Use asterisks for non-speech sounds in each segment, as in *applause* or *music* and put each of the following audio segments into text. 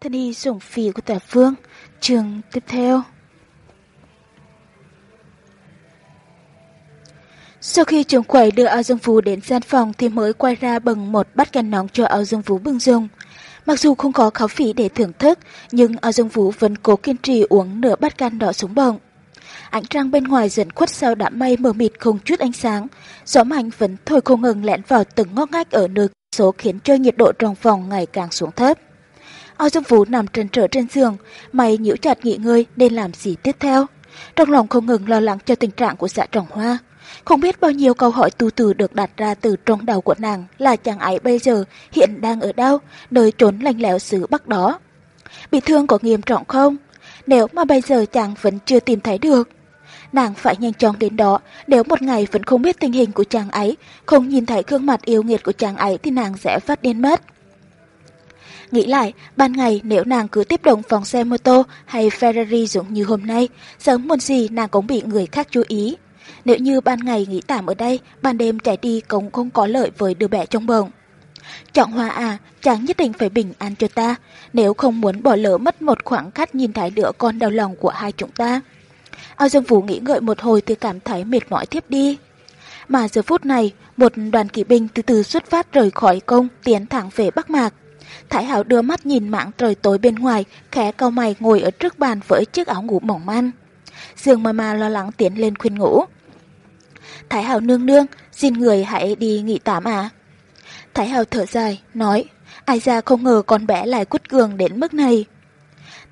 thân y dùng phì của tả vương, trường tiếp theo. Sau khi trưởng quầy đưa ao dương phú đến gian phòng thì mới quay ra bừng một bát canh nóng cho ao dương phú bưng dùng. Mặc dù không có kháo phỉ để thưởng thức, nhưng ao dương phú vẫn cố kiên trì uống nửa bát canh đỏ xuống bồng. Ánh trăng bên ngoài dần khuất sau đám mây mờ mịt không chút ánh sáng. Gió mạnh vẫn thổi không ngừng lẻn vào từng ngóc ngách ở nơi số khiến cho nhiệt độ trong phòng ngày càng xuống thấp. Ao Dương Phú nằm trần trở trên giường, mày nhíu chặt nghỉ ngơi nên làm gì tiếp theo. Trong lòng không ngừng lo lắng cho tình trạng của dạ trọng hoa. Không biết bao nhiêu câu hỏi tu từ được đặt ra từ trong đầu của nàng là chàng ấy bây giờ hiện đang ở đâu, nơi trốn lanh lẽo xứ Bắc đó. Bị thương có nghiêm trọng không? Nếu mà bây giờ chàng vẫn chưa tìm thấy được. Nàng phải nhanh chóng đến đó, nếu một ngày vẫn không biết tình hình của chàng ấy, không nhìn thấy gương mặt yêu nghiệt của chàng ấy thì nàng sẽ phát điên mất. Nghĩ lại, ban ngày nếu nàng cứ tiếp động phòng xe mô tô hay Ferrari giống như hôm nay, sớm muộn gì nàng cũng bị người khác chú ý. Nếu như ban ngày nghỉ tạm ở đây, ban đêm chạy đi cũng không có lợi với đứa bé trong bụng. Chọn hoa à, chàng nhất định phải bình an cho ta, nếu không muốn bỏ lỡ mất một khoảng cách nhìn thấy đứa con đau lòng của hai chúng ta. Ao Dương Vũ nghĩ ngợi một hồi thì cảm thấy mệt mỏi tiếp đi. Mà giờ phút này, một đoàn kỵ binh từ từ xuất phát rời khỏi công tiến thẳng về Bắc Mạc. Thái Hảo đưa mắt nhìn mạng trời tối bên ngoài, khẽ cau mày ngồi ở trước bàn với chiếc áo ngủ mỏng manh. Dương Mama lo lắng tiến lên khuyên ngủ. Thái Hảo nương nương, xin người hãy đi nghỉ tạm à. Thái Hảo thở dài, nói, ai ra không ngờ con bé lại cút cường đến mức này.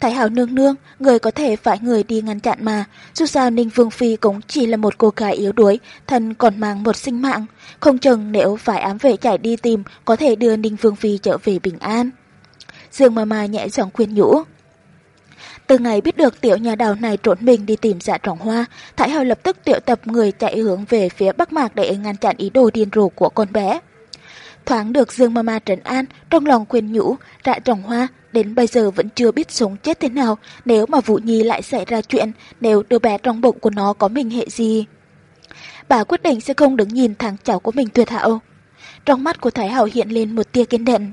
Thái Hảo nương nương, người có thể phải người đi ngăn chặn mà, dù sao Ninh Vương Phi cũng chỉ là một cô gái yếu đuối, thân còn mang một sinh mạng, không chừng nếu phải ám vệ chạy đi tìm, có thể đưa Ninh Vương Phi trở về bình an. Dương Mama nhẹ giọng khuyên nhủ. Từ ngày biết được tiểu nhà đào này trốn mình đi tìm dạ trọng hoa, Thái Hào lập tức triệu tập người chạy hướng về phía Bắc Mạc để ngăn chặn ý đồ điên rồ của con bé. Thoáng được Dương Mama trấn an, trong lòng khuyên nhủ, dạ trọng hoa, đến bây giờ vẫn chưa biết sống chết thế nào nếu mà Vũ Nhi lại xảy ra chuyện, nếu đứa bé trong bụng của nó có mình hệ gì. Bà quyết định sẽ không đứng nhìn thằng cháu của mình tuyệt hảo. Trong mắt của Thái Hảo hiện lên một tia kiên định.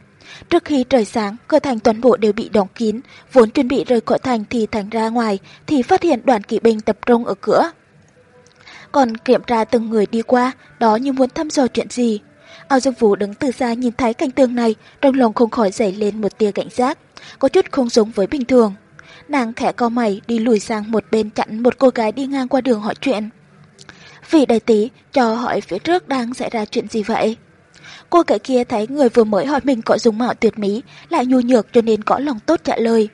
Trước khi trời sáng, cửa thành toàn bộ đều bị đóng kín, vốn chuẩn bị rời khỏi thành thì thành ra ngoài, thì phát hiện đoàn kỵ binh tập trung ở cửa. Còn kiểm tra từng người đi qua, đó như muốn thăm dò chuyện gì. Ao Dương Vũ đứng từ xa nhìn thấy cảnh tượng này, trong lòng không khỏi dậy lên một tia cảnh giác, có chút không giống với bình thường. Nàng khẽ co mày đi lùi sang một bên chặn một cô gái đi ngang qua đường hỏi chuyện. Vị đại tí cho hỏi phía trước đang xảy ra chuyện gì vậy? Cô gái kia thấy người vừa mới hỏi mình có dùng mạo tuyệt mỹ, lại nhu nhược cho nên có lòng tốt trả lời.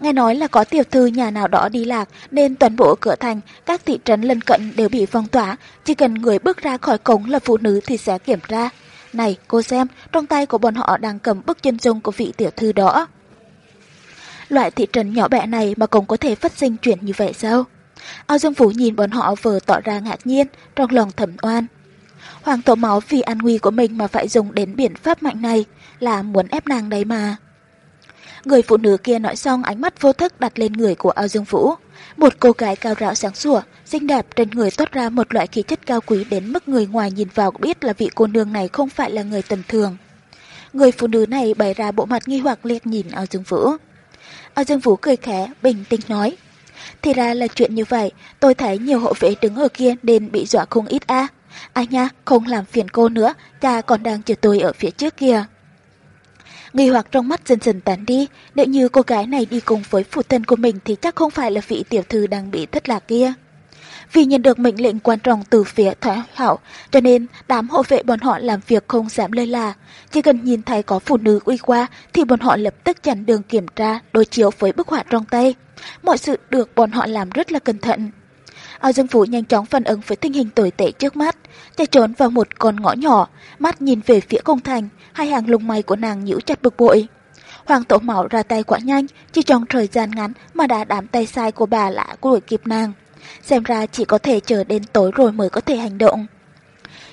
Nghe nói là có tiểu thư nhà nào đó đi lạc nên toàn bộ cửa thành, các thị trấn lân cận đều bị phong tỏa. Chỉ cần người bước ra khỏi cổng là phụ nữ thì sẽ kiểm tra. Này, cô xem, trong tay của bọn họ đang cầm bức chân dung của vị tiểu thư đó. Loại thị trấn nhỏ bé này mà cũng có thể phát sinh chuyện như vậy sao? Ao Dương Phủ nhìn bọn họ vừa tỏ ra ngạc nhiên, trong lòng thầm oan. Hoàng tổ máu vì an nguy của mình mà phải dùng đến biện pháp mạnh này, là muốn ép nàng đấy mà. Người phụ nữ kia nói xong ánh mắt vô thức đặt lên người của Ao Dương Vũ. Một cô gái cao ráo sáng sủa, xinh đẹp trên người toát ra một loại khí chất cao quý đến mức người ngoài nhìn vào biết là vị cô nương này không phải là người tầm thường. Người phụ nữ này bày ra bộ mặt nghi hoặc liếc nhìn Ao Dương Vũ. Ao Dương Vũ cười khẽ, bình tĩnh nói. Thì ra là chuyện như vậy, tôi thấy nhiều hộ vệ đứng ở kia nên bị dọa không ít a. Ai nha, không làm phiền cô nữa, cha còn đang chờ tôi ở phía trước kia. Nghi hoặc trong mắt dần dần tán đi, nếu như cô gái này đi cùng với phụ thân của mình thì chắc không phải là vị tiểu thư đang bị thất lạc kia. Vì nhận được mệnh lệnh quan trọng từ phía Thái Hảo, cho nên đám hộ vệ bọn họ làm việc không dám lơi là. Chỉ cần nhìn thấy có phụ nữ uy qua thì bọn họ lập tức chặn đường kiểm tra, đối chiếu với bức họa trong tay. Mọi sự được bọn họ làm rất là cẩn thận. Ao Dương Vũ nhanh chóng phản ứng với tình hình tồi tệ trước mắt, chạy trốn vào một con ngõ nhỏ, mắt nhìn về phía công thành, hai hàng lông mày của nàng nhíu chặt bực bội. Hoàng tổ mạo ra tay quá nhanh, chỉ trong thời gian ngắn mà đã đám tay sai của bà lạ đuổi kịp nàng. Xem ra chỉ có thể chờ đến tối rồi mới có thể hành động.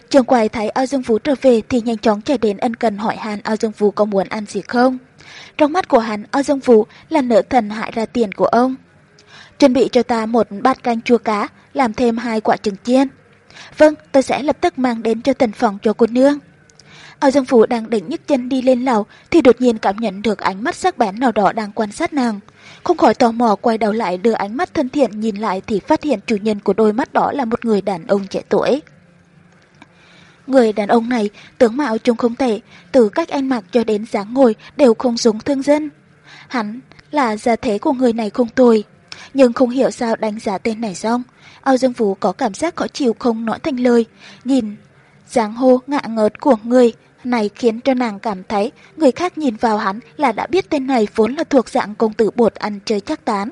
Trường quầy thấy Ao Dương Vũ trở về thì nhanh chóng chạy đến ân cần hỏi hàn Ao Dương Vũ có muốn ăn gì không. Trong mắt của hắn, Ao Dương Vũ là nợ thần hại ra tiền của ông. Chuẩn bị cho ta một bát canh chua cá, làm thêm hai quả trứng chiên. Vâng, tôi sẽ lập tức mang đến cho tần phòng cho cô nương. Âu Dương Phú đang định nhấc chân đi lên lầu thì đột nhiên cảm nhận được ánh mắt sắc bén nào đó đang quan sát nàng. Không khỏi tò mò quay đầu lại đưa ánh mắt thân thiện nhìn lại thì phát hiện chủ nhân của đôi mắt đó là một người đàn ông trẻ tuổi. Người đàn ông này tướng mạo trông không tệ, từ cách ăn mặc cho đến dáng ngồi đều không giống thương dân. Hắn là gia thế của người này không tồi, nhưng không hiểu sao đánh giá tên này xong. Âu Dương Vũ có cảm giác khó chịu không nói thành lời, nhìn dáng hô ngạ ngớt của người này khiến cho nàng cảm thấy người khác nhìn vào hắn là đã biết tên này vốn là thuộc dạng công tử bột ăn chơi chắc tán.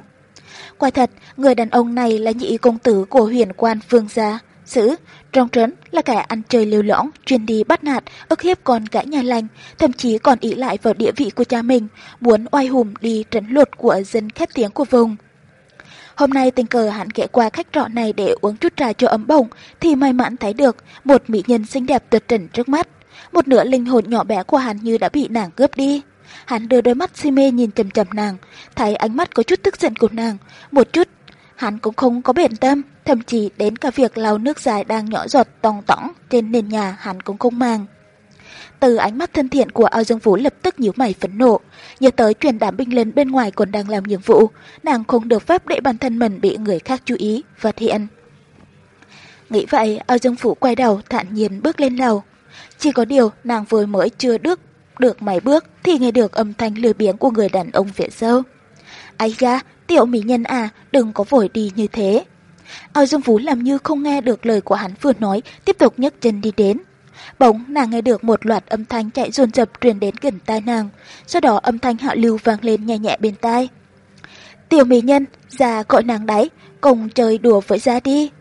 Quả thật, người đàn ông này là nhị công tử của huyền quan phương gia. Sử, trong trấn là kẻ ăn chơi liều lõng, chuyên đi bắt nạt, ức hiếp con gái nhà lành, thậm chí còn ý lại vào địa vị của cha mình, muốn oai hùm đi trấn luật của dân khét tiếng của vùng. Hôm nay tình cờ hắn ghé qua khách trọ này để uống chút trà cho ấm bụng, thì may mắn thấy được một mỹ nhân xinh đẹp tuyệt trần trước mắt. Một nửa linh hồn nhỏ bé của hắn như đã bị nàng cướp đi. Hắn đưa đôi mắt si mê nhìn chầm chầm nàng, thấy ánh mắt có chút tức giận của nàng, một chút. Hắn cũng không có bền tâm, thậm chí đến cả việc lau nước dài đang nhỏ giọt tòng tõng trên nền nhà hắn cũng không mang. Từ ánh mắt thân thiện của Ao Dương Vũ lập tức nhíu mày phẫn nộ, nhớ tới truyền đám binh lên bên ngoài còn đang làm nhiệm vụ, nàng không được phép để bản thân mình bị người khác chú ý, phát hiện. Nghĩ vậy, Ao Dương Vũ quay đầu thản nhiên bước lên lầu. Chỉ có điều nàng vừa mới chưa được được mấy bước thì nghe được âm thanh lười biếng của người đàn ông phía sau. Ây da tiểu mỹ nhân à, đừng có vội đi như thế. Ao Dương Vũ làm như không nghe được lời của hắn vừa nói, tiếp tục nhấc chân đi đến. Bỗng nàng nghe được một loạt âm thanh chạy dồn dập truyền đến gần tai nàng, sau đó âm thanh hạ lưu vang lên nhẹ nhẹ bên tai. Tiểu mỹ nhân, ra gọi nàng đấy, cùng chơi đùa với ra đi.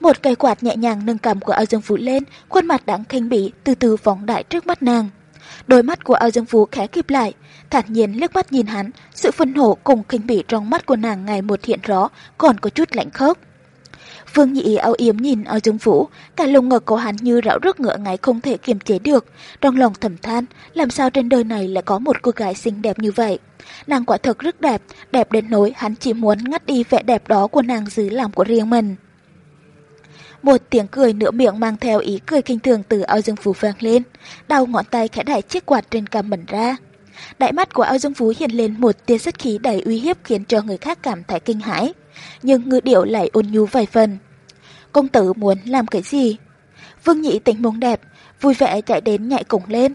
Một cây quạt nhẹ nhàng nâng cầm của Ao Dương Vũ lên, khuôn mặt đáng khinh bỉ từ từ phóng đại trước mắt nàng. Đôi mắt của Ao Dương Vũ khẽ kịp lại, thản nhiên liếc mắt nhìn hắn, sự phân hổ cùng khinh bỉ trong mắt của nàng ngày một hiện rõ, còn có chút lạnh khốc. Vương Nhị âu yếm nhìn ở Dương Vũ, cả lồng ngực của hắn như rạo rước ngựa ngáy không thể kiềm chế được, trong lòng thầm than, làm sao trên đời này lại có một cô gái xinh đẹp như vậy. Nàng quả thật rất đẹp, đẹp đến nỗi hắn chỉ muốn ngắt đi vẻ đẹp đó của nàng dưới lòng của riêng mình. Một tiếng cười nửa miệng mang theo ý cười kinh thường từ ao dương phú vang lên, đầu ngọn tay khẽ đẩy chiếc quạt trên cằm mẩn ra. Đại mắt của ao dương phú hiện lên một tia sát khí đầy uy hiếp khiến cho người khác cảm thấy kinh hãi, nhưng ngữ điệu lại ôn nhu vài phần. Công tử muốn làm cái gì? Vương nhị tỉnh mông đẹp, vui vẻ chạy đến nhảy cổng lên.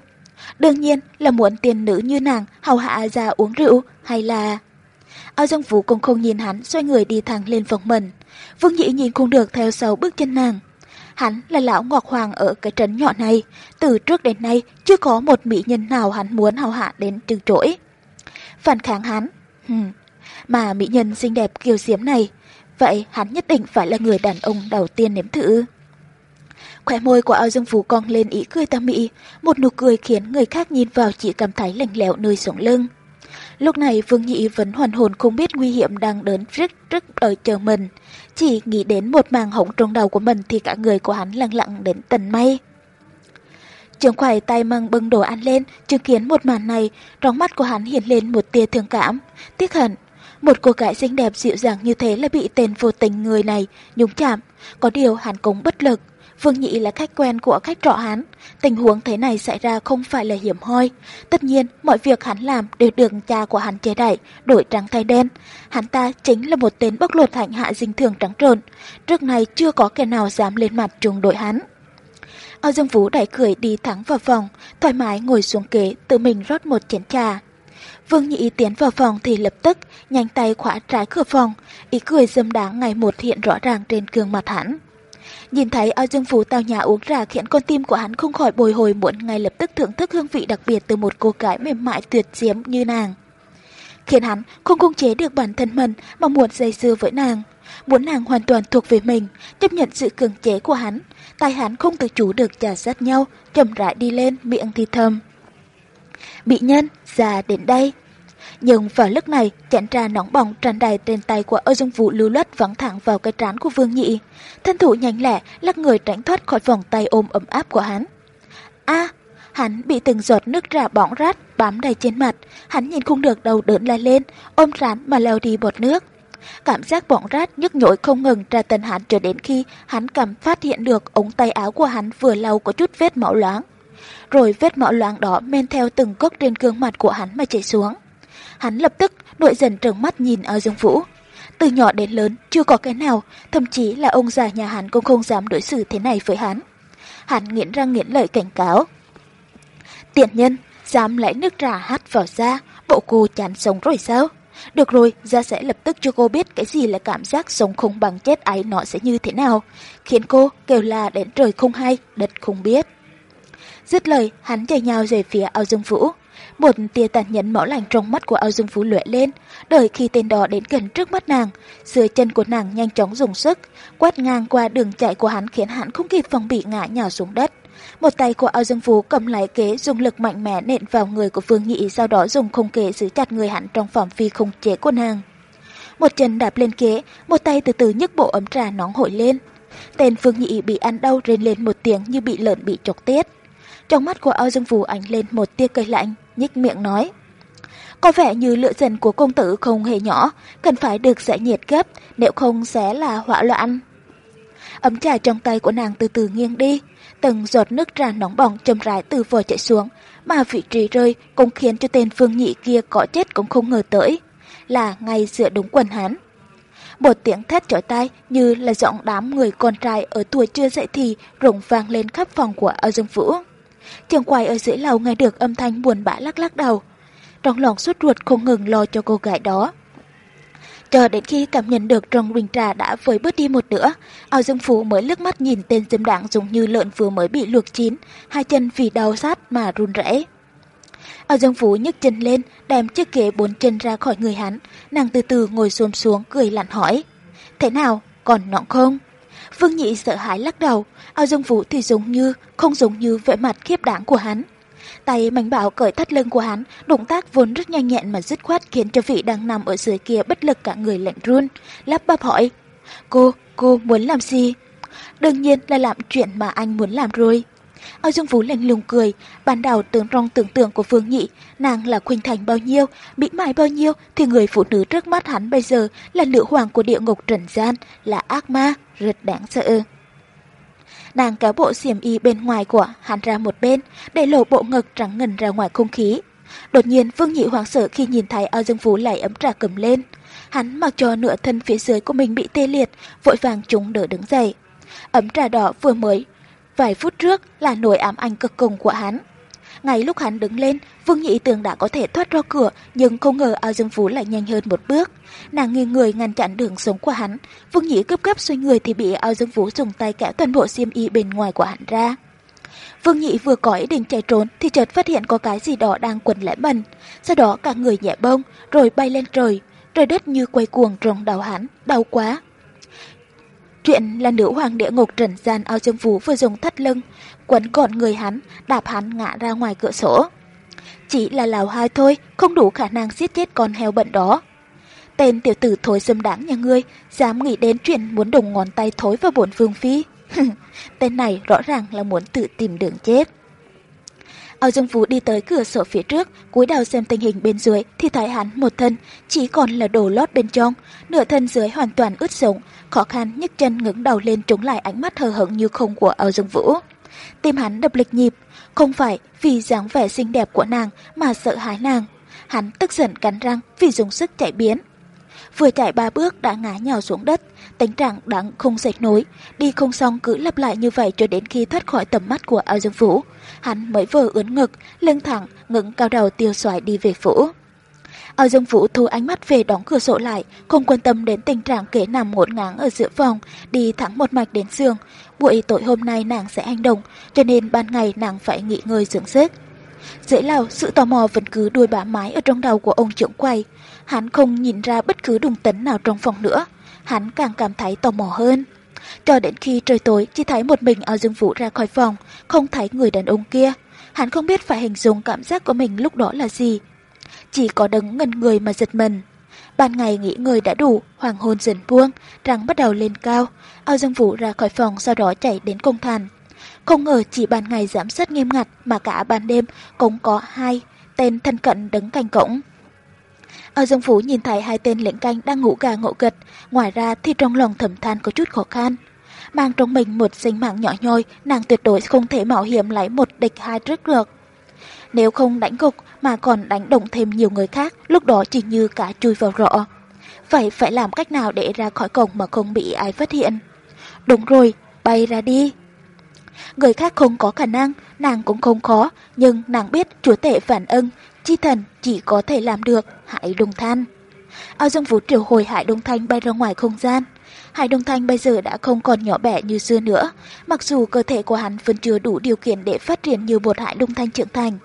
Đương nhiên là muốn tiền nữ như nàng hầu hạ ra uống rượu hay là... Ao Dương Vũ cũng không nhìn hắn xoay người đi thẳng lên phòng mình. Vương Nhĩ nhìn không được theo sau bước chân nàng. Hắn là lão Ngọc Hoàng ở cái trấn nhỏ này. Từ trước đến nay chưa có một mỹ nhân nào hắn muốn hào hạ đến từ chối. Phản kháng hắn. Hừm, mà mỹ nhân xinh đẹp kiều diễm này. Vậy hắn nhất định phải là người đàn ông đầu tiên nếm thử. Khỏe môi của ao dương phú cong lên ý cười ta mị, một nụ cười khiến người khác nhìn vào chỉ cảm thấy lạnh lẽo nơi sống lưng. Lúc này Vương Nhị vẫn hoàn hồn không biết nguy hiểm đang đến rất rất ở chờ mình. Chỉ nghĩ đến một màng hỏng trong đầu của mình thì cả người của hắn lặng lặng đến tần may. Trường khoải tay mang bưng đồ ăn lên, chứng kiến một màn này, trong mắt của hắn hiện lên một tia thương cảm, tiếc hận. Một cô gái xinh đẹp dịu dàng như thế là bị tên vô tình người này nhúng chạm, có điều hắn cũng bất lực. Vương Nhị là khách quen của khách trọ hắn. Tình huống thế này xảy ra không phải là hiểm hoi. Tất nhiên, mọi việc hắn làm đều được cha của hắn chế đẩy, đổi trắng thay đen. Hắn ta chính là một tên bốc lột hạnh hạ dinh thường trắng trợn. Trước này chưa có kẻ nào dám lên mặt trùng đội hắn. Ao Dương Vũ đẩy cười đi thẳng vào phòng, thoải mái ngồi xuống kế, tự mình rót một chén trà. Vương Nhị tiến vào phòng thì lập tức nhanh tay khóa trái cửa phòng, ý cười dâm đáng ngày một hiện rõ ràng trên gương mặt hắn. Nhìn thấy ao dương phú tao nhà uống trà khiến con tim của hắn không khỏi bồi hồi muốn ngay lập tức thưởng thức hương vị đặc biệt từ một cô gái mềm mại tuyệt diễm như nàng. Khiến hắn không khống chế được bản thân mình mà muốn dây dưa với nàng. Muốn nàng hoàn toàn thuộc về mình, chấp nhận sự cường chế của hắn. Tay hắn không tự chủ được trả sát nhau, chậm rãi đi lên, miệng thì thầm. Bị nhân, già đến đây. Nhưng vào lúc này, chén trà nóng bỏng tràn đầy trên tay của Âu Dương Vũ lưu loát vắng thẳng vào cái trán của Vương Nhị. Thân thủ nhanh lẹ, lắc người tránh thoát khỏi vòng tay ôm ấm áp của hắn. A, hắn bị từng giọt nước trà bỏng rát bám đầy trên mặt, hắn nhìn không được đầu đớn la lên, ôm trán mà leo đi bọt nước. Cảm giác bỏng rát nhức nhối không ngừng tra tấn hắn cho đến khi hắn cảm phát hiện được ống tay áo của hắn vừa lau có chút vết máu loáng rồi vết mỡ loáng đó men theo từng cốc trên gương mặt của hắn mà chảy xuống. Hắn lập tức nổi dần trừng mắt nhìn ở dương vũ. Từ nhỏ đến lớn chưa có cái nào, thậm chí là ông già nhà hắn cũng không dám đối xử thế này với hắn. Hắn nghiến răng nghiến lợi cảnh cáo. Tiện nhân, dám lấy nước trà hát vào da, bộ cô chán sống rồi sao? Được rồi, ra sẽ lập tức cho cô biết cái gì là cảm giác sống không bằng chết ấy nó sẽ như thế nào, khiến cô kêu là đến trời không hay, đất không biết. Dứt lời, hắn chạy nhào về phía ao dương vũ. Một tia tàn nhẫn máu lạnh trong mắt của ao dương vũ lưỡi lên, đợi khi tên đó đến gần trước mắt nàng, dưới chân của nàng nhanh chóng dùng sức, quát ngang qua đường chạy của hắn khiến hắn không kịp phòng bị ngã nhào xuống đất. Một tay của ao dương vũ cầm lấy kế dùng lực mạnh mẽ nện vào người của Phương Nhị sau đó dùng không kế giữ chặt người hắn trong phạm vi không chế của nàng. Một chân đạp lên kế, một tay từ từ nhấc bộ ấm trà nóng hổi lên. Tên Phương Nhị bị ăn đau rên lên một tiếng như bị lợn bị chọc tiết. Trong mắt của Âu dương vũ ánh lên một tia cây lạnh, nhích miệng nói. Có vẻ như lựa dần của công tử không hề nhỏ, cần phải được giải nhiệt gấp, nếu không sẽ là hỏa loạn. Ấm trà trong tay của nàng từ từ nghiêng đi, từng giọt nước trà nóng bỏng châm rãi từ vòi chảy xuống, mà vị trí rơi cũng khiến cho tên phương nhị kia có chết cũng không ngờ tới, là ngay giữa đúng quần hắn. Một tiếng thét chói tai như là giọng đám người con trai ở tuổi chưa dậy thì rụng vang lên khắp phòng của Âu Dương Vũ. Trường quay ở dưới lầu nghe được âm thanh buồn bã lắc lắc đầu. Trong lòng suốt ruột không ngừng lo cho cô gái đó. Chờ đến khi cảm nhận được trong bình trà đã vơi bớt đi một nửa, ao dương phú mới lướt mắt nhìn tên dâm đảng giống như lợn vừa mới bị luộc chín, hai chân vì đau sát mà run rẩy. Ao dương phú nhấc chân lên, đem chiếc ghế bốn chân ra khỏi người hắn, nàng từ từ ngồi xuống xuống cười lặn hỏi. Thế nào, còn nọng không? Vương Nhị sợ hãi lắc đầu, ao dương vũ thì giống như, không giống như vẻ mặt khiếp đáng của hắn. Tay mạnh bảo cởi thắt lưng của hắn, động tác vốn rất nhanh nhẹn mà dứt khoát khiến cho vị đang nằm ở dưới kia bất lực cả người lạnh run, lắp bắp hỏi. Cô, cô muốn làm gì? Đương nhiên là làm chuyện mà anh muốn làm rồi. Âu Dương Vũ lạnh lùng cười, ban đầu tưởng trong tưởng tượng của Phương Nhị, nàng là Khuynh Thành bao nhiêu, mỹ mại bao nhiêu, thì người phụ nữ trước mắt hắn bây giờ là nữ hoàng của địa ngục trần gian, là ác ma, rất đáng sợ. Nàng kéo bộ xiêm y bên ngoài của hắn ra một bên, để lộ bộ ngực trắng ngần ra ngoài không khí. Đột nhiên Vương Nhị hoảng sợ khi nhìn thấy Âu dương Vũ lại ấm trà cầm lên. Hắn mặc cho nửa thân phía dưới của mình bị tê liệt, vội vàng chúng đỡ đứng dậy. Ấm trà đỏ vừa mới, vài phút trước là nỗi ám ảnh cực cùng của hắn. Ngay lúc hắn đứng lên, Vương Nhị tưởng đã có thể thoát ra cửa, nhưng không ngờ ao dương phú lại nhanh hơn một bước. Nàng nghiêng người ngăn chặn đường sống của hắn. Vương Nhị cấp gấp xoay người thì bị ao dương phú dùng tay kéo toàn bộ xiêm y bên ngoài của hắn ra. Vương Nhị vừa có ý định chạy trốn thì chợt phát hiện có cái gì đó đang quần lẽ mình Sau đó cả người nhẹ bông, rồi bay lên trời. Trời đất như quay cuồng trong đầu hắn, đau quá. Chuyện là nữ hoàng địa ngục trần gian ao dương phú vừa dùng thắt lưng, quấn gọn người hắn, đạp hắn ngã ra ngoài cửa sổ. Chỉ là lào hai thôi, không đủ khả năng giết chết con heo bận đó. Tên tiểu tử thối xâm đáng nhà ngươi, dám nghĩ đến chuyện muốn đồng ngón tay thối vào bổn vương phi. *laughs* Tên này rõ ràng là muốn tự tìm đường chết. Ao Dương Phú đi tới cửa sổ phía trước, cúi đầu xem tình hình bên dưới thì thấy hắn một thân, chỉ còn là đồ lót bên trong, nửa thân dưới hoàn toàn ướt sũng, khó khăn nhấc chân ngẩng đầu lên trúng lại ánh mắt hờ hững như không của Âu Dương Vũ. Tim hắn đập lịch nhịp, không phải vì dáng vẻ xinh đẹp của nàng mà sợ hãi nàng. Hắn tức giận cắn răng vì dùng sức chạy biến. Vừa chạy ba bước đã ngã nhào xuống đất, tính trạng đáng không sạch nối, đi không xong cứ lặp lại như vậy cho đến khi thoát khỏi tầm mắt của Âu Dương Vũ. Hắn mới vừa ướn ngực, lưng thẳng, ngẩng cao đầu tiêu xoài đi về phủ. Ở Dương Vũ thu ánh mắt về đóng cửa sổ lại, không quan tâm đến tình trạng kế nằm ngổn ngang ở giữa phòng, đi thẳng một mạch đến giường. Buổi tối hôm nay nàng sẽ hành động, cho nên ban ngày nàng phải nghỉ ngơi dưỡng sức. Dễ lao, sự tò mò vẫn cứ đuôi bả mái ở trong đầu của ông trưởng quay. Hắn không nhìn ra bất cứ đùng tấn nào trong phòng nữa. Hắn càng cảm thấy tò mò hơn. Cho đến khi trời tối chỉ thấy một mình ao dương vũ ra khỏi phòng, không thấy người đàn ông kia. Hắn không biết phải hình dung cảm giác của mình lúc đó là gì. Chỉ có đứng ngần người mà giật mình. Ban ngày nghỉ người đã đủ, hoàng hôn dần buông, trăng bắt đầu lên cao. Ao Dương Vũ ra khỏi phòng sau đó chạy đến công thành. Không ngờ chỉ ban ngày giám sát nghiêm ngặt mà cả ban đêm cũng có hai tên thân cận đứng canh cổng. Ở Dương Phủ nhìn thấy hai tên lệnh canh đang ngủ gà ngộ gật, ngoài ra thì trong lòng thầm than có chút khó khăn. mang trong mình một sinh mạng nhỏ nhoi, nàng tuyệt đối không thể mạo hiểm lấy một địch hai trước được. Nếu không đánh gục mà còn đánh động thêm nhiều người khác, lúc đó chỉ như cả chui vào rọ. Vậy phải làm cách nào để ra khỏi cổng mà không bị ai phát hiện? Đúng rồi, bay ra đi. Người khác không có khả năng, nàng cũng không khó, nhưng nàng biết chúa tể phản ân, chi thần chỉ có thể làm được, hãy đồng than. Ao Dương Vũ triệu hồi Hải Đông Thanh bay ra ngoài không gian. Hải Đông Thanh bây giờ đã không còn nhỏ bé như xưa nữa, mặc dù cơ thể của hắn vẫn chưa đủ điều kiện để phát triển như một Hải Đông Thanh trưởng thành.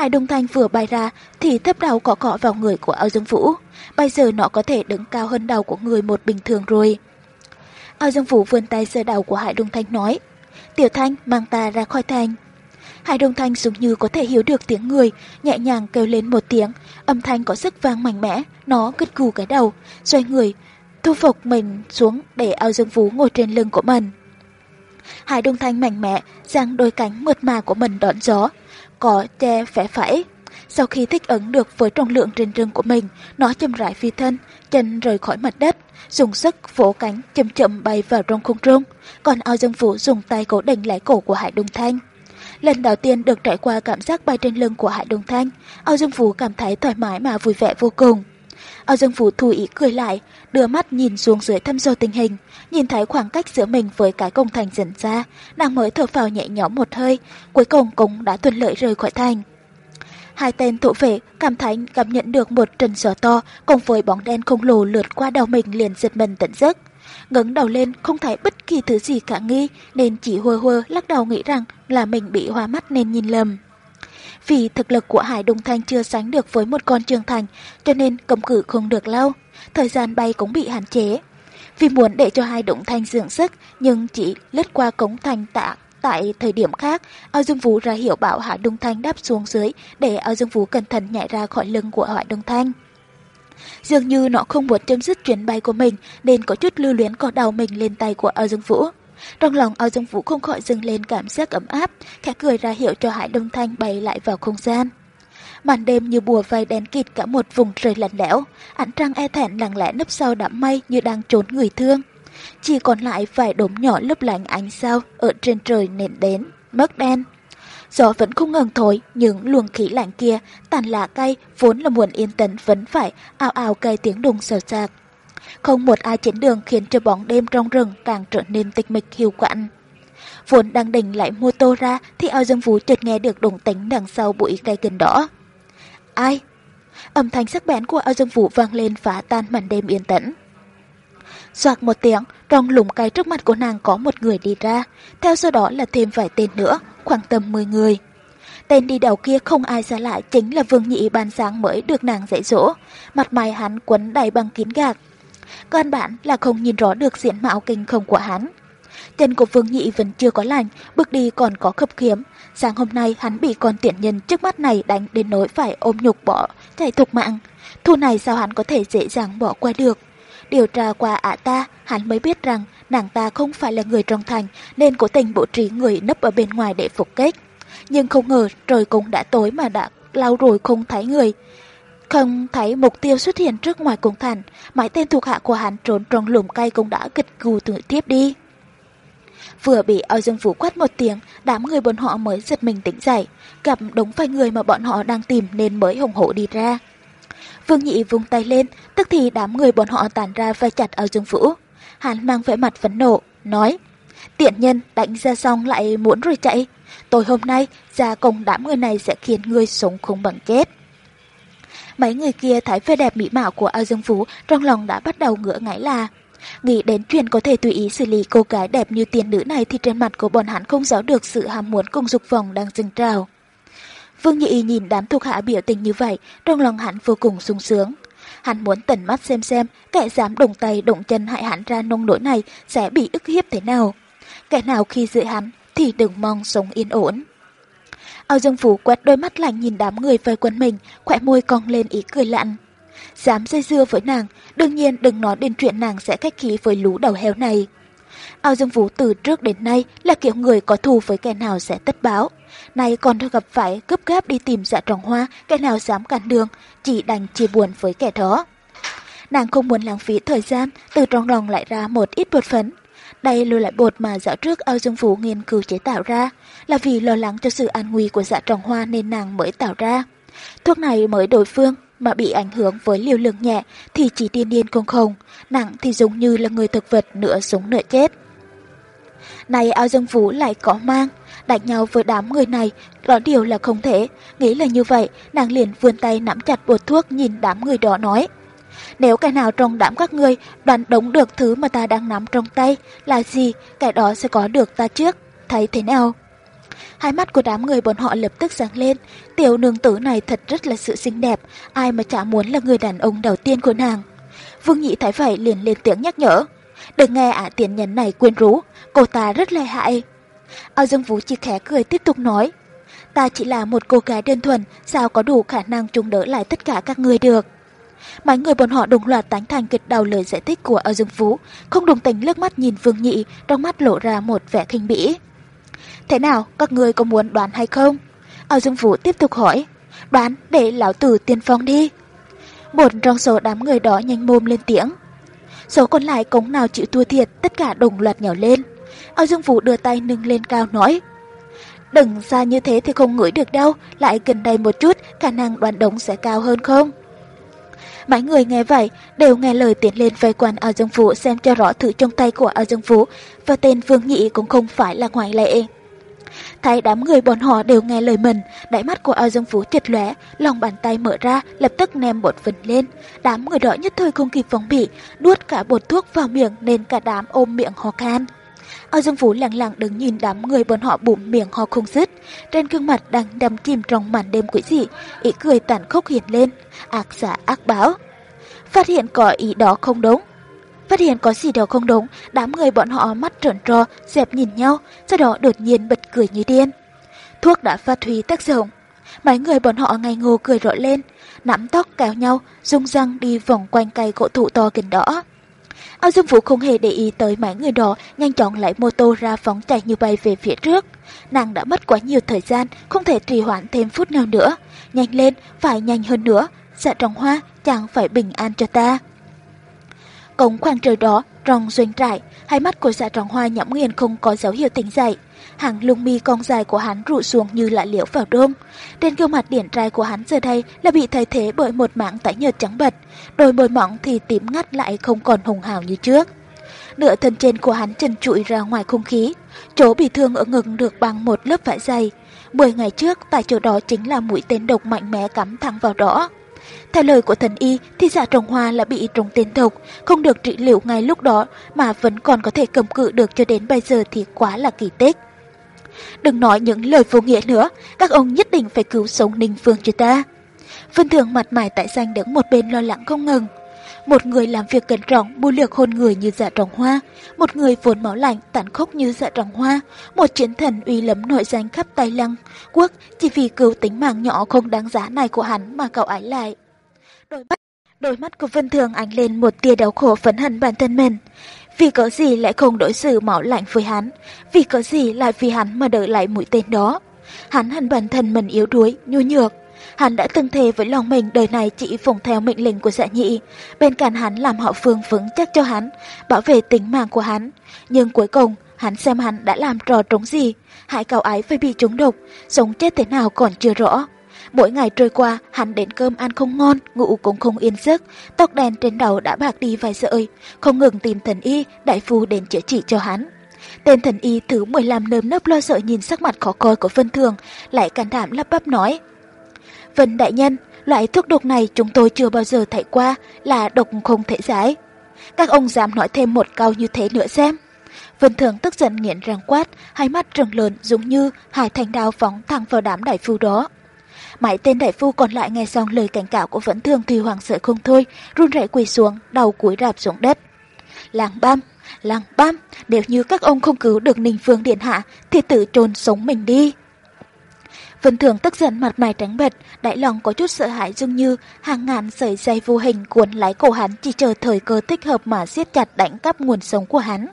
Hải Đông Thanh vừa bay ra thì thấp đầu cọ cọ vào người của Ao Dương Vũ. Bây giờ nó có thể đứng cao hơn đầu của người một bình thường rồi. Ao Dương Vũ vươn tay sờ đầu của Hải Đông Thanh nói, Tiểu Thanh mang ta ra khỏi thành. Hải Đông Thanh giống như có thể hiểu được tiếng người, nhẹ nhàng kêu lên một tiếng, âm thanh có sức vang mạnh mẽ, nó gật gù cái đầu, xoay người, thu phục mình xuống để ao dương Vũ ngồi trên lưng của mình. Hải Đông Thanh mạnh mẽ, giang đôi cánh mượt mà của mình đón gió, có che phẻ phải. Sau khi thích ứng được với trọng lượng trên lưng của mình, nó chậm rãi phi thân, chân rời khỏi mặt đất, dùng sức vỗ cánh chậm chậm bay vào trong không trung, còn ao dương vũ dùng tay cố định lại cổ của Hải Đông Thanh. Lần đầu tiên được trải qua cảm giác bay trên lưng của Hải Đông Thanh, Âu Dương Vũ cảm thấy thoải mái mà vui vẻ vô cùng. Âu Dương Phú thù ý cười lại, đưa mắt nhìn xuống dưới thăm dò tình hình, nhìn thấy khoảng cách giữa mình với cái công thành dần ra, nàng mới thở phào nhẹ nhõm một hơi, cuối cùng cũng đã thuận lợi rời khỏi thành. Hai tên thủ vệ cảm thấy cảm nhận được một trận gió to cùng với bóng đen khổng lồ lượt qua đầu mình liền giật mình tỉnh giấc ngẩng đầu lên không thấy bất kỳ thứ gì cả nghi nên chỉ hơ hơ lắc đầu nghĩ rằng là mình bị hoa mắt nên nhìn lầm. Vì thực lực của Hải Đông Thanh chưa sánh được với một con trường thành cho nên cầm cử không được lâu, thời gian bay cũng bị hạn chế. Vì muốn để cho hai Đông Thanh dưỡng sức nhưng chỉ lướt qua cống thành tạ Tại thời điểm khác, Ao Dương Vũ ra hiệu bảo Hải Đông Thanh đáp xuống dưới để Ao Dương Vũ cẩn thận nhảy ra khỏi lưng của Hải Đông Thanh. Dường như nó không muốn chấm dứt chuyến bay của mình nên có chút lưu luyến cọ đầu mình lên tay của Ao Dương Vũ. Trong lòng ao Dương Vũ không khỏi dâng lên cảm giác ấm áp, khẽ cười ra hiệu cho Hải Đông Thanh bay lại vào không gian. Màn đêm như bùa vây đen kịt cả một vùng trời lạnh lẽo, ánh trăng e thẹn lặng lẽ nấp sau đám mây như đang trốn người thương. Chỉ còn lại vài đốm nhỏ lấp lánh ánh sao ở trên trời nền đến, mất đen. Gió vẫn không ngừng thổi, những luồng khí lạnh kia, tàn lạ cay, vốn là muộn yên tĩnh vẫn phải ào ào cây tiếng đùng sờ sạc. Không một ai trên đường khiến cho bóng đêm trong rừng càng trở nên tịch mịch hiu quạnh. Vốn đang định lại mua tô ra thì ao dương vũ chợt nghe được động tĩnh đằng sau bụi cây gần đó. Ai? Âm thanh sắc bén của ao dương vũ vang lên phá tan màn đêm yên tĩnh. Soạt một tiếng, trong lùm cây trước mặt của nàng có một người đi ra, theo sau đó là thêm vài tên nữa, khoảng tầm 10 người. Tên đi đầu kia không ai xa lạ chính là Vương Nhị ban sáng mới được nàng dạy dỗ, mặt mày hắn quấn đầy bằng kín gạc. Căn bản là không nhìn rõ được diện mạo kinh không của hắn. Chân của Vương Nhị vẫn chưa có lành, bước đi còn có khập khiếm. Sáng hôm nay hắn bị con tiện nhân trước mắt này đánh đến nỗi phải ôm nhục bỏ, chạy thục mạng. Thu này sao hắn có thể dễ dàng bỏ qua được. Điều tra qua ả ta, hắn mới biết rằng nàng ta không phải là người trong thành nên cố tình bố trí người nấp ở bên ngoài để phục kích. Nhưng không ngờ trời cũng đã tối mà đã lao rồi không thấy người. Không thấy mục tiêu xuất hiện trước ngoài cung thành, mấy tên thuộc hạ của hắn trốn trong lùm cây cũng đã gật gù tự tiếp đi. Vừa bị ao dương phủ quát một tiếng, đám người bọn họ mới giật mình tỉnh dậy, gặp đúng vài người mà bọn họ đang tìm nên mới hùng hổ đi ra. Vương Nhị vung tay lên, tức thì đám người bọn họ tàn ra vai chặt ao dương phủ. Hắn mang vẻ mặt phấn nộ, nói Tiện nhân đánh ra xong lại muốn rồi chạy. Tối hôm nay ra cùng đám người này sẽ khiến ngươi sống không bằng chết. Mấy người kia thấy vẻ đẹp mỹ mạo của ao dương phú trong lòng đã bắt đầu ngỡ ngáy là Nghĩ đến chuyện có thể tùy ý xử lý cô gái đẹp như tiền nữ này thì trên mặt của bọn hắn không giấu được sự ham muốn cùng dục vọng đang dâng trào. Vương Nhị nhìn đám thuộc hạ biểu tình như vậy, trong lòng hắn vô cùng sung sướng. Hắn muốn tận mắt xem xem kẻ dám đồng tay động chân hại hắn ra nông nỗi này sẽ bị ức hiếp thế nào. Kẻ nào khi dự hắn thì đừng mong sống yên ổn. Ao Dương Phú quét đôi mắt lạnh nhìn đám người vây quanh mình, khỏe môi cong lên ý cười lặn. Dám dây dưa với nàng, đương nhiên đừng nói đến chuyện nàng sẽ cách khí với lũ đầu heo này. Ao Dương Vũ từ trước đến nay là kiểu người có thù với kẻ nào sẽ tất báo. Nay còn gặp phải cướp gáp đi tìm dạ tròn hoa, kẻ nào dám cản đường, chỉ đành chia buồn với kẻ đó. Nàng không muốn lãng phí thời gian, từ trong lòng lại ra một ít bột phấn. Đây là loại bột mà dạo trước Âu Dương Phú nghiên cứu chế tạo ra, là vì lo lắng cho sự an nguy của dạ trồng hoa nên nàng mới tạo ra. Thuốc này mới đổi phương mà bị ảnh hưởng với liều lượng nhẹ thì chỉ tiên điên không không, nặng thì giống như là người thực vật nửa sống nửa chết. Này Âu Dương Phú lại có mang, đánh nhau với đám người này, đó điều là không thể. Nghĩ là như vậy, nàng liền vươn tay nắm chặt bột thuốc nhìn đám người đó nói. Nếu cái nào trong đám các ngươi đoán đúng được thứ mà ta đang nắm trong tay là gì, cái đó sẽ có được ta trước. Thấy thế nào? Hai mắt của đám người bọn họ lập tức sáng lên. Tiểu nương tử này thật rất là sự xinh đẹp, ai mà chả muốn là người đàn ông đầu tiên của nàng. Vương Nhị thấy vậy liền lên tiếng nhắc nhở. Đừng nghe ả tiền nhân này quên rú cô ta rất lợi hại. Ao Dương Vũ chỉ khẽ cười tiếp tục nói. Ta chỉ là một cô gái đơn thuần, sao có đủ khả năng chung đỡ lại tất cả các người được. Mấy người bọn họ đồng loạt tán thành kịch đầu lời giải thích của Âu Dương Phú, không đồng tình lướt mắt nhìn Vương Nhị, trong mắt lộ ra một vẻ khinh bỉ. Thế nào, các người có muốn đoán hay không? Âu Dương Phú tiếp tục hỏi. Đoán để lão tử tiên phong đi. Một trong số đám người đó nhanh mồm lên tiếng. Số còn lại cống nào chịu thua thiệt, tất cả đồng loạt nhảy lên. Âu Dương Phú đưa tay nâng lên cao nói. Đừng xa như thế thì không ngửi được đâu, lại gần đây một chút, khả năng đoán đống sẽ cao hơn không? Mấy người nghe vậy đều nghe lời tiến lên vây quanh ở dương phú xem cho rõ thứ trong tay của ở dương phú và tên Vương Nhị cũng không phải là ngoại lệ. Thấy đám người bọn họ đều nghe lời mình, đáy mắt của ao dương phú chật lóe, lòng bàn tay mở ra, lập tức ném bột vần lên. Đám người đó nhất thời không kịp phòng bị, nuốt cả bột thuốc vào miệng nên cả đám ôm miệng ho khan. Ao Dương Phú lặng lặng đứng nhìn đám người bọn họ bụng miệng ho không dứt, trên gương mặt đang đắm chìm trong màn đêm quỷ dị, ý cười tàn khốc hiện lên, ác giả ác báo. Phát hiện có ý đó không đúng. Phát hiện có gì đó không đúng, đám người bọn họ mắt trợn trò, dẹp nhìn nhau, sau đó đột nhiên bật cười như điên. Thuốc đã phát huy tác dụng. Mấy người bọn họ ngây ngô cười rộ lên, nắm tóc kéo nhau, rung răng đi vòng quanh cây gỗ thụ to gần đó. Ao Dương Vũ không hề để ý tới mấy người đó, nhanh chóng lấy mô tô ra phóng chạy như bay về phía trước. Nàng đã mất quá nhiều thời gian, không thể trì hoãn thêm phút nào nữa. Nhanh lên, phải nhanh hơn nữa. Dạ trọng hoa, chẳng phải bình an cho ta. Cổng khoảng trời đó, rong doanh trại, hai mắt của dạ trọng hoa nhẫm nghiền không có dấu hiệu tỉnh dậy. Hàng lông mi cong dài của hắn rụ xuống như lại liễu vào đôm. Trên gương mặt điển trai của hắn giờ đây là bị thay thế bởi một mảng tái nhợt trắng bật. Đôi môi mỏng thì tím ngắt lại không còn hùng hào như trước. Nửa thân trên của hắn trần trụi ra ngoài không khí. Chỗ bị thương ở ngực được bằng một lớp vải dày. Mười ngày trước, tại chỗ đó chính là mũi tên độc mạnh mẽ cắm thẳng vào đó. Theo lời của thần y thì dạ trồng hoa là bị trúng tên độc, không được trị liệu ngay lúc đó mà vẫn còn có thể cầm cự được cho đến bây giờ thì quá là kỳ tích. Đừng nói những lời vô nghĩa nữa, các ông nhất định phải cứu sống Ninh Phương cho ta. Vân Thường mặt mày tại xanh đứng một bên lo lắng không ngừng. Một người làm việc cẩn trọng, mưu lược hôn người như dạ trọng hoa, một người vốn máu lạnh, tàn khốc như dạ trọng hoa, một chiến thần uy lấm nội danh khắp tay Lăng, quốc chỉ vì cứu tính mạng nhỏ không đáng giá này của hắn mà cậu ái lại. Đôi mắt, đôi mắt của Vân Thường ánh lên một tia đau khổ phấn hận bản thân mình. Vì có gì lại không đối xử máu lạnh với hắn? Vì có gì lại vì hắn mà đợi lại mũi tên đó? Hắn hẳn bản thân mình yếu đuối, nhu nhược. Hắn đã từng thề với lòng mình đời này chỉ phụng theo mệnh lệnh của dạ nhị. Bên cạnh hắn làm họ phương vững chắc cho hắn, bảo vệ tính mạng của hắn. Nhưng cuối cùng, hắn xem hắn đã làm trò trống gì. Hại cậu ái phải bị trúng độc, sống chết thế nào còn chưa rõ. Mỗi ngày trôi qua, hắn đến cơm ăn không ngon, ngủ cũng không yên giấc, tóc đèn trên đầu đã bạc đi vài sợi, không ngừng tìm thần y, đại phu đến chữa trị cho hắn. Tên thần y thứ 15 nơm nớp lo sợ nhìn sắc mặt khó coi của Vân Thường, lại can đảm lắp bắp nói. Vân đại nhân, loại thuốc độc này chúng tôi chưa bao giờ thấy qua, là độc không thể giải. Các ông dám nói thêm một câu như thế nữa xem. Vân Thường tức giận nghiện răng quát, hai mắt trừng lớn giống như hai thanh đao phóng thẳng vào đám đại phu đó. Mấy tên đại phu còn lại nghe xong lời cảnh cáo của Vẫn Thương thì hoàng sợ không thôi, run rẩy quỳ xuống, đầu cúi rạp xuống đất. Làng băm, làng băm, nếu như các ông không cứu được Ninh Phương Điện Hạ thì tự trôn sống mình đi. Vân Thường tức giận mặt mày trắng bệch, đại lòng có chút sợ hãi dường như hàng ngàn sợi dây vô hình cuốn lái cổ hắn chỉ chờ thời cơ thích hợp mà siết chặt đánh cắp nguồn sống của hắn.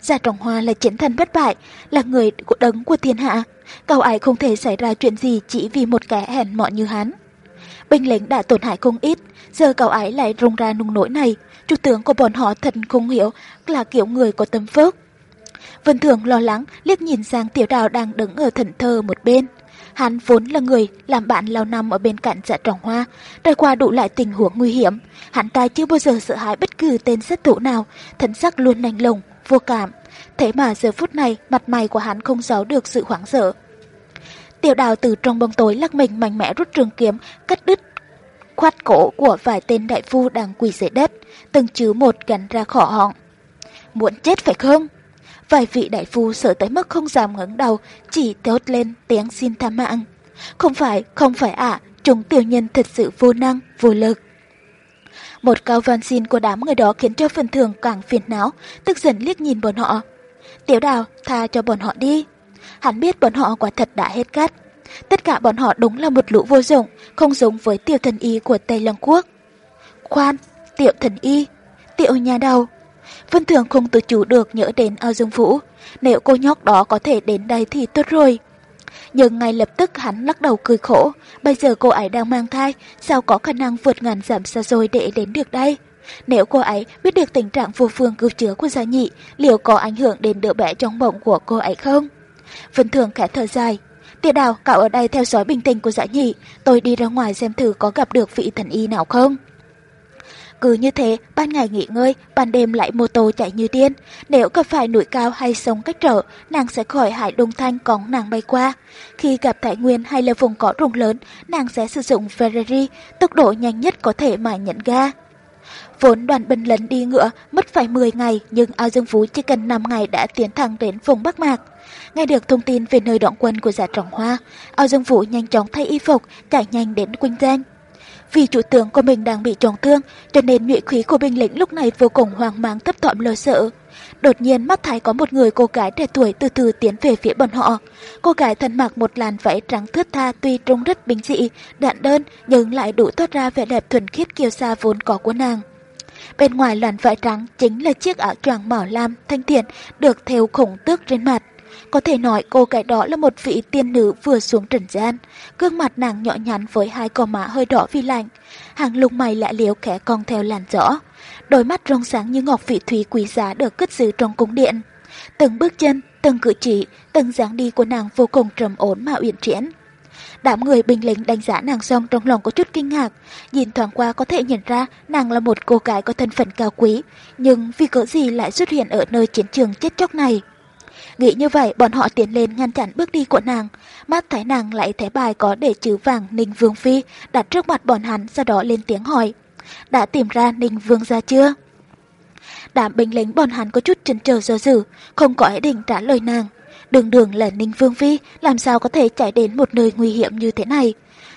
Gia Trọng Hoa là chiến thần bất bại, là người của đấng của thiên hạ. Cậu ấy không thể xảy ra chuyện gì chỉ vì một kẻ hèn mọn như hắn. binh lính đã tổn hại không ít, giờ cậu ấy lại rung ra nung nỗi này. Chủ tướng của bọn họ thật không hiểu là kiểu người có tâm phước. Vân Thường lo lắng liếc nhìn sang tiểu đào đang đứng ở thần thơ một bên. Hắn vốn là người làm bạn lâu năm ở bên cạnh dạ trọng hoa, trải qua đủ lại tình huống nguy hiểm. Hắn ta chưa bao giờ sợ hãi bất cứ tên sát thủ nào, thần sắc luôn lạnh lùng, vô cảm. Thế mà giờ phút này, mặt mày của hắn không giấu được sự hoảng sợ. Tiểu đào từ trong bóng tối lắc mình mạnh mẽ rút trường kiếm, cắt đứt khoát cổ của vài tên đại phu đang quỳ dưới đất, từng chứ một gắn ra khỏ họng. Muốn chết phải không? Vài vị đại phu sợ tới mức không dám ngẩng đầu, chỉ thốt lên tiếng xin tha mạng. Không phải, không phải ạ, chúng tiểu nhân thật sự vô năng, vô lực. Một câu van xin của đám người đó khiến cho phần thường càng phiền não, tức giận liếc nhìn bọn họ. Tiểu đào, tha cho bọn họ đi. Hắn biết bọn họ quả thật đã hết cát. Tất cả bọn họ đúng là một lũ vô dụng, không giống với tiểu thần y của Tây Lăng Quốc. Khoan, tiểu thần y, tiểu nhà đầu. Vân Thường không tự chủ được nhớ đến ao dương vũ. Nếu cô nhóc đó có thể đến đây thì tốt rồi. Nhưng ngay lập tức hắn lắc đầu cười khổ. Bây giờ cô ấy đang mang thai, sao có khả năng vượt ngàn dặm xa xôi để đến được đây? Nếu cô ấy biết được tình trạng vô phương cứu chữa của gia nhị, liệu có ảnh hưởng đến đứa bé trong bụng của cô ấy không? Vân Thường khẽ thở dài. Tiết đào, cậu ở đây theo dõi bình tĩnh của dạ nhị. Tôi đi ra ngoài xem thử có gặp được vị thần y nào không? Cứ như thế, ban ngày nghỉ ngơi, ban đêm lại mô tô chạy như điên. Nếu gặp phải núi cao hay sông cách trở, nàng sẽ khỏi hải đông thanh cõng nàng bay qua. Khi gặp Thái Nguyên hay là vùng cỏ rùng lớn, nàng sẽ sử dụng Ferrari, tốc độ nhanh nhất có thể mà nhận ga. Vốn đoàn binh lấn đi ngựa mất phải 10 ngày nhưng ao dương phú chỉ cần 5 ngày đã tiến thẳng đến vùng Bắc Mạc. Nghe được thông tin về nơi đoạn quân của giả trọng hoa, ao dương vũ nhanh chóng thay y phục, chạy nhanh đến Quỳnh Giang. Vì chủ tướng của mình đang bị trọng thương, cho nên nhuệ khí của binh lính lúc này vô cùng hoang mang thấp thỏm lo sợ. Đột nhiên mắt thấy có một người cô gái trẻ tuổi từ từ tiến về phía bọn họ. Cô gái thân mặc một làn váy trắng thướt tha tuy trông rất bình dị, đạn đơn nhưng lại đủ toát ra vẻ đẹp thuần khiết kiêu sa vốn có của nàng. Bên ngoài làn vải trắng chính là chiếc áo choàng màu lam thanh thiện được thêu khủng tước trên mặt. Có thể nói cô gái đó là một vị tiên nữ vừa xuống trần gian. Gương mặt nàng nhỏ nhắn với hai con má hơi đỏ vì lạnh. Hàng lục mày lại liếu khẽ cong theo làn rõ. Đôi mắt rong sáng như ngọc vị thủy quý giá được cất giữ trong cung điện. Từng bước chân, từng cử chỉ, từng dáng đi của nàng vô cùng trầm ổn mà uyển chuyển. Đám người binh lính đánh giá nàng xong trong lòng có chút kinh ngạc. Nhìn thoáng qua có thể nhận ra nàng là một cô gái có thân phận cao quý, nhưng vì cỡ gì lại xuất hiện ở nơi chiến trường chết chóc này. Nghĩ như vậy, bọn họ tiến lên ngăn chặn bước đi của nàng. Mắt thấy nàng lại thấy bài có để chữ vàng Ninh Vương Phi đặt trước mặt bọn hắn, sau đó lên tiếng hỏi. Đã tìm ra Ninh Vương ra chưa? Đám binh lính bọn hắn có chút chần chờ do dự, không có ý định trả lời nàng. Đường đường là Ninh Vương Phi, làm sao có thể chạy đến một nơi nguy hiểm như thế này?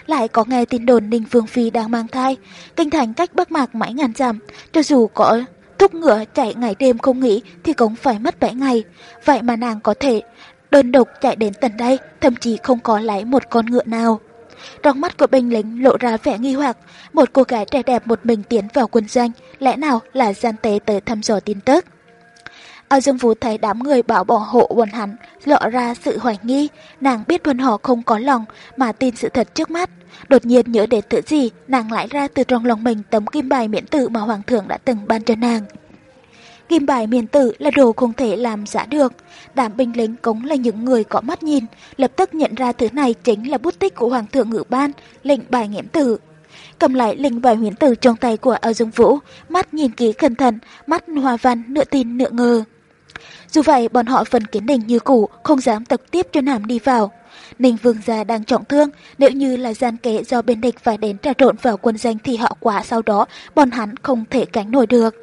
Lại có nghe tin đồn Ninh Vương Phi đang mang thai, kinh thành cách Bắc Mạc mãi ngàn dặm, cho dù có thúc ngựa chạy ngày đêm không nghỉ thì cũng phải mất 7 ngày. Vậy mà nàng có thể đơn độc chạy đến tận đây, thậm chí không có lấy một con ngựa nào. Trong mắt của binh lính lộ ra vẻ nghi hoặc, một cô gái trẻ đẹp một mình tiến vào quân doanh, lẽ nào là gian tế tới thăm dò tin tức. Ở Dương Vũ thấy đám người bảo bỏ hộ bọn hắn, lộ ra sự hoài nghi, nàng biết bọn họ không có lòng mà tin sự thật trước mắt. Đột nhiên nhớ đến thứ gì, nàng lại ra từ trong lòng mình tấm kim bài miễn tử mà Hoàng thượng đã từng ban cho nàng. Kim bài miễn tử là đồ không thể làm giả được. Đám binh lính cũng là những người có mắt nhìn, lập tức nhận ra thứ này chính là bút tích của Hoàng thượng ngự ban, lệnh bài nghiễm tử. Cầm lại lệnh bài miễn tử trong tay của Âu Dương Vũ, mắt nhìn kỹ cẩn thận, mắt hoa văn nửa tin nửa ngờ. Dù vậy, bọn họ vẫn kiến định như cũ, không dám tập tiếp cho Nam đi vào. Ninh Vương gia đang trọng thương, nếu như là gian kế do bên địch phải đến trà trộn vào quân danh thì họ quả sau đó, bọn hắn không thể cánh nổi được.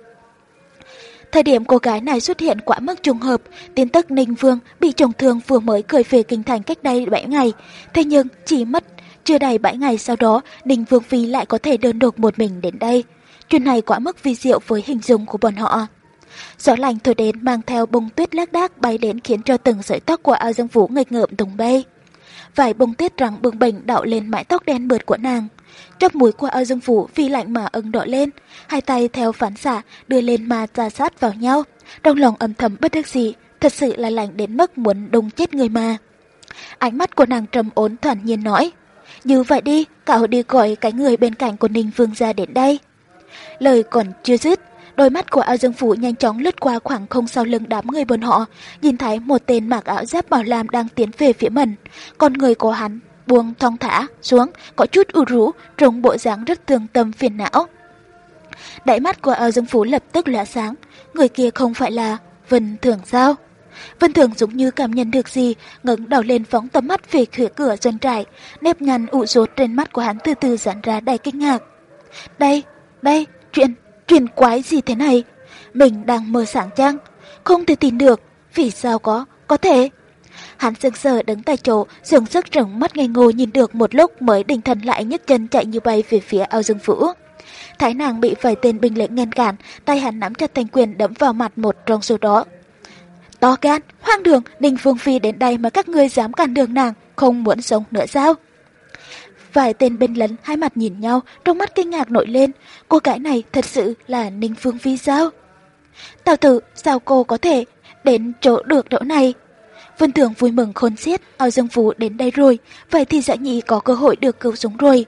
Thời điểm cô gái này xuất hiện quả mức trùng hợp, tin tức Ninh Vương bị trọng thương vừa mới khởi về kinh thành cách đây 7 ngày. Thế nhưng chỉ mất chưa đầy 7 ngày sau đó, Ninh Vương Phi lại có thể đơn độc một mình đến đây. Chuyện này quả mức vi diệu với hình dung của bọn họ. Gió lạnh thổi đến mang theo bông tuyết lác đác bay đến khiến cho từng sợi tóc của ao dương vũ nghịch ngợm tung bay. Vài bông tuyết trắng bừng bềnh đạo lên mái tóc đen mượt của nàng. trong mũi của ao dương vũ vì lạnh mà ưng đỏ lên, hai tay theo phản xạ đưa lên mà ra sát vào nhau. Trong lòng âm thầm bất đắc dĩ, thật sự là lạnh đến mức muốn đông chết người mà. Ánh mắt của nàng trầm ổn thản nhiên nói, Như vậy đi, cậu đi gọi cái người bên cạnh của Ninh Vương ra đến đây. Lời còn chưa dứt, đôi mắt của Ao Dương Phủ nhanh chóng lướt qua khoảng không sau lưng đám người bọn họ, nhìn thấy một tên mặc áo giáp bảo lam đang tiến về phía mình. Con người của hắn buông thong thả xuống, có chút u rũ, trông bộ dáng rất tương tâm phiền não. Đại mắt của Ao Dương Phủ lập tức lóe sáng, người kia không phải là Vân Thường sao? Vân Thường giống như cảm nhận được gì, ngẩng đầu lên phóng tầm mắt về phía cửa doanh trại, nếp nhăn ụ rột trên mắt của hắn từ từ giãn ra đầy kinh ngạc. Đây, đây, chuyện, chuyện quái gì thế này? Mình đang mơ sáng chăng? Không thể tin được, vì sao có, có thể? Hắn sững sờ đứng tại chỗ, dường sức rừng mắt ngây ngô nhìn được một lúc mới định thần lại nhấc chân chạy như bay về phía ao dương vũ. Thái nàng bị vài tên binh lệnh ngăn cản, tay hắn nắm chặt thanh quyền đấm vào mặt một trong số đó. To gan, hoang đường, Ninh Phương Phi đến đây mà các ngươi dám cản đường nàng, không muốn sống nữa sao? Vài tên bên lấn hai mặt nhìn nhau, trong mắt kinh ngạc nổi lên. Cô gái này thật sự là Ninh Phương Phi sao? Tào tử, sao cô có thể đến chỗ được chỗ này? Vân Thường vui mừng khôn xiết, ao dương phú đến đây rồi, vậy thì dạ nhị có cơ hội được cứu sống rồi.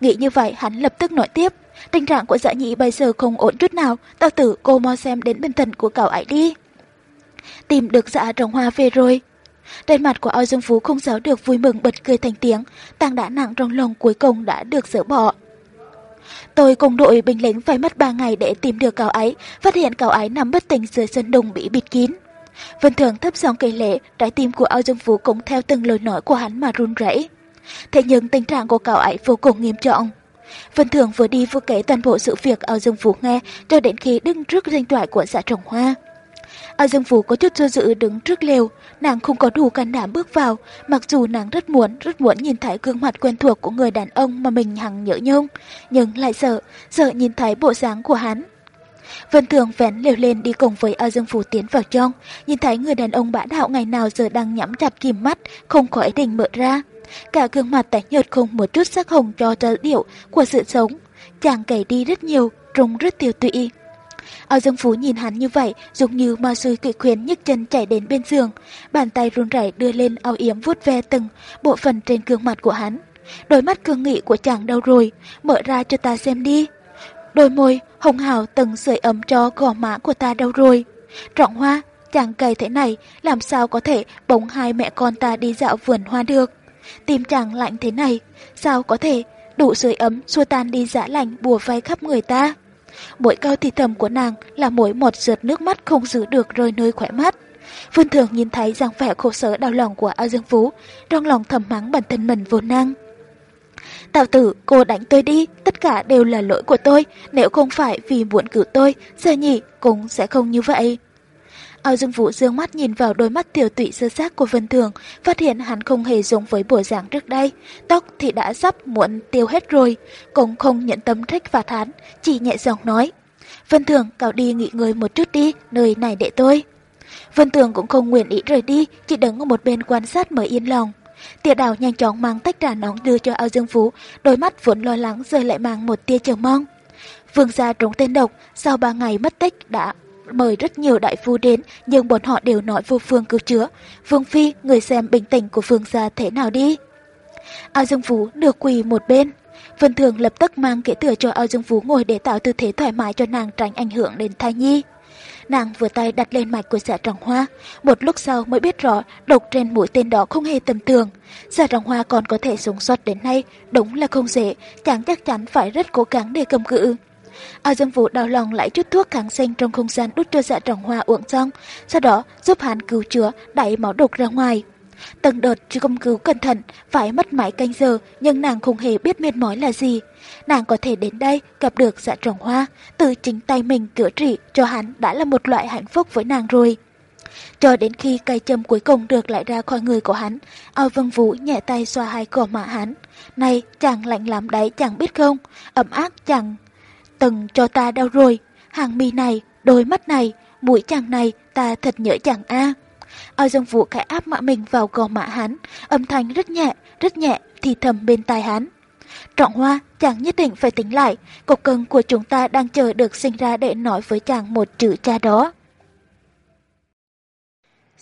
Nghĩ như vậy hắn lập tức nói tiếp, tình trạng của dạ nhị bây giờ không ổn chút nào, Tào tử cô mau xem đến bên thần của cậu ấy đi. Tìm được dạ trồng hoa về rồi. Trên mặt của Âu dương phú không giấu được vui mừng bật cười thành tiếng, tàng đã nặng trong lòng cuối cùng đã được dỡ bỏ. Tôi cùng đội binh lính phải mất 3 ngày để tìm được cậu ấy, phát hiện cậu ấy nằm bất tỉnh dưới sân đồng bị bịt kín. Vân Thường thấp giọng kể lệ, trái tim của Âu Dương Phú cũng theo từng lời nói của hắn mà run rẩy. Thế nhưng tình trạng của cậu ấy vô cùng nghiêm trọng. Vân Thường vừa đi vừa kể toàn bộ sự việc Âu Dương Phú nghe cho đến khi đứng trước danh thoại của xã trồng hoa. A Dương Phú có chút do dự đứng trước lều, nàng không có đủ can đảm bước vào, mặc dù nàng rất muốn, rất muốn nhìn thấy gương mặt quen thuộc của người đàn ông mà mình hằng nhớ nhung, nhưng lại sợ, sợ nhìn thấy bộ dáng của hắn. Vân Thường vén lều lên đi cùng với A Dương Phú tiến vào trong, nhìn thấy người đàn ông bã đạo ngày nào giờ đang nhắm chặt kìm mắt, không có ý định mở ra. Cả gương mặt tái nhợt không một chút sắc hồng cho trợ điệu của sự sống. Chàng kể đi rất nhiều, trông rất tiêu tụy. Ao Dương Phú nhìn hắn như vậy, giống như ma sư kỵ khuyến nhấc chân chạy đến bên giường, bàn tay run rẩy đưa lên áo yếm vuốt ve từng bộ phận trên gương mặt của hắn. Đôi mắt cương nghị của chàng đâu rồi, mở ra cho ta xem đi. Đôi môi hồng hào từng sưởi ấm cho gò má của ta đâu rồi. Trọng hoa, chàng cày thế này, làm sao có thể bóng hai mẹ con ta đi dạo vườn hoa được. Tim chàng lạnh thế này, sao có thể đủ sưởi ấm xua tan đi giá lạnh bùa vây khắp người ta. Mỗi câu thì thầm của nàng là mỗi một giọt nước mắt không giữ được rơi nơi khỏe mắt. Vương Thường nhìn thấy dáng vẻ khổ sở đau lòng của A Dương Phú, trong lòng thầm mắng bản thân mình vô năng. Tào tử, cô đánh tôi đi, tất cả đều là lỗi của tôi, nếu không phải vì muốn cứu tôi, giờ nhỉ cũng sẽ không như vậy. Ao Dương Vũ dương mắt nhìn vào đôi mắt tiểu tụy sơ xác của Vân Thường, phát hiện hắn không hề giống với bộ dạng trước đây, tóc thì đã sắp muộn tiêu hết rồi, cũng không nhận tâm trách phạt hắn, chỉ nhẹ giọng nói. Vân Thường, cậu đi nghỉ ngơi một chút đi, nơi này để tôi. Vân Thường cũng không nguyện ý rời đi, chỉ đứng ở một bên quan sát mới yên lòng. Tia đào nhanh chóng mang tách trà nóng đưa cho ao dương phú, đôi mắt vốn lo lắng giờ lại mang một tia chờ mong. Vương gia trúng tên độc, sau ba ngày mất tích đã mời rất nhiều đại phu đến, nhưng bọn họ đều nói vô phương cứu chữa. Vương Phi, người xem bình tĩnh của Vương gia thế nào đi. Ao Dương Phú được quỳ một bên. Vân Thường lập tức mang kế tựa cho Ao Dương Phú ngồi để tạo tư thế thoải mái cho nàng tránh ảnh hưởng đến thai nhi. Nàng vừa tay đặt lên mạch của dạ trọng hoa, một lúc sau mới biết rõ độc trên mũi tên đó không hề tầm thường. Dạ trọng hoa còn có thể sống sót đến nay, đúng là không dễ, chàng chắc chắn phải rất cố gắng để cầm cự. A Dương Vũ đau lòng lại chút thuốc kháng sinh trong không gian đút cho dạ trọng hoa uống xong, sau đó giúp hắn cứu chữa, đẩy máu độc ra ngoài. Từng đợt chưa công cứu cẩn thận, phải mất mãi canh giờ, nhưng nàng không hề biết mệt mỏi là gì. Nàng có thể đến đây gặp được dạ trọng hoa, từ chính tay mình chữa trị cho hắn đã là một loại hạnh phúc với nàng rồi. Cho đến khi cây châm cuối cùng được lại ra khỏi người của hắn, ao vân vũ nhẹ tay xoa hai cỏ mạ hắn. Này, chàng lạnh lắm đấy, chàng biết không? Ẩm ác chàng từng cho ta đau rồi. Hàng mi này, đôi mắt này, mũi chàng này, ta thật nhớ chàng a. Ao Dương Vũ khẽ áp mạ mình vào gò mạ hắn, âm thanh rất nhẹ, rất nhẹ thì thầm bên tai hắn. Trọng Hoa, chàng nhất định phải tính lại, cục cưng của chúng ta đang chờ được sinh ra để nói với chàng một chữ cha đó.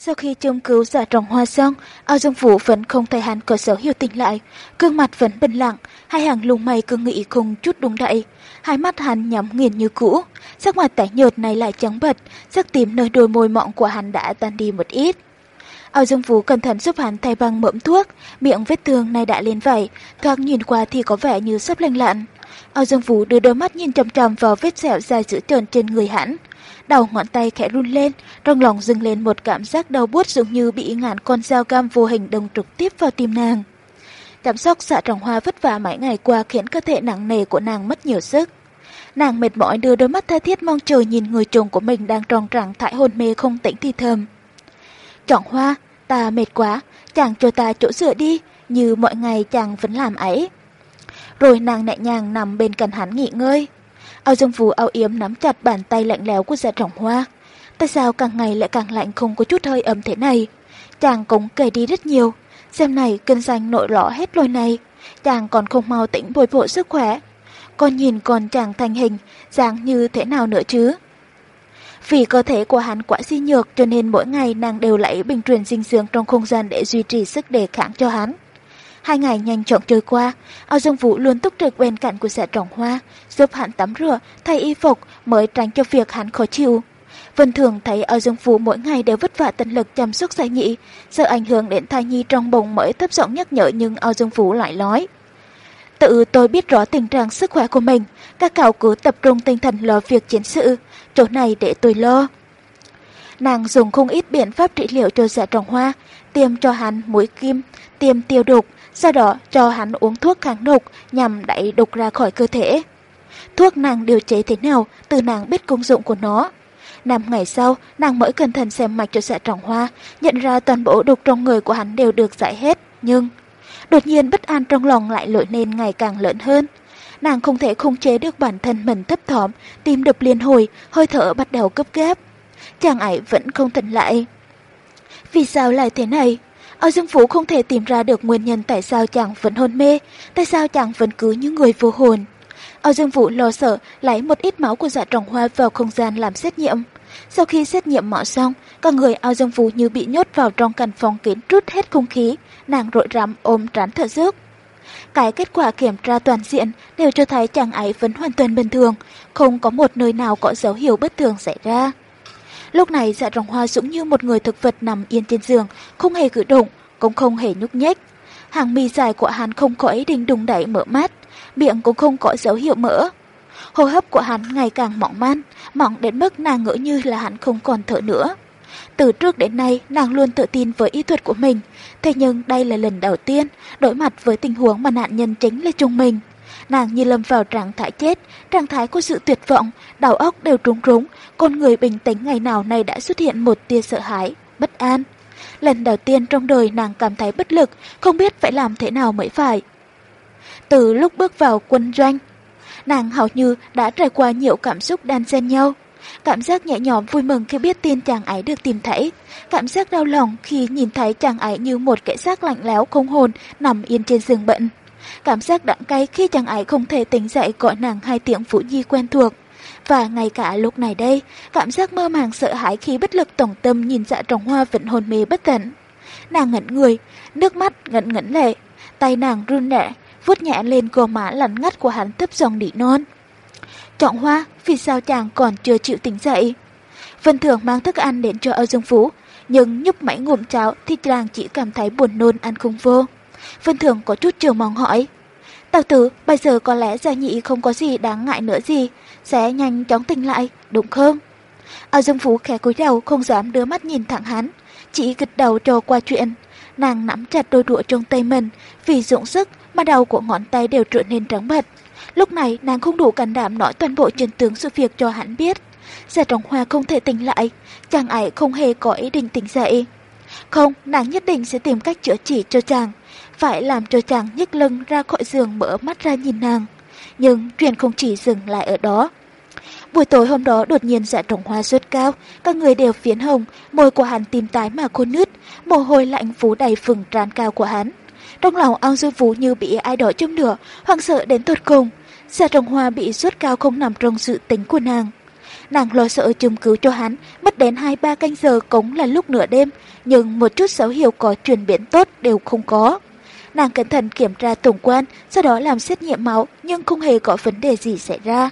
Sau khi châm cứu giả trọng hoa xong, ao dương vũ vẫn không thấy hắn có dấu hiệu tỉnh lại. Gương mặt vẫn bình lặng, hai hàng lông mày cứ nghĩ không chút đúng đậy. Hai mắt hắn nhắm nghiền như cũ. Sắc mặt tái nhợt này lại trắng bật, sắc tím nơi đôi môi mọng của hắn đã tan đi một ít. Ao Dương Vũ cẩn thận giúp hắn thay băng mẫm thuốc, miệng vết thương này đã lên vảy, thoáng nhìn qua thì có vẻ như sắp lành lặn. Ao Dương Vũ đưa đôi mắt nhìn chằm chằm vào vết sẹo dài dữ tròn trên người hắn. Đầu ngón tay khẽ run lên, trong lòng dâng lên một cảm giác đau buốt giống như bị ngàn con dao găm vô hình đâm trực tiếp vào tim nàng. Chăm sóc dạ trọng hoa vất vả mấy ngày qua khiến cơ thể nặng nề của nàng mất nhiều sức. Nàng mệt mỏi đưa đôi mắt tha thiết mong chờ nhìn người chồng của mình đang tròn trẳng thải hồn mê không tỉnh thì thầm. Trọng hoa, ta mệt quá, chàng cho ta chỗ dựa đi, như mọi ngày chàng vẫn làm ấy. Rồi nàng nhẹ nhàng nằm bên cạnh hắn nghỉ ngơi. Ao Dương Vũ ao yếm nắm chặt bàn tay lạnh lẽo của dạ trọng hoa. Tại sao càng ngày lại càng lạnh không có chút hơi ấm thế này? Chàng cũng kể đi rất nhiều. Xem này kinh doanh nội lõ hết lôi này. Chàng còn không mau tỉnh bồi bổ sức khỏe. Con nhìn còn chàng thành hình, dáng như thế nào nữa chứ? Vì cơ thể của hắn quá suy nhược cho nên mỗi ngày nàng đều lấy bình truyền dinh dưỡng trong không gian để duy trì sức đề kháng cho hắn. Hai ngày nhanh chóng trôi qua, ao dương vũ luôn túc trực bên cạnh của dạ trọng hoa, giúp hắn tắm rửa, thay y phục mới tránh cho việc hắn khó chịu. Vân Thường thấy ở dương Phủ mỗi ngày đều vất vả tinh lực chăm sóc sai nhị, sợ ảnh hưởng đến thai nhi trong bụng mới thấp giọng nhắc nhở nhưng ở dương Phủ lại nói. Tự tôi biết rõ tình trạng sức khỏe của mình, các cậu cứ tập trung tinh thần lo việc chiến sự, chỗ này để tôi lo. Nàng dùng không ít biện pháp trị liệu cho dạ trọng hoa, tiêm cho hắn mũi kim, tiêm tiêu độc, sau đó cho hắn uống thuốc kháng độc nhằm đẩy độc ra khỏi cơ thể. Thuốc nàng điều chế thế nào, từ nàng biết công dụng của nó. Năm ngày sau, nàng mới cẩn thận xem mạch cho dạ trọng hoa, nhận ra toàn bộ đục trong người của hắn đều được giải hết, nhưng... Đột nhiên bất an trong lòng lại lội lên ngày càng lớn hơn. Nàng không thể khống chế được bản thân mình thấp thỏm, tim đập liên hồi, hơi thở bắt đầu cấp gáp. Chàng ấy vẫn không tỉnh lại. Vì sao lại thế này? Ở Dương Phú không thể tìm ra được nguyên nhân tại sao chàng vẫn hôn mê, tại sao chàng vẫn cứ như người vô hồn. Ở Dương Vũ lo sợ lấy một ít máu của dạ trồng hoa vào không gian làm xét nghiệm. Sau khi xét nghiệm mỏ xong, cả người ao dương phú như bị nhốt vào trong căn phòng kín trút hết không khí, nàng rội rắm ôm trán thở dốc. Cái kết quả kiểm tra toàn diện đều cho thấy chàng ấy vẫn hoàn toàn bình thường, không có một nơi nào có dấu hiệu bất thường xảy ra. Lúc này dạ rồng hoa dũng như một người thực vật nằm yên trên giường, không hề cử động, cũng không hề nhúc nhích. Hàng mi dài của hắn không có ý định đùng đẩy mở mắt, miệng cũng không có dấu hiệu mở. Hô hấp của hắn ngày càng mỏng man, mỏng đến mức nàng ngỡ như là hắn không còn thở nữa. Từ trước đến nay, nàng luôn tự tin với ý thuật của mình. Thế nhưng đây là lần đầu tiên đối mặt với tình huống mà nạn nhân chính là chung mình. Nàng như lâm vào trạng thái chết, trạng thái của sự tuyệt vọng, đầu óc đều trúng rúng, con người bình tĩnh ngày nào nay đã xuất hiện một tia sợ hãi, bất an. Lần đầu tiên trong đời nàng cảm thấy bất lực, không biết phải làm thế nào mới phải. Từ lúc bước vào quân doanh, nàng hầu như đã trải qua nhiều cảm xúc đan xen nhau. Cảm giác nhẹ nhõm vui mừng khi biết tin chàng ấy được tìm thấy. Cảm giác đau lòng khi nhìn thấy chàng ấy như một kẻ xác lạnh lẽo không hồn nằm yên trên giường bệnh. Cảm giác đắng cay khi chàng ấy không thể tỉnh dậy gọi nàng hai tiếng phụ Nhi quen thuộc. Và ngay cả lúc này đây, cảm giác mơ màng sợ hãi khi bất lực tổng tâm nhìn dạ trồng hoa vẫn hồn mê bất tận. Nàng ngẩn người, nước mắt ngẩn ngẩn lệ, tay nàng run nhẹ, vuốt nhẹ lên gò má lắn ngắt của hắn thấp giọng nỉ non. Trọng hoa, vì sao chàng còn chưa chịu tỉnh dậy? Vân Thường mang thức ăn đến cho Âu Dương Phú, nhưng nhúc mãi ngụm cháo thì chàng chỉ cảm thấy buồn nôn ăn không vô. Vân Thường có chút chờ mong hỏi. Tào tử, bây giờ có lẽ gia nhị không có gì đáng ngại nữa gì, sẽ nhanh chóng tỉnh lại, đúng không? Âu Dương Phú khẽ cúi đầu không dám đưa mắt nhìn thẳng hắn, chỉ gật đầu cho qua chuyện. Nàng nắm chặt đôi đũa trong tay mình, vì dụng sức mà đầu của ngón tay đều trở nên trắng bật. Lúc này nàng không đủ can đảm nói toàn bộ chân tướng sự việc cho hắn biết. Giả trọng hoa không thể tỉnh lại, chàng ấy không hề có ý định tỉnh dậy. Không, nàng nhất định sẽ tìm cách chữa trị cho chàng, phải làm cho chàng nhấc lưng ra khỏi giường mở mắt ra nhìn nàng. Nhưng chuyện không chỉ dừng lại ở đó. Buổi tối hôm đó đột nhiên dạ trọng hoa sốt cao, các người đều phiến hồng, môi của hắn tìm tái mà khô nứt, mồ hôi lạnh phủ đầy phừng trán cao của hắn. Trong lòng Ao Dư Vũ như bị ai đó châm lửa, hoang sợ đến tột cùng. Dạ trồng hoa bị suốt cao không nằm trong sự tính của nàng. Nàng lo sợ chùm cứu cho hắn, mất đến 2-3 canh giờ cũng là lúc nửa đêm, nhưng một chút dấu hiệu có chuyển biến tốt đều không có. Nàng cẩn thận kiểm tra tổng quan, sau đó làm xét nghiệm máu nhưng không hề có vấn đề gì xảy ra.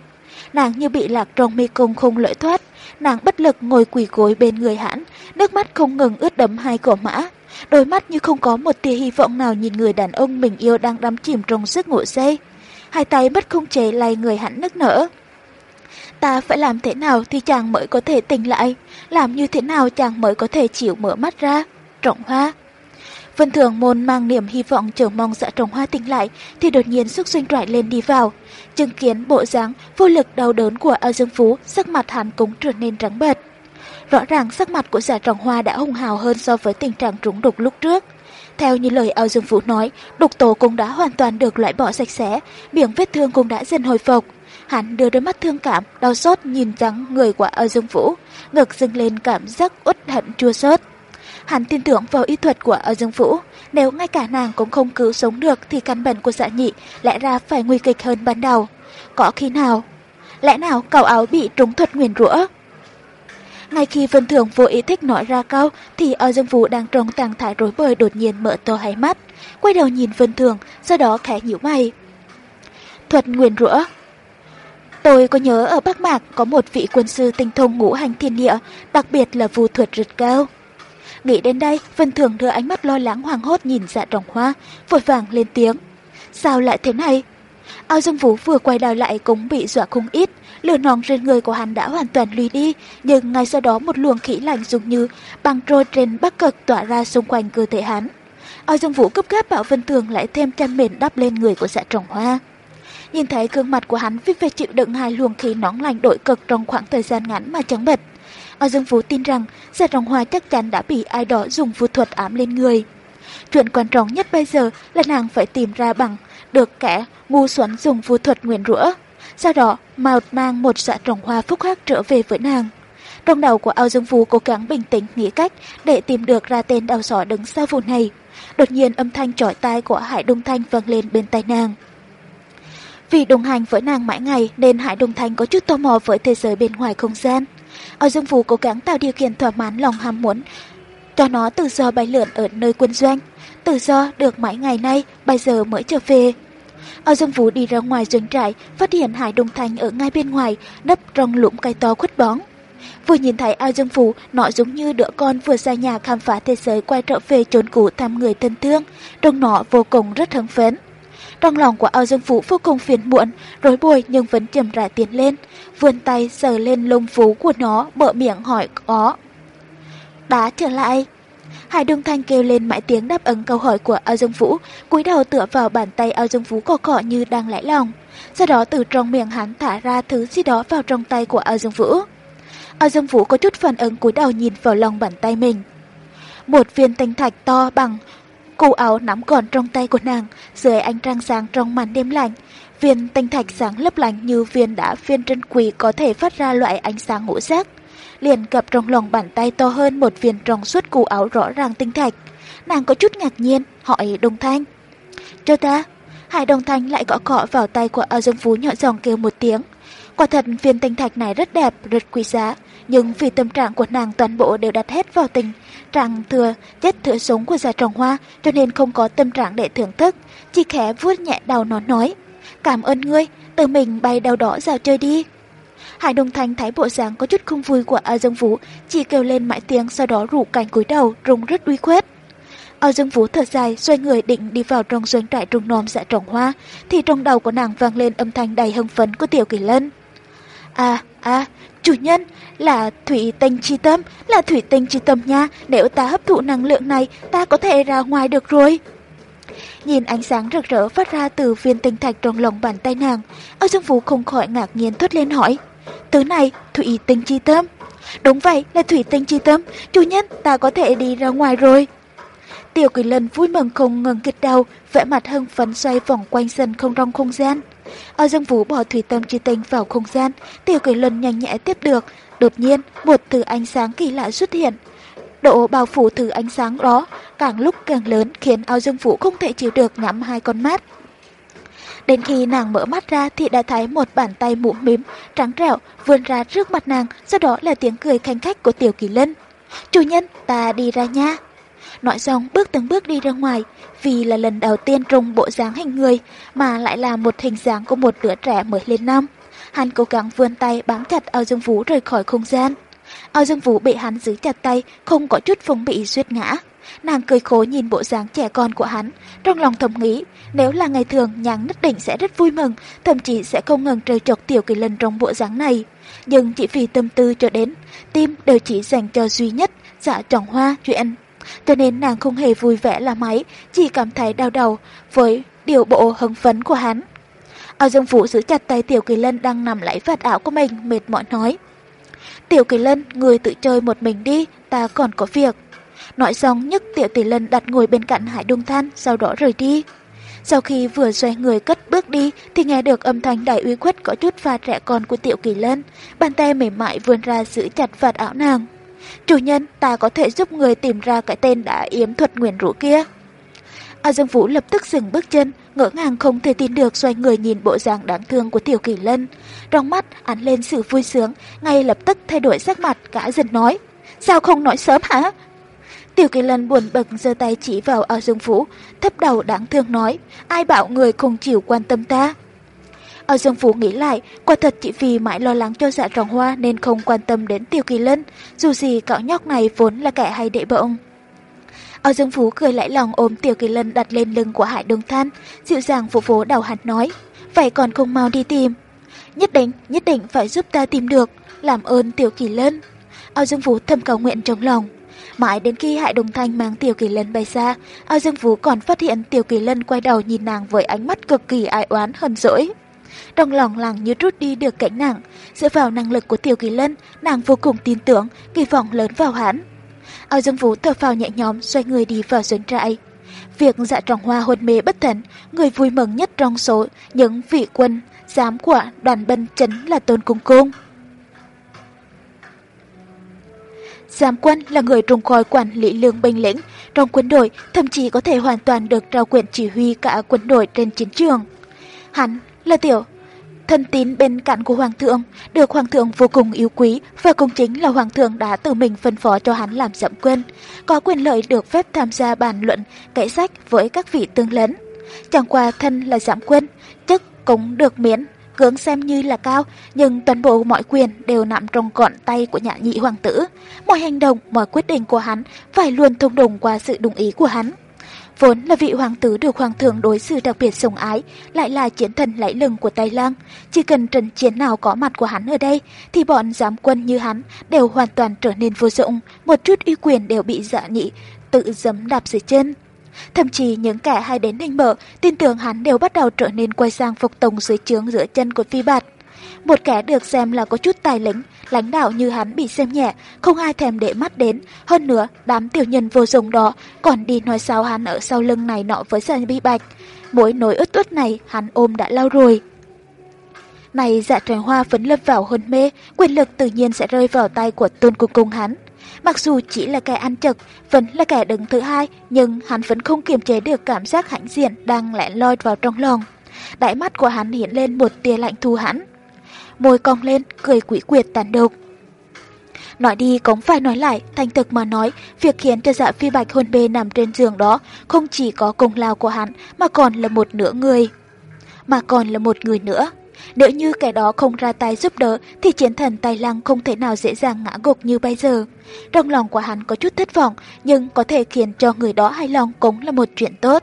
Nàng như bị lạc trong mê cung không lợi thoát, nàng bất lực ngồi quỳ gối bên người hắn, nước mắt không ngừng ướt đẫm hai cỏ mã. Đôi mắt như không có một tia hy vọng nào nhìn người đàn ông mình yêu đang đắm chìm trong giấc ngủ say. Hai tay bất không chế lay người hắn nức nở. Ta phải làm thế nào thì chàng mới có thể tỉnh lại, làm như thế nào chàng mới có thể chịu mở mắt ra. Trọng hoa. Vân Thường môn mang niềm hy vọng chờ mong dạ trọng hoa tỉnh lại thì đột nhiên sức doanh trại lên đi vào. Chứng kiến bộ dáng vô lực đau đớn của Ao Dương Phú, sắc mặt hắn cũng trở nên trắng bệch. Rõ ràng sắc mặt của giả trọng hoa đã hung hào hơn so với tình trạng trúng đục lúc trước. Theo như lời Ao Dương Vũ nói, đục tổ cũng đã hoàn toàn được loại bỏ sạch sẽ, miệng vết thương cũng đã dần hồi phục. Hắn đưa đôi mắt thương cảm, đau xót nhìn rằng người của Ao Dương Vũ, ngực dâng lên cảm giác uất hận chua xót. Hắn tin tưởng vào y thuật của Ao Dương Vũ, nếu ngay cả nàng cũng không cứu sống được thì căn bệnh của dạ nhị lẽ ra phải nguy kịch hơn ban đầu. Có khi nào? Lẽ nào cậu áo bị trúng thuật nguyền rủa? Ngay khi Vân Thường vô ý thích nói ra câu thì Âu Dương Vũ đang trong tàng thái rối bời đột nhiên mở to hai mắt, quay đầu nhìn Vân Thường, sau đó khẽ nhíu mày. Thuật nguyền rủa Tôi có nhớ ở Bắc Mạc có một vị quân sư tinh thông ngũ hành thiên địa, đặc biệt là vu thuật rực cao. Nghĩ đến đây, Vân Thường đưa ánh mắt lo lắng hoàng hốt nhìn dạ trọng hoa, vội vàng lên tiếng. Sao lại thế này? Ao Dương Vũ vừa quay đầu lại cũng bị dọa không ít, lửa nóng trên người của hắn đã hoàn toàn lùi đi, nhưng ngay sau đó một luồng khí lạnh dùng như băng trôi trên bắc cực tỏa ra xung quanh cơ thể hắn. Ao Dương Vũ cấp gáp bảo Vân Tường lại thêm chăn mền đắp lên người của dạ trồng hoa. Nhìn thấy gương mặt của hắn vì phải chịu đựng hai luồng khí nóng lạnh đổi cực trong khoảng thời gian ngắn mà trắng bệch. Ao Dương Vũ tin rằng dạ trồng hoa chắc chắn đã bị ai đó dùng phù thuật ám lên người. Chuyện quan trọng nhất bây giờ là nàng phải tìm ra bằng được kẻ ngu xuẩn dùng phù thuật nguyền rủa. Sau đó, Mao mang một dạ trồng hoa phúc hắc trở về với nàng. Trong đầu của Ao Dương Vũ cố gắng bình tĩnh nghĩ cách để tìm được ra tên đào sỏ đứng sau vụ này. Đột nhiên âm thanh chói tai của Hải Đông Thanh vang lên bên tai nàng. Vì đồng hành với nàng mãi ngày nên Hải Đông Thanh có chút tò mò với thế giới bên ngoài không gian. Ao Dương Vũ cố gắng tạo điều kiện thỏa mãn lòng ham muốn cho nó tự do bay lượn ở nơi quân doanh. Tự do được mãi ngày nay, bây giờ mới trở về. Ở Dương Vũ đi ra ngoài doanh trại, phát hiện Hải Đông Thanh ở ngay bên ngoài, nấp trong lũng cây to khuất bóng. Vừa nhìn thấy Ao Dương Vũ, nó giống như đứa con vừa ra nhà khám phá thế giới quay trở về chốn cũ thăm người thân thương, trong nó vô cùng rất hứng phấn. Trong lòng của Ao Dương Vũ vô cùng phiền muộn, rối bồi nhưng vẫn chậm rãi tiến lên, vươn tay sờ lên lông vú của nó, bợ miệng hỏi có. Đã trở lại. Hải Đông Thanh kêu lên mãi tiếng đáp ứng câu hỏi của Ao Dương Vũ, cúi đầu tựa vào bàn tay Ao Dương Vũ cọ cọ như đang lãi lòng. Sau đó từ trong miệng hắn thả ra thứ gì đó vào trong tay của Ao Dương Vũ. Ao Dương Vũ có chút phản ứng cúi đầu nhìn vào lòng bàn tay mình. Một viên tinh thạch to bằng cụ áo nắm gọn trong tay của nàng, dưới ánh trăng sáng trong màn đêm lạnh. Viên tinh thạch sáng lấp lánh như viên đá viên trân quý có thể phát ra loại ánh sáng ngũ sắc liền gặp trong lòng bàn tay to hơn một viên trong suốt cụ áo rõ ràng tinh thạch. Nàng có chút ngạc nhiên, hỏi Đông Thanh. Cho ta, Hải Đông Thanh lại gõ cọ vào tay của a Dương Phú nhỏ giọng kêu một tiếng. Quả thật viên tinh thạch này rất đẹp, rất quý giá, nhưng vì tâm trạng của nàng toàn bộ đều đặt hết vào tình trạng thừa chết thừa sống của già trồng hoa, cho nên không có tâm trạng để thưởng thức, chỉ khẽ vuốt nhẹ đầu nó nói. Cảm ơn ngươi, tự mình bay đầu đỏ ra chơi đi. Hải Đông Thanh thấy bộ dáng có chút không vui của A Dương Vũ, chỉ kêu lên mãi tiếng sau đó rủ cành cúi đầu, rung rất uy khuét. A Dương Vũ thở dài, xoay người định đi vào trong doanh trại trung nôm dạ trồng hoa, thì trong đầu của nàng vang lên âm thanh đầy hưng phấn của Tiểu Kỳ Lân. À, à, chủ nhân, là thủy tinh chi tâm, là thủy tinh chi tâm nha, nếu ta hấp thụ năng lượng này, ta có thể ra ngoài được rồi. Nhìn ánh sáng rực rỡ phát ra từ viên tinh thạch trong lòng bàn tay nàng, Âu Dương Vũ không khỏi ngạc nhiên thốt lên hỏi. Thứ này, thủy tinh chi tâm. Đúng vậy, là thủy tinh chi tâm. Chủ nhân, ta có thể đi ra ngoài rồi. Tiểu kỳ lân vui mừng không ngừng kịch đầu, vẽ mặt hưng phấn xoay vòng quanh sân không trong không gian. Ở dương vũ bỏ thủy tâm chi tinh vào không gian, tiểu kỳ lân nhanh nhẹ tiếp được. Đột nhiên, một thứ ánh sáng kỳ lạ xuất hiện. Độ bao phủ thứ ánh sáng đó càng lúc càng lớn khiến ao dương vũ không thể chịu được nhắm hai con mắt. Đến khi nàng mở mắt ra thì đã thấy một bàn tay mũm mím, trắng trẻo vươn ra trước mặt nàng, sau đó là tiếng cười khanh khách của Tiểu Kỳ Lân. Chủ nhân, ta đi ra nha. Nói xong bước từng bước đi ra ngoài, vì là lần đầu tiên trùng bộ dáng hình người, mà lại là một hình dáng của một đứa trẻ mới lên năm. Hắn cố gắng vươn tay bám chặt ao dương vũ rời khỏi không gian. Ao dương vũ bị hắn giữ chặt tay, không có chút phòng bị suýt ngã. Nàng cười khổ nhìn bộ dáng trẻ con của hắn, trong lòng thầm nghĩ, nếu là ngày thường nhàng nhất định sẽ rất vui mừng, thậm chí sẽ không ngừng trời chọc tiểu kỳ lân trong bộ dáng này. Nhưng chỉ vì tâm tư cho đến, tim đều chỉ dành cho duy nhất, dạ trọng hoa chuyện. Cho nên nàng không hề vui vẻ là máy, chỉ cảm thấy đau đầu với điều bộ hứng phấn của hắn. Ao Dương Vũ giữ chặt tay Tiểu Kỳ Lân đang nằm lấy vạt áo của mình, mệt mỏi nói. Tiểu Kỳ Lân, người tự chơi một mình đi, ta còn có việc. Nói xong nhấc Tiểu tỷ Lân đặt ngồi bên cạnh Hải Đông Than, sau đó rời đi. Sau khi vừa xoay người cất bước đi thì nghe được âm thanh đại uy khuất có chút pha trẻ con của Tiểu Kỳ Lân, bàn tay mềm mại vươn ra giữ chặt vạt áo nàng. Chủ nhân, ta có thể giúp người tìm ra cái tên đã yếm thuật nguyền rũ kia. A Dương Vũ lập tức dừng bước chân, ngỡ ngàng không thể tin được xoay người nhìn bộ dạng đáng thương của Tiểu Kỳ Lân. Trong mắt ánh lên sự vui sướng, ngay lập tức thay đổi sắc mặt, cả dần nói. Sao không nói sớm hả? Tiểu Kỳ Lân buồn bực giơ tay chỉ vào A Dương Phủ, thấp đầu đáng thương nói. Ai bảo người không chịu quan tâm ta? Ở Dương Phủ nghĩ lại, quả thật chỉ vì mãi lo lắng cho dạ tròn hoa nên không quan tâm đến Tiểu Kỳ Lân, dù gì cậu nhóc này vốn là kẻ hay đệ bộng. Âu Dương Phú cười lãi lòng ôm Tiểu Kỳ Lân đặt lên lưng của Hải Đông Than, dịu dàng phụ phố đầu hạt nói, vậy còn không mau đi tìm. Nhất định, nhất định phải giúp ta tìm được, làm ơn Tiểu Kỳ Lân. Âu Dương Phú thầm cầu nguyện trong lòng. Mãi đến khi Hải Đông Thanh mang Tiểu Kỳ Lân bay xa, Âu Dương Phú còn phát hiện Tiểu Kỳ Lân quay đầu nhìn nàng với ánh mắt cực kỳ ai oán hờn dỗi. Trong lòng làng như rút đi được cảnh nặng, dựa vào năng lực của Tiểu Kỳ Lân, nàng vô cùng tin tưởng, kỳ vọng lớn vào hắn. Ao Dương Vũ thở phào nhẹ nhõm xoay người đi vào doanh trại. Việc dạ trọng hoa hôn mê bất thần, người vui mừng nhất trong số những vị quân giám của đoàn bân chấn là Tôn Cung Cung. Giám quân là người trùng khói quản lý lương binh lĩnh trong quân đội, thậm chí có thể hoàn toàn được trao quyền chỉ huy cả quân đội trên chiến trường. Hắn là tiểu thân tín bên cạnh của hoàng thượng, được hoàng thượng vô cùng yêu quý và cũng chính là hoàng thượng đã tự mình phân phó cho hắn làm giám quân, có quyền lợi được phép tham gia bàn luận, cải sách với các vị tương lấn. Chẳng qua thân là giảm quân, chức cũng được miễn, cưỡng xem như là cao, nhưng toàn bộ mọi quyền đều nằm trong gọn tay của nhã nhị hoàng tử. Mọi hành động, mọi quyết định của hắn phải luôn thông đồng qua sự đồng ý của hắn. Vốn là vị hoàng tử được hoàng thượng đối xử đặc biệt sủng ái, lại là chiến thần lãy lừng của Tây Lang. Chỉ cần trận chiến nào có mặt của hắn ở đây, thì bọn giám quân như hắn đều hoàn toàn trở nên vô dụng, một chút uy quyền đều bị dạ nhị, tự dấm đạp dưới chân. Thậm chí những kẻ hay đến ninh mở, tin tưởng hắn đều bắt đầu trở nên quay sang phục tùng dưới trướng giữa chân của phi bạt. Một kẻ được xem là có chút tài lĩnh, lãnh đạo như hắn bị xem nhẹ, không ai thèm để mắt đến. Hơn nữa, đám tiểu nhân vô dụng đó còn đi nói sao hắn ở sau lưng này nọ với sàn bi bạch. Mỗi nỗi ướt ướt này hắn ôm đã lau rồi. Này dạ trời hoa phấn lâm vào hôn mê, quyền lực tự nhiên sẽ rơi vào tay của tôn cung cung hắn. Mặc dù chỉ là kẻ ăn trực, vẫn là kẻ đứng thứ hai, nhưng hắn vẫn không kiềm chế được cảm giác hãnh diện đang lẻn loi vào trong lòng. Đại mắt của hắn hiện lên một tia lạnh thù hắn môi cong lên, cười quỷ quyệt tàn độc. Nói đi cũng phải nói lại, thành thực mà nói, việc khiến cho dạ phi bạch hôn bê nằm trên giường đó không chỉ có công lao của hắn mà còn là một nửa người. Mà còn là một người nữa. Nếu như kẻ đó không ra tay giúp đỡ thì chiến thần Tài Lăng không thể nào dễ dàng ngã gục như bây giờ. Trong lòng của hắn có chút thất vọng nhưng có thể khiến cho người đó hài lòng cũng là một chuyện tốt.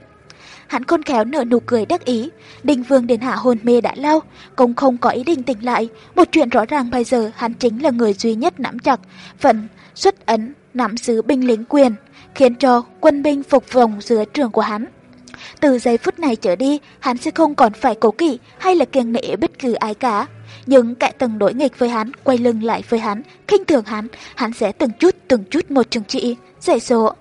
Hắn khôn khéo nở nụ cười đắc ý. Đình Vương đến hạ hồn mê đã lâu, cũng không có ý định tỉnh lại. Một chuyện rõ ràng bây giờ hắn chính là người duy nhất nắm chặt, phần xuất ấn, nắm giữ binh lính quyền, khiến cho quân binh phục vòng dưới trường của hắn. Từ giây phút này trở đi, hắn sẽ không còn phải cố kỵ hay là kiêng nể bất cứ ai cả. Nhưng kẻ từng đối nghịch với hắn, quay lưng lại với hắn, khinh thường hắn, hắn sẽ từng chút từng chút một trừng trị, dạy số.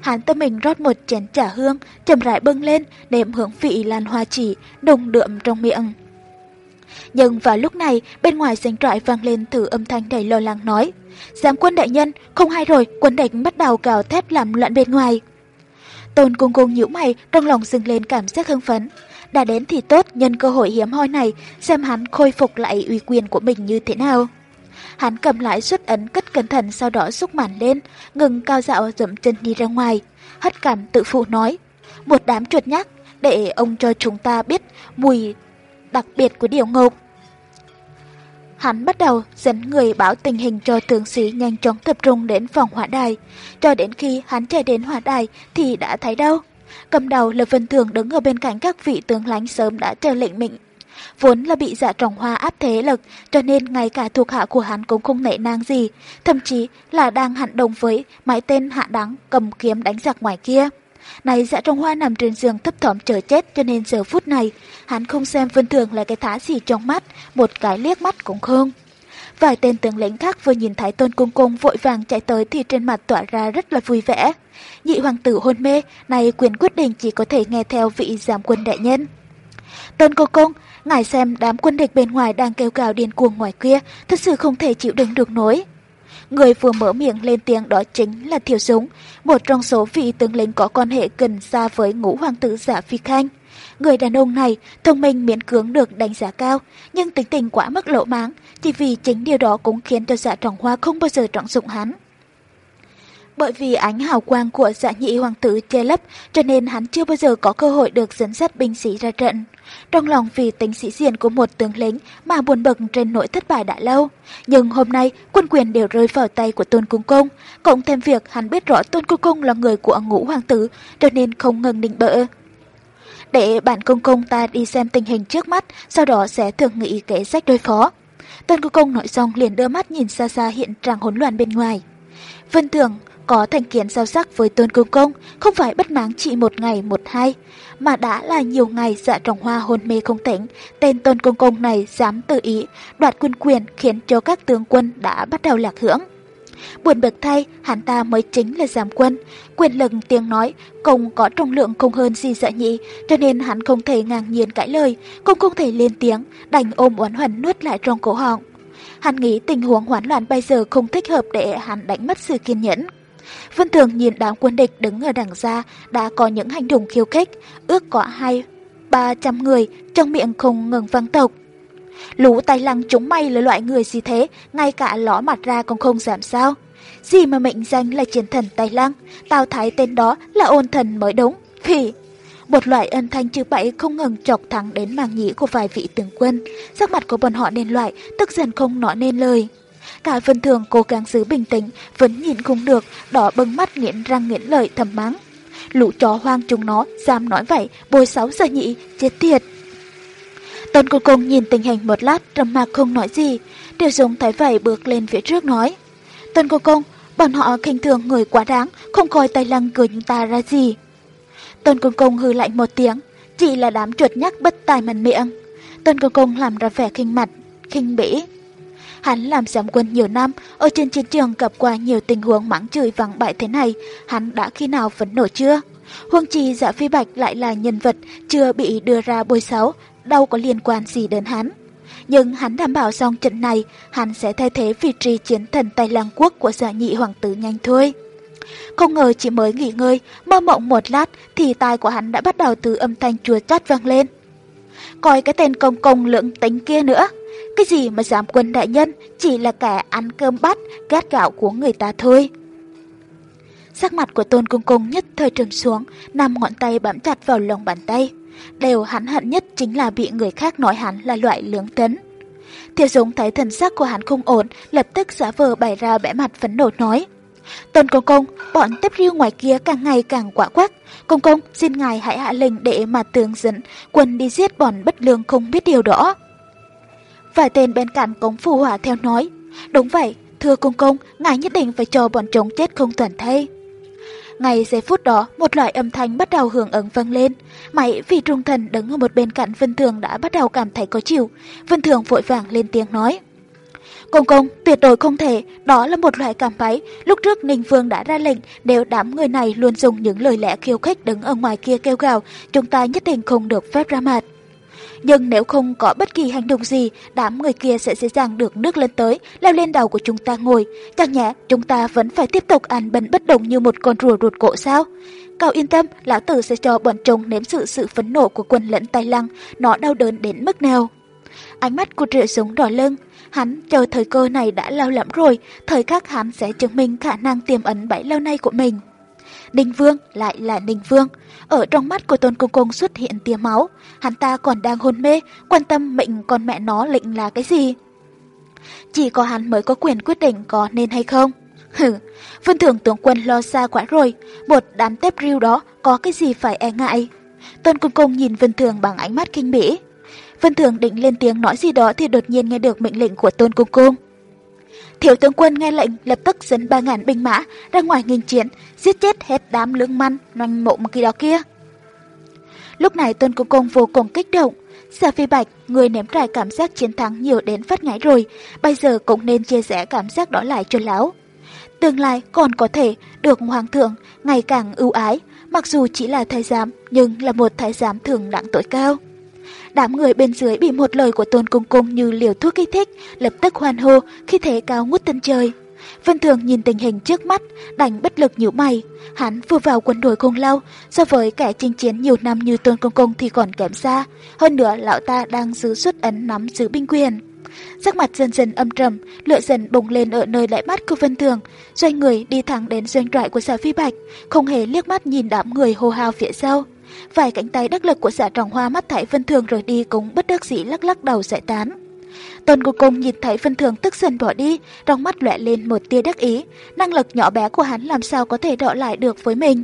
Hắn tâm mình rót một chén trà hương, chậm rãi bưng lên, nếm hưởng vị lan hoa chỉ, đồng đượm trong miệng. Nhưng vào lúc này, bên ngoài danh trại vang lên thử âm thanh đầy lo lắng nói. Giám quân đại nhân, không hay rồi, quân địch bắt đầu cào thét làm loạn bên ngoài. Tôn cung cung nhíu mày, trong lòng dâng lên cảm giác hưng phấn. Đã đến thì tốt, nhân cơ hội hiếm hoi này, xem hắn khôi phục lại uy quyền của mình như thế nào. Hắn cầm lại xuất ấn cất cẩn thận sau đó xúc màn lên, ngừng cao dạo dẫm chân đi ra ngoài. Hất cảm tự phụ nói, một đám chuột nhắc, để ông cho chúng ta biết mùi đặc biệt của điều ngục. Hắn bắt đầu dẫn người báo tình hình cho tướng sĩ nhanh chóng tập trung đến phòng hỏa đài. Cho đến khi hắn chạy đến hỏa đài thì đã thấy đâu. Cầm đầu là Vân Thường đứng ở bên cạnh các vị tướng lãnh sớm đã chờ lệnh mệnh. Vốn là bị dạ trọng hoa áp thế lực, cho nên ngay cả thuộc hạ của hắn cũng không nể nang gì, thậm chí là đang hạn đồng với mái tên hạ đắng cầm kiếm đánh giặc ngoài kia. Này dạ trong hoa nằm trên giường thấp thỏm chờ chết cho nên giờ phút này, hắn không xem Vân Thường là cái thá gì trong mắt, một cái liếc mắt cũng không. Vài tên tướng lĩnh khác vừa nhìn thấy tôn cung cung vội vàng chạy tới thì trên mặt tỏa ra rất là vui vẻ. Nhị hoàng tử hôn mê, này quyền quyết định chỉ có thể nghe theo vị giám quân đại nhân. Tôn cung cung, ngài xem đám quân địch bên ngoài đang kêu gào điên cuồng ngoài kia, thật sự không thể chịu đựng được nổi. Người vừa mở miệng lên tiếng đó chính là Thiều Dũng, một trong số vị tướng lĩnh có quan hệ gần xa với ngũ hoàng tử giả Phi Khanh. Người đàn ông này thông minh miễn cưỡng được đánh giá cao, nhưng tính tình quá mức lộ máng, chỉ vì chính điều đó cũng khiến cho Giả trọng hoa không bao giờ trọng dụng hắn. Bởi vì ánh hào quang của dạ nhị hoàng tử che lấp, cho nên hắn chưa bao giờ có cơ hội được dẫn dắt binh sĩ ra trận. Trong lòng vì tính sĩ diện của một tướng lính mà buồn bực trên nỗi thất bại đã lâu. Nhưng hôm nay quân quyền đều rơi vào tay của Tôn Cung Công, cộng thêm việc hắn biết rõ Tôn Cung Công là người của ngũ hoàng tử, cho nên không ngừng định bỡ. Để bản công công ta đi xem tình hình trước mắt, sau đó sẽ thường nghĩ kế sách đối phó. Tôn Cung Công nói xong liền đưa mắt nhìn xa xa hiện trạng hỗn loạn bên ngoài. Vân Thường có thành kiến giao sắc với Tôn Công Công, không phải bất mãn chỉ một ngày một hai, mà đã là nhiều ngày dạ trọng hoa hôn mê không tỉnh. Tên Tôn Công Công này dám tự ý, đoạt quân quyền khiến cho các tướng quân đã bắt đầu lạc hưởng. Buồn bực thay, hắn ta mới chính là giám quân. Quyền lực tiếng nói, công có trọng lượng không hơn gì dạ nhị, cho nên hắn không thể ngang nhiên cãi lời, cũng không thể lên tiếng, đành ôm oán hận nuốt lại trong cổ họng. Hắn nghĩ tình huống hoán loạn bây giờ không thích hợp để hắn đánh mất sự kiên nhẫn. Vân Thường nhìn đám quân địch đứng ở đằng xa đã có những hành động khiêu khích, ước có hai, ba trăm người, trong miệng không ngừng vang tộc. Lũ tay lăng chúng mày là loại người gì thế, ngay cả ló mặt ra còn không giảm sao. Gì mà mệnh danh là chiến thần tay lăng, tao thái tên đó là ôn thần mới đúng, phỉ. Một loại ân thanh chữ bậy không ngừng chọc thẳng đến màng nhĩ của vài vị tướng quân, sắc mặt của bọn họ nên loại, tức giận không nói nên lời. Cả Vân Thường cố gắng giữ bình tĩnh, vẫn nhìn không được, đỏ bừng mắt nghiến răng nghiến lợi thầm mắng. Lũ chó hoang chúng nó, dám nói vậy, bồi sáu giờ nhị, chết tiệt. Tôn cô công nhìn tình hình một lát, trầm mặc không nói gì. tiêu dùng thấy vậy bước lên phía trước nói. Tôn cô công, bọn họ khinh thường người quá đáng, không coi tay lăng cười chúng ta ra gì. Tôn công công hư lạnh một tiếng, chỉ là đám chuột nhắc bất tài mần miệng. Tôn công công làm ra vẻ khinh mặt, khinh bỉ. Hắn làm giám quân nhiều năm, ở trên chiến trường gặp qua nhiều tình huống mắng chửi vắng bại thế này, hắn đã khi nào phấn nổ chưa? Huông trì dạ phi bạch lại là nhân vật chưa bị đưa ra bôi xấu, đâu có liên quan gì đến hắn. Nhưng hắn đảm bảo xong trận này, hắn sẽ thay thế vị trí chiến thần Tây Lăng Quốc của dạ nhị hoàng tử nhanh thôi. Không ngờ chỉ mới nghỉ ngơi, mơ mộng một lát thì tai của hắn đã bắt đầu từ âm thanh chua chát vang lên. Coi cái tên công công lượng tính kia nữa. Cái gì mà giảm quân đại nhân chỉ là kẻ ăn cơm bát, gát gạo của người ta thôi. Sắc mặt của tôn cung cung nhất thời trầm xuống, nằm ngọn tay bám chặt vào lòng bàn tay. Đều hắn hận nhất chính là bị người khác nói hắn là loại lưỡng tấn. Thiều Dũng thấy thần sắc của hắn không ổn, lập tức giả vờ bày ra bẽ mặt phấn nộ nói. Tôn Công Công, bọn tiếp riêu ngoài kia càng ngày càng quả quắc. Công Công, xin ngài hãy hạ lệnh để mà tướng dẫn quân đi giết bọn bất lương không biết điều đó. Vài tên bên cạnh cũng phù hỏa theo nói. Đúng vậy, thưa Công Công, ngài nhất định phải cho bọn chúng chết không toàn thay. Ngay giây phút đó, một loại âm thanh bắt đầu hưởng ứng vang lên. Mày vì trung thần đứng ở một bên cạnh Vân Thường đã bắt đầu cảm thấy có chịu. Vân Thường vội vàng lên tiếng nói. Công công, tuyệt đối không thể, đó là một loại cảm váy. Lúc trước Ninh Vương đã ra lệnh, nếu đám người này luôn dùng những lời lẽ khiêu khích đứng ở ngoài kia kêu gào, chúng ta nhất định không được phép ra mặt. Nhưng nếu không có bất kỳ hành động gì, đám người kia sẽ dễ dàng được nước lên tới, leo lên đầu của chúng ta ngồi. Chẳng nhẽ chúng ta vẫn phải tiếp tục ăn bần bất động như một con rùa ruột cổ sao? Cậu yên tâm, lão tử sẽ cho bọn chúng nếm sự sự phấn nộ của quân lẫn tay lăng, nó đau đớn đến mức nào. Ánh mắt của triệu súng đỏ lưng, hắn chờ thời cơ này đã lâu lắm rồi, thời khắc hắn sẽ chứng minh khả năng tiềm ẩn bảy lâu nay của mình. Ninh Vương lại là Ninh Vương. Ở trong mắt của Tôn Công Công xuất hiện tia máu. Hắn ta còn đang hôn mê, quan tâm mệnh con mẹ nó lệnh là cái gì. Chỉ có hắn mới có quyền quyết định có nên hay không. Hừ, Vân Thường tướng quân lo xa quá rồi, một đám tép riêu đó có cái gì phải e ngại. Tôn Công Công nhìn Vân Thường bằng ánh mắt kinh bỉ. Vân Thường định lên tiếng nói gì đó thì đột nhiên nghe được mệnh lệnh của Tôn Công Công. Thiếu tướng quân nghe lệnh lập tức dẫn 3.000 binh mã ra ngoài nghênh chiến, giết chết hết đám lương măn, noanh mộ kỳ đó kia. Lúc này Tôn Công Công vô cùng kích động. Sa Phi Bạch, người ném trải cảm giác chiến thắng nhiều đến phát ngãi rồi, bây giờ cũng nên chia sẻ cảm giác đó lại cho lão. Tương lai còn có thể được Hoàng thượng ngày càng ưu ái, mặc dù chỉ là thái giám nhưng là một thái giám thường đẳng tuổi cao. Đám người bên dưới bị một lời của Tôn Cung Cung như liều thuốc kích thích, lập tức hoan hô khi thế cao ngút tân trời. Vân Thường nhìn tình hình trước mắt, đành bất lực nhíu mày. Hắn vừa vào quân đội không lâu, so với kẻ chinh chiến nhiều năm như Tôn Công Công thì còn kém xa. Hơn nữa, lão ta đang giữ xuất ấn nắm giữ binh quyền. Sắc mặt dần dần âm trầm, lửa dần bùng lên ở nơi lại mắt của Vân Thường. Doanh người đi thẳng đến doanh trại của xã Phi Bạch, không hề liếc mắt nhìn đám người hô hào phía sau. Vài cánh tay đắc lực của giả trọng hoa mắt thấy Vân Thường rời đi cũng bất đắc dĩ lắc lắc đầu giải tán. Tôn Cô Công nhìn thấy Vân Thường tức giận bỏ đi, trong mắt lóe lên một tia đắc ý, năng lực nhỏ bé của hắn làm sao có thể đọ lại được với mình.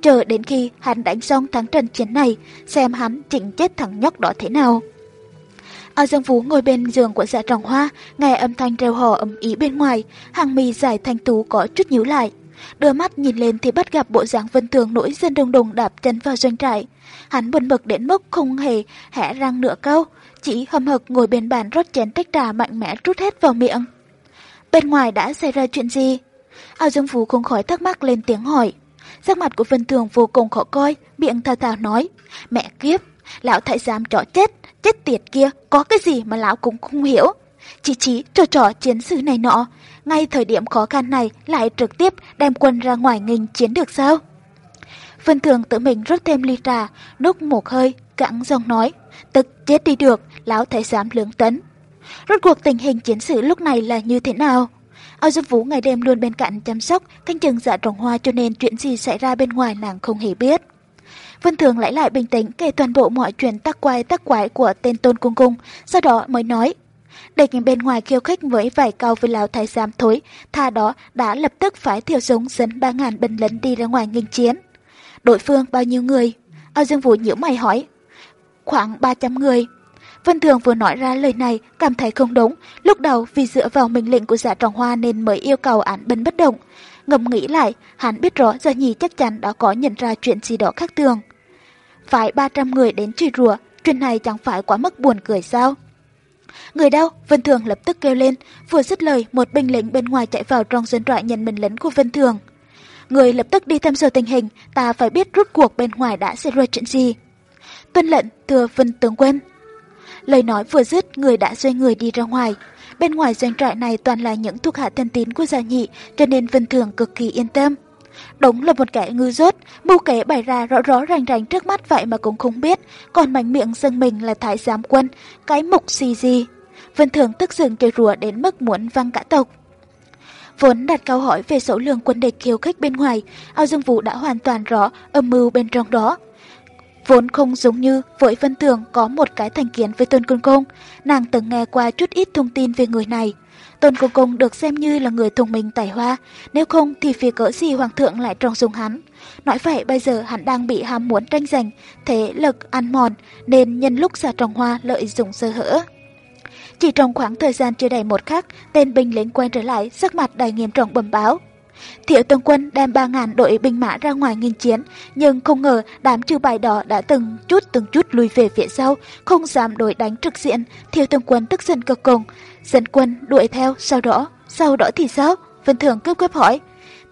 Chờ đến khi hắn đánh xong thắng trận chiến này, xem hắn chỉnh chết thằng nhóc đó thế nào. Ao Dương Phú ngồi bên giường của dạ trọng hoa, nghe âm thanh reo hò ấm ý bên ngoài, hàng mì dài thanh tú có chút nhíu lại. Đưa mắt nhìn lên thì bắt gặp bộ dáng vân thường nổi dân đông đồng đạp chân vào doanh trại. Hắn buồn bực đến mức không hề hẻ răng nửa câu, chỉ hầm hực ngồi bên bàn rót chén tách trà mạnh mẽ rút hết vào miệng. Bên ngoài đã xảy ra chuyện gì? Ao Dương Phú không khỏi thắc mắc lên tiếng hỏi. Sắc mặt của Vân Thường vô cùng khó coi, miệng thao thao nói. Mẹ kiếp, lão thái giám chó chết, chết tiệt kia, có cái gì mà lão cũng không hiểu. Chỉ chỉ trò trò chiến sự này nọ, ngay thời điểm khó khăn này lại trực tiếp đem quân ra ngoài nghênh chiến được sao? Vân Thường tự mình rót thêm ly trà, đúc một hơi, cẳng giọng nói, tức chết đi được, lão thái giám lưỡng tấn. Rốt cuộc tình hình chiến sự lúc này là như thế nào? Ao Dương Vũ ngày đêm luôn bên cạnh chăm sóc, canh chừng dạ trồng hoa cho nên chuyện gì xảy ra bên ngoài nàng không hề biết. Vân Thường lại lại bình tĩnh kể toàn bộ mọi chuyện tắc quái tắc quái của tên Tôn Cung Cung, sau đó mới nói. Địch bên ngoài khiêu khích với vài câu với lão thái giám thối, tha đó đã lập tức phải thiểu súng dẫn 3.000 binh lính đi ra ngoài nghênh chiến. Đội phương bao nhiêu người? Ao Dương Vũ nhiễu mày hỏi. Khoảng 300 người. Vân Thường vừa nói ra lời này cảm thấy không đúng. Lúc đầu vì dựa vào mệnh lệnh của giả trọng hoa nên mới yêu cầu án binh bất động. Ngầm nghĩ lại, hắn biết rõ dạ giờ nhì chắc chắn đã có nhận ra chuyện gì đó khác thường. Phải 300 người đến truy rùa, chuyện này chẳng phải quá mức buồn cười sao? Người đâu? Vân Thường lập tức kêu lên, vừa dứt lời một binh lính bên ngoài chạy vào trong dân trại nhận mình lính của Vân Thường. Người lập tức đi thăm dò tình hình, ta phải biết rút cuộc bên ngoài đã xảy ra chuyện gì. Tuân lệnh, thưa Vân Tướng Quân. Lời nói vừa dứt, người đã xoay người đi ra ngoài. Bên ngoài doanh trại này toàn là những thuộc hạ thân tín của gia nhị, cho nên Vân Thường cực kỳ yên tâm. Đúng là một kẻ ngư rốt, mưu kế bày ra rõ rõ ràng ràng trước mắt vậy mà cũng không biết, còn mảnh miệng dâng mình là thái giám quân, cái mục gì gì. Vân Thường tức giận kêu rùa đến mức muốn văng cả tộc. Vốn đặt câu hỏi về số lượng quân địch khiêu khích bên ngoài, Ao Dương Vũ đã hoàn toàn rõ âm mưu bên trong đó. Vốn không giống như với Vân Thường có một cái thành kiến với Tôn Côn Công, nàng từng nghe qua chút ít thông tin về người này. Tôn Công Công được xem như là người thông minh tài hoa, nếu không thì phía cỡ gì Hoàng thượng lại trông dùng hắn. Nói vậy bây giờ hắn đang bị ham muốn tranh giành, thế lực ăn mòn, nên nhân lúc giả trồng hoa lợi dụng sơ hở. Chỉ trong khoảng thời gian chưa đầy một khắc, tên binh lính quay trở lại, sắc mặt đầy nghiêm trọng bẩm báo. Thiệu Tông Quân đem 3.000 đội binh mã ra ngoài nghênh chiến, nhưng không ngờ đám trừ bài đỏ đã từng chút từng chút lùi về phía sau, không dám đối đánh trực diện. Thiệu Tông Quân tức giận cực cùng, dẫn quân đuổi theo, sau đó, sau đó thì sao? Vân Thường cướp cướp hỏi.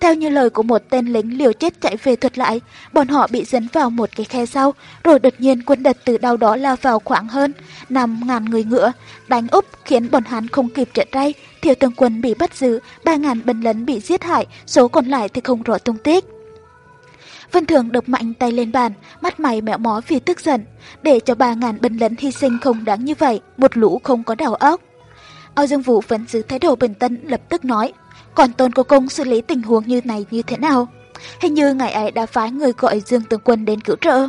Theo như lời của một tên lính liều chết chạy về thuật lại, bọn họ bị dẫn vào một cái khe sau, rồi đột nhiên quân địch từ đâu đó lao vào khoảng hơn 5.000 người ngựa, đánh úp khiến bọn hắn không kịp trở tay, thiếu tướng quân bị bắt giữ, 3.000 binh lính bị giết hại, số còn lại thì không rõ tung tích. Vân Thường đập mạnh tay lên bàn, mắt mày mẹo mó vì tức giận. Để cho 3.000 binh lính hy sinh không đáng như vậy, một lũ không có đầu óc. Âu Dương Vũ vẫn giữ thái độ bình tĩnh lập tức nói, còn Tôn Cô Công xử lý tình huống như này như thế nào? Hình như ngài ấy đã phái người gọi Dương Tướng Quân đến cứu trợ.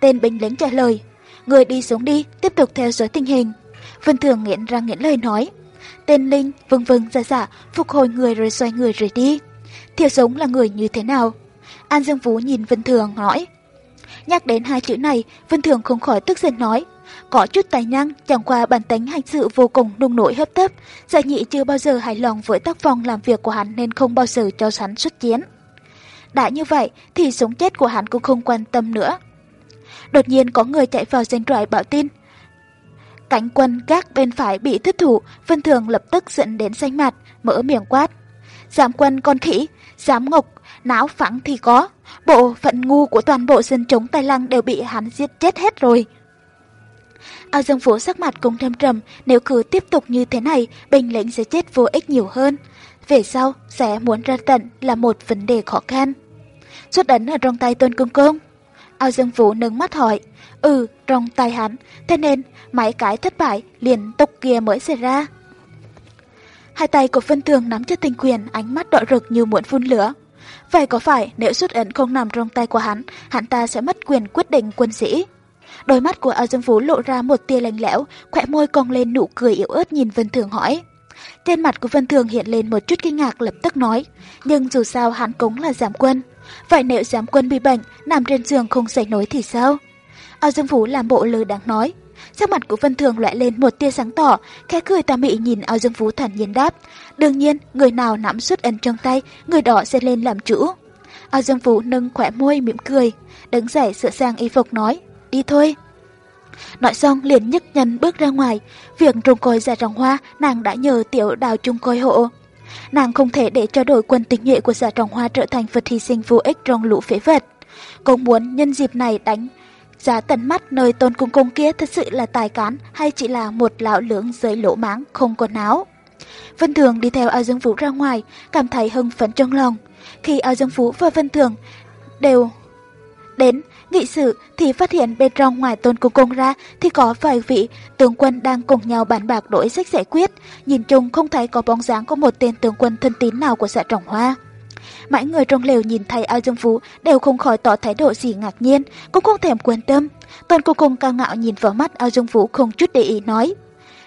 Tên binh lính trả lời, người đi xuống đi, tiếp tục theo dõi tình hình. Vân Thường nghiện ra nghiện lời nói, tên Linh vâng vâng ra dạ, dạ, phục hồi người rồi xoay người rời đi. Thiều giống là người như thế nào? An Dương Vũ nhìn Vân Thường nói. Nhắc đến hai chữ này, Vân Thường không khỏi tức giận nói, có chút tài năng, chẳng qua bản tính hành sự vô cùng nung nổi hấp tấp. Dạ nhị chưa bao giờ hài lòng với tác phong làm việc của hắn nên không bao giờ cho hắn xuất chiến. Đã như vậy thì sống chết của hắn cũng không quan tâm nữa. Đột nhiên có người chạy vào danh trại bảo tin. Cánh quân gác bên phải bị thất thủ, Vân Thường lập tức giận đến xanh mặt, mở miệng quát. Giám quân con khỉ, giám ngục, não phẳng thì có. Bộ phận ngu của toàn bộ dân chống Tài Lăng đều bị hắn giết chết hết rồi. A Dương Vũ sắc mặt cũng trầm trầm, nếu cứ tiếp tục như thế này, binh lĩnh sẽ chết vô ích nhiều hơn. Về sau, sẽ muốn ra tận là một vấn đề khó khăn. Xuất ấn ở trong tay Tôn Công Công. A Dương Vũ nâng mắt hỏi, ừ, trong tay hắn, thế nên mấy cái thất bại liền tục kia mới xảy ra. Hai tay của Vân thường nắm chặt tình quyền, ánh mắt đỏ rực như muốn phun lửa. Vậy có phải nếu xuất ấn không nằm trong tay của hắn, hắn ta sẽ mất quyền quyết định quân sĩ? Đôi mắt của Âu Dương Vũ lộ ra một tia lạnh lẽo, khỏe môi cong lên nụ cười yếu ớt nhìn Vân Thường hỏi. Trên mặt của Vân Thường hiện lên một chút kinh ngạc lập tức nói, nhưng dù sao hắn cũng là giám quân. Vậy nếu giám quân bị bệnh, nằm trên giường không dậy nổi thì sao? Âu Dương Vũ làm bộ lừa đáng nói. Sắc mặt của Vân Thường loại lên một tia sáng tỏ, khẽ cười tà mị nhìn Âu Dương Vũ thản nhiên đáp. Đương nhiên, người nào nắm xuất ấn trong tay, người đó sẽ lên làm chủ. Âu Dương Vũ nâng khỏe môi mỉm cười, đứng dậy sửa sang y phục nói, đi thôi. Nói xong liền nhấc nhân bước ra ngoài, việc trùng côi ra trồng hoa nàng đã nhờ tiểu đào trung côi hộ. Nàng không thể để cho đội quân tinh nhuệ của giả trồng hoa trở thành vật hy sinh vô ích trong lũ phế vật. Cũng muốn nhân dịp này đánh giá tận mắt nơi tôn cung cung kia thật sự là tài cán hay chỉ là một lão lưỡng dưới lỗ máng không quần áo. Vân Thường đi theo ao Dương Vũ ra ngoài, cảm thấy hưng phấn trong lòng. Khi ao Dương Vũ và Vân Thường đều đến nghị sự thì phát hiện bên trong ngoài tôn cung cung ra thì có vài vị tướng quân đang cùng nhau bàn bạc đổi sách giải quyết. Nhìn chung không thấy có bóng dáng của một tên tướng quân thân tín nào của xã trọng hoa. Mãi người trong lều nhìn thấy ao dương phú đều không khỏi tỏ thái độ gì ngạc nhiên, cũng không thèm quan tâm. Tôn cô cùng cao ngạo nhìn vào mắt ao dương phú không chút để ý nói.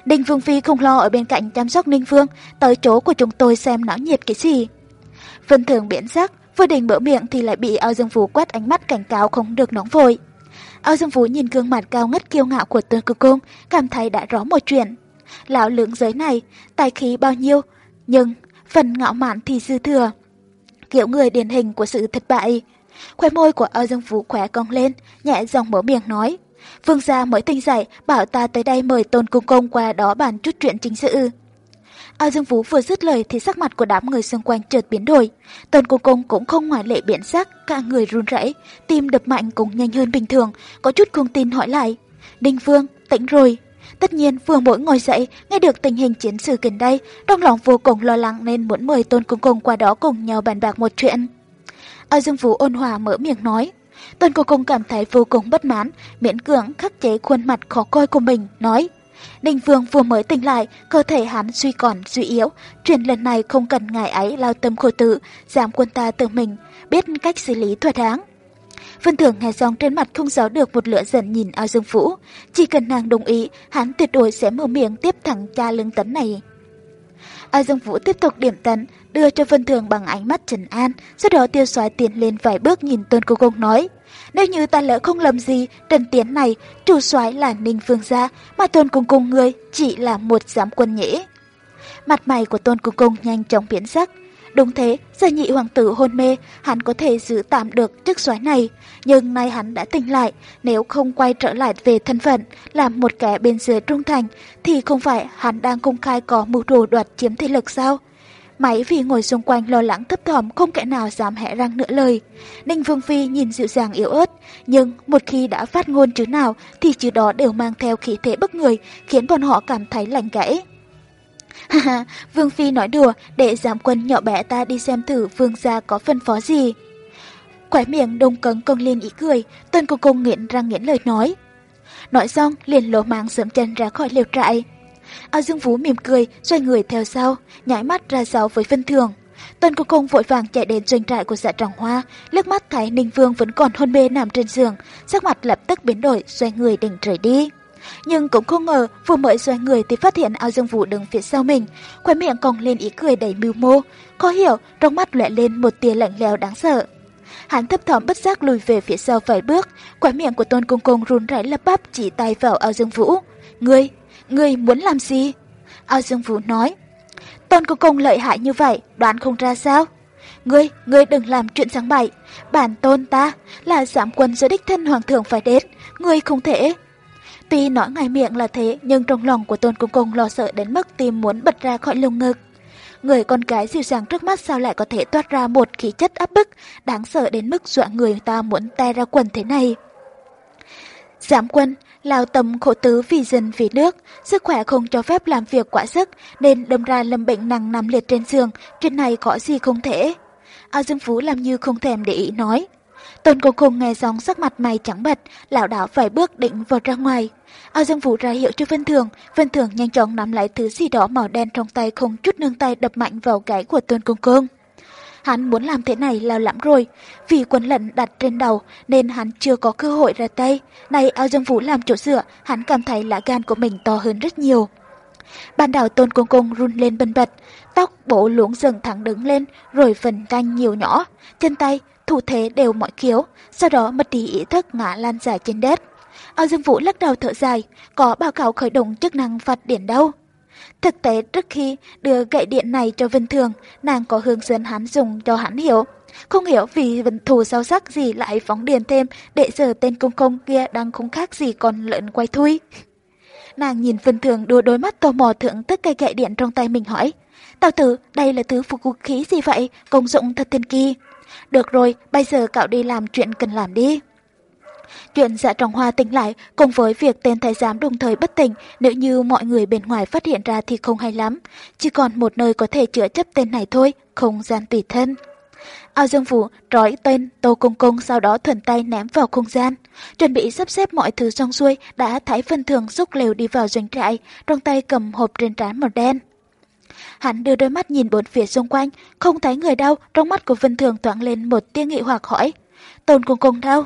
Đinh Vương Phi không lo ở bên cạnh chăm sóc Ninh Vương, tới chỗ của chúng tôi xem náo nhiệt cái gì. Vân thường biển sắc, Vừa định mở miệng thì lại bị Ao Dương Phú quét ánh mắt cảnh cáo không được nóng vội. Ao Dương Phú nhìn gương mặt cao ngất kiêu ngạo của Tương Cực Cung, cảm thấy đã rõ một chuyện. Lão lượng giới này, tài khí bao nhiêu, nhưng phần ngạo mạn thì dư thừa. Kiểu người điển hình của sự thất bại. Khóe môi của Âu Dương Phú khỏe cong lên, nhẹ giọng mở miệng nói. Vương gia mới tinh dậy, bảo ta tới đây mời Tôn Cung Công qua đó bàn chút chuyện chính sự. Ao Dương Vũ vừa dứt lời thì sắc mặt của đám người xung quanh chợt biến đổi. Tôn Cung Cung cũng không ngoại lệ biến sắc, cả người run rẩy, tim đập mạnh cũng nhanh hơn bình thường, có chút không tin hỏi lại. Đinh Vương, tỉnh rồi. Tất nhiên vừa mỗi ngồi dậy, nghe được tình hình chiến sự gần đây, trong lòng vô cùng lo lắng nên muốn mời Tôn Cung Cung qua đó cùng nhau bàn bạc một chuyện. Ao Dương Vũ ôn hòa mở miệng nói. Tôn Cung Cung cảm thấy vô cùng bất mãn, miễn cưỡng khắc chế khuôn mặt khó coi của mình, nói. Đình Vương vừa mới tỉnh lại, cơ thể hắn suy còn suy yếu. Chuyện lần này không cần ngài ấy lao tâm khổ tự, giảm quân ta tự mình, biết cách xử lý thỏa đáng. Vân Thường nghe xong trên mặt không giấu được một lửa giận nhìn ao dương vũ. Chỉ cần nàng đồng ý, hắn tuyệt đối sẽ mở miệng tiếp thẳng cha lương tấn này. Ao Dương Vũ tiếp tục điểm tấn, đưa cho Vân Thường bằng ánh mắt trần an, sau đó tiêu xoái tiến lên vài bước nhìn Tôn Cô Công nói. Nếu như ta lỡ không lầm gì, Trần Tiến này, chủ soái là Ninh Phương Gia, mà Tôn Cung Cung người chỉ là một giám quân nhễ. Mặt mày của Tôn Cung Cung nhanh chóng biến sắc. Đúng thế, giờ nhị hoàng tử hôn mê, hắn có thể giữ tạm được chức soái này. Nhưng nay hắn đã tỉnh lại, nếu không quay trở lại về thân phận, làm một kẻ bên dưới trung thành, thì không phải hắn đang công khai có mưu đồ đoạt chiếm thế lực sao? Máy vì ngồi xung quanh lo lắng thấp thỏm không kẻ nào dám hẽ răng nữa lời. Ninh Vương Phi nhìn dịu dàng yếu ớt, nhưng một khi đã phát ngôn chữ nào thì chữ đó đều mang theo khí thế bất người, khiến bọn họ cảm thấy lạnh gãy. Ha *laughs* Vương Phi nói đùa để giảm quân nhỏ bé ta đi xem thử Vương gia có phân phó gì. quái miệng đông cứng công liên ý cười, tuân cô cung nghiện răng nghiến lời nói. Nói xong liền lỗ mạng sớm chân ra khỏi liều trại. A Dương Vũ mỉm cười, xoay người theo sau, nhảy mắt ra giáo với phân thường. Tuân cô cung vội vàng chạy đến doanh trại của dạ trọng hoa, liếc mắt thấy Ninh Vương vẫn còn hôn mê nằm trên giường, sắc mặt lập tức biến đổi, xoay người định rời đi. Nhưng cũng không ngờ, vừa mới xoay người thì phát hiện ao dương vũ đứng phía sau mình, khóe miệng cong lên ý cười đầy mưu mô, khó hiểu, trong mắt lóe lên một tia lạnh lẽo đáng sợ. Hắn thấp thỏm bất giác lùi về phía sau vài bước, khóe miệng của Tôn Cung Cung run rẩy lập bắp chỉ tay vào ao dương vũ. Ngươi, ngươi muốn làm gì? Ao dương vũ nói. Tôn Cung Cung lợi hại như vậy, đoán không ra sao? Ngươi, ngươi đừng làm chuyện sáng bậy. Bản tôn ta là giảm quân do đích thân hoàng thượng phải đến. Ngươi không thể. Tuy nói ngoài miệng là thế, nhưng trong lòng của Tôn Cung Cung lo sợ đến mức tim muốn bật ra khỏi lồng ngực. Người con gái dịu dàng trước mắt sao lại có thể toát ra một khí chất áp bức, đáng sợ đến mức dọa người ta muốn tay ra quần thế này. Giám quân, lao tâm khổ tứ vì dân vì nước, sức khỏe không cho phép làm việc quá sức nên đâm ra lâm bệnh nặng nằm liệt trên giường, chuyện này có gì không thể. Ao Dương Phú làm như không thèm để ý nói. Tôn Cô Khùng nghe xong sắc mặt mày trắng bật, lão đảo vài bước định vọt ra ngoài. Ao Dương Vũ ra hiệu cho Vân Thường, Vân Thường nhanh chóng nắm lấy thứ gì đó màu đen trong tay không chút nương tay đập mạnh vào gáy của Tôn Công Khùng. Hắn muốn làm thế này là lắm rồi, vì quần lận đặt trên đầu nên hắn chưa có cơ hội ra tay. Này Ao Dương Vũ làm chỗ dựa, hắn cảm thấy lá gan của mình to hơn rất nhiều. Ban đầu Tôn Công Công run lên bần bật, tóc bộ luống dần thẳng đứng lên rồi phần canh nhiều nhỏ, chân tay, thủ thế đều mọi kiếu, sau đó mất đi ý thức ngã lan dài trên đất. Ao Dương Vũ lắc đầu thở dài, có báo cáo khởi động chức năng phạt điện đâu. Thực tế trước khi đưa gậy điện này cho Vân Thường, nàng có hướng dẫn hắn dùng cho hắn hiểu. Không hiểu vì vận thù sâu sắc gì lại phóng điện thêm để giờ tên công công kia đang không khác gì còn lợn quay thui. Nàng nhìn Vân Thường đưa đôi mắt tò mò thưởng thức cây gậy điện trong tay mình hỏi. Tào tử, đây là thứ phục vụ khí gì vậy? Công dụng thật thiên kỳ. Được rồi, bây giờ cậu đi làm chuyện cần làm đi. Chuyện dạ trọng hoa tỉnh lại cùng với việc tên thái giám đồng thời bất tỉnh nếu như mọi người bên ngoài phát hiện ra thì không hay lắm. Chỉ còn một nơi có thể chữa chấp tên này thôi, không gian tùy thân. Ao Dương Vũ trói tên Tô Công Công sau đó thuần tay ném vào không gian. Chuẩn bị sắp xếp mọi thứ xong xuôi đã thái phân thường xúc lều đi vào doanh trại, trong tay cầm hộp trên trán màu đen. Hắn đưa đôi mắt nhìn bốn phía xung quanh, không thấy người đâu, trong mắt của Vân Thường thoáng lên một tia nghị hoặc hỏi. Tôn Công Công đâu?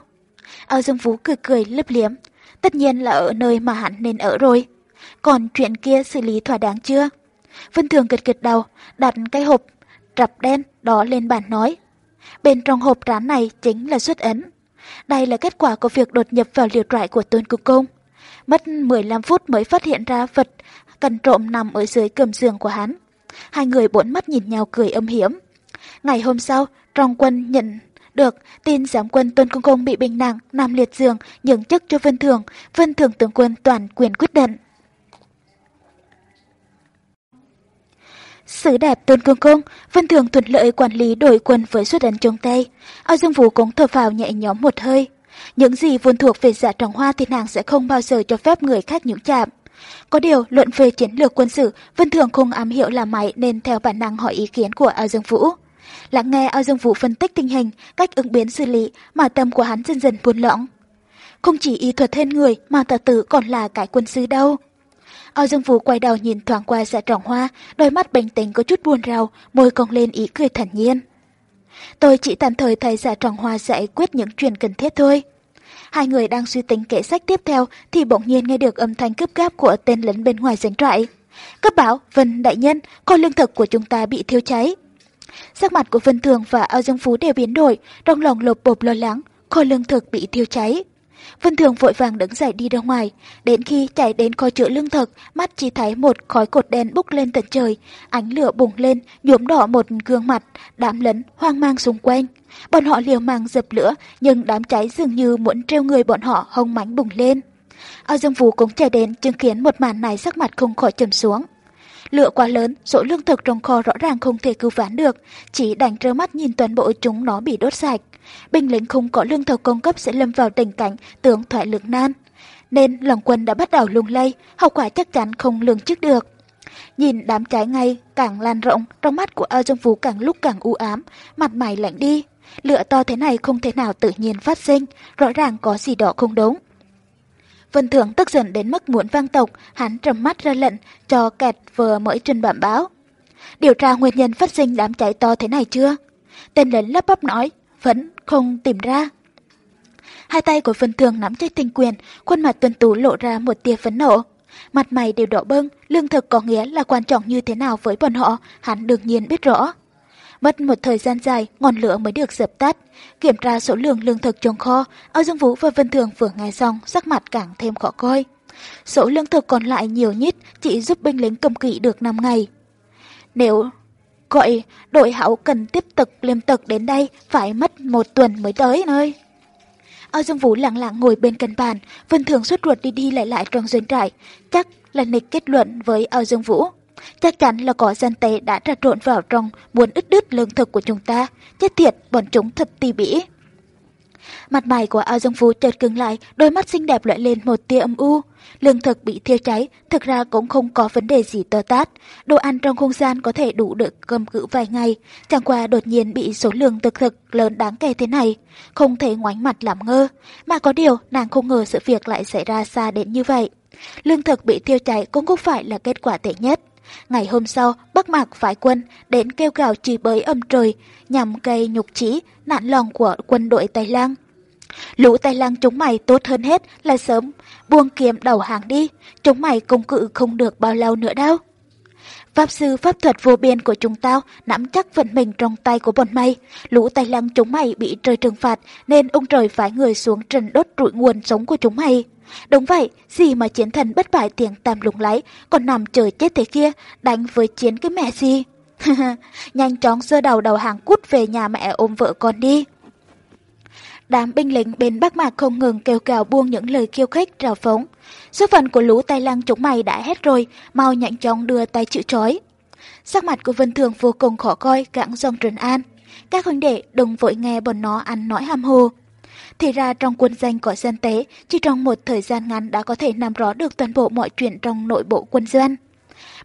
Ao Dương Vũ cười cười lấp liếm. Tất nhiên là ở nơi mà hắn nên ở rồi. Còn chuyện kia xử lý thỏa đáng chưa? Vân Thường gật gật đầu, đặt cái hộp trập đen đó lên bàn nói. Bên trong hộp rán này chính là xuất ấn. Đây là kết quả của việc đột nhập vào liều trại của Tôn cung Công. Mất 15 phút mới phát hiện ra vật cần trộm nằm ở dưới cầm giường của hắn. Hai người bốn mắt nhìn nhau cười âm hiểm. Ngày hôm sau, trong quân nhận được tin giám quân Tôn Công Công bị bệnh nặng, nằm liệt giường, nhường chức cho Vân Thường, Vân Thường tướng quân toàn quyền quyết định. Sự đẹp Tôn Công Công, Vân Thường thuận lợi quản lý đội quân với suất ấn chống tay. Ao Dương Vũ cũng thở phào nhẹ nhõm một hơi. Những gì vốn thuộc về dạ trọng hoa thì nàng sẽ không bao giờ cho phép người khác nhũng chạm. Có điều, luận về chiến lược quân sự, Vân Thường không ám hiệu là máy nên theo bản năng hỏi ý kiến của Ao Dương Vũ. Lắng nghe Ao Dương Vũ phân tích tình hình, cách ứng biến xử lý mà tâm của hắn dần dần buồn lỏng. Không chỉ y thuật hơn người mà tà tử còn là cái quân sư đâu. Ao Dương Vũ quay đầu nhìn thoáng qua dạ trọng hoa, đôi mắt bình tĩnh có chút buồn rào, môi cong lên ý cười thản nhiên. Tôi chỉ tạm thời thấy dạ trọng hoa giải quyết những chuyện cần thiết thôi. Hai người đang suy tính kế sách tiếp theo thì bỗng nhiên nghe được âm thanh cướp gáp của tên lính bên ngoài doanh trại. Cấp báo, Vân Đại Nhân, kho lương thực của chúng ta bị thiêu cháy. Sắc mặt của Vân Thường và Ao Dương Phú đều biến đổi, trong lòng lột bột lo lắng, kho lương thực bị thiêu cháy. Vân Thường vội vàng đứng dậy đi ra ngoài, đến khi chạy đến kho chữa lương thực, mắt chỉ thấy một khói cột đen bốc lên tận trời, ánh lửa bùng lên, nhuốm đỏ một gương mặt, đám lấn hoang mang xung quanh. Bọn họ liều mang dập lửa, nhưng đám cháy dường như muốn treo người bọn họ hông mánh bùng lên. Ao Dương Vũ cũng chạy đến chứng kiến một màn này sắc mặt không khỏi trầm xuống. Lửa quá lớn, số lương thực trong kho rõ ràng không thể cứu vãn được, chỉ đành trơ mắt nhìn toàn bộ chúng nó bị đốt sạch. Binh lính không có lương thực cung cấp sẽ lâm vào tình cảnh tướng thoại lưỡng nan. Nên lòng quân đã bắt đầu lung lay, hậu quả chắc chắn không lường trước được. Nhìn đám cháy ngay càng lan rộng, trong mắt của Âu Dương Phú càng lúc càng u ám, mặt mày lạnh đi. Lửa to thế này không thể nào tự nhiên phát sinh, rõ ràng có gì đó không đúng. Vân Thượng tức giận đến mức muốn vang tộc, hắn trầm mắt ra lệnh cho kẹt vừa mới trình bản báo. Điều tra nguyên nhân phát sinh đám cháy to thế này chưa? Tên lính lắp bắp nói, vẫn không tìm ra. Hai tay của Vân Thường nắm chặt tinh quyền, khuôn mặt tuân tú lộ ra một tia phấn nộ. Mặt mày đều đỏ bưng, lương thực có nghĩa là quan trọng như thế nào với bọn họ, hắn đương nhiên biết rõ. Mất một thời gian dài, ngọn lửa mới được dập tắt. Kiểm tra số lượng lương thực trong kho, Âu Dương Vũ và Vân Thường vừa nghe xong, sắc mặt càng thêm khó coi. Số lương thực còn lại nhiều nhất chỉ giúp binh lính cầm kỵ được 5 ngày. Nếu gọi đội hảo cần tiếp tục liêm tực đến đây, phải mất một tuần mới tới nơi. Âu Dương Vũ lặng lặng ngồi bên cạnh bàn, Vân Thường suốt ruột đi đi lại lại trong doanh trại, chắc là nịch kết luận với Âu Dương Vũ. Chắc chắn là có dân tế đã trà trộn vào trong muốn ứt đứt lương thực của chúng ta. Chết thiệt, bọn chúng thật tỉ bỉ. Mặt mày của ao dương phú chợt cứng lại, đôi mắt xinh đẹp lóe lên một tia âm u. Lương thực bị thiêu cháy, thực ra cũng không có vấn đề gì to tát. Đồ ăn trong không gian có thể đủ được cầm cự vài ngày, chẳng qua đột nhiên bị số lượng thực thực lớn đáng kể thế này. Không thể ngoảnh mặt làm ngơ, mà có điều nàng không ngờ sự việc lại xảy ra xa đến như vậy. Lương thực bị thiêu cháy cũng không phải là kết quả tệ nhất. Ngày hôm sau, Bắc Mạc phái quân đến kêu gào chỉ bới âm trời, nhằm gây nhục trí, nạn lòng của quân đội Tây Lang. Lũ Tây Lang chúng mày tốt hơn hết là sớm buông kiếm đầu hàng đi, chúng mày công cự không được bao lâu nữa đâu. Pháp sư pháp thuật vô biên của chúng tao nắm chắc vận mình trong tay của bọn mày. Lũ Tây Lăng chúng mày bị trời trừng phạt nên ông trời phái người xuống trần đốt rụi nguồn sống của chúng mày. Đúng vậy, gì mà chiến thần bất bại tiếng tam lùng lấy, còn nằm trời chết thế kia, đánh với chiến cái mẹ gì? *laughs* Nhanh chóng dơ đầu đầu hàng cút về nhà mẹ ôm vợ con đi. Đám binh lính bên Bắc Mạc không ngừng kêu cào buông những lời khiêu khích trào phóng. Số phận của lũ tay lăng chúng mày đã hết rồi, mau nhanh chóng đưa tay chịu trói. Sắc mặt của Vân Thường vô cùng khó coi, gãng dòng trần an. Các huynh đệ đừng vội nghe bọn nó ăn nói ham hồ. Thì ra trong quân danh của dân tế, chỉ trong một thời gian ngắn đã có thể nắm rõ được toàn bộ mọi chuyện trong nội bộ quân doanh.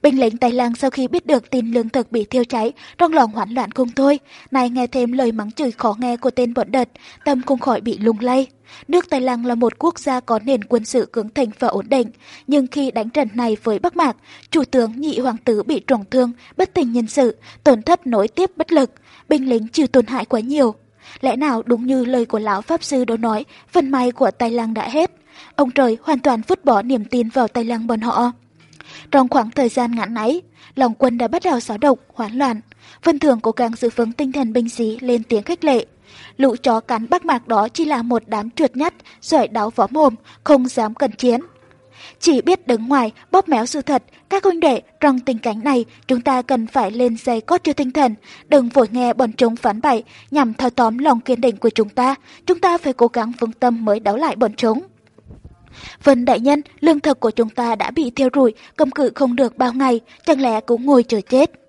Binh lính Tây lang sau khi biết được tin lương thực bị thiêu cháy, trong lòng hoảng loạn không thôi, này nghe thêm lời mắng chửi khó nghe của tên bọn đợt, tâm không khỏi bị lung lay. Nước Tây lang là một quốc gia có nền quân sự cứng thành và ổn định, nhưng khi đánh trận này với Bắc Mạc, chủ tướng nhị hoàng tử bị trọng thương, bất tình nhân sự, tổn thất nối tiếp bất lực, binh lính chịu tổn hại quá nhiều. Lẽ nào đúng như lời của lão Pháp Sư đó nói, phần may của Tây Lăng đã hết. Ông trời hoàn toàn vứt bỏ niềm tin vào Tây Lăng bọn họ. Trong khoảng thời gian ngắn ấy, lòng quân đã bắt đầu xáo động, hoán loạn. Vân Thường cố gắng giữ vững tinh thần binh sĩ lên tiếng khích lệ. Lũ chó cắn bắc mạc đó chỉ là một đám chuột nhắt, giỏi đáo võ mồm, không dám cận chiến. Chỉ biết đứng ngoài, bóp méo sự thật, các huynh đệ, trong tình cảnh này, chúng ta cần phải lên dây cốt cho tinh thần, đừng vội nghe bọn chúng phán bậy nhằm thao tóm lòng kiên định của chúng ta, chúng ta phải cố gắng vững tâm mới đấu lại bọn chúng. Vân đại nhân, lương thực của chúng ta đã bị thiêu rụi, cầm cự không được bao ngày, chẳng lẽ cũng ngồi chờ chết.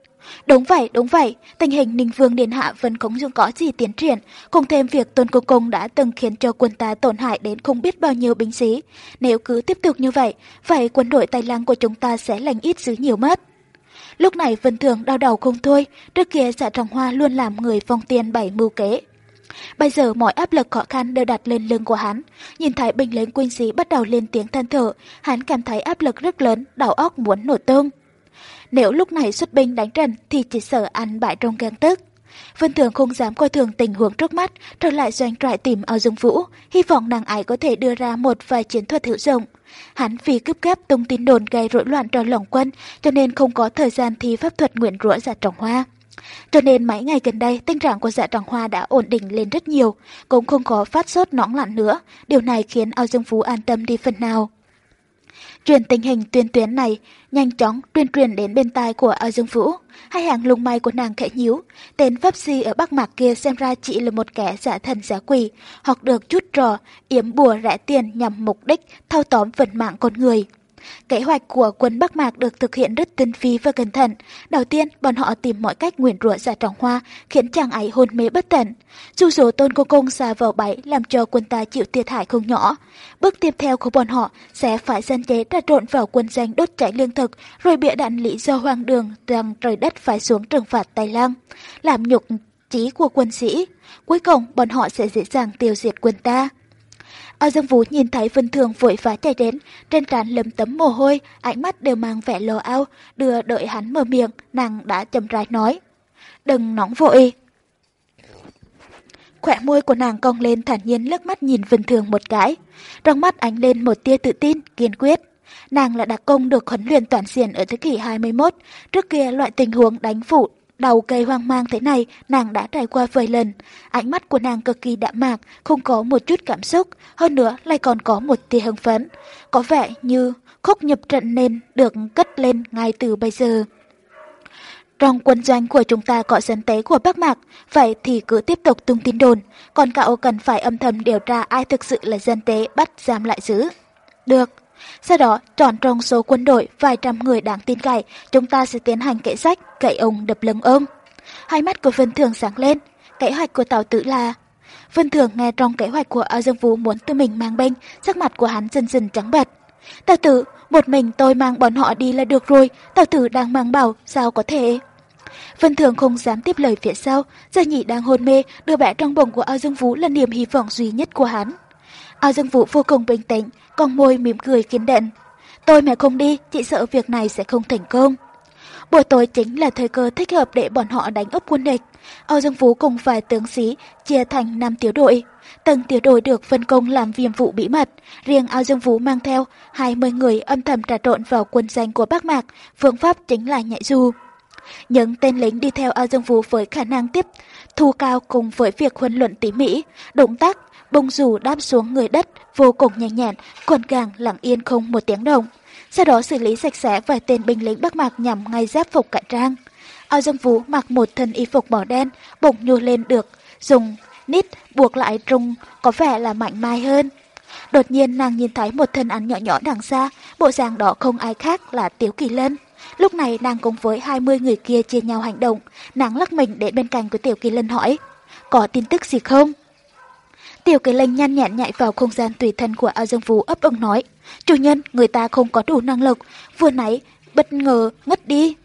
Đúng vậy, đúng vậy, tình hình Ninh Vương Điện Hạ vẫn không dùng có gì tiến triển, cùng thêm việc Tôn Cô cung đã từng khiến cho quân ta tổn hại đến không biết bao nhiêu binh sĩ. Nếu cứ tiếp tục như vậy, vậy quân đội Tây Lăng của chúng ta sẽ lành ít dữ nhiều mất. Lúc này Vân Thường đau đầu không thôi, trước kia dạ trọng hoa luôn làm người phong tiền bảy mưu kế. Bây giờ mọi áp lực khó khăn đều đặt lên lưng của hắn. Nhìn thấy binh lính quân sĩ bắt đầu lên tiếng than thở, hắn cảm thấy áp lực rất lớn, đầu óc muốn nổ tung. Nếu lúc này xuất binh đánh trận thì chỉ sợ ăn bại trong gan tức. Vân Thường không dám coi thường tình huống trước mắt, trở lại doanh trại tìm ao dung vũ, hy vọng nàng ấy có thể đưa ra một vài chiến thuật hữu dụng. Hắn vì cướp gáp tung tin đồn gây rối loạn cho lòng quân, cho nên không có thời gian thi pháp thuật nguyện rũa giả trọng hoa. Cho nên mấy ngày gần đây, tình trạng của dạ trọng hoa đã ổn định lên rất nhiều, cũng không có phát sốt nóng lặn nữa. Điều này khiến ao dương phú an tâm đi phần nào. Truyền tình hình tuyên tuyến này nhanh chóng tuyên truyền đến bên tai của ao dương vũ. Hai hàng lùng may của nàng khẽ nhíu. Tên pháp si ở Bắc Mạc kia xem ra chỉ là một kẻ giả thần giả quỷ, hoặc được chút trò, yếm bùa rẻ tiền nhằm mục đích thao tóm vận mạng con người. Kế hoạch của quân Bắc Mạc được thực hiện rất tinh vi và cẩn thận. Đầu tiên, bọn họ tìm mọi cách nguyền rủa giả trọng hoa, khiến chàng ấy hôn mê bất tỉnh. Dù số tôn cô công xa vào bẫy làm cho quân ta chịu thiệt hại không nhỏ. Bước tiếp theo của bọn họ sẽ phải dân chế ra trộn vào quân danh đốt cháy lương thực, rồi bịa đặt lý do hoang đường rằng trời đất phải xuống trừng phạt tài lang, làm nhục chí của quân sĩ. Cuối cùng, bọn họ sẽ dễ dàng tiêu diệt quân ta. Ao Dương Vũ nhìn thấy Vân Thường vội vã chạy đến, trên trán lấm tấm mồ hôi, ánh mắt đều mang vẻ lo ao, đưa đợi hắn mở miệng, nàng đã chậm rãi nói. Đừng nóng vội. Khỏe môi của nàng cong lên thản nhiên lướt mắt nhìn Vân Thường một cái. Trong mắt ánh lên một tia tự tin, kiên quyết. Nàng là đặc công được huấn luyện toàn diện ở thế kỷ 21. Trước kia loại tình huống đánh phụ Đầu cây hoang mang thế này, nàng đã trải qua vài lần. Ánh mắt của nàng cực kỳ đạm mạc, không có một chút cảm xúc, hơn nữa lại còn có một tia hưng phấn. Có vẻ như khúc nhập trận nên được cất lên ngay từ bây giờ. Trong quân doanh của chúng ta có dân tế của Bắc Mạc, vậy thì cứ tiếp tục tung tin đồn, còn cậu cần phải âm thầm điều tra ai thực sự là dân tế bắt giam lại giữ. Được. Sau đó, tròn trong số quân đội vài trăm người đáng tin cậy, chúng ta sẽ tiến hành kệ sách, cậy ông đập lưng ông. Hai mắt của Vân Thường sáng lên, kế hoạch của Tào Tử là... Vân Thường nghe trong kế hoạch của A Dương Vũ muốn tự mình mang binh, sắc mặt của hắn dần dần trắng bệch. Tào Tử, một mình tôi mang bọn họ đi là được rồi, Tào Tử đang mang bảo, sao có thể... Vân Thường không dám tiếp lời phía sau, Gia Nhị đang hôn mê, đứa bé trong bụng của A Dương Vũ là niềm hy vọng duy nhất của hắn. A Dương Vũ vô cùng bình tĩnh, con môi mỉm cười kiên định. Tôi mà không đi, chị sợ việc này sẽ không thành công. Buổi tối chính là thời cơ thích hợp để bọn họ đánh úp quân địch. Âu Dương Vũ cùng vài tướng sĩ chia thành 5 tiểu đội. Từng tiểu đội được phân công làm nhiệm vụ bí mật. Riêng Âu Dương Vũ mang theo 20 người âm thầm trà trộn vào quân danh của Bắc Mạc. Phương pháp chính là nhạy du. Những tên lính đi theo Âu Dương Vũ với khả năng tiếp thu cao cùng với việc huấn luyện tỉ mỉ, động tác bông dù đáp xuống người đất vô cùng nhanh nhẹn, quần càng lặng yên không một tiếng động. Sau đó xử lý sạch sẽ vài tên binh lính Bắc Mạc nhằm ngay giáp phục cải trang. Ao Dương Vũ mặc một thân y phục màu đen, bụng nhô lên được, dùng nít buộc lại trung, có vẻ là mạnh mai hơn. Đột nhiên nàng nhìn thấy một thân ảnh nhỏ nhỏ đằng xa, bộ dạng đó không ai khác là Tiếu Kỳ Lân. Lúc này nàng cùng với 20 người kia chia nhau hành động, nàng lắc mình để bên cạnh của Tiểu Kỳ Lân hỏi, có tin tức gì không? Tiểu cái lệnh nhanh nhẹn nhạy vào không gian tùy thân của Ao Dương Vũ ấp ưng nói. Chủ nhân, người ta không có đủ năng lực, vừa nãy bất ngờ ngất đi.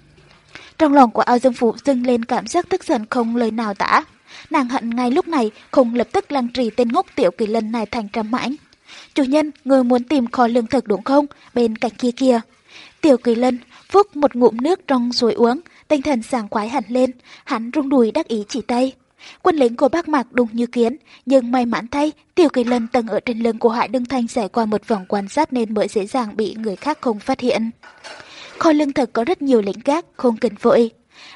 Trong lòng của Ao Dương Vũ dâng lên cảm giác tức giận không lời nào tả. Nàng hận ngay lúc này không lập tức lăng trì tên ngốc tiểu kỳ lân này thành trăm mãnh. Chủ nhân, người muốn tìm kho lương thực đúng không? Bên cạnh kia kia. Tiểu kỳ lân phúc một ngụm nước trong rồi uống, tinh thần sảng khoái hẳn lên, hắn rung đùi đắc ý chỉ tay. Quân lính của bác Mạc đúng như kiến, nhưng may mắn thay, Tiểu Kỳ Lân tầng ở trên lưng của Hải Đương Thanh trải qua một vòng quan sát nên mới dễ dàng bị người khác không phát hiện. Kho lương thực có rất nhiều lính gác, không cần vội.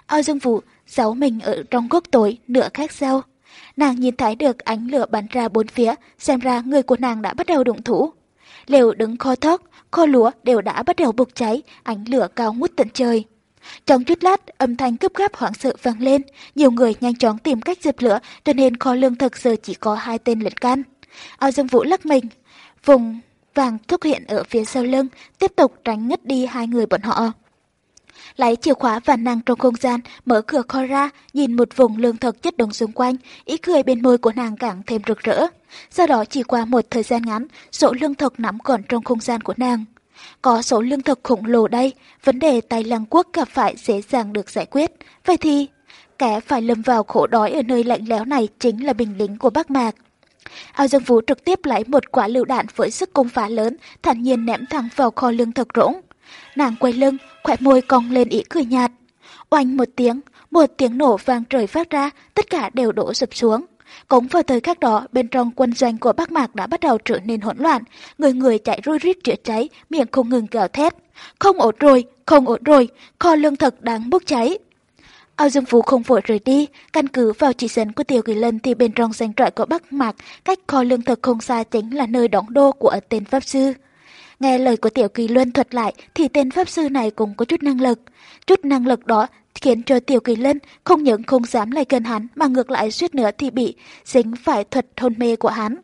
Ao Dương Vũ giấu mình ở trong gốc tối, nửa khác sau. Nàng nhìn thấy được ánh lửa bắn ra bốn phía, xem ra người của nàng đã bắt đầu động thủ. Lều đứng kho thóc, kho lúa đều đã bắt đầu bục cháy, ánh lửa cao ngút tận trời. Trong chút lát, âm thanh cướp gáp hoảng sợ vang lên, nhiều người nhanh chóng tìm cách dập lửa, cho nên kho lương thực giờ chỉ có hai tên lẫn can. Ao Dương Vũ lắc mình, vùng vàng xuất hiện ở phía sau lưng, tiếp tục tránh ngất đi hai người bọn họ. Lấy chìa khóa và năng trong không gian, mở cửa kho ra, nhìn một vùng lương thực chất đống xung quanh, ý cười bên môi của nàng càng thêm rực rỡ. Sau đó chỉ qua một thời gian ngắn, số lương thực nắm còn trong không gian của nàng. Có số lương thực khổng lồ đây, vấn đề Tây Lăng Quốc gặp phải dễ dàng được giải quyết. Vậy thì, kẻ phải lâm vào khổ đói ở nơi lạnh lẽo này chính là binh lính của Bắc Mạc. Ao Dương Vũ trực tiếp lấy một quả lựu đạn với sức công phá lớn, thản nhiên ném thẳng vào kho lương thực rỗng. Nàng quay lưng, khỏe môi cong lên ý cười nhạt. Oanh một tiếng, một tiếng nổ vang trời phát ra, tất cả đều đổ sụp xuống. Cũng vào thời khắc đó, bên trong quân doanh của Bắc Mạc đã bắt đầu trở nên hỗn loạn, người người chạy rối rít chữa cháy, miệng không ngừng gào thét. Không ổn rồi, không ổn rồi, kho lương thực đang bốc cháy. Ao Dương Phú không vội rời đi, căn cứ vào chỉ dẫn của Tiểu Kỳ Lân thì bên trong doanh trại của Bắc Mạc, cách kho lương thực không xa chính là nơi đóng đô của tên Pháp Sư. Nghe lời của Tiểu Kỳ Luân thuật lại thì tên Pháp Sư này cũng có chút năng lực. Chút năng lực đó khiến cho Tiểu Kỳ Lân không những không dám lại gần hắn mà ngược lại suýt nữa thì bị dính phải thuật hôn mê của hắn.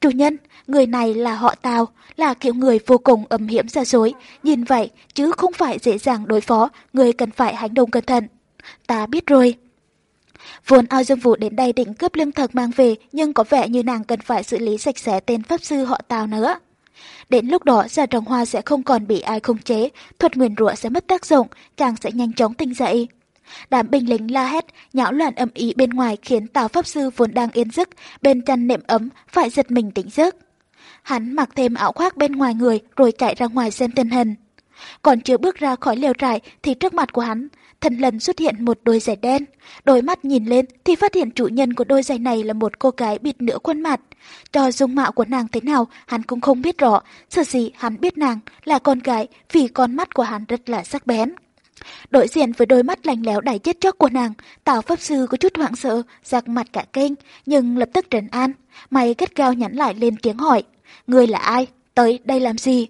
Chủ nhân, người này là họ Tào, là kiểu người vô cùng âm hiểm ra dối. Nhìn vậy, chứ không phải dễ dàng đối phó, người cần phải hành động cẩn thận. Ta biết rồi. Vốn ao dương vũ đến đây định cướp lương thực mang về, nhưng có vẻ như nàng cần phải xử lý sạch sẽ tên pháp sư họ Tào nữa. Đến lúc đó giả trồng hoa sẽ không còn bị ai khống chế, thuật nguyền rủa sẽ mất tác dụng, chàng sẽ nhanh chóng tỉnh dậy. Đám binh lính la hét, nhão loạn âm ý bên ngoài khiến Tào Pháp Sư vốn đang yên giấc, bên chăn nệm ấm, phải giật mình tỉnh giấc. Hắn mặc thêm áo khoác bên ngoài người rồi chạy ra ngoài xem tình hình. Còn chưa bước ra khỏi lều trại thì trước mặt của hắn, thân lần xuất hiện một đôi giày đen. Đôi mắt nhìn lên thì phát hiện chủ nhân của đôi giày này là một cô gái bịt nửa khuôn mặt. Cho dung mạo của nàng thế nào hắn cũng không biết rõ, sợ gì hắn biết nàng là con gái vì con mắt của hắn rất là sắc bén. Đối diện với đôi mắt lạnh lẽo đầy chết chóc của nàng, Tào Pháp Sư có chút hoảng sợ, giặc mặt cả kênh, nhưng lập tức trấn an. Mày kết cao nhắn lại lên tiếng hỏi, người là ai? Tới đây làm gì?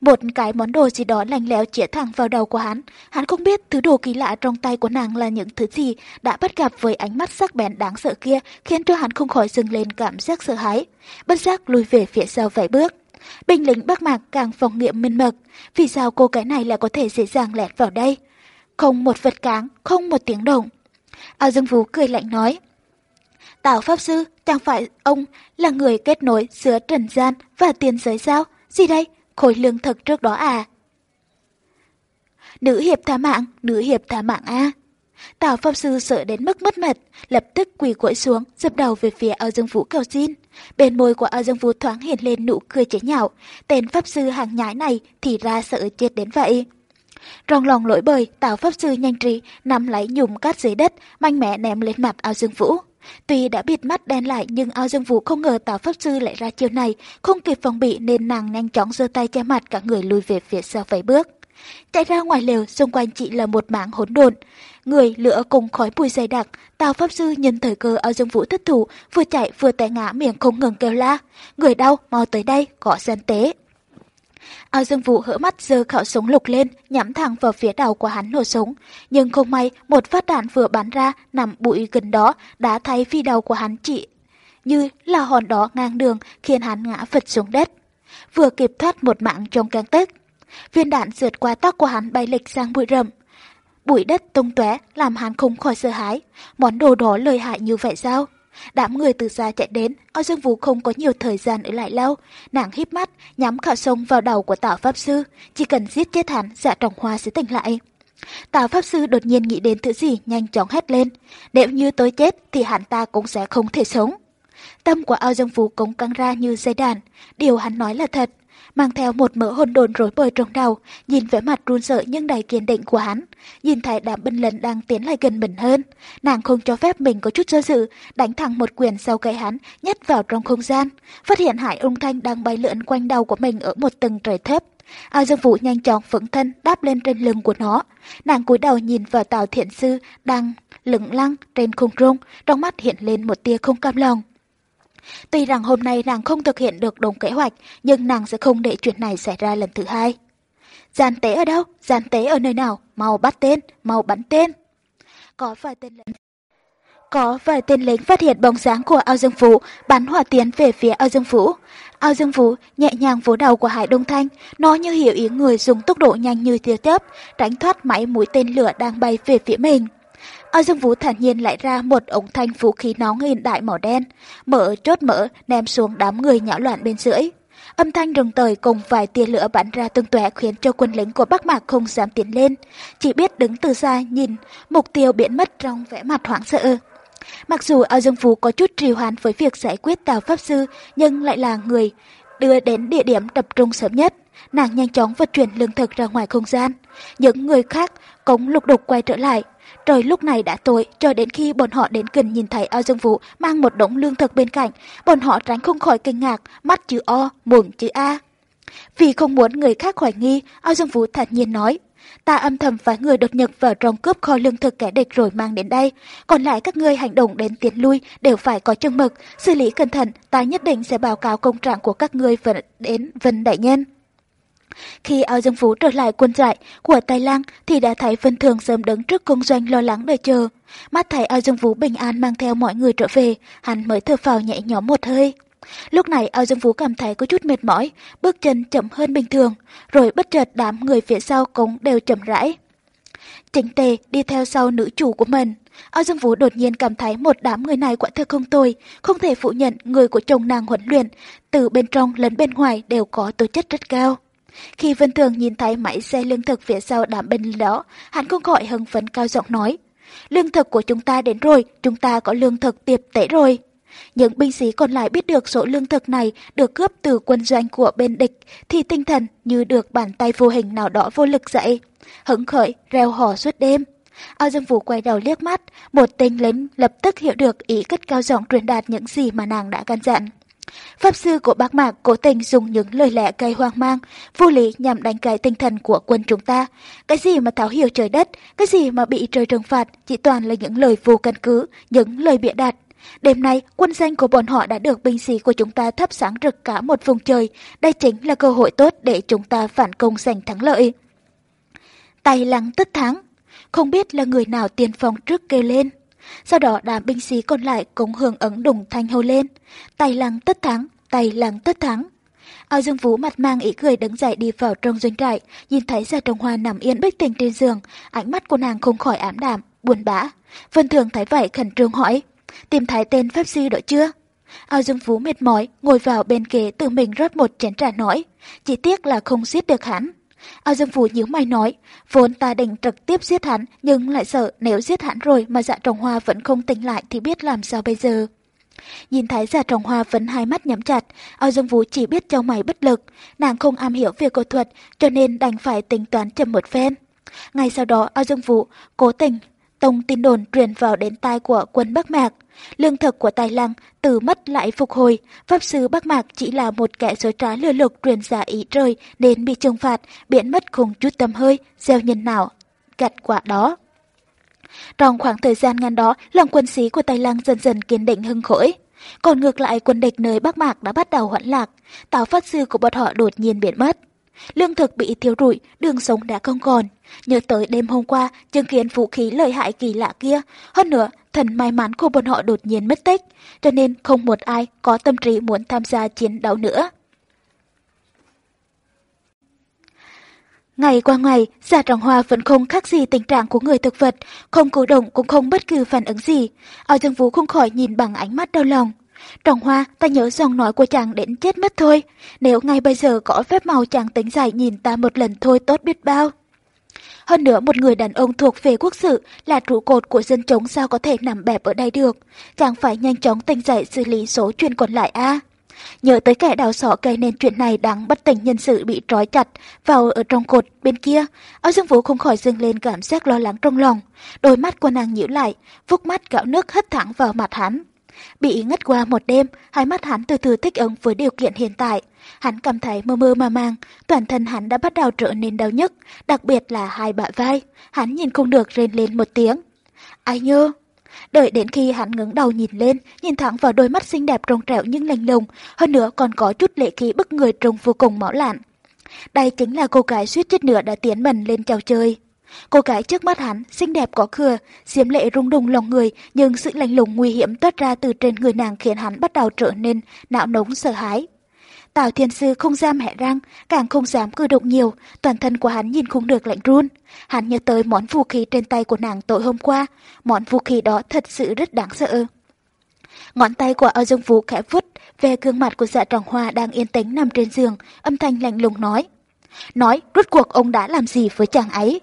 Một cái món đồ gì đó lành lẽo chĩa thẳng vào đầu của hắn. Hắn không biết thứ đồ kỳ lạ trong tay của nàng là những thứ gì đã bắt gặp với ánh mắt sắc bén đáng sợ kia khiến cho hắn không khỏi dừng lên cảm giác sợ hãi. Bất giác lùi về phía sau vài bước. Binh lính Bắc Mạc càng phòng nghiệm minh mật. Vì sao cô cái này lại có thể dễ dàng lẹt vào đây? Không một vật cáng, không một tiếng động. Ao Dương Vũ cười lạnh nói. Tào Pháp Sư, chẳng phải ông là người kết nối giữa trần gian và tiền giới sao? Gì đây? Khối lương thực trước đó à? Nữ hiệp thả mạng, nữ hiệp thả mạng a. Tào Pháp Sư sợ đến mức mất mật, lập tức quỳ gối xuống, dập đầu về phía ao dương vũ cầu xin. Bên môi của ao dương vũ thoáng hiện lên nụ cười chế nhạo, tên Pháp Sư hàng nhái này thì ra sợ chết đến vậy. Trong lòng lỗi bời, Tào Pháp Sư nhanh trí, nắm lấy nhùm cát dưới đất, mạnh mẽ ném lên mặt ao dương vũ. Tuy đã bịt mắt đen lại nhưng ao dương vũ không ngờ Tào Pháp Sư lại ra chiêu này, không kịp phòng bị nên nàng nhanh chóng giơ tay che mặt cả người lùi về phía sau vài bước. Chạy ra ngoài lều, xung quanh chị là một mảng hỗn độn. Người lửa cùng khói bụi dày đặc, Tào Pháp Sư nhân thời cơ ao dương vũ thất thủ, vừa chạy vừa té ngã miệng không ngừng kêu la. Người đau, mau tới đây, có dân tế. Ao Dương Vũ hỡ mắt giơ khẩu súng lục lên, nhắm thẳng vào phía đầu của hắn nổ súng. Nhưng không may, một phát đạn vừa bắn ra, nằm bụi gần đó, đã thấy phi đầu của hắn chỉ như là hòn đó ngang đường, khiến hắn ngã vật xuống đất. Vừa kịp thoát một mạng trong căng tức. Viên đạn rượt qua tóc của hắn bay lệch sang bụi rậm. Bụi đất tung tóe làm hắn không khỏi sợ hãi. Món đồ đó lợi hại như vậy sao? Đám người từ xa chạy đến, Âu Dương Vũ không có nhiều thời gian ở lại lâu. Nàng híp mắt, nhắm khảo sông vào đầu của Tào Pháp Sư. Chỉ cần giết chết hắn, dạ trọng hoa sẽ tỉnh lại. Tào Pháp Sư đột nhiên nghĩ đến thứ gì nhanh chóng hét lên. Nếu như tôi chết thì hắn ta cũng sẽ không thể sống. Tâm của Âu Dương Vũ cũng căng ra như dây đàn. Điều hắn nói là thật mang theo một mỡ hồn đồn rối bời trong đầu, nhìn vẻ mặt run sợ nhưng đầy kiên định của hắn, nhìn thấy đám binh lệnh đang tiến lại gần mình hơn. Nàng không cho phép mình có chút do dự, đánh thẳng một quyền sau cây hắn, nhét vào trong không gian, phát hiện hải ung thanh đang bay lượn quanh đầu của mình ở một tầng trời thấp. Ao Dương Vũ nhanh chóng vững thân đáp lên trên lưng của nó. Nàng cúi đầu nhìn vào Tào Thiện Sư đang lững lăng trên không trung, trong mắt hiện lên một tia không cam lòng. Tuy rằng hôm nay nàng không thực hiện được đúng kế hoạch, nhưng nàng sẽ không để chuyện này xảy ra lần thứ hai. Gian tế ở đâu? Gian tế ở nơi nào? Mau bắt tên, mau bắn tên. Có vài tên lính có vài tên lính phát hiện bóng dáng của ao dương Phú bắn hỏa tiến về phía ao dương Phú. Ao dương Phú nhẹ nhàng vỗ đầu của Hải Đông Thanh, nó như hiểu ý người dùng tốc độ nhanh như tia chớp, tránh thoát máy mũi tên lửa đang bay về phía mình. Ao Dương Vũ thản nhiên lại ra một ống thanh vũ khí nóng hiện đại màu đen, mở chốt mở, ném xuống đám người nhão loạn bên dưới. Âm thanh rồng tời cùng vài tia lửa bắn ra tương tóe khiến cho quân lính của Bắc Mạc không dám tiến lên, chỉ biết đứng từ xa nhìn, mục tiêu biến mất trong vẻ mặt hoảng sợ. Mặc dù Ao Dương Vũ có chút trì hoãn với việc giải quyết Tào Pháp Sư, nhưng lại là người đưa đến địa điểm tập trung sớm nhất. Nàng nhanh chóng vận chuyển lương thực ra ngoài không gian. Những người khác cũng lục đục quay trở lại, Trời lúc này đã tối, cho đến khi bọn họ đến gần nhìn thấy ao dương vũ mang một đống lương thực bên cạnh, bọn họ tránh không khỏi kinh ngạc, mắt chữ O, mồm chữ A. Vì không muốn người khác hoài nghi, ao dương vũ thản nhiên nói, ta âm thầm phái người đột nhập vào trong cướp kho lương thực kẻ địch rồi mang đến đây. Còn lại các ngươi hành động đến tiến lui đều phải có chừng mực, xử lý cẩn thận, ta nhất định sẽ báo cáo công trạng của các ngươi đến Vân Đại Nhân. Khi ao dương phú trở lại quân trại của Tây Lang thì đã thấy Vân Thường sớm đứng trước công doanh lo lắng đợi chờ. Mắt thấy ao dương phú bình an mang theo mọi người trở về, hắn mới thở phào nhẹ nhõm một hơi. Lúc này ao dương phú cảm thấy có chút mệt mỏi, bước chân chậm hơn bình thường, rồi bất chợt đám người phía sau cũng đều chậm rãi. Chính tề đi theo sau nữ chủ của mình. Ao Dương Vũ đột nhiên cảm thấy một đám người này quả thực không tồi, không thể phủ nhận người của chồng nàng huấn luyện, từ bên trong lẫn bên ngoài đều có tố chất rất cao. Khi Vân Thường nhìn thấy máy xe lương thực phía sau đám bên đó, hắn không gọi hưng phấn cao giọng nói. Lương thực của chúng ta đến rồi, chúng ta có lương thực tiệp tể rồi. Những binh sĩ còn lại biết được số lương thực này được cướp từ quân doanh của bên địch, thì tinh thần như được bàn tay vô hình nào đó vô lực dậy. Hứng khởi, reo hò suốt đêm. Ao Dương Vũ quay đầu liếc mắt, một tên lính lập tức hiểu được ý cất cao giọng truyền đạt những gì mà nàng đã căn dặn. Pháp sư của bác Mạc cố tình dùng những lời lẽ gây hoang mang, vô lý nhằm đánh cái tinh thần của quân chúng ta. Cái gì mà tháo hiểu trời đất, cái gì mà bị trời trừng phạt, chỉ toàn là những lời vô căn cứ, những lời bịa đặt. Đêm nay, quân danh của bọn họ đã được binh sĩ của chúng ta thắp sáng rực cả một vùng trời. Đây chính là cơ hội tốt để chúng ta phản công giành thắng lợi. Tay lắng tất thắng. Không biết là người nào tiên phong trước kêu lên. Sau đó đám binh sĩ còn lại cũng hưởng ứng đùng thanh hô lên. Tay lắng tất thắng, tay lắng tất thắng. Ao Dương Vũ mặt mang ý cười đứng dậy đi vào trong doanh trại, nhìn thấy Gia Trồng Hoa nằm yên bất tỉnh trên giường, ánh mắt của nàng không khỏi ám đạm, buồn bã. Vân Thường thấy vậy khẩn trương hỏi, tìm thấy tên pháp sư đó chưa? Ao Dương Vũ mệt mỏi, ngồi vào bên kế tự mình rót một chén trà nói, chỉ tiếc là không giết được hắn. Ao Dương Vũ nhíu mày nói, vốn ta định trực tiếp giết hắn, nhưng lại sợ nếu giết hắn rồi mà dạ trồng hoa vẫn không tỉnh lại thì biết làm sao bây giờ. Nhìn thấy dạ trồng hoa vẫn hai mắt nhắm chặt, Ao Dương Vũ chỉ biết cho mày bất lực, nàng không am hiểu về cô thuật cho nên đành phải tính toán chậm một phen. Ngay sau đó Ao Dương Vũ cố tình tông tin đồn truyền vào đến tai của quân Bắc Mạc. Lương thực của Tài Lăng từ mất lại phục hồi, Pháp Sư Bắc Mạc chỉ là một kẻ dối trá lừa lục truyền giả ý trời nên bị trừng phạt, biến mất không chút tâm hơi, gieo nhân nào, gặt quả đó. Trong khoảng thời gian ngắn đó, lòng quân sĩ của Tài Lăng dần dần kiên định hưng khởi. Còn ngược lại quân địch nơi Bắc Mạc đã bắt đầu hoãn lạc, tàu phát sư của bọn họ đột nhiên biến mất. Lương thực bị thiếu rụi, đường sống đã không còn. Nhớ tới đêm hôm qua, chứng kiến vũ khí lợi hại kỳ lạ kia. Hơn nữa, thần may mắn của bọn họ đột nhiên mất tích, cho nên không một ai có tâm trí muốn tham gia chiến đấu nữa. Ngày qua ngày, giả trọng hoa vẫn không khác gì tình trạng của người thực vật, không cử động cũng không bất cứ phản ứng gì. Ao Dương Vũ không khỏi nhìn bằng ánh mắt đau lòng. Trọng Hoa, ta nhớ giọng nói của chàng đến chết mất thôi. Nếu ngay bây giờ có phép màu chàng tính giải nhìn ta một lần thôi tốt biết bao. Hơn nữa một người đàn ông thuộc về quốc sự là trụ cột của dân chúng sao có thể nằm bẹp ở đây được. Chàng phải nhanh chóng tỉnh dậy xử lý số chuyện còn lại a. Nhớ tới kẻ đào sọ gây nên chuyện này đáng bất tỉnh nhân sự bị trói chặt vào ở trong cột bên kia. Áo Dương Vũ không khỏi dâng lên cảm giác lo lắng trong lòng. Đôi mắt của nàng nhíu lại, vút mắt gạo nước hất thẳng vào mặt hắn. Bị ngất qua một đêm, hai mắt hắn từ từ thích ứng với điều kiện hiện tại. Hắn cảm thấy mơ mơ mà mang, toàn thân hắn đã bắt đầu trở nên đau nhức, đặc biệt là hai bả vai. Hắn nhìn không được rên lên một tiếng. Ai nhơ? Đợi đến khi hắn ngẩng đầu nhìn lên, nhìn thẳng vào đôi mắt xinh đẹp rồng rẹo nhưng lành lùng, hơn nữa còn có chút lệ khí bức người trông vô cùng máu lạn. Đây chính là cô gái suýt chết nữa đã tiến mình lên chào chơi. Cô gái trước mắt hắn, xinh đẹp có khừa, diễm lệ rung đùng lòng người, nhưng sự lạnh lùng nguy hiểm toát ra từ trên người nàng khiến hắn bắt đầu trở nên não nống sợ hãi. Tào Thiên Sư không dám hẹ răng, càng không dám cử động nhiều, toàn thân của hắn nhìn không được lạnh run. Hắn nhớ tới món vũ khí trên tay của nàng tối hôm qua, món vũ khí đó thật sự rất đáng sợ. Ngón tay của Âu Dương Vũ khẽ vút về gương mặt của dạ trọng hoa đang yên tĩnh nằm trên giường, âm thanh lạnh lùng nói. Nói, rốt cuộc ông đã làm gì với chàng ấy?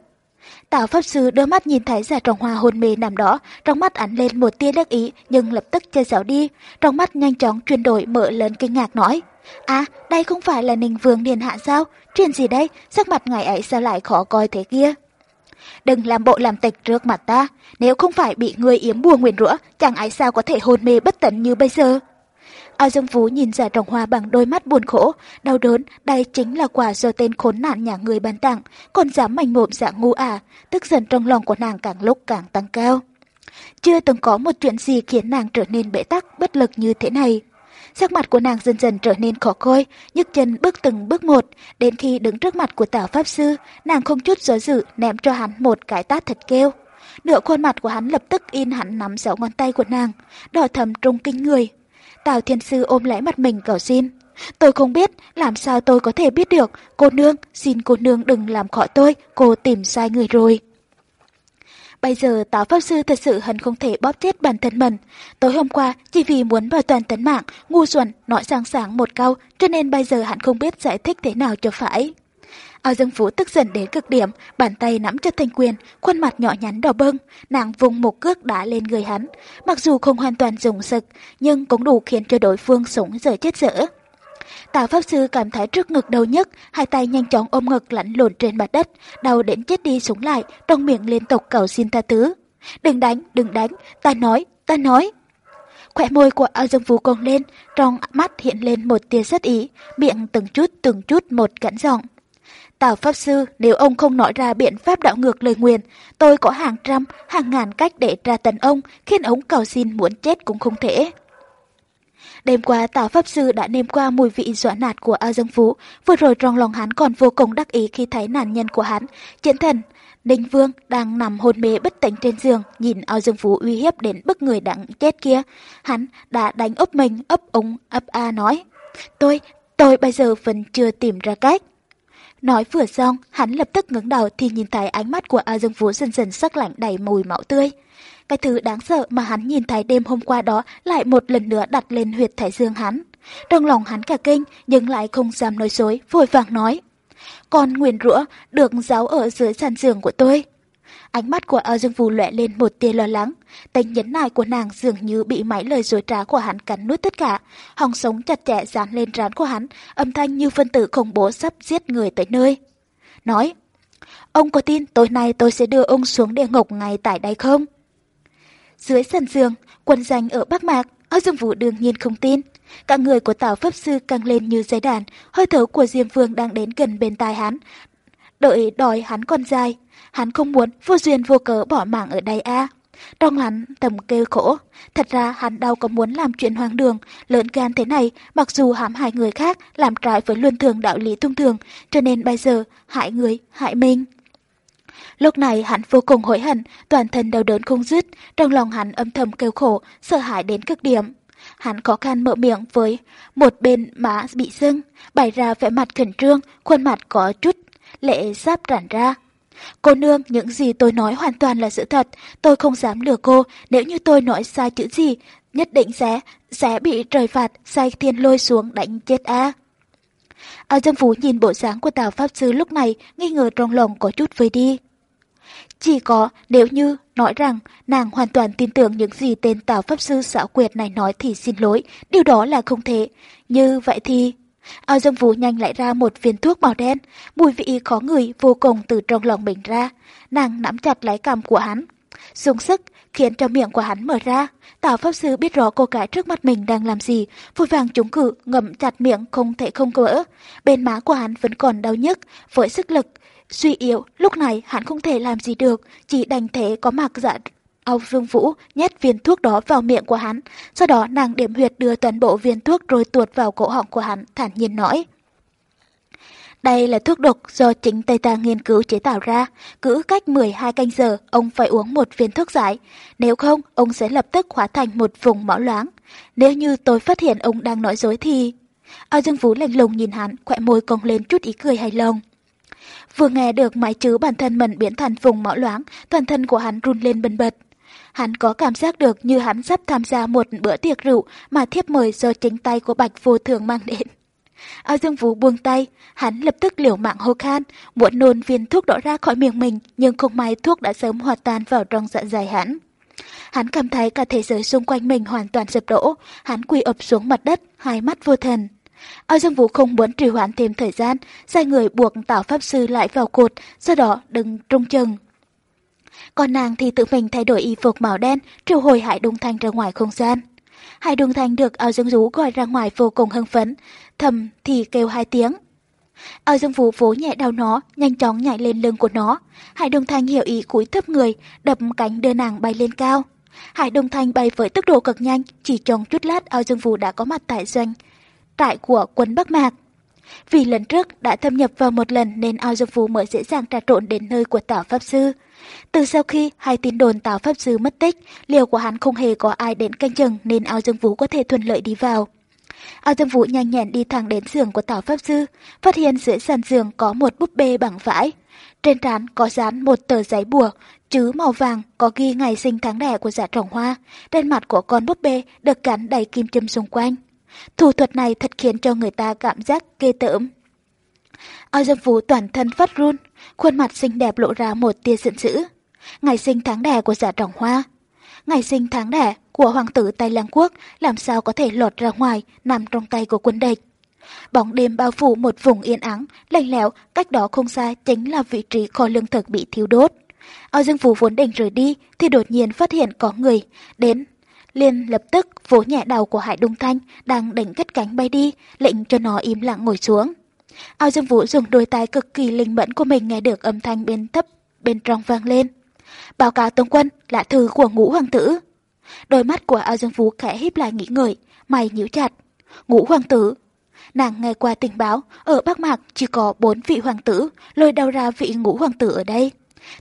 Tào Pháp Sư đôi mắt nhìn thấy giả trọng hoa hôn mê nằm đó, trong mắt ánh lên một tia đắc ý nhưng lập tức chơi giấu đi, trong mắt nhanh chóng chuyển đổi mở lớn kinh ngạc nói. À, đây không phải là Ninh Vương Điền Hạ sao? Chuyện gì đây? Sắc mặt ngày ấy sao lại khó coi thế kia? Đừng làm bộ làm tịch trước mặt ta, nếu không phải bị người yếm bùa nguyền rủa, chàng ấy sao có thể hôn mê bất tận như bây giờ. Ao Dương Phú nhìn giả trồng hoa bằng đôi mắt buồn khổ, đau đớn, đây chính là quả do tên khốn nạn nhà người bán tặng, còn dám mảnh mộm dạng ngu à, tức giận trong lòng của nàng càng lúc càng tăng cao. Chưa từng có một chuyện gì khiến nàng trở nên bế tắc, bất lực như thế này. Sắc mặt của nàng dần dần trở nên khó coi, nhấc chân bước từng bước một, đến khi đứng trước mặt của tảo pháp sư, nàng không chút do dự ném cho hắn một cái tát thật kêu. Nửa khuôn mặt của hắn lập tức in hẳn nắm dấu ngón tay của nàng, đỏ thầm trung kinh người, Tào Thiên Sư ôm lấy mặt mình cầu xin. Tôi không biết, làm sao tôi có thể biết được. Cô nương, xin cô nương đừng làm khó tôi, cô tìm sai người rồi. Bây giờ Tào Pháp Sư thật sự hận không thể bóp chết bản thân mình. Tối hôm qua, chỉ vì muốn bảo toàn tấn mạng, ngu xuẩn, nói sáng sáng một câu, cho nên bây giờ hắn không biết giải thích thế nào cho phải. Ao Dương Phú tức giận đến cực điểm, bàn tay nắm chặt thanh quyền, khuôn mặt nhỏ nhắn đỏ bưng, nàng vùng một cước đá lên người hắn. Mặc dù không hoàn toàn dùng sực, nhưng cũng đủ khiến cho đối phương sống giờ chết dở. Tào Pháp Sư cảm thấy trước ngực đau nhất, hai tay nhanh chóng ôm ngực lạnh lộn trên mặt đất, đau đến chết đi xuống lại, trong miệng liên tục cầu xin tha thứ. Đừng đánh, đừng đánh, ta nói, ta nói. Khỏe môi của ao dương phú cong lên, trong mắt hiện lên một tia rất ý, miệng từng chút từng chút một cắn giọng. Tào Pháp Sư, nếu ông không nói ra biện pháp đạo ngược lời nguyền, tôi có hàng trăm, hàng ngàn cách để tra tấn ông, khiến ông cầu xin muốn chết cũng không thể. Đêm qua Tào Pháp Sư đã nêm qua mùi vị dọa nạt của A Dương Phú, vừa rồi trong lòng hắn còn vô cùng đắc ý khi thấy nạn nhân của hắn, chiến thần. Đinh Vương đang nằm hôn mê bất tỉnh trên giường, nhìn Ao Dương Phú uy hiếp đến bức người đặng chết kia. Hắn đã đánh úp mình, ấp ống, ấp a nói. Tôi, tôi bây giờ vẫn chưa tìm ra cách. Nói vừa xong, hắn lập tức ngẩng đầu thì nhìn thấy ánh mắt của A Dương Vũ dần dần sắc lạnh đầy mùi máu tươi. Cái thứ đáng sợ mà hắn nhìn thấy đêm hôm qua đó lại một lần nữa đặt lên huyệt thái dương hắn. Trong lòng hắn cả kinh, nhưng lại không dám nói dối, vội vàng nói. Con nguyền rũa được giáo ở dưới sàn giường của tôi. Ánh mắt của ao dương Vũ lóe lên một tia lo lắng. Tính nhấn nại của nàng dường như bị mấy lời dối trá của hắn cắn nuốt tất cả. Hòng sống chặt chẽ dán lên rán của hắn, âm thanh như phân tử khủng bố sắp giết người tới nơi. Nói, ông có tin tối nay tôi sẽ đưa ông xuống địa ngục ngay tại đây không? Dưới sân giường, quân danh ở Bắc Mạc, Âu Dương Vũ đương nhiên không tin. Cả người của Tào Pháp Sư căng lên như dây đàn, hơi thở của Diêm Vương đang đến gần bên tai hắn. Đợi đòi hắn còn dài, hắn không muốn vô duyên vô cớ bỏ mạng ở đây a. Trong hắn tầm kêu khổ, thật ra hắn đâu có muốn làm chuyện hoang đường, lớn gan thế này, mặc dù hãm hại người khác, làm trái với luân thường đạo lý thông thường, cho nên bây giờ hại người, hại mình. Lúc này hắn vô cùng hối hận, toàn thân đau đớn không dứt, trong lòng hắn âm thầm kêu khổ, sợ hãi đến cực điểm. Hắn khó khăn mở miệng với một bên má bị sưng, bày ra vẻ mặt khẩn trương, khuôn mặt có chút lệ sắp rản ra. Cô nương, những gì tôi nói hoàn toàn là sự thật, tôi không dám lừa cô, nếu như tôi nói sai chữ gì, nhất định sẽ, sẽ bị trời phạt, sai thiên lôi xuống đánh chết a. À. Ao Dương Phú nhìn bộ dáng của Tào Pháp Sư lúc này, nghi ngờ trong lòng có chút vơi đi. Chỉ có nếu như nói rằng nàng hoàn toàn tin tưởng những gì tên Tào Pháp Sư xảo quyệt này nói thì xin lỗi, điều đó là không thể. Như vậy thì... Ao Dương Vũ nhanh lại ra một viên thuốc màu đen, mùi vị khó ngửi vô cùng từ trong lòng mình ra. Nàng nắm chặt lấy cằm của hắn, dùng sức khiến cho miệng của hắn mở ra. Tào Pháp Sư biết rõ cô gái trước mắt mình đang làm gì, vui vàng chống cự, ngậm chặt miệng không thể không vỡ. Bên má của hắn vẫn còn đau nhức, với sức lực, Suy yếu, lúc này hắn không thể làm gì được, chỉ đành thế có mặc dạ Âu Dương Vũ nhét viên thuốc đó vào miệng của hắn, sau đó nàng điểm huyệt đưa toàn bộ viên thuốc rồi tuột vào cổ họng của hắn, thản nhiên nói. Đây là thuốc độc do chính Tây Ta nghiên cứu chế tạo ra, cứ cách 12 canh giờ ông phải uống một viên thuốc giải, nếu không ông sẽ lập tức hóa thành một vùng máu loáng. Nếu như tôi phát hiện ông đang nói dối thì... Âu Dương Vũ lạnh lùng nhìn hắn, khỏe môi cong lên chút ý cười hài lòng. Vừa nghe được mái chứ bản thân mình biến thành vùng mỏ loáng, toàn thân của hắn run lên bần bật. Hắn có cảm giác được như hắn sắp tham gia một bữa tiệc rượu mà thiếp mời do chính tay của Bạch Vô Thường mang đến. A Dương Vũ buông tay, hắn lập tức liều mạng hô khan, muốn nôn viên thuốc đỏ ra khỏi miệng mình, nhưng không may thuốc đã sớm hòa tan vào trong dạ dày hắn. Hắn cảm thấy cả thế giới xung quanh mình hoàn toàn sụp đổ, hắn quỳ ập xuống mặt đất, hai mắt vô thần. Ao Dương Vũ không muốn trì hoãn thêm thời gian, sai người buộc tảo Pháp Sư lại vào cột, sau đó đừng trung chừng. Còn nàng thì tự mình thay đổi y phục màu đen, triệu hồi Hải Đông Thanh ra ngoài không gian. Hải Đông Thanh được Ao Dương Vũ gọi ra ngoài vô cùng hưng phấn, thầm thì kêu hai tiếng. Ao Dương Vũ vỗ nhẹ đau nó, nhanh chóng nhảy lên lưng của nó. Hải Đông Thanh hiểu ý cúi thấp người, đập cánh đưa nàng bay lên cao. Hải Đông Thanh bay với tốc độ cực nhanh, chỉ trong chút lát Ao Dương Vũ đã có mặt tại doanh, trại của quân Bắc Mạc. Vì lần trước đã thâm nhập vào một lần nên ao dương phú mới dễ dàng trà trộn đến nơi của Tào Pháp Sư. Từ sau khi hai tin đồn Tào Pháp Sư mất tích, liều của hắn không hề có ai đến canh chừng nên ao dương phú có thể thuận lợi đi vào. Ao Dương Vũ nhanh nhẹn đi thẳng đến giường của Tào Pháp Sư, phát hiện dưới sàn giường có một búp bê bằng vải. Trên trán có dán một tờ giấy bùa, chữ màu vàng có ghi ngày sinh tháng đẻ của giả trọng hoa. Trên mặt của con búp bê được gắn đầy kim châm xung quanh. Thủ thuật này thật khiến cho người ta cảm giác ghê tởm. Ao Dương Vũ toàn thân phát run, khuôn mặt xinh đẹp lộ ra một tia giận dữ. Ngày sinh tháng đẻ của giả trọng hoa. Ngày sinh tháng đẻ của hoàng tử Tây Lăng Quốc làm sao có thể lọt ra ngoài nằm trong tay của quân địch. Bóng đêm bao phủ một vùng yên ắng, lạnh lẽo, cách đó không xa chính là vị trí kho lương thực bị thiếu đốt. Ao Dương Phú vốn định rời đi thì đột nhiên phát hiện có người đến liền lập tức vỗ nhẹ đầu của Hải Đông Thanh đang định cất cánh bay đi, lệnh cho nó im lặng ngồi xuống. Ao Dương Vũ dùng đôi tay cực kỳ linh mẫn của mình nghe được âm thanh bên thấp bên trong vang lên. Báo cáo tướng quân là thư của ngũ hoàng tử. Đôi mắt của Ao Dương vũ khẽ híp lại nghĩ ngợi, mày nhíu chặt. Ngũ hoàng tử. Nàng nghe qua tình báo, ở Bắc Mạc chỉ có bốn vị hoàng tử, lôi đầu ra vị ngũ hoàng tử ở đây.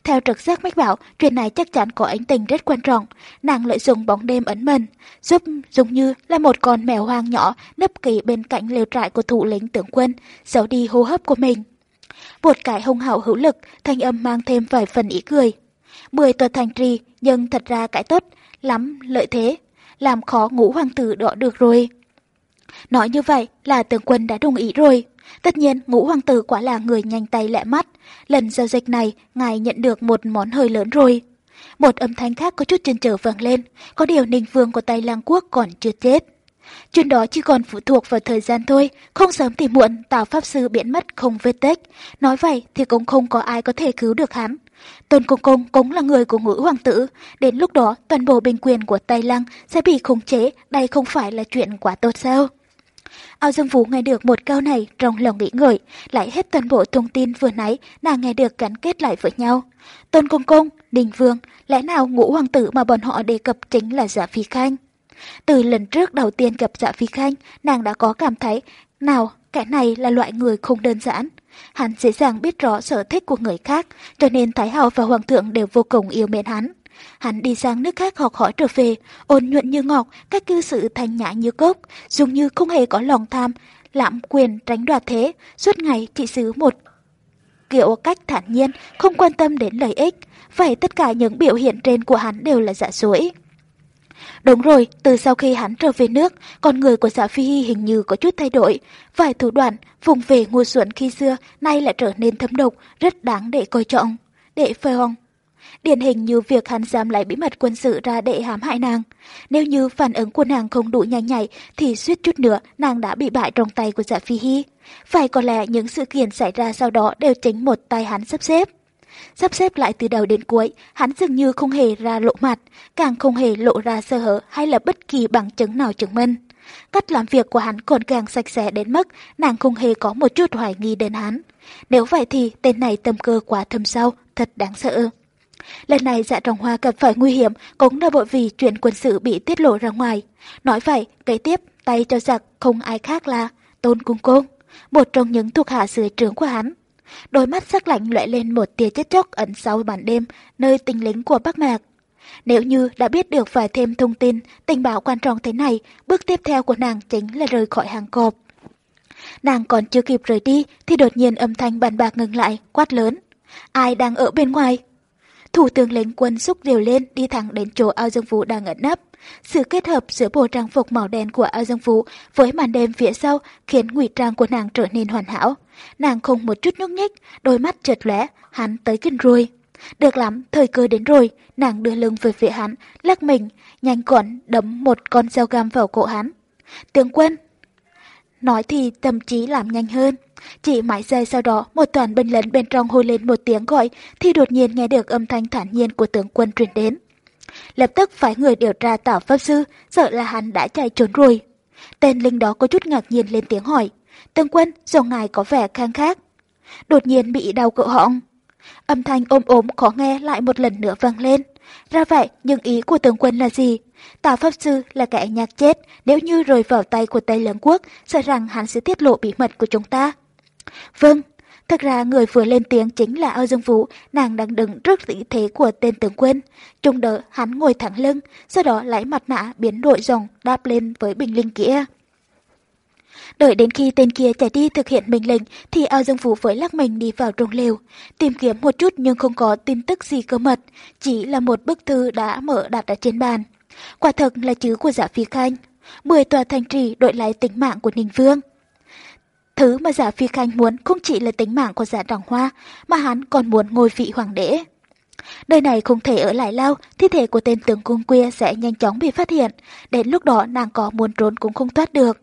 Theo trực giác mách bảo, chuyện này chắc chắn có ánh tình rất quan trọng. Nàng lợi dụng bóng đêm ấn mình, giúp dùng như là một con mèo hoang nhỏ nấp kỳ bên cạnh lều trại của thủ lĩnh tướng quân, giấu đi hô hấp của mình. Một cái hung hậu hữu lực, thanh âm mang thêm vài phần ý cười. Mười tòa thành trì, nhưng thật ra cái tốt lắm lợi thế, làm khó ngũ hoàng tử đọ được rồi. Nói như vậy là tướng quân đã đồng ý rồi. Tất nhiên ngũ hoàng tử quả là người nhanh tay lẹ mắt. Lần giao dịch này, ngài nhận được một món hơi lớn rồi. Một âm thanh khác có chút chân trở vang lên, có điều ninh vương của Tây Lang Quốc còn chưa chết. Chuyện đó chỉ còn phụ thuộc vào thời gian thôi, không sớm thì muộn Tào Pháp Sư biến mất không vết tích. Nói vậy thì cũng không có ai có thể cứu được hắn. Tôn Công Công cũng là người của ngũ hoàng tử, đến lúc đó toàn bộ bình quyền của Tây Lăng sẽ bị khống chế, đây không phải là chuyện quá tốt sao? Ao Dương Vũ nghe được một câu này trong lòng nghĩ ngợi, lại hết toàn bộ thông tin vừa nãy nàng nghe được gắn kết lại với nhau. Tôn Công Công, Đình Vương, lẽ nào ngũ hoàng tử mà bọn họ đề cập chính là Dạ Phi Khanh? Từ lần trước đầu tiên gặp Dạ Phi Khanh, nàng đã có cảm thấy, nào, kẻ này là loại người không đơn giản. Hắn dễ dàng biết rõ sở thích của người khác, cho nên Thái Hậu và Hoàng thượng đều vô cùng yêu mến hắn. Hắn đi sang nước khác học hỏi trở về, ôn nhuận như ngọc, các cư xử thanh nhã như cốc, dường như không hề có lòng tham, lạm quyền tránh đoạt thế, suốt ngày chỉ xứ một kiểu cách thản nhiên, không quan tâm đến lợi ích. Vậy tất cả những biểu hiện trên của hắn đều là giả dối. Đúng rồi, từ sau khi hắn trở về nước, con người của xã Phi Hy hình như có chút thay đổi. Vài thủ đoạn, vùng về ngu xuẩn khi xưa, nay lại trở nên thấm độc, rất đáng để coi trọng. Để phê hong. Điển hình như việc hắn dám lấy bí mật quân sự ra để hãm hại nàng. Nếu như phản ứng của nàng không đủ nhanh nhạy, thì suýt chút nữa nàng đã bị bại trong tay của dạ phi hy. Phải có lẽ những sự kiện xảy ra sau đó đều chính một tay hắn sắp xếp. Sắp xếp lại từ đầu đến cuối, hắn dường như không hề ra lộ mặt, càng không hề lộ ra sơ hở hay là bất kỳ bằng chứng nào chứng minh. Cách làm việc của hắn còn càng sạch sẽ đến mức nàng không hề có một chút hoài nghi đến hắn. Nếu vậy thì tên này tâm cơ quá thâm sâu, thật đáng sợ. Lần này dạ trồng hoa gặp phải nguy hiểm cũng là bởi vì chuyện quân sự bị tiết lộ ra ngoài. Nói vậy, kế tiếp tay cho giặc không ai khác là Tôn Cung Côn, một trong những thuộc hạ dưới trướng của hắn. Đôi mắt sắc lạnh lóe lên một tia chết chóc ẩn sau bản đêm, nơi tình lính của Bắc Mạc. Nếu như đã biết được vài thêm thông tin, tình báo quan trọng thế này, bước tiếp theo của nàng chính là rời khỏi hàng cọp. Nàng còn chưa kịp rời đi thì đột nhiên âm thanh bàn bạc ngừng lại, quát lớn. Ai đang ở bên ngoài? Thủ tướng lính quân xúc điều lên đi thẳng đến chỗ ao dương vũ đang ẩn nấp. Sự kết hợp giữa bộ trang phục màu đen của ao dương vũ với màn đêm phía sau khiến ngụy trang của nàng trở nên hoàn hảo. Nàng không một chút nhúc nhích, đôi mắt chợt lóe, hắn tới gần rồi. Được lắm, thời cơ đến rồi, nàng đưa lưng về phía hắn, lắc mình, nhanh gọn đấm một con dao găm vào cổ hắn. Tướng quân! Nói thì tâm trí làm nhanh hơn. Chỉ mãi giây sau đó, một toàn binh lính bên trong hô lên một tiếng gọi, thì đột nhiên nghe được âm thanh thản nhiên của tướng quân truyền đến. Lập tức phải người điều tra tảo pháp sư, sợ là hắn đã chạy trốn rồi. Tên linh đó có chút ngạc nhiên lên tiếng hỏi. Tướng quân, dòng ngài có vẻ khang khác. Đột nhiên bị đau cỡ họng. Âm thanh ôm ốm khó nghe lại một lần nữa vang lên. Ra vậy, nhưng ý của tướng quân là gì? Tào Pháp Sư là kẻ nhạc chết, nếu như rơi vào tay của Tây Lương Quốc, sợ rằng hắn sẽ tiết lộ bí mật của chúng ta. Vâng, thật ra người vừa lên tiếng chính là Âu Dương Vũ, nàng đang đứng trước vị thế của tên tướng quân. Trung đỡ hắn ngồi thẳng lưng, sau đó lấy mặt nạ biến đổi rồng đáp lên với bình linh kia. Đợi đến khi tên kia chạy đi thực hiện mệnh lệnh thì Âu Dương Vũ với lắc mình đi vào trong lều, tìm kiếm một chút nhưng không có tin tức gì cơ mật, chỉ là một bức thư đã mở đặt ở trên bàn. Quả thật là chữ của giả phi khanh. Mười tòa thành trì đội lại tính mạng của Ninh Vương. Thứ mà giả phi khanh muốn không chỉ là tính mạng của giả đằng hoa, mà hắn còn muốn ngôi vị hoàng đế. Nơi này không thể ở lại lâu, thi thể của tên tướng cung quia sẽ nhanh chóng bị phát hiện. Đến lúc đó nàng có muốn trốn cũng không thoát được.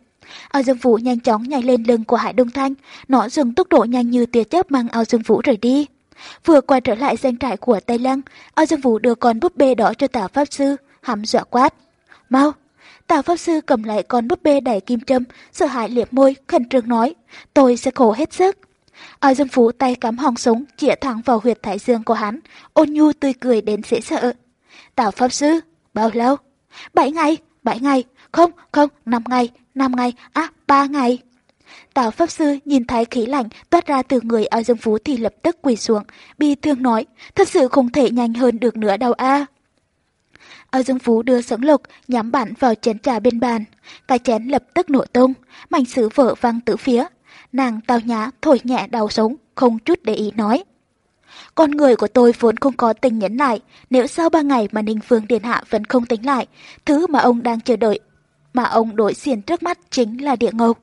Ao Dương Vũ nhanh chóng nhảy lên lưng của Hải Đông Thanh, nó dừng tốc độ nhanh như tia chớp mang Ao Dương Vũ rời đi. Vừa quay trở lại danh trại của Tây Lăng, Ao Dương Vũ đưa con búp bê đó cho Tả Pháp Sư, hắm dọa quát. Mau, Tào Pháp Sư cầm lại con búp bê đầy kim châm, sợ hãi liệp môi, khẩn trương nói, tôi sẽ khổ hết sức. Ai dân Phú tay cắm hòng súng, chĩa thẳng vào huyệt thái dương của hắn, ôn nhu tươi cười đến dễ sợ. Tào Pháp Sư, bao lâu? Bảy ngày, bảy ngày, không, không, năm ngày, năm ngày, à, ba ngày. Tào Pháp Sư nhìn thấy khí lạnh toát ra từ người ao dân phú thì lập tức quỳ xuống, bi thương nói, thật sự không thể nhanh hơn được nữa đâu a. Ở Dương Phú đưa sống lục, nhắm bắn vào chén trà bên bàn. Cái chén lập tức nổ tung, mảnh sứ vỡ văng tứ phía. Nàng tao nhã thổi nhẹ đầu sống, không chút để ý nói. Con người của tôi vốn không có tình nhẫn lại, nếu sau ba ngày mà Ninh Phương Điện Hạ vẫn không tính lại, thứ mà ông đang chờ đợi, mà ông đối xiên trước mắt chính là địa ngục.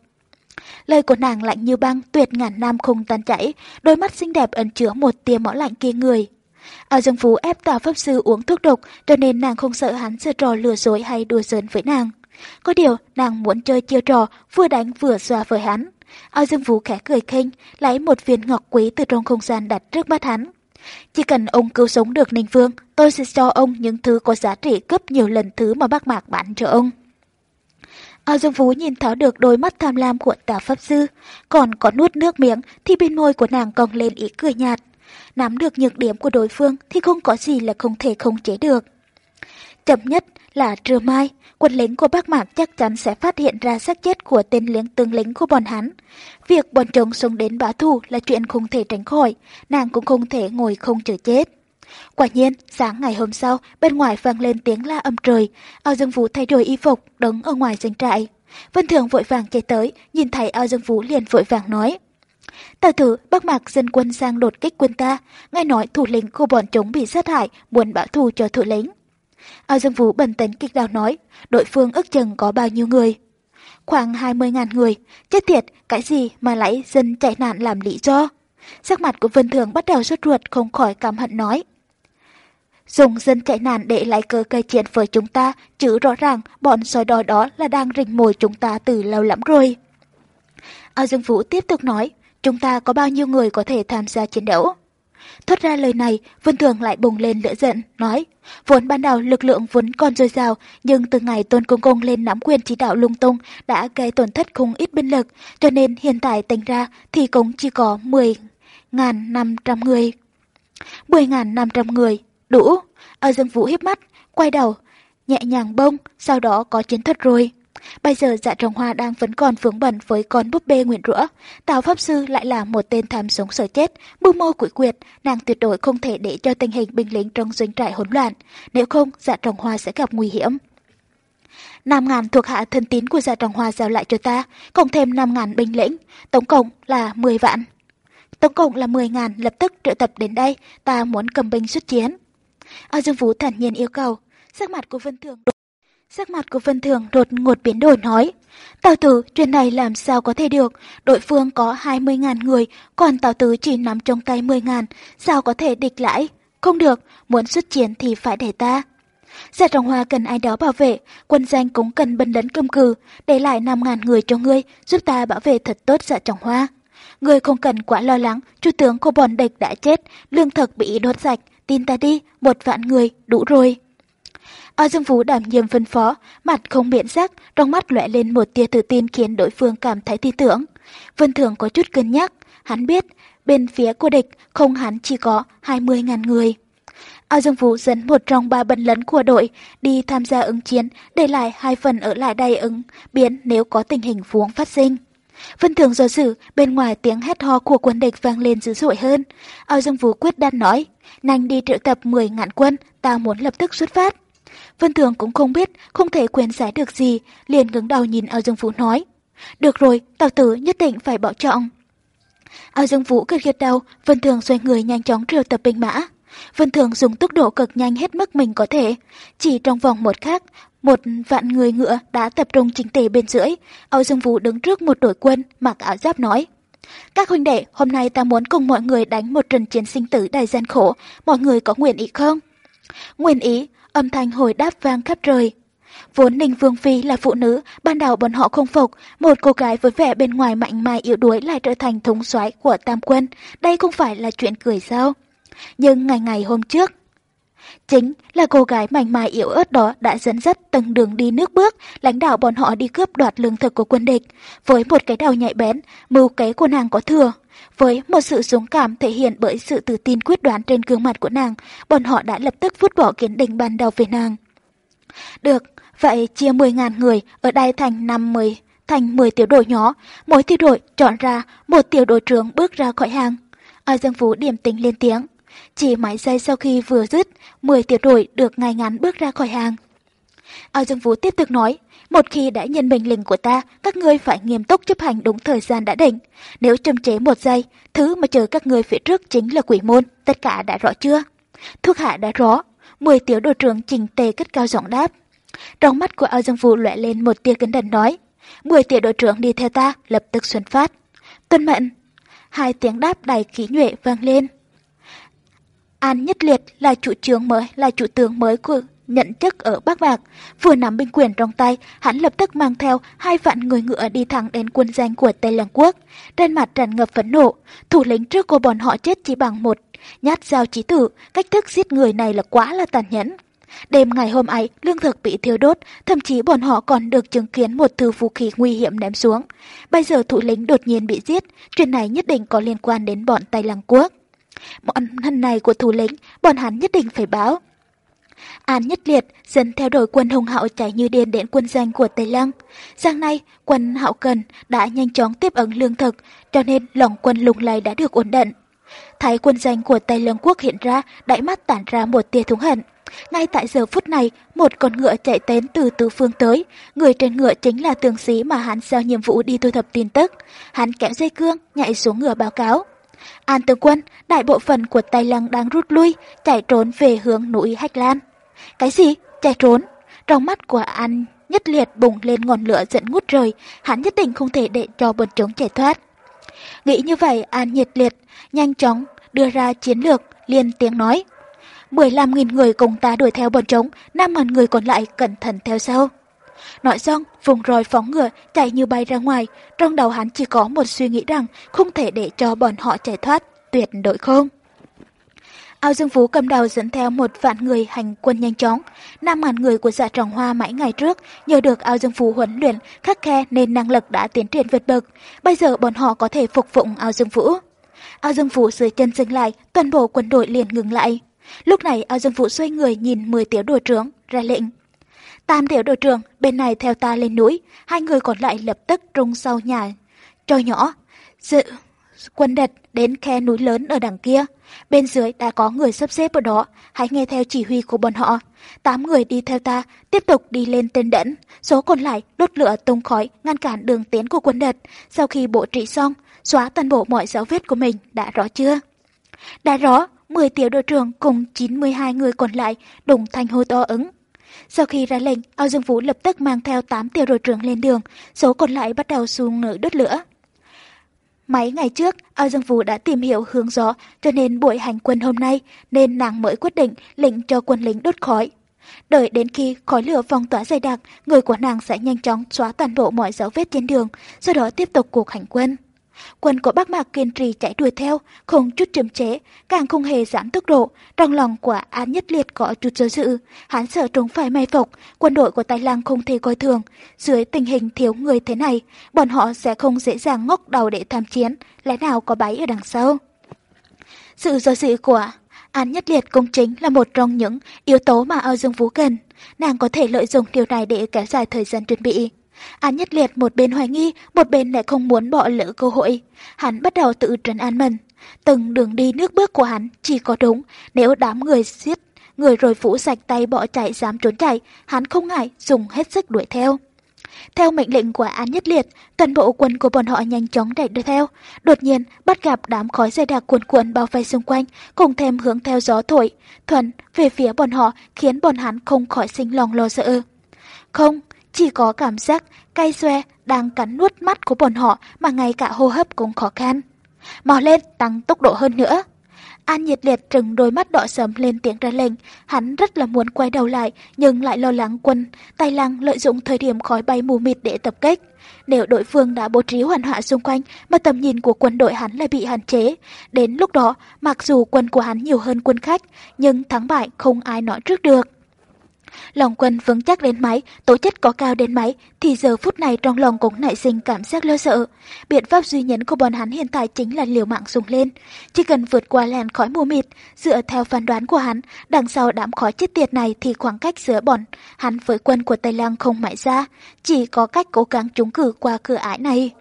Lời của nàng lạnh như băng, tuyệt ngàn năm không tan chảy, đôi mắt xinh đẹp ẩn chứa một tia máu lạnh kia người. Ao Dương Phú ép tà pháp sư uống thuốc độc, cho nên nàng không sợ hắn giở trò lừa dối hay đùa giỡn với nàng. Có điều, nàng muốn chơi chiêu trò, vừa đánh vừa xoa với hắn. Ao Dương Phú khẽ cười khinh, lấy một viên ngọc quý từ trong không gian đặt trước mắt hắn. Chỉ cần ông cứu sống được Ninh Vương, tôi sẽ cho ông những thứ có giá trị gấp nhiều lần thứ mà bác Mạc bán cho ông. Ao Dương Phú nhìn tháo được đôi mắt tham lam của tà pháp sư, còn có nuốt nước miếng thì bên môi của nàng cong lên ý cười nhạt. Nắm được nhược điểm của đối phương thì không có gì là không thể khống chế được. Chậm nhất là trưa mai, quân lính của Bắc Mạc chắc chắn sẽ phát hiện ra xác chết của tên lính tướng lính của bọn hắn. Việc bọn chúng sống đến bá thù là chuyện không thể tránh khỏi, nàng cũng không thể ngồi không chờ chết. Quả nhiên, sáng ngày hôm sau, bên ngoài vang lên tiếng la âm trời, ao dương vũ thay đổi y phục, đứng ở ngoài doanh trại. Vân Thường vội vàng chạy tới, nhìn thấy ao dương vũ liền vội vàng nói. Tào tử bắc mạc dân quân sang đột kích quân ta, nghe nói thủ lĩnh của bọn chúng bị sát hại, muốn báo thù cho thủ lĩnh. Ao Dương Vũ bần tấn kích đào nói, đội phương ước chừng có bao nhiêu người? Khoảng 20.000 người, chết tiệt, cái gì mà lấy dân chạy nạn làm lý do? Sắc mặt của Vân Thường bắt đầu sốt ruột không khỏi cảm hận nói. Dùng dân chạy nạn để lại cơ cây chiến với chúng ta, chứ rõ ràng bọn sói đói đó là đang rình mồi chúng ta từ lâu lắm rồi. Ao Dương Vũ tiếp tục nói, chúng ta có bao nhiêu người có thể tham gia chiến đấu? Thoát ra lời này, Vân Thường lại bùng lên lửa giận, nói, vốn ban đầu lực lượng vốn còn dồi dào, nhưng từ ngày Tôn Công Công lên nắm quyền chỉ đạo lung tung đã gây tổn thất không ít binh lực, cho nên hiện tại tính ra thì cũng chỉ có 10.500 người. 10.500 người, đủ. Ở Dương Vũ hiếp mắt, quay đầu, nhẹ nhàng bông, sau đó có chiến thuật rồi. Bây giờ dạ trồng hoa đang vẫn còn vướng bẩn với con búp bê nguyện rũa. Tào Pháp Sư lại là một tên tham sống sợ chết, mưu mô quỷ quyệt, nàng tuyệt đối không thể để cho tình hình binh lính trong doanh trại hỗn loạn, nếu không dạ trồng hoa sẽ gặp nguy hiểm. Năm ngàn thuộc hạ thân tín của dạ trồng hoa giao lại cho ta, cộng thêm năm ngàn binh lĩnh, tổng cộng là 10 vạn. Tổng cộng là 10 ngàn lập tức triệu tập đến đây, ta muốn cầm binh xuất chiến. A Dương Vũ thản nhiên yêu cầu, sắc mặt của Vân Thường Sắc mặt của Vân Thường đột ngột biến đổi nói. Tào tử, chuyện này làm sao có thể được? Đội phương có 20.000 người, còn Tào tử chỉ nắm trong tay 10.000, sao có thể địch lãi? Không được, muốn xuất chiến thì phải để ta. Giả trọng hoa cần ai đó bảo vệ, quân danh cũng cần bân đấn cơm cừ, để lại 5.000 người cho ngươi, giúp ta bảo vệ thật tốt giả trọng hoa. Ngươi không cần quá lo lắng, chủ tướng của bọn địch đã chết, lương thực bị đốt sạch, tin ta đi, một vạn người, đủ rồi. A Dương Phú đảm nhiệm phân phó, mặt không biện sắc, trong mắt lóe lên một tia tự tin khiến đối phương cảm thấy tin tưởng. Vân Thường có chút cân nhắc, hắn biết bên phía của địch không hắn chỉ có 20.000 người. Ao Dương Vũ dẫn một trong ba bần lấn của đội đi tham gia ứng chiến, để lại hai phần ở lại đây ứng biến nếu có tình hình vuông phát sinh. Vân Thường do dự, bên ngoài tiếng hét ho của quân địch vang lên dữ dội hơn. Ao Dương Vũ quyết đoán nói, nhanh đi triệu tập 10 ngàn quân, ta muốn lập tức xuất phát. Vân Thường cũng không biết, không thể quyền giải được gì, liền ngẩng đầu nhìn Ao Dương Vũ nói. Được rồi, tào tử nhất định phải bỏ trọng. Ao Dương Vũ gật gật đầu, Vân Thường xoay người nhanh chóng triệu tập binh mã. Vân Thường dùng tốc độ cực nhanh hết mức mình có thể. Chỉ trong vòng một khắc, một vạn người ngựa đã tập trung chính tề bên dưới. Âu Dương Vũ đứng trước một đội quân, mặc áo giáp nói. Các huynh đệ, hôm nay ta muốn cùng mọi người đánh một trận chiến sinh tử đầy gian khổ. Mọi người có nguyện ý không? Nguyện ý, âm thanh hồi đáp vang khắp trời. Vốn Ninh Vương Phi là phụ nữ, ban đầu bọn họ không phục, một cô gái với vẻ bên ngoài mạnh mẽ yếu đuối lại trở thành thống soái của Tam Quân. Đây không phải là chuyện cười sao? Nhưng ngày ngày hôm trước, chính là cô gái mảnh mai yếu ớt đó đã dẫn dắt từng đường đi nước bước, lãnh đạo bọn họ đi cướp đoạt lương thực của quân địch. Với một cái đầu nhạy bén, mưu kế của nàng có thừa. Với một sự dũng cảm thể hiện bởi sự tự tin quyết đoán trên gương mặt của nàng, bọn họ đã lập tức vứt bỏ kiến định ban đầu về nàng. Được, vậy chia 10.000 người ở đây thành 50, thành 10 tiểu đội nhỏ, mỗi tiểu đội chọn ra một tiểu đội trưởng bước ra khỏi hàng. ai Dương Phú điểm tính lên tiếng. Chỉ mấy giây sau khi vừa dứt, 10 tiểu đội được ngay ngắn bước ra khỏi hàng. Ao Dương Vũ tiếp tục nói, một khi đã nhận mệnh lệnh của ta, các ngươi phải nghiêm túc chấp hành đúng thời gian đã định. Nếu châm chế một giây, thứ mà chờ các ngươi phía trước chính là quỷ môn, tất cả đã rõ chưa? Thuốc hạ đã rõ, 10 tiểu đội trưởng trình tề cất cao giọng đáp. Trong mắt của Ao Dương Vũ lóe lên một tia kính đần nói, 10 tiểu đội trưởng đi theo ta, lập tức xuân phát. Tuân mệnh! Hai tiếng đáp đầy khí nhuệ vang lên. An Nhất Liệt là chủ trưởng mới, là chủ tướng mới của nhận chức ở Bắc Bạc. Vừa nắm binh quyền trong tay, hắn lập tức mang theo hai vạn người ngựa đi thẳng đến quân danh của Tây Lăng Quốc. Trên mặt tràn ngập phẫn nộ, thủ lĩnh trước của bọn họ chết chỉ bằng một nhát dao chí tử, cách thức giết người này là quá là tàn nhẫn. Đêm ngày hôm ấy, lương thực bị thiêu đốt, thậm chí bọn họ còn được chứng kiến một thứ vũ khí nguy hiểm ném xuống. Bây giờ thủ lĩnh đột nhiên bị giết, chuyện này nhất định có liên quan đến bọn Tây Lăng Quốc. Bọn hân này của thủ lĩnh, bọn hắn nhất định phải báo. An nhất liệt dẫn theo đội quân hùng hậu chạy như điên đến quân danh của Tây Lăng. Giang nay, quân hậu cần đã nhanh chóng tiếp ứng lương thực, cho nên lòng quân lùng lầy đã được ổn định. Thái quân danh của Tây Lăng Quốc hiện ra, đại mắt tản ra một tia thúng hận. Ngay tại giờ phút này, một con ngựa chạy đến từ tứ phương tới. Người trên ngựa chính là tường sĩ mà hắn giao nhiệm vụ đi thu thập tin tức. Hắn kéo dây cương, nhảy xuống ngựa báo cáo. An tướng quân, đại bộ phận của Tây Lăng đang rút lui, chạy trốn về hướng núi Hách Lan. Cái gì? Chạy trốn? Trong mắt của anh nhất liệt bùng lên ngọn lửa giận ngút trời, hắn nhất định không thể để cho bọn chúng chạy thoát. Nghĩ như vậy, An nhiệt liệt, nhanh chóng đưa ra chiến lược, liền tiếng nói. 15.000 người cùng ta đuổi theo bọn chúng, 5.000 người còn lại cẩn thận theo sau. Nói xong, vùng rồi phóng ngựa, chạy như bay ra ngoài. Trong đầu hắn chỉ có một suy nghĩ rằng không thể để cho bọn họ chạy thoát, tuyệt đối không. Ao Dương Phú cầm đầu dẫn theo một vạn người hành quân nhanh chóng. Năm ngàn người của dạ tròn hoa mãi ngày trước, nhờ được Ao Dương Phú huấn luyện, khắc khe nên năng lực đã tiến triển vượt bậc. Bây giờ bọn họ có thể phục vụ Ao Dương Phú. Ao Dương Phú dưới chân dừng lại, toàn bộ quân đội liền ngừng lại. Lúc này Ao Dương Phú xoay người nhìn 10 tiểu đội trưởng, ra lệnh. Tam tiểu đội trưởng, bên này theo ta lên núi, hai người còn lại lập tức trung sau nhà, cho nhỏ. Dự quân địch đến khe núi lớn ở đằng kia. Bên dưới đã có người sắp xếp ở đó, hãy nghe theo chỉ huy của bọn họ. Tám người đi theo ta, tiếp tục đi lên tên đẫn. Số còn lại đốt lửa tung khói, ngăn cản đường tiến của quân địch. Sau khi bộ trị xong, xóa toàn bộ mọi dấu vết của mình, đã rõ chưa? Đã rõ, 10 tiểu đội trưởng cùng 92 người còn lại đồng thanh hô to ứng. Sau khi ra lệnh, Ao Dương Vũ lập tức mang theo 8 tiểu đội trưởng lên đường, số còn lại bắt đầu xuống nửa đốt lửa. Mấy ngày trước, Âu Dương Vũ đã tìm hiểu hướng gió, cho nên buổi hành quân hôm nay, nên nàng mới quyết định lệnh cho quân lính đốt khói. Đợi đến khi khói lửa phong tỏa dày đặc, người của nàng sẽ nhanh chóng xóa toàn bộ mọi dấu vết trên đường, sau đó tiếp tục cuộc hành quân. Quân của Bắc Mạc kiên trì chạy đuổi theo, không chút chậm chế, càng không hề giảm tốc độ. Trong lòng của An Nhất Liệt có chút do dự, hắn sợ trúng phải may phục, quân đội của Tài Lang không thể coi thường. Dưới tình hình thiếu người thế này, bọn họ sẽ không dễ dàng ngóc đầu để tham chiến, lẽ nào có bẫy ở đằng sau. Sự do dự của An Nhất Liệt cũng chính là một trong những yếu tố mà Âu Dương Vũ cần. Nàng có thể lợi dụng điều này để kéo dài thời gian chuẩn bị. An Nhất Liệt một bên hoài nghi, một bên lại không muốn bỏ lỡ cơ hội. Hắn bắt đầu tự trấn an mình. Từng đường đi nước bước của hắn chỉ có đúng, nếu đám người giết người rồi phủ sạch tay bỏ chạy dám trốn chạy, hắn không ngại dùng hết sức đuổi theo. Theo mệnh lệnh của An Nhất Liệt, toàn bộ quân của bọn họ nhanh chóng chạy đuổi theo. Đột nhiên, bắt gặp đám khói dày đặc cuồn cuộn bao vây xung quanh, cùng thêm hướng theo gió thổi, thuần về phía bọn họ khiến bọn hắn không khỏi sinh lòng lo sợ. Không, chỉ có cảm giác cay xoe đang cắn nuốt mắt của bọn họ mà ngay cả hô hấp cũng khó khăn. Mau lên, tăng tốc độ hơn nữa. An nhiệt liệt trừng đôi mắt đỏ sớm lên tiếng ra lệnh, hắn rất là muốn quay đầu lại nhưng lại lo lắng quân, tay lăng lợi dụng thời điểm khói bay mù mịt để tập kích. Nếu đội phương đã bố trí hoàn hỏa xung quanh mà tầm nhìn của quân đội hắn lại bị hạn chế, đến lúc đó mặc dù quân của hắn nhiều hơn quân khách, nhưng thắng bại không ai nói trước được. Lòng quân vững chắc đến máy, tố chất có cao đến máy, thì giờ phút này trong lòng cũng nảy sinh cảm giác lo sợ. Biện pháp duy nhất của bọn hắn hiện tại chính là liều mạng dùng lên. Chỉ cần vượt qua làn khói mù mịt, dựa theo phán đoán của hắn, đằng sau đám khói chết tiệt này thì khoảng cách giữa bọn hắn với quân của Tây Lăng không mãi ra, chỉ có cách cố gắng trúng cử qua cửa ải này.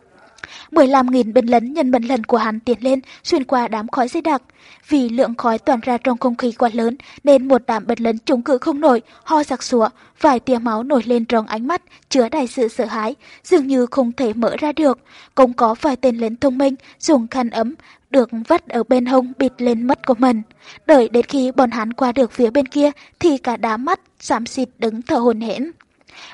15.000 binh lính nhân mệnh lần của hắn tiến lên xuyên qua đám khói dày đặc. Vì lượng khói toàn ra trong không khí quá lớn nên một đám binh lính chống cự không nổi, ho giặc sủa, vài tia máu nổi lên trong ánh mắt, chứa đầy sự sợ hãi, dường như không thể mở ra được. Cũng có vài tên lính thông minh dùng khăn ấm được vắt ở bên hông bịt lên mắt của mình. Đợi đến khi bọn hắn qua được phía bên kia thì cả đám mắt xám xịt đứng thở hồn hển.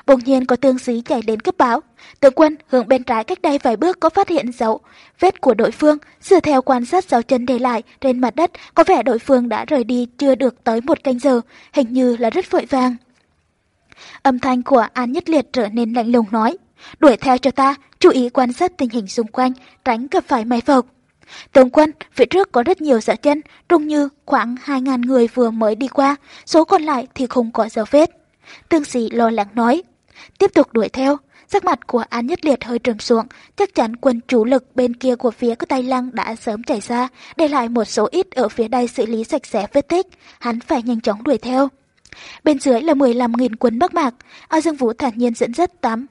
Bỗng nhiên có tương sĩ chạy đến cấp báo. Tướng quân hướng bên trái cách đây vài bước có phát hiện dấu vết của đội phương, dựa theo quan sát dấu chân để lại trên mặt đất, có vẻ đội phương đã rời đi chưa được tới một canh giờ, hình như là rất vội vàng. Âm thanh của An Nhất Liệt trở nên lạnh lùng nói, đuổi theo cho ta, chú ý quan sát tình hình xung quanh, tránh gặp phải mai phục. Tướng quân, phía trước có rất nhiều dã chân, trông như khoảng 2.000 người vừa mới đi qua, số còn lại thì không có dấu vết. Tương sĩ lo lắng nói. Tiếp tục đuổi theo, sắc mặt của An Nhất Liệt hơi trầm xuống, chắc chắn quân chủ lực bên kia của phía của Tây Lăng đã sớm chảy ra, để lại một số ít ở phía đây xử lý sạch sẽ vết tích, hắn phải nhanh chóng đuổi theo. Bên dưới là 15.000 quân Bắc Mạc, A Dương Vũ thản nhiên dẫn dắt 8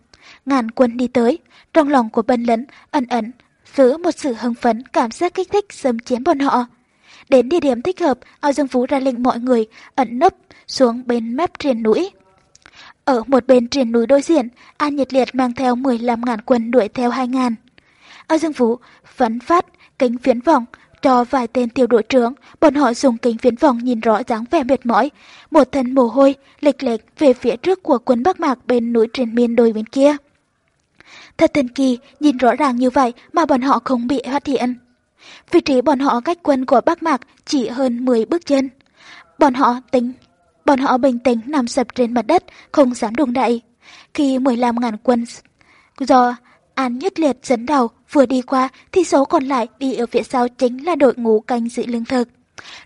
ngàn quân đi tới, trong lòng của bân lấn ẩn ẩn giữ một sự hưng phấn cảm giác kích thích xâm chiếm bọn họ. Đến địa điểm thích hợp, A Dương Vũ ra lệnh mọi người ẩn nấp xuống bên mép trên núi. Ở một bên trên núi đối diện, An Nhật Liệt mang theo 15.000 quân đuổi theo 2.000. Ở Dương Vũ phấn phát kính phiến vọng cho vài tên tiểu đội trưởng, bọn họ dùng kính phiến vọng nhìn rõ dáng vẻ mệt mỏi, một thân mồ hôi lệch lệch về phía trước của quân Bắc Mạc bên núi trên miên đôi bên kia. Thật thần kỳ, nhìn rõ ràng như vậy mà bọn họ không bị phát hiện. Vị trí bọn họ cách quân của Bắc Mạc chỉ hơn 10 bước chân. Bọn họ tính Bọn họ bình tĩnh nằm sập trên mặt đất, không dám đụng đậy. Khi 15.000 quân do An Nhất Liệt dẫn đầu vừa đi qua thì số còn lại đi ở phía sau chính là đội ngũ canh giữ lương thực.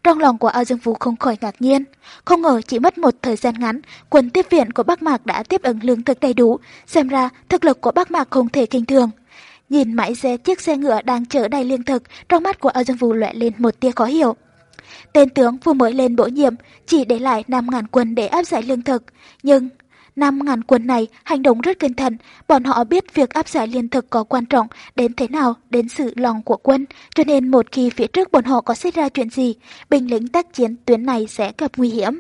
Trong lòng của Ao Dương Vũ không khỏi ngạc nhiên. Không ngờ chỉ mất một thời gian ngắn, quân tiếp viện của Bắc Mạc đã tiếp ứng lương thực đầy đủ. Xem ra thực lực của Bắc Mạc không thể kinh thường. Nhìn mãi xe chiếc xe ngựa đang chở đầy lương thực, trong mắt của Ao Dương Vũ lóe lên một tia khó hiểu. Tên tướng vừa mới lên bổ nhiệm, chỉ để lại 5.000 quân để áp giải lương thực. Nhưng 5.000 quân này hành động rất cẩn thận, bọn họ biết việc áp giải lương thực có quan trọng đến thế nào đến sự lòng của quân, cho nên một khi phía trước bọn họ có xảy ra chuyện gì, binh lính tác chiến tuyến này sẽ gặp nguy hiểm.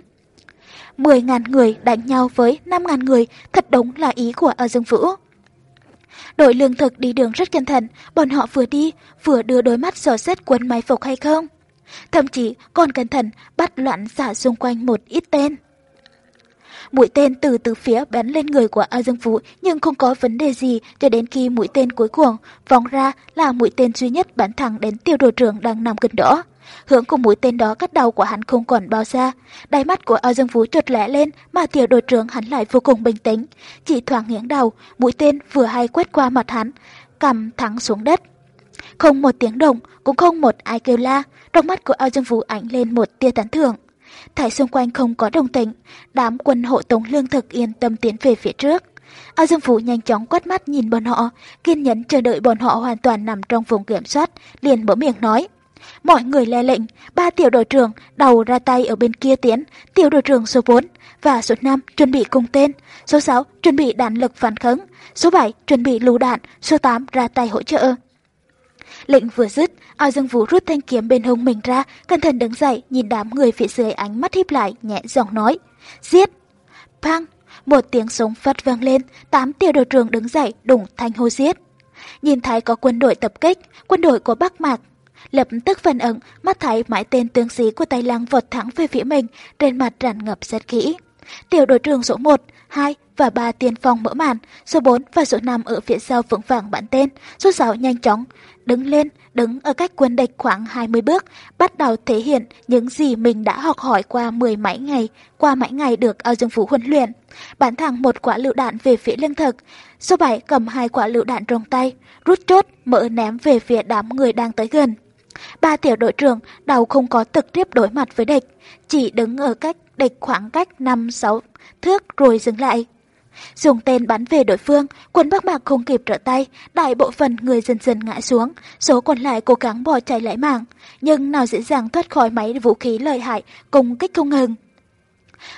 10.000 người đánh nhau với 5.000 người, thật đúng là ý của ở Dương Vũ. Đội lương thực đi đường rất cẩn thận, bọn họ vừa đi, vừa đưa đôi mắt dò xét quân mai phục hay không. Thậm chí còn cẩn thận bắt loạn xả xung quanh một ít tên. Mũi tên từ từ phía bắn lên người của A Dương Vũ nhưng không có vấn đề gì cho đến khi mũi tên cuối cùng vòng ra là mũi tên duy nhất bắn thẳng đến tiêu đội trưởng đang nằm gần đó. Hướng của mũi tên đó cắt đầu của hắn không còn bao xa. Đáy mắt của A Dương Vũ trượt lẽ lên mà tiểu đội trưởng hắn lại vô cùng bình tĩnh. Chỉ thoáng nghiêng đầu, mũi tên vừa hay quét qua mặt hắn, cầm thẳng xuống đất. Không một tiếng động, cũng không một ai kêu la, trong mắt của Ao Dương Vũ ánh lên một tia tán thưởng. Thải xung quanh không có đồng tình, đám quân hộ tống lương thực yên tâm tiến về phía trước. Ao Dương Vũ nhanh chóng quát mắt nhìn bọn họ, kiên nhẫn chờ đợi bọn họ hoàn toàn nằm trong vùng kiểm soát, liền mở miệng nói. Mọi người le lệnh, ba tiểu đội trưởng đầu ra tay ở bên kia tiến, tiểu đội trưởng số 4 và số 5 chuẩn bị cung tên, số 6 chuẩn bị đạn lực phản kháng, số 7 chuẩn bị lù đạn, số 8 ra tay hỗ trợ. Lệnh vừa dứt, ao dương vũ rút thanh kiếm bên hông mình ra, cẩn thận đứng dậy, nhìn đám người phía dưới ánh mắt híp lại, nhẹ giọng nói. Giết! Pang! Một tiếng súng phát vang lên, tám tiểu đội trưởng đứng dậy, đủng thanh hô giết. Nhìn thấy có quân đội tập kích, quân đội của Bắc Mạc. Lập tức phần ứng mắt thấy mãi tên tướng sĩ của Tây Lăng vọt thẳng về phía mình, trên mặt tràn ngập sát kỹ. Tiểu đội trưởng số 1, 2 và 3 tiên phong mở màn, số 4 và số 5 ở phía sau vững vàng bản tên, số 6 nhanh chóng đứng lên, đứng ở cách quân địch khoảng 20 bước, bắt đầu thể hiện những gì mình đã học hỏi qua mười mấy ngày, qua mấy ngày được ở dương phủ huấn luyện. Bắn thẳng một quả lựu đạn về phía lương thực, số 7 cầm hai quả lựu đạn trong tay, rút chốt, mở ném về phía đám người đang tới gần. Ba tiểu đội trưởng đầu không có trực tiếp đối mặt với địch, chỉ đứng ở cách địch khoảng cách 5-6 thước rồi dừng lại. Dùng tên bắn về đối phương, quân Bắc Mạc không kịp trở tay, đại bộ phận người dần dần ngã xuống, số còn lại cố gắng bỏ chạy lại mạng, nhưng nào dễ dàng thoát khỏi máy vũ khí lợi hại, cùng kích không ngừng.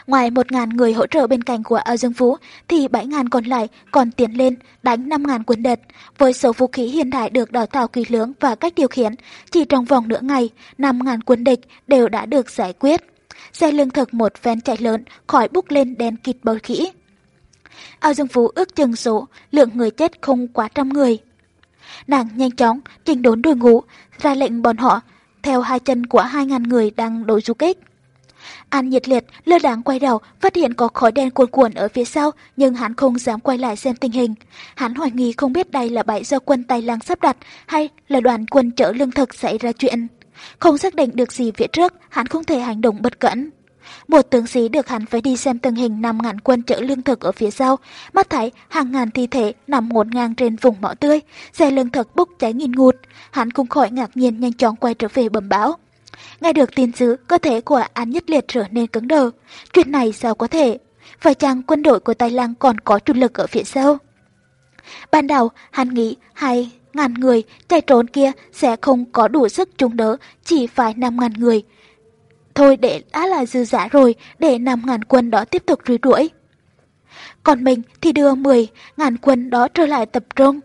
Ngoài 1.000 người hỗ trợ bên cạnh của Âu Dương Phú, thì 7.000 còn lại còn tiến lên đánh 5.000 quân địch. Với số vũ khí hiện đại được đào tạo kỳ lưỡng và cách điều khiển, chỉ trong vòng nửa ngày, 5.000 quân địch đều đã được giải quyết. Xe lương thực một phen chạy lớn, khỏi bốc lên đèn kịt bầu kỹ Ao Dương Phú ước chừng số, lượng người chết không quá trăm người. Nàng nhanh chóng trình đốn đội ngũ, ra lệnh bọn họ theo hai chân của hai ngàn người đang đội du kích. An nhiệt liệt, lơ đáng quay đầu, phát hiện có khói đen cuồn cuộn ở phía sau, nhưng hắn không dám quay lại xem tình hình. Hắn hoài nghi không biết đây là bãi do quân Tây Lang sắp đặt hay là đoàn quân chở lương thực xảy ra chuyện. Không xác định được gì phía trước, hắn không thể hành động bất cẩn. Một tướng sĩ được hắn phải đi xem tình hình năm ngàn quân chở lương thực ở phía sau, mắt thấy hàng ngàn thi thể nằm ngổn ngang trên vùng mỏ tươi, xe lương thực bốc cháy nghìn ngụt. Hắn cũng khỏi ngạc nhiên nhanh chóng quay trở về bẩm báo. Nghe được tin dữ, cơ thể của An Nhất Liệt trở nên cứng đờ. Chuyện này sao có thể? Phải chăng quân đội của Tây Lang còn có chủ lực ở phía sau? Ban đầu, hắn nghĩ hai ngàn người chạy trốn kia sẽ không có đủ sức chống đỡ, chỉ phải năm ngàn người. Thôi để đã là dư giả rồi, để năm ngàn quân đó tiếp tục truy đuổi. Còn mình thì đưa 10 ngàn quân đó trở lại tập trung.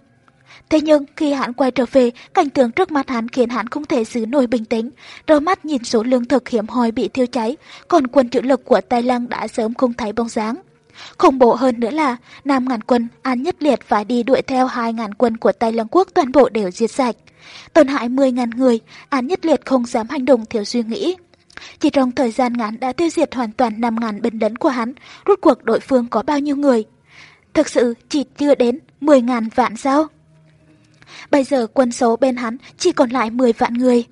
Thế nhưng khi hắn quay trở về, cảnh tượng trước mặt hắn khiến hắn không thể giữ nổi bình tĩnh, đôi mắt nhìn số lương thực hiểm hoi bị thiêu cháy, còn quân chủ lực của Tây Lăng đã sớm không thấy bóng dáng. Khủng bố hơn nữa là, năm ngàn quân An Nhất Liệt phải đi đuổi theo hai ngàn quân của Tây Lăng Quốc toàn bộ đều diệt sạch. Tổn hại 10 ngàn người, An Nhất Liệt không dám hành động thiếu suy nghĩ. Chỉ trong thời gian ngắn đã tiêu diệt hoàn toàn 5 ngàn binh lính của hắn, rút cuộc đội phương có bao nhiêu người? Thực sự chỉ chưa đến 10 ngàn vạn sao? Bây giờ quân số bên hắn chỉ còn lại 10 vạn người.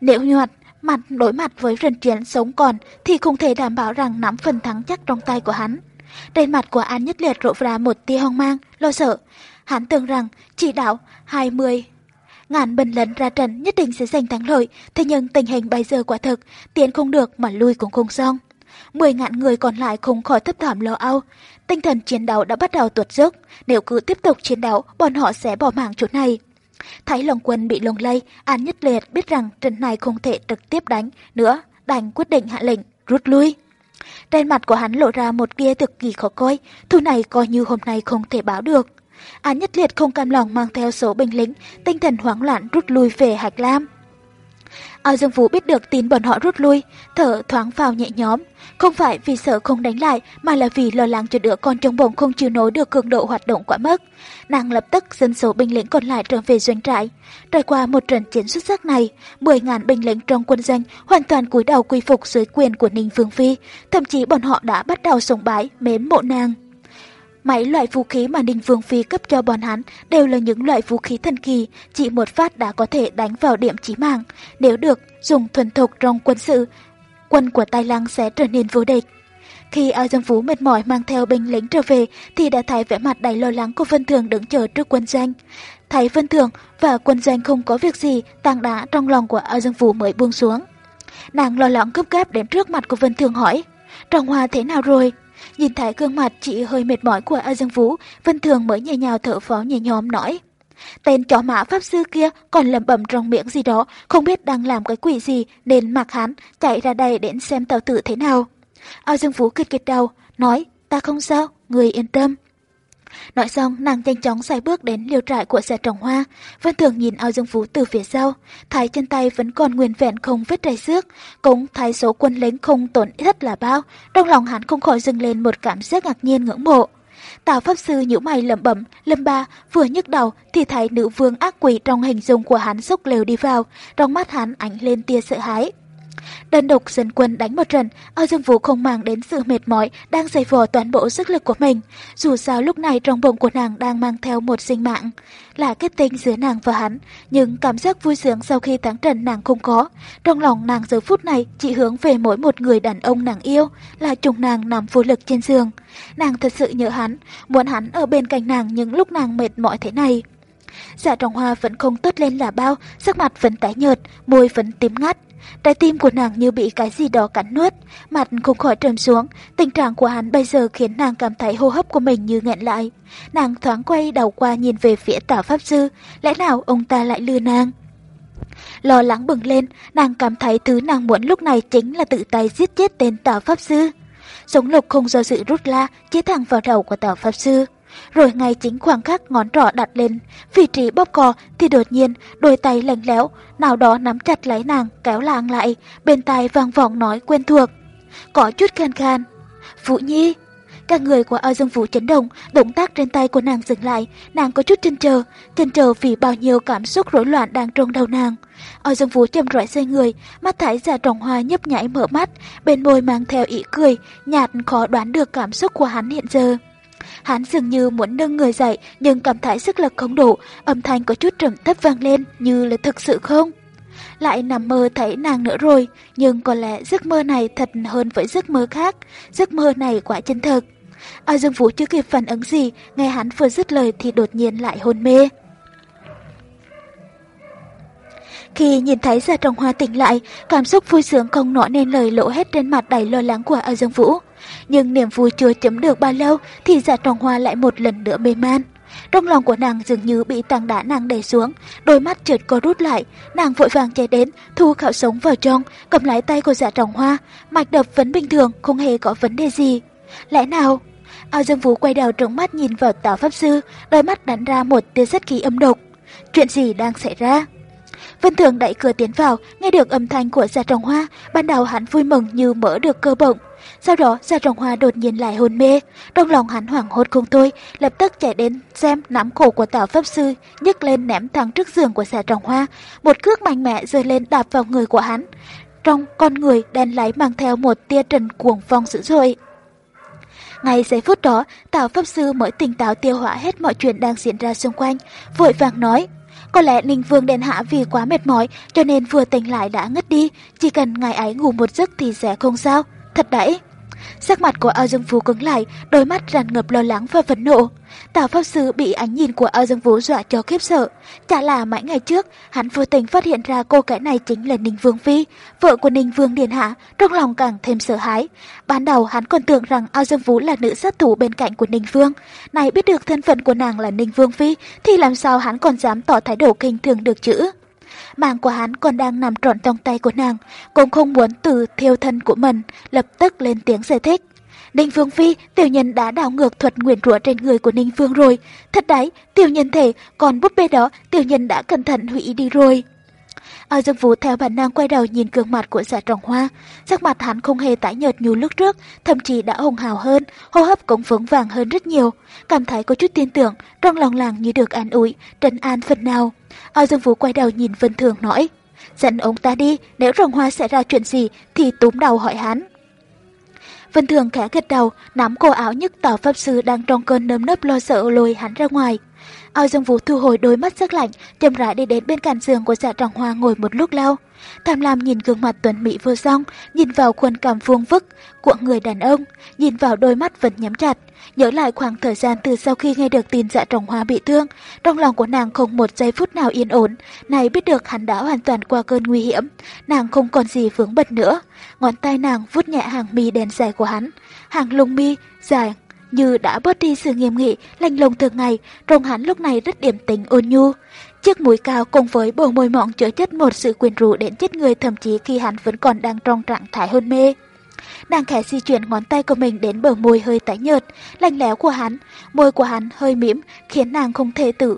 Nếu nhuật mặt đối mặt với rần chiến sống còn thì không thể đảm bảo rằng nắm phần thắng chắc trong tay của hắn. Trên mặt của An Nhất Liệt rộ ra một tia hoang mang, lo sợ. Hắn tưởng rằng chỉ đạo 20 ngàn binh lấn ra trận nhất định sẽ giành thắng lợi, thế nhưng tình hình bây giờ quả thực, tiến không được mà lui cũng không xong. Mười ngàn người còn lại không khỏi thấp thỏm lo âu. Tinh thần chiến đấu đã bắt đầu tuột dốc, nếu cứ tiếp tục chiến đấu, bọn họ sẽ bỏ mạng chỗ này. Thấy lòng quân bị lồng lây, An Nhất Liệt biết rằng trận này không thể trực tiếp đánh nữa, đành quyết định hạ lệnh, rút lui. Trên mặt của hắn lộ ra một tia cực kỳ khó coi, thu này coi như hôm nay không thể báo được. Án Nhất Liệt không cam lòng mang theo số binh lính, tinh thần hoảng loạn rút lui về Hạch Lam. Ao Dương Vũ biết được tin bọn họ rút lui, thở thoáng vào nhẹ nhóm. không phải vì sợ không đánh lại mà là vì lo lắng cho đứa con trong bụng không chịu nối được cường độ hoạt động quá mức. Nàng lập tức dân số binh lính còn lại trở về doanh trại. Trải qua một trận chiến xuất sắc này, 10.000 binh lính trong quân doanh hoàn toàn cúi đầu quy phục dưới quyền của Ninh Phương Phi, thậm chí bọn họ đã bắt đầu sùng bái, mến mộ nàng. Mấy loại vũ khí mà Ninh Vương Phi cấp cho bọn hắn đều là những loại vũ khí thần kỳ, chỉ một phát đã có thể đánh vào điểm chí mạng. Nếu được dùng thuần thục trong quân sự, quân của Tài Lăng sẽ trở nên vô địch. Khi ao dân phú mệt mỏi mang theo binh lính trở về thì đã thấy vẻ mặt đầy lo lắng của Vân Thường đứng chờ trước quân doanh. Thấy Vân Thường và quân doanh không có việc gì, tàng đá trong lòng của ao dân phú mới buông xuống. Nàng lo lắng cướp gáp đến trước mặt của Vân Thường hỏi, Trọng Hoa thế nào rồi? Nhìn thấy gương mặt chị hơi mệt mỏi của A Dương Vũ, Vân Thường mới nhẹ nhào thở phó nhẹ nhõm nói. Tên chó mã pháp sư kia còn lẩm bẩm trong miệng gì đó, không biết đang làm cái quỷ gì nên mặc hắn chạy ra đây đến xem tàu tử thế nào. A Dương Vũ kịch kịch đầu, nói, ta không sao, người yên tâm. Nói xong, nàng nhanh chóng xài bước đến liều trại của xe trồng hoa. Vân Thường nhìn ao dương phú từ phía sau, thái chân tay vẫn còn nguyên vẹn không vết rầy xước, cũng thái số quân lính không tổn thất là bao. Trong lòng hắn không khỏi dâng lên một cảm giác ngạc nhiên ngưỡng mộ. Tào Pháp Sư nhíu mày lẩm bẩm, lâm ba vừa nhức đầu thì thấy nữ vương ác quỷ trong hình dung của hắn xúc lều đi vào, trong mắt hắn ánh lên tia sợ hãi. Đơn độc dân quân đánh một trận, Âu Dương Vũ không mang đến sự mệt mỏi, đang dày vò toàn bộ sức lực của mình. Dù sao lúc này trong bụng của nàng đang mang theo một sinh mạng, là kết tinh giữa nàng và hắn, nhưng cảm giác vui sướng sau khi thắng trận nàng không có. Trong lòng nàng giờ phút này chỉ hướng về mỗi một người đàn ông nàng yêu, là chồng nàng nằm vô lực trên giường. Nàng thật sự nhớ hắn, muốn hắn ở bên cạnh nàng những lúc nàng mệt mỏi thế này. Dạ trọng hoa vẫn không tốt lên là bao, sắc mặt vẫn tái nhợt, môi vẫn tím ngắt. Trái tim của nàng như bị cái gì đó cắn nuốt, mặt không khỏi trầm xuống. Tình trạng của hắn bây giờ khiến nàng cảm thấy hô hấp của mình như nghẹn lại. Nàng thoáng quay đầu qua nhìn về phía tả pháp sư, lẽ nào ông ta lại lừa nàng? Lo lắng bừng lên, nàng cảm thấy thứ nàng muốn lúc này chính là tự tay giết chết tên tả pháp sư. Sống lục không do dự rút la, chế thẳng vào đầu của tả pháp sư. Rồi ngay chính khoảng khắc ngón trỏ đặt lên vị trí bóp cò thì đột nhiên đôi tay lạnh lẽo, nào đó nắm chặt lấy nàng kéo làng lại, bên tai vang vọng nói quen thuộc. Có chút khan khan. Vũ Nhi, các người của ao dương vũ chấn động, động tác trên tay của nàng dừng lại, nàng có chút chân chờ, chân chờ vì bao nhiêu cảm xúc rối loạn đang trong đầu nàng. Ao dương vũ chậm rãi xoay người, mắt thái giả trọng hoa nhấp nhảy mở mắt, bên môi mang theo ý cười, nhạt khó đoán được cảm xúc của hắn hiện giờ. Hắn dường như muốn nâng người dậy nhưng cảm thấy sức lực không đủ, âm thanh có chút trầm thấp vang lên như là thực sự không. Lại nằm mơ thấy nàng nữa rồi, nhưng có lẽ giấc mơ này thật hơn với giấc mơ khác, giấc mơ này quá chân thực. A Dương Vũ chưa kịp phản ứng gì, nghe hắn vừa dứt lời thì đột nhiên lại hôn mê. Khi nhìn thấy Gia Trọng Hoa tỉnh lại, cảm xúc vui sướng không nói nên lời lộ hết trên mặt đầy lo lắng của A Dương Vũ. Nhưng niềm vui chưa chấm được bao lâu thì giả Trọng Hoa lại một lần nữa mê man. Trong lòng của nàng dường như bị tảng đá nàng đè xuống, đôi mắt chợt co rút lại, nàng vội vàng chạy đến, thu khảo sống vào trong, cầm lái tay của Dạ Trọng Hoa, mạch đập vẫn bình thường, không hề có vấn đề gì. Lẽ nào? Ao Dương Vũ quay đầu trống mắt nhìn vào Tào Pháp Sư, đôi mắt đánh ra một tia rất khí âm độc. Chuyện gì đang xảy ra? Vân Thường đẩy cửa tiến vào, nghe được âm thanh của Gia Trọng Hoa, ban đầu hắn vui mừng như mở được cơ bụng. Sau đó Gia Trọng Hoa đột nhiên lại hôn mê, trong lòng hắn hoảng hốt không thôi, lập tức chạy đến xem nắm cổ của Tào Pháp Sư, nhấc lên ném thẳng trước giường của Gia Trọng Hoa, một cước mạnh mẽ rơi lên đạp vào người của hắn. Trong con người đen láy mang theo một tia trần cuồng phong dữ dội. Ngay giây phút đó, Tào Pháp Sư mới tỉnh táo tiêu hóa hết mọi chuyện đang diễn ra xung quanh, vội vàng nói, có lẽ Ninh Vương Điện Hạ vì quá mệt mỏi cho nên vừa tỉnh lại đã ngất đi, chỉ cần ngài ấy ngủ một giấc thì sẽ không sao. Thật đấy. Sắc mặt của Ao Dương Phú cứng lại, đôi mắt tràn ngập lo lắng và phẫn nộ. Tào Pháp Sư bị ánh nhìn của Ao Dương Phú dọa cho khiếp sợ. Chả là mãi ngày trước, hắn vô tình phát hiện ra cô gái này chính là Ninh Vương Phi, vợ của Ninh Vương Điền Hạ, trong lòng càng thêm sợ hãi. Ban đầu hắn còn tưởng rằng Ao Dương Phú là nữ sát thủ bên cạnh của Ninh Vương. Này biết được thân phận của nàng là Ninh Vương Phi, thì làm sao hắn còn dám tỏ thái độ kinh thường được chữ? Mạng của hắn còn đang nằm trọn trong tay của nàng, cũng không muốn từ thiêu thân của mình, lập tức lên tiếng giải thích. Ninh Vương Phi, tiểu nhân đã đảo ngược thuật nguyền rủa trên người của Ninh Vương rồi. Thật đấy, tiểu nhân thể, còn búp bê đó tiểu nhân đã cẩn thận hủy đi rồi. Âu Dương Vũ theo bản năng quay đầu nhìn gương mặt của dạ trọng hoa. Sắc mặt hắn không hề tái nhợt như lúc trước, thậm chí đã hồng hào hơn, hô hấp cũng vững vàng hơn rất nhiều. Cảm thấy có chút tin tưởng, trong lòng làng như được an ủi, trấn an phần nào. Âu Dương Vũ quay đầu nhìn Vân Thường nói, dẫn ông ta đi, nếu trọng hoa sẽ ra chuyện gì thì túm đầu hỏi hắn. Vân Thường khẽ gật đầu, nắm cổ áo nhức tỏ pháp sư đang trong cơn nơm nớp lo sợ lôi hắn ra ngoài. Ao Dương Vũ thu hồi đôi mắt sắc lạnh, chậm rãi đi đến bên cạnh giường của dạ trọng hoa ngồi một lúc lâu. Tham lam nhìn gương mặt tuấn mỹ vô song, nhìn vào khuôn cảm vuông vức của người đàn ông, nhìn vào đôi mắt vẫn nhắm chặt. Nhớ lại khoảng thời gian từ sau khi nghe được tin dạ trọng hoa bị thương, trong lòng của nàng không một giây phút nào yên ổn. Này biết được hắn đã hoàn toàn qua cơn nguy hiểm, nàng không còn gì vướng bật nữa. Ngón tay nàng vuốt nhẹ hàng mi đen dài của hắn, hàng lông mi dài như đã bớt đi sự nghiêm nghị, lạnh lùng thường ngày, trông hắn lúc này rất điềm tĩnh ôn nhu. Chiếc mũi cao cùng với bộ môi mọng chứa chất một sự quyền rũ đến chết người thậm chí khi hắn vẫn còn đang trong trạng thái hôn mê. Nàng khẽ di chuyển ngón tay của mình đến bờ môi hơi tái nhợt, lạnh lẽo của hắn, môi của hắn hơi mỉm, khiến nàng không thể tự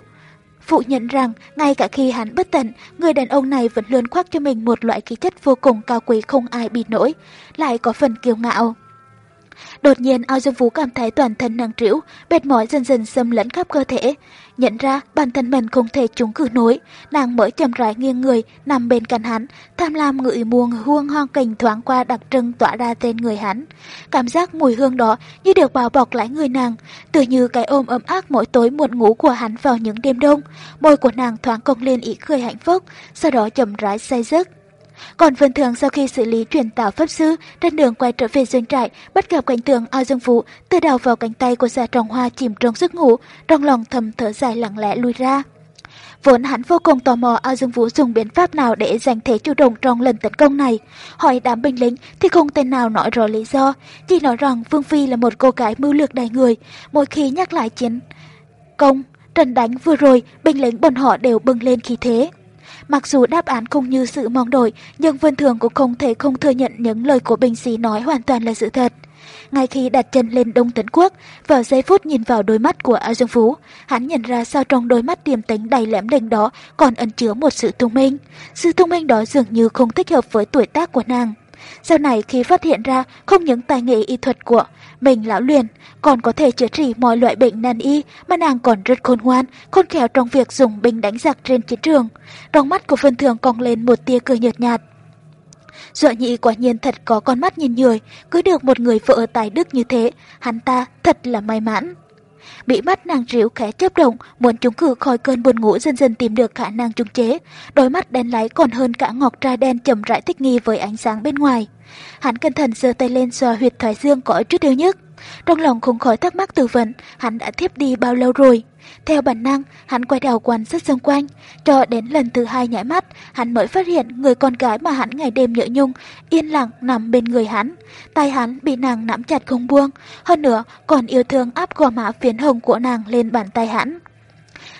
phụ nhận rằng ngay cả khi hắn bất tận, người đàn ông này vẫn luôn khoác cho mình một loại khí chất vô cùng cao quý không ai bị nổi, lại có phần kiêu ngạo. Đột nhiên ao dương vũ cảm thấy toàn thân nặng trĩu, mệt mỏi dần dần xâm lẫn khắp cơ thể. Nhận ra bản thân mình không thể chống cử nổi, nàng mới chậm rãi nghiêng người, nằm bên cạnh hắn, tham lam ngửi muôn hương hoang cảnh thoáng qua đặc trưng tỏa ra tên người hắn. Cảm giác mùi hương đó như được bao bọc lại người nàng, tự như cái ôm ấm áp mỗi tối muộn ngủ của hắn vào những đêm đông. Môi của nàng thoáng cong lên ý cười hạnh phúc, sau đó chậm rãi say giấc. Còn Vân Thường sau khi xử lý truyền tảo pháp sư, trên đường quay trở về doanh trại, bắt gặp cảnh tượng ao dương vũ, tự đầu vào cánh tay của dạ già trồng hoa chìm trong giấc ngủ, trong lòng thầm thở dài lặng lẽ lui ra. Vốn hắn vô cùng tò mò ao dương vũ dùng biện pháp nào để giành thế chủ động trong lần tấn công này. Hỏi đám binh lính thì không tên nào nói rõ lý do, chỉ nói rằng Vương Phi là một cô gái mưu lược đầy người, mỗi khi nhắc lại chiến công, trận đánh vừa rồi, binh lính bọn họ đều bừng lên khí thế. Mặc dù đáp án không như sự mong đợi, nhưng Vân Thường cũng không thể không thừa nhận những lời của binh sĩ nói hoàn toàn là sự thật. Ngay khi đặt chân lên Đông Tấn Quốc, vào giây phút nhìn vào đôi mắt của A Dương Phú, hắn nhận ra sau trong đôi mắt điềm tĩnh đầy lẽm đềnh đó còn ẩn chứa một sự thông minh. Sự thông minh đó dường như không thích hợp với tuổi tác của nàng. Sau này khi phát hiện ra không những tài nghệ y thuật của mình lão luyện, còn có thể chữa trị mọi loại bệnh nan y mà nàng còn rất khôn ngoan, khôn khéo trong việc dùng binh đánh giặc trên chiến trường. Trong mắt của Vân Thường cong lên một tia cười nhợt nhạt. Dọa nhị quả nhiên thật có con mắt nhìn người, cứ được một người vợ tài đức như thế, hắn ta thật là may mắn. Bị mắt nàng ríu khẽ chớp động, muốn chúng cử khỏi cơn buồn ngủ dần dần tìm được khả năng trung chế. Đôi mắt đen láy còn hơn cả ngọc trai đen chậm rãi thích nghi với ánh sáng bên ngoài. Hắn cẩn thận giơ tay lên xoa huyệt thái dương có chút yêu nhức. Trong lòng không khỏi thắc mắc tự vấn, hắn đã thiếp đi bao lâu rồi. Theo bản năng, hắn quay đầu quan sát xung quanh, cho đến lần thứ hai nhảy mắt, hắn mới phát hiện người con gái mà hắn ngày đêm nhớ nhung, yên lặng nằm bên người hắn. Tay hắn bị nàng nắm chặt không buông, hơn nữa còn yêu thương áp gò má phiến hồng của nàng lên bàn tay hắn.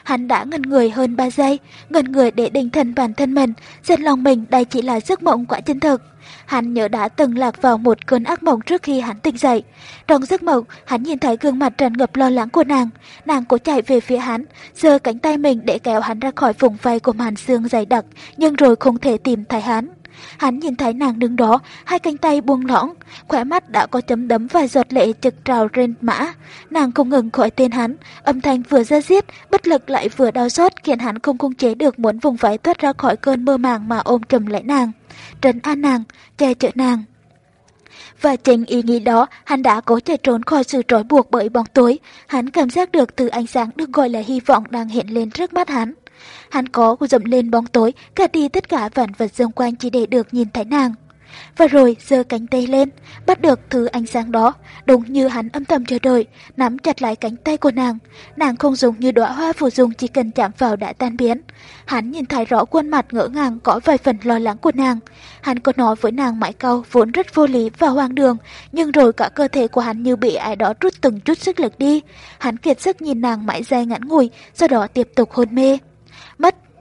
Hắn đã ngần người hơn 3 giây, ngần người để định thần bản thân mình, giật lòng mình đây chỉ là giấc mộng quả chân thực. Hắn nhớ đã từng lạc vào một cơn ác mộng trước khi hắn tỉnh dậy. Trong giấc mộng, hắn nhìn thấy gương mặt tràn ngập lo lắng của nàng. Nàng cố chạy về phía hắn, giơ cánh tay mình để kéo hắn ra khỏi vùng vây của màn xương dày đặc, nhưng rồi không thể tìm thấy hắn. Hắn nhìn thấy nàng đứng đó, hai cánh tay buông lỏng, khỏe mắt đã có chấm đấm và giọt lệ trực trào trên mã. Nàng không ngừng gọi tên hắn, âm thanh vừa ra giết, bất lực lại vừa đau xót khiến hắn không khống chế được muốn vùng vẫy thoát ra khỏi cơn mơ màng mà ôm chầm lấy nàng. Trấn an nàng, che chở nàng. Và chính ý nghĩ đó, hắn đã cố chạy trốn khỏi sự trói buộc bởi bóng tối. Hắn cảm giác được từ ánh sáng được gọi là hy vọng đang hiện lên trước mắt hắn. Hắn có dậm lên bóng tối, cả đi tất cả vạn vật xung quanh chỉ để được nhìn thấy nàng. Và rồi giơ cánh tay lên, bắt được thứ ánh sáng đó, đúng như hắn âm thầm chờ đợi, nắm chặt lại cánh tay của nàng. Nàng không dùng như đóa hoa phù dung chỉ cần chạm vào đã tan biến. Hắn nhìn thấy rõ khuôn mặt ngỡ ngàng có vài phần lo lắng của nàng. Hắn có nói với nàng mãi câu vốn rất vô lý và hoang đường, nhưng rồi cả cơ thể của hắn như bị ai đó rút từng chút sức lực đi. Hắn kiệt sức nhìn nàng mãi dài ngắn ngủi, sau đó tiếp tục hôn mê.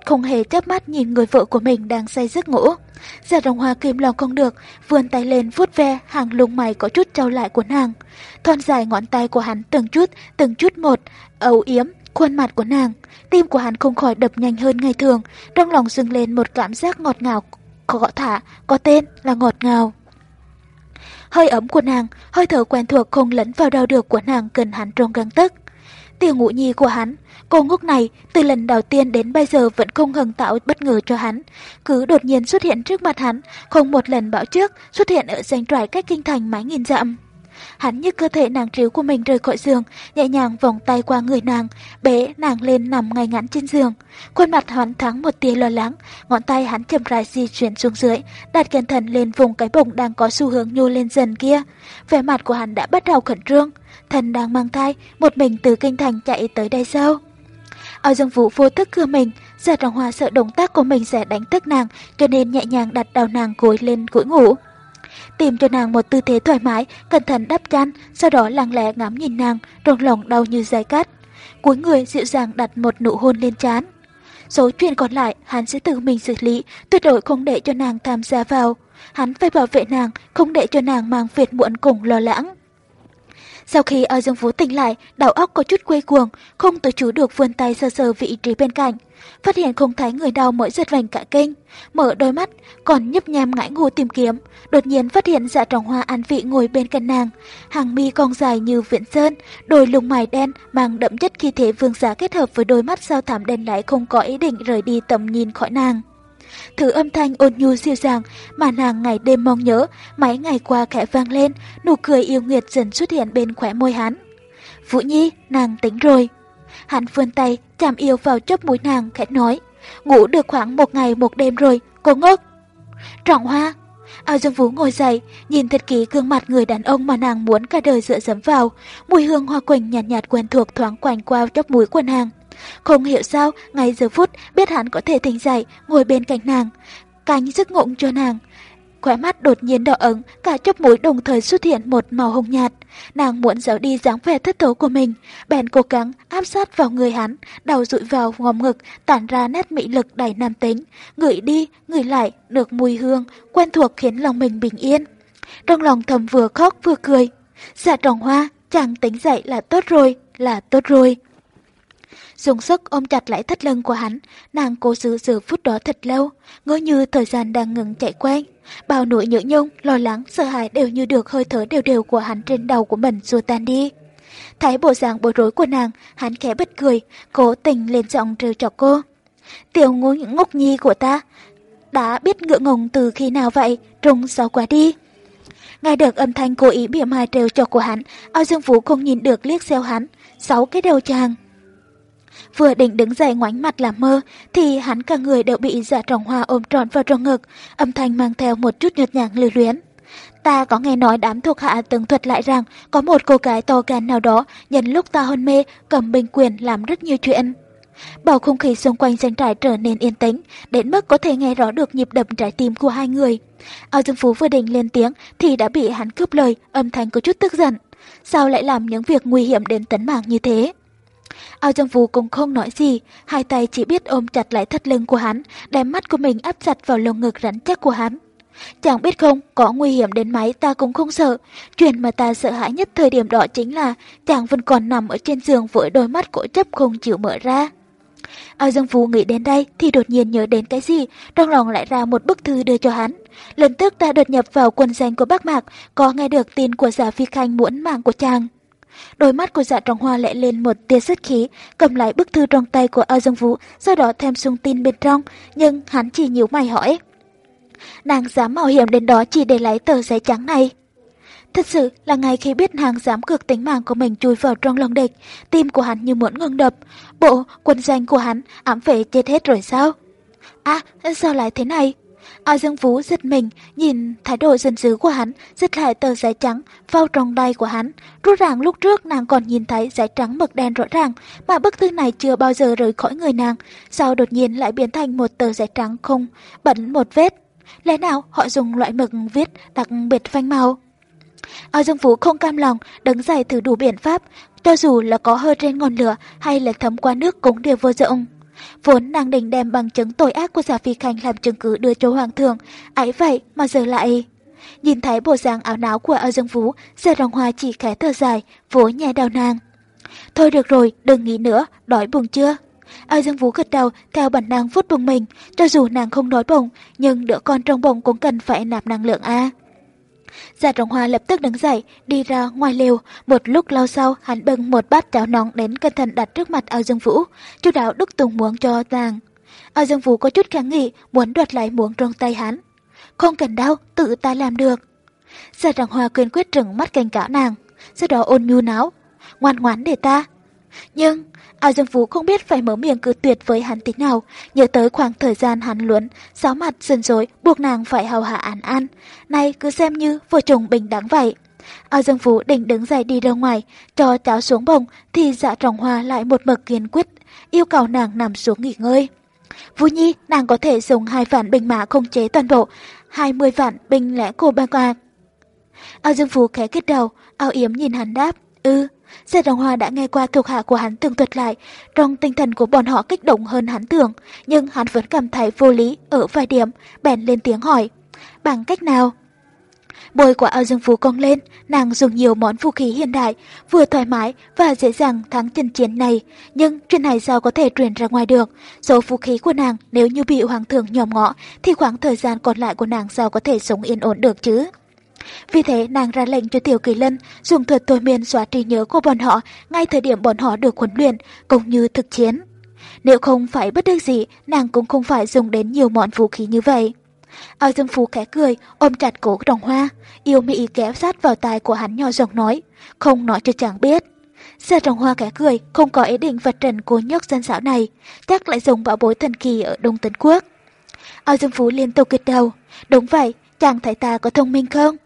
Không hề chớp mắt nhìn người vợ của mình đang say giấc ngủ. Dạ Giả đồng hoa kim lòng không được, vươn tay lên vuốt ve hàng lông mày có chút trâu lại của nàng. Thon dài ngón tay của hắn từng chút, từng chút một, ấu yếm, khuôn mặt của nàng. Tim của hắn không khỏi đập nhanh hơn ngày thường, trong lòng dâng lên một cảm giác ngọt ngào, có thả, có tên là ngọt ngào. Hơi ấm của nàng, hơi thở quen thuộc không lẫn vào đau được của nàng cần hắn trong găng tức. Tiểu ngũ nhi của hắn, cô ngốc này từ lần đầu tiên đến bây giờ vẫn không ngừng tạo bất ngờ cho hắn. Cứ đột nhiên xuất hiện trước mặt hắn, không một lần báo trước, xuất hiện ở danh trải cách kinh thành mái nghìn dặm. Hắn như cơ thể nàng tríu của mình rời khỏi giường, nhẹ nhàng vòng tay qua người nàng, bế nàng lên nằm ngay ngắn trên giường. Khuôn mặt hắn thắng một tia lo lắng, ngón tay hắn chậm rãi di chuyển xuống dưới, đặt cẩn thận lên vùng cái bụng đang có xu hướng nhô lên dần kia. Vẻ mặt của hắn đã bắt đầu khẩn trương thần đang mang thai, một mình từ kinh thành chạy tới đây sao? Ao Dương Vũ vô thức cưa mình, Giả Trọng Hoa sợ động tác của mình sẽ đánh thức nàng, cho nên nhẹ nhàng đặt đầu nàng gối lên gối ngủ. Tìm cho nàng một tư thế thoải mái, cẩn thận đắp chăn, sau đó lặng lẽ ngắm nhìn nàng, trong lòng đau như dây cắt. Cuối người dịu dàng đặt một nụ hôn lên trán. Số chuyện còn lại hắn sẽ tự mình xử lý, tuyệt đối không để cho nàng tham gia vào. Hắn phải bảo vệ nàng, không để cho nàng mang phiệt muộn cùng lo lắng. Sau khi ở Dương vũ tỉnh lại, đầu óc có chút quay cuồng, không tự chủ được vươn tay sờ sờ vị trí bên cạnh. Phát hiện không thấy người đau mỗi giật vành cả kinh, mở đôi mắt, còn nhấp nhem ngãi ngủ tìm kiếm. Đột nhiên phát hiện dạ trọng hoa an vị ngồi bên cạnh nàng. Hàng mi cong dài như viễn sơn, đôi lông mày đen mang đậm chất khi thế vương giá kết hợp với đôi mắt sao thảm đen lại không có ý định rời đi tầm nhìn khỏi nàng. Thứ âm thanh ôn nhu dịu dàng mà nàng ngày đêm mong nhớ, mấy ngày qua khẽ vang lên, nụ cười yêu nghiệt dần xuất hiện bên khóe môi hắn. Vũ Nhi, nàng tính rồi. Hắn vươn tay, chạm yêu vào chóp mũi nàng, khẽ nói, ngủ được khoảng một ngày một đêm rồi, cô ngốc. Trọng hoa, Ao Dương Vũ ngồi dậy, nhìn thật kỹ gương mặt người đàn ông mà nàng muốn cả đời dựa dẫm vào. Mùi hương hoa quỳnh nhạt, nhạt quen thuộc thoáng quanh qua chóp mũi của nàng. Không hiểu sao, ngay giờ phút biết hắn có thể tỉnh dậy, ngồi bên cạnh nàng, cánh giấc ngộng cho nàng. Khóe mắt đột nhiên đỏ ửng cả chóp mũi đồng thời xuất hiện một màu hồng nhạt. Nàng muốn giấu đi dáng vẻ thất thố của mình, bèn cố gắng áp sát vào người hắn, đầu dụi vào ngòm ngực, tản ra nét mị lực đầy nam tính. Ngửi đi, ngửi lại, được mùi hương, quen thuộc khiến lòng mình bình yên. Trong lòng thầm vừa khóc vừa cười. Dạ trồng hoa, chàng tính dậy là tốt rồi, là tốt rồi dùng sức ôm chặt lại thắt lưng của hắn, nàng cố giữ giờ phút đó thật lâu, ngỡ như thời gian đang ngừng chạy quen. Bao nỗi nhớ nhung, lo lắng, sợ hãi đều như được hơi thở đều đều của hắn trên đầu của mình xua tan đi. Thấy bộ dạng bối rối của nàng, hắn khẽ bật cười, cố tình lên giọng trêu chọc cô. Tiểu ngũ ngốc nhi của ta, đã biết ngựa ngùng từ khi nào vậy, trùng sáu quá đi. Nghe được âm thanh cố ý bịa mai trêu chọc của hắn, ao dương vũ không nhìn được liếc xeo hắn, sáu cái đầu chàng. Vừa định đứng dậy ngoảnh mặt làm mơ, thì hắn cả người đều bị dạ trọng hoa ôm trọn vào trong ngực, âm thanh mang theo một chút nhợt nhàng lưu luyến. Ta có nghe nói đám thuộc hạ từng thuật lại rằng có một cô gái to gan nào đó nhân lúc ta hôn mê cầm bình quyền làm rất nhiều chuyện. Bầu không khí xung quanh danh trại trở nên yên tĩnh, đến mức có thể nghe rõ được nhịp đập trái tim của hai người. Ao Dương Phú vừa định lên tiếng thì đã bị hắn cướp lời, âm thanh có chút tức giận. Sao lại làm những việc nguy hiểm đến tấn mạng như thế? Ao Dương Vũ cũng không nói gì, hai tay chỉ biết ôm chặt lại thắt lưng của hắn, đem mắt của mình áp chặt vào lồng ngực rắn chắc của hắn. Chẳng biết không, có nguy hiểm đến máy ta cũng không sợ. Chuyện mà ta sợ hãi nhất thời điểm đó chính là chàng vẫn còn nằm ở trên giường với đôi mắt cổ chấp không chịu mở ra. Ao Dương Phú nghĩ đến đây thì đột nhiên nhớ đến cái gì, trong lòng lại ra một bức thư đưa cho hắn. Lần tức ta đột nhập vào quân danh của bác Mạc, có nghe được tin của giả phi khanh muốn mạng của chàng. Đôi mắt của dạ trọng hoa lẽ lên một tia sức khí, cầm lại bức thư trong tay của Âu Dương Vũ, sau đó thêm sung tin bên trong, nhưng hắn chỉ nhíu mày hỏi. Nàng dám mạo hiểm đến đó chỉ để lấy tờ giấy trắng này. Thật sự là ngay khi biết hàng dám cược tính mạng của mình chui vào trong lòng địch, tim của hắn như muốn ngừng đập. Bộ, quân danh của hắn, ám vệ chết hết rồi sao? À, sao lại thế này? Ao Dương Vũ giật mình, nhìn thái độ giận dữ của hắn, giật lại tờ giấy trắng vào trong tay của hắn. Rút ràng lúc trước nàng còn nhìn thấy giấy trắng mực đen rõ ràng, mà bức thư này chưa bao giờ rời khỏi người nàng. Sao đột nhiên lại biến thành một tờ giấy trắng không, bẩn một vết. Lẽ nào họ dùng loại mực viết đặc biệt phanh màu? Ao Dương Vũ không cam lòng, đứng dậy thử đủ biện pháp, cho dù là có hơi trên ngọn lửa hay là thấm qua nước cũng đều vô dụng. Vốn nàng định đem bằng chứng tội ác của giả phi khanh làm chứng cứ đưa cho hoàng thượng, ấy vậy mà giờ lại... Nhìn thấy bộ dạng áo náo của Âu Dương Vũ, giờ đồng hoa chỉ khẽ thở dài, vỗ nhẹ đầu nàng. Thôi được rồi, đừng nghĩ nữa, đói bụng chưa? Âu Dương Vũ gật đầu theo bản năng phút bụng mình, cho dù nàng không đói bụng, nhưng đứa con trong bụng cũng cần phải nạp năng lượng a. Giả Trọng Hoa lập tức đứng dậy, đi ra ngoài lều. Một lúc lâu sau, hắn bưng một bát cháo nóng đến cẩn thận đặt trước mặt Ao Dương Vũ. Chú đạo Đức Tùng muốn cho nàng. Ao Dương Vũ có chút kháng nghị, muốn đoạt lại muỗng trong tay hắn. Không cần đau, tự ta làm được. Giả Trọng Hoa quyên quyết trừng mắt cảnh cáo nàng. Sau đó ôn nhu náo. Ngoan ngoãn để ta. Nhưng, Ao Dương Phú không biết phải mở miệng cự tuyệt với hắn thế nào, nhớ tới khoảng thời gian hắn luận, sáu mặt dần dối buộc nàng phải hầu hạ án an Nay cứ xem như vợ chồng bình đẳng vậy. Ao Dương Phú định đứng dậy đi ra ngoài, cho cháu xuống bồng thì dạ trọng hoa lại một mực kiên quyết, yêu cầu nàng nằm xuống nghỉ ngơi. Vũ Nhi, nàng có thể dùng hai vạn binh mã không chế toàn bộ, 20 vạn binh lẽ cô ba qua Ao Dương Phú khẽ kết đầu, ao yếm nhìn hắn đáp, ư. Gia Đồng Hoa đã nghe qua thuộc hạ của hắn tường thuật lại, trong tinh thần của bọn họ kích động hơn hắn tưởng, nhưng hắn vẫn cảm thấy vô lý ở vài điểm, bèn lên tiếng hỏi. Bằng cách nào? Bồi của ao dương phú cong lên, nàng dùng nhiều món vũ khí hiện đại, vừa thoải mái và dễ dàng thắng trận chiến này. Nhưng chuyện này sao có thể truyền ra ngoài được? Số vũ khí của nàng nếu như bị hoàng thượng nhòm ngõ, thì khoảng thời gian còn lại của nàng sao có thể sống yên ổn được chứ? Vì thế nàng ra lệnh cho Tiểu Kỳ Lân dùng thuật thôi miên xóa trí nhớ của bọn họ ngay thời điểm bọn họ được huấn luyện, cũng như thực chiến. Nếu không phải bất đắc gì, nàng cũng không phải dùng đến nhiều món vũ khí như vậy. Ao Dương Phú khẽ cười, ôm chặt cổ đồng hoa, yêu mị kéo sát vào tai của hắn nhỏ giọng nói, không nói cho chàng biết. Gia Trọng Hoa khẽ cười, không có ý định vật trần cô nhóc dân xảo này, chắc lại dùng bảo bối thần kỳ ở Đông Tấn Quốc. Ao Dương Phú liên tục gật đầu, đúng vậy, chàng thấy ta có thông minh không?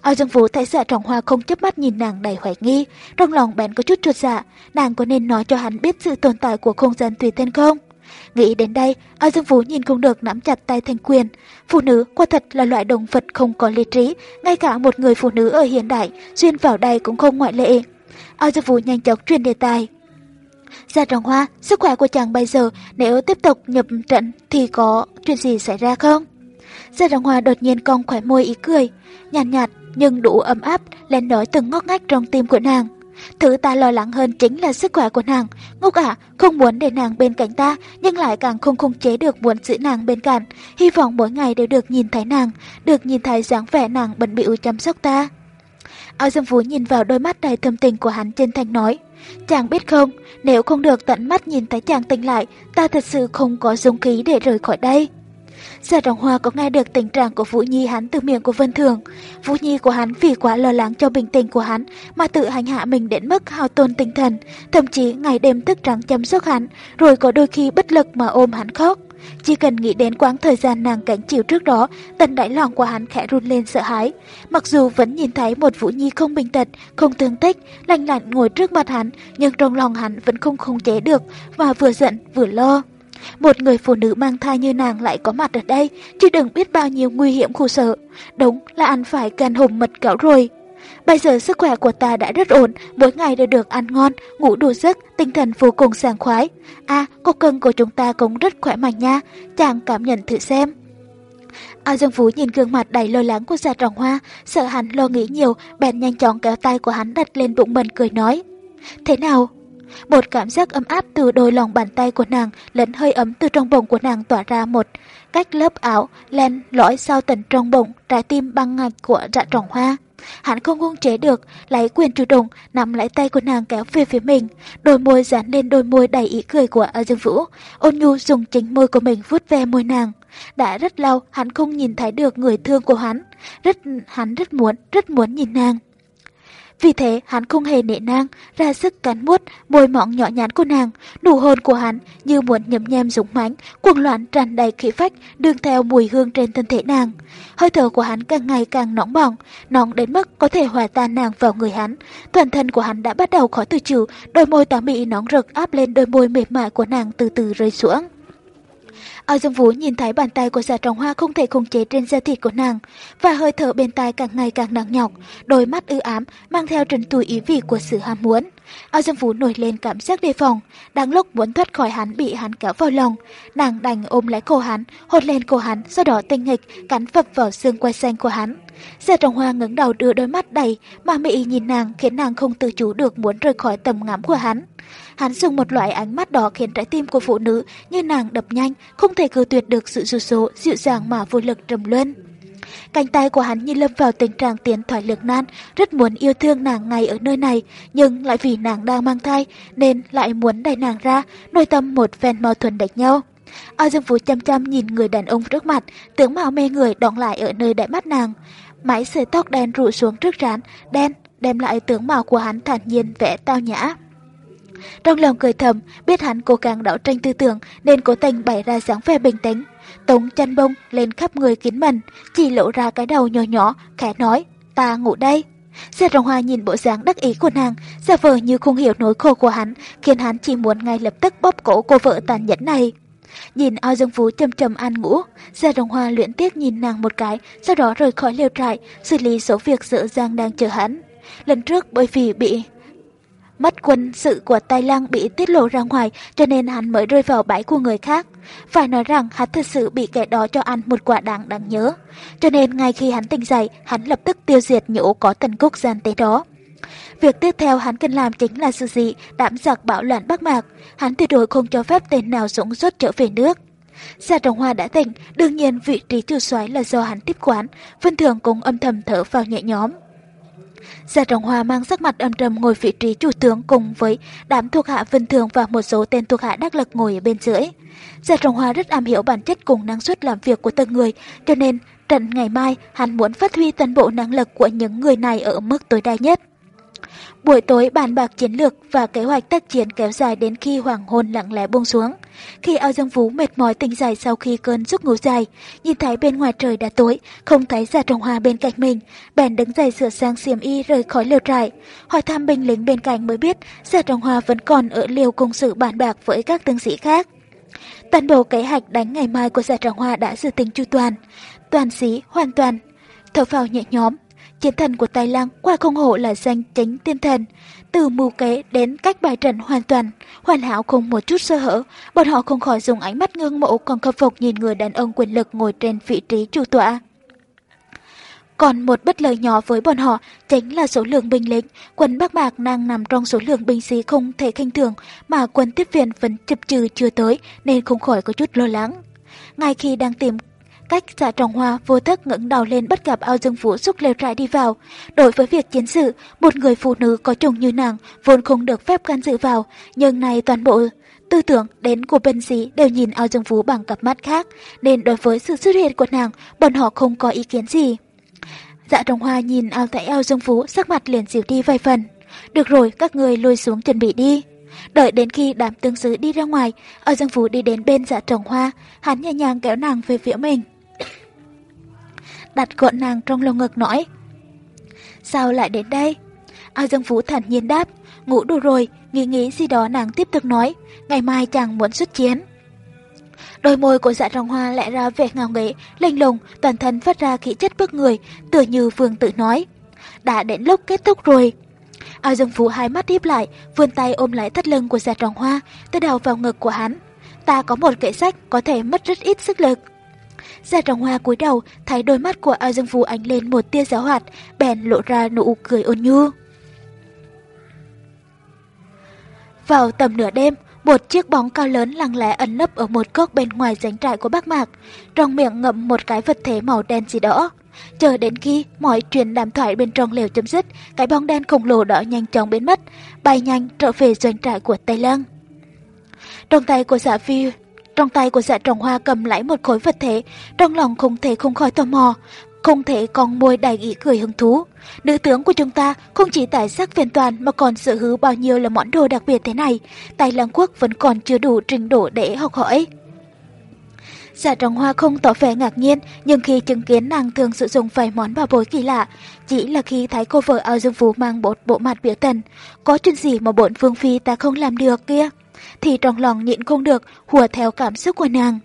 Ao Dương Vũ thấy dạ Trọng Hoa không chấp mắt nhìn nàng đầy hoài nghi, trong lòng bèn có chút trột dạ, nàng có nên nói cho hắn biết sự tồn tại của không gian tùy tên không? Nghĩ đến đây, Ao Dương Vũ nhìn không được nắm chặt tay Thanh Quyền. Phụ nữ quả thật là loại động vật không có lý trí, ngay cả một người phụ nữ ở hiện đại, xuyên vào đây cũng không ngoại lệ. Ao Dương Vũ nhanh chóng truyền đề tài. Gia Trọng Hoa, sức khỏe của chàng bây giờ nếu tiếp tục nhập trận thì có chuyện gì xảy ra không? Gia Trọng Hoa đột nhiên cong khỏe môi ý cười, nhàn nhạt, nhạt nhưng đủ ấm áp lên nói từng ngóc ngách trong tim của nàng. Thứ ta lo lắng hơn chính là sức khỏe của nàng. Ngốc ạ, không muốn để nàng bên cạnh ta, nhưng lại càng không khống chế được muốn giữ nàng bên cạnh. Hy vọng mỗi ngày đều được nhìn thấy nàng, được nhìn thấy dáng vẻ nàng bận bịu chăm sóc ta. Ao Dương Phú nhìn vào đôi mắt đầy thâm tình của hắn chân thành nói. Chàng biết không, nếu không được tận mắt nhìn thấy chàng tỉnh lại, ta thật sự không có dung khí để rời khỏi đây. Giả Trọng Hoa có nghe được tình trạng của Vũ Nhi hắn từ miệng của Vân Thường. Vũ Nhi của hắn vì quá lo lắng cho bình tĩnh của hắn mà tự hành hạ mình đến mức hao tôn tinh thần, thậm chí ngày đêm thức trắng chăm sóc hắn, rồi có đôi khi bất lực mà ôm hắn khóc. Chỉ cần nghĩ đến quãng thời gian nàng cảnh chịu trước đó, tần đáy lòng của hắn khẽ run lên sợ hãi. Mặc dù vẫn nhìn thấy một Vũ Nhi không bình tật, không thương tích, lạnh lạnh ngồi trước mặt hắn, nhưng trong lòng hắn vẫn không khống chế được, và vừa giận vừa lo. Một người phụ nữ mang thai như nàng lại có mặt ở đây, chứ đừng biết bao nhiêu nguy hiểm khổ sở. Đúng là ăn phải gan hùm mật gạo rồi. Bây giờ sức khỏe của ta đã rất ổn, mỗi ngày đều được ăn ngon, ngủ đủ giấc, tinh thần vô cùng sảng khoái. À, cô cưng của chúng ta cũng rất khỏe mạnh nha, chàng cảm nhận thử xem. A Dương Phú nhìn gương mặt đầy lo lắng của Gia Trọng Hoa, sợ hắn lo nghĩ nhiều, bèn nhanh chóng kéo tay của hắn đặt lên bụng mình cười nói. Thế nào? Một cảm giác ấm áp từ đôi lòng bàn tay của nàng lẫn hơi ấm từ trong bụng của nàng tỏa ra một cách lớp áo len lõi sau tận trong bụng trái tim băng ngạch của dạ trọng hoa. Hắn không khống chế được, lấy quyền chủ động, nắm lấy tay của nàng kéo về phía mình. Đôi môi dán lên đôi môi đầy ý cười của A Dương Vũ. Ôn nhu dùng chính môi của mình vuốt ve môi nàng. Đã rất lâu hắn không nhìn thấy được người thương của hắn. Rất Hắn rất muốn, rất muốn nhìn nàng. Vì thế hắn không hề nể nang, ra sức cắn muốt môi mỏng nhỏ nhắn của nàng, nụ hôn của hắn như muốn nhấm nhem dũng mãnh, cuồng loạn tràn đầy khí phách, đương theo mùi hương trên thân thể nàng. Hơi thở của hắn càng ngày càng nóng bỏng, nóng đến mức có thể hòa tan nàng vào người hắn. Toàn thân của hắn đã bắt đầu khó từ trừ, đôi môi tá mị nóng rực áp lên đôi môi mềm mại của nàng từ từ rơi xuống. Ao Dương Vũ nhìn thấy bàn tay của giả trọng hoa không thể khống chế trên da thịt của nàng, và hơi thở bên tai càng ngày càng nặng nhọc, đôi mắt ư ám mang theo trần tùy ý vị của sự ham muốn. Ao Dương Vũ nổi lên cảm giác đề phòng, đang lúc muốn thoát khỏi hắn bị hắn kéo vào lòng, nàng đành ôm lấy cổ hắn, hôn lên cổ hắn, sau đó tinh nghịch cắn phập vào xương quai xanh của hắn. Giả trọng hoa ngẩng đầu đưa đôi mắt đầy, mà mị nhìn nàng khiến nàng không tự chủ được muốn rời khỏi tầm ngắm của hắn. Hắn dùng một loại ánh mắt đó khiến trái tim của phụ nữ như nàng đập nhanh, không thể cử tuyệt được sự rụt rỗ, dịu dàng mà vô lực trầm luân. Cánh tay của hắn như lâm vào tình trạng tiến thoại lược nan, rất muốn yêu thương nàng ngay ở nơi này, nhưng lại vì nàng đang mang thai nên lại muốn đẩy nàng ra, nội tâm một phen mâu thuẫn đánh nhau. A Dương Phú chăm chăm nhìn người đàn ông trước mặt, tướng mạo mê người đọng lại ở nơi đại mắt nàng. Mái sợi tóc đen rụ xuống trước rán, đen, đem lại tướng mạo của hắn thản nhiên vẽ tao nhã. Trong lòng cười thầm, biết hắn cố gắng đảo tranh tư tưởng nên cố tình bày ra dáng vẻ bình tĩnh. Tống chăn bông lên khắp người kín mần, chỉ lộ ra cái đầu nhỏ nhỏ, khẽ nói, ta ngủ đây. Gia rồng Hoa nhìn bộ dáng đắc ý của nàng, giả vờ như không hiểu nỗi khổ của hắn, khiến hắn chỉ muốn ngay lập tức bóp cổ cô vợ tàn nhẫn này. Nhìn ao dương phú chầm chầm an ngủ, Gia rồng Hoa luyện tiếc nhìn nàng một cái, sau đó rời khỏi liều trại, xử lý số việc dở dàng đang chờ hắn. Lần trước bởi vì bị mất quân sự của Tây Lăng bị tiết lộ ra ngoài cho nên hắn mới rơi vào bẫy của người khác. Phải nói rằng hắn thật sự bị kẻ đó cho ăn một quả đáng đáng nhớ. Cho nên ngay khi hắn tỉnh dậy, hắn lập tức tiêu diệt nhũ có tần cúc gian tế đó. Việc tiếp theo hắn cần làm chính là sự dị, đảm giặc bạo loạn Bắc Mạc. Hắn tuyệt đối không cho phép tên nào dũng xuất trở về nước. Gia Trọng Hoa đã tỉnh, đương nhiên vị trí chủ soái là do hắn tiếp quản, Vân Thường cũng âm thầm thở vào nhẹ nhóm. Gia Trọng Hoa mang sắc mặt âm trầm ngồi vị trí chủ tướng cùng với đám thuộc hạ Vân Thường và một số tên thuộc hạ đắc lực ngồi ở bên dưới. Gia Trọng Hoa rất am hiểu bản chất cùng năng suất làm việc của từng người, cho nên trận ngày mai hắn muốn phát huy toàn bộ năng lực của những người này ở mức tối đa nhất. Buổi tối bàn bạc chiến lược và kế hoạch tác chiến kéo dài đến khi hoàng hôn lặng lẽ buông xuống. Khi ao dương vũ mệt mỏi tỉnh dậy sau khi cơn giấc ngủ dài, nhìn thấy bên ngoài trời đã tối, không thấy giả trồng hoa bên cạnh mình, bèn đứng dậy sửa sang xiêm y rời khỏi liều trại. Hỏi thăm binh lính bên cạnh mới biết giả trồng hoa vẫn còn ở liều cùng sự bàn bạc với các tướng sĩ khác. Toàn bộ kế hoạch đánh ngày mai của giả trồng hoa đã dự tính chu toàn. Toàn sĩ hoàn toàn thở phào nhẹ nhõm Chiến thần của Tài Lăng qua không hộ là danh chính tiên thần. Từ mưu kế đến cách bài trận hoàn toàn, hoàn hảo không một chút sơ hở, bọn họ không khỏi dùng ánh mắt ngưỡng mộ còn khâm phục nhìn người đàn ông quyền lực ngồi trên vị trí chủ tọa. Còn một bất lợi nhỏ với bọn họ chính là số lượng binh lính. Quân Bắc Bạc đang nằm trong số lượng binh sĩ không thể khinh thường mà quân tiếp viện vẫn chập trừ chưa tới nên không khỏi có chút lo lắng. Ngay khi đang tìm cách giả trọng hoa vô thức ngẩng đầu lên bất gặp ao dương vũ xúc lều trại đi vào. Đối với việc chiến sự, một người phụ nữ có chồng như nàng vốn không được phép can dự vào, nhưng này toàn bộ tư tưởng đến của binh sĩ đều nhìn ao dương vũ bằng cặp mắt khác, nên đối với sự xuất hiện của nàng, bọn họ không có ý kiến gì. Dạ trọng hoa nhìn ao tại ao dương vũ sắc mặt liền dịu đi vài phần. Được rồi, các người lùi xuống chuẩn bị đi. Đợi đến khi đám tương sứ đi ra ngoài, ao dương phú đi đến bên dạ trồng hoa, hắn nhẹ nhàng kéo nàng về phía mình đặt gọn nàng trong lồng ngực nói. Sao lại đến đây? Ao Dương Phú thản nhiên đáp, ngủ đủ rồi, nghĩ nghĩ gì đó nàng tiếp tục nói, ngày mai chàng muốn xuất chiến. Đôi môi của dạ rồng hoa lại ra vẻ ngào nghễ, lênh lùng, toàn thân phát ra khí chất bức người, tựa như vương tự nói. Đã đến lúc kết thúc rồi. Ao Dương Phú hai mắt híp lại, vươn tay ôm lấy thắt lưng của dạ rồng hoa, từ đầu vào ngực của hắn. Ta có một kệ sách có thể mất rất ít sức lực. Gia Trọng Hoa cúi đầu, thấy đôi mắt của A Dương Vũ ánh lên một tia giáo hoạt, bèn lộ ra nụ cười ôn nhu. Vào tầm nửa đêm, một chiếc bóng cao lớn lặng lẽ ẩn nấp ở một góc bên ngoài ránh trại của bác Mạc, trong miệng ngậm một cái vật thể màu đen gì đó. Chờ đến khi mọi chuyện đàm thoại bên trong lều chấm dứt, cái bóng đen khổng lồ đó nhanh chóng biến mất, bay nhanh trở về doanh trại của Tây Lăng. Trong tay của giả phi trong tay của dạ trồng hoa cầm lấy một khối vật thể, trong lòng không thể không khỏi tò mò, không thể còn môi đầy ý cười hứng thú. Nữ tướng của chúng ta không chỉ tài sắc phiền toàn mà còn sở hữu bao nhiêu là món đồ đặc biệt thế này, tài lăng quốc vẫn còn chưa đủ trình độ để học hỏi. Dạ trọng hoa không tỏ vẻ ngạc nhiên, nhưng khi chứng kiến nàng thường sử dụng vài món bảo bối kỳ lạ, chỉ là khi thấy cô vợ ao dương phú mang bột bộ mặt biểu tình, có chuyện gì mà bổn vương phi ta không làm được kia thì trong lòng nhịn không được, hùa theo cảm xúc của nàng.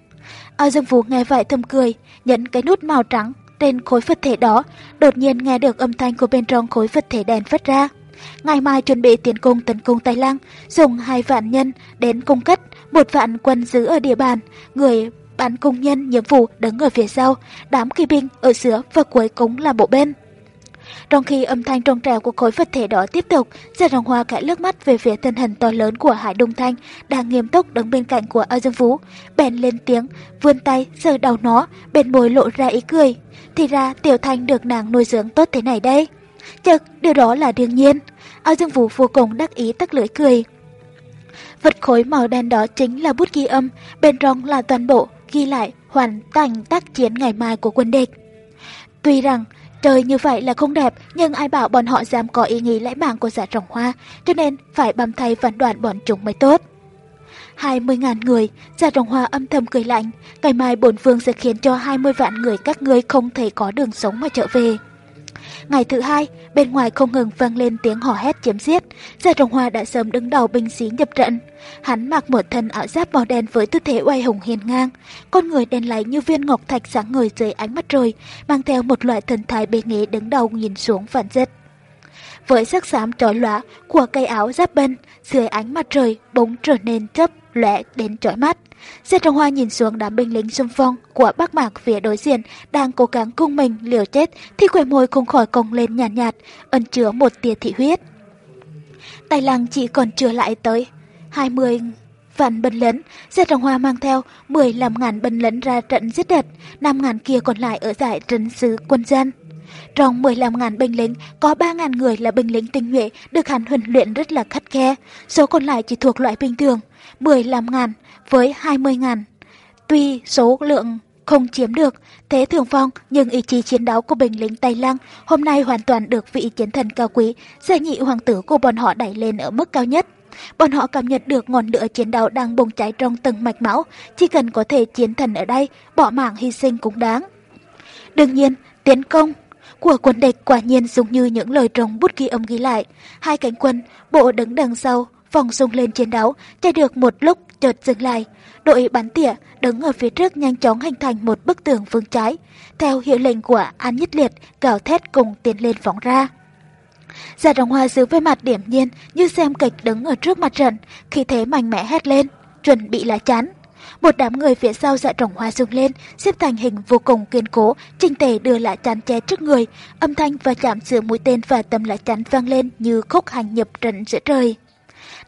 ao Dương Vũ nghe vậy thầm cười, nhấn cái nút màu trắng trên khối vật thể đó, đột nhiên nghe được âm thanh của bên trong khối vật thể đèn phát ra. Ngày mai chuẩn bị tiến công tấn công Tây Lăng, dùng hai vạn nhân đến cung cất, một vạn quân giữ ở địa bàn, người bán công nhân nhiệm vụ đứng ở phía sau, đám kỳ binh ở giữa và cuối cùng là bộ bên. Trong khi âm thanh trong trèo của khối vật thể đó tiếp tục, Giang Rồng Hoa khẽ lướt mắt về phía thân hình to lớn của Hải Đông Thanh đang nghiêm túc đứng bên cạnh của Âu Dương Vũ, bèn lên tiếng, vươn tay sờ đầu nó, bên môi lộ ra ý cười. Thì ra Tiểu Thanh được nàng nuôi dưỡng tốt thế này đây. Chật, điều đó là đương nhiên. Âu Dương Vũ vô cùng đắc ý tắc lưỡi cười. Vật khối màu đen đó chính là bút ghi âm, bên trong là toàn bộ ghi lại hoàn thành tác chiến ngày mai của quân địch. Tuy rằng Trời như vậy là không đẹp, nhưng ai bảo bọn họ dám có ý nghĩ lãi mạng của giả trồng hoa, cho nên phải băm thay phản đoạn bọn chúng mới tốt. 20.000 người, giả trồng hoa âm thầm cười lạnh, ngày mai bổn vương sẽ khiến cho 20 vạn người các ngươi không thể có đường sống mà trở về. Ngày thứ hai, bên ngoài không ngừng vang lên tiếng hò hét chém giết. Gia Trọng Hoa đã sớm đứng đầu binh sĩ nhập trận. Hắn mặc một thân áo giáp màu đen với tư thế oai hùng hiền ngang. Con người đen láy như viên ngọc thạch sáng ngời dưới ánh mắt trời, mang theo một loại thần thái bề nghệ đứng đầu nhìn xuống phản giật. Với sắc xám trói lóa của cây áo giáp bên, dưới ánh mặt trời bỗng trở nên chớp lóe đến chói mắt. Diệp Trọng Hoa nhìn xuống đám binh lính xung phong của Bắc Mạc phía đối diện đang cố gắng cung mình liều chết thì khỏe môi không khỏi cong lên nhàn nhạt, nhạt, ẩn chứa một tia thị huyết. Tài lăng chỉ còn chưa lại tới 20 vạn binh lính, Diệp Trọng Hoa mang theo 15 ngàn binh lính ra trận giết địch, 5 ngàn kia còn lại ở giải trấn xứ quân dân. Trong 15.000 binh lính, có 3.000 người là binh lính tinh nhuệ được hắn huấn luyện rất là khắt khe, số còn lại chỉ thuộc loại bình thường. 15.000 với 20.000. Tuy số lượng không chiếm được thế thường phong nhưng ý chí chiến đấu của binh lính Tây Lăng hôm nay hoàn toàn được vị chiến thần cao quý, gia nhị hoàng tử của bọn họ đẩy lên ở mức cao nhất. Bọn họ cảm nhận được ngọn lửa chiến đấu đang bùng cháy trong từng mạch máu, chỉ cần có thể chiến thần ở đây, bỏ mạng hy sinh cũng đáng. Đương nhiên, tiến công của quân địch quả nhiên giống như những lời trong bút ghi âm ghi lại. Hai cánh quân, bộ đứng đằng sau, vòng sung lên chiến đấu, chạy được một lúc chợt dừng lại. Đội bắn tỉa đứng ở phía trước nhanh chóng hình thành một bức tường phương trái. Theo hiệu lệnh của An Nhất Liệt, gào thét cùng tiến lên phóng ra. Già đồng hoa giữ với mặt điểm nhiên như xem kịch đứng ở trước mặt trận, khi thế mạnh mẽ hét lên, chuẩn bị lá chắn. Một đám người phía sau dạ trồng hoa rung lên, xếp thành hình vô cùng kiên cố, trình tề đưa lại chắn che trước người, âm thanh và chạm giữa mũi tên và tấm lá chắn vang lên như khúc hành nhập trận giữa trời.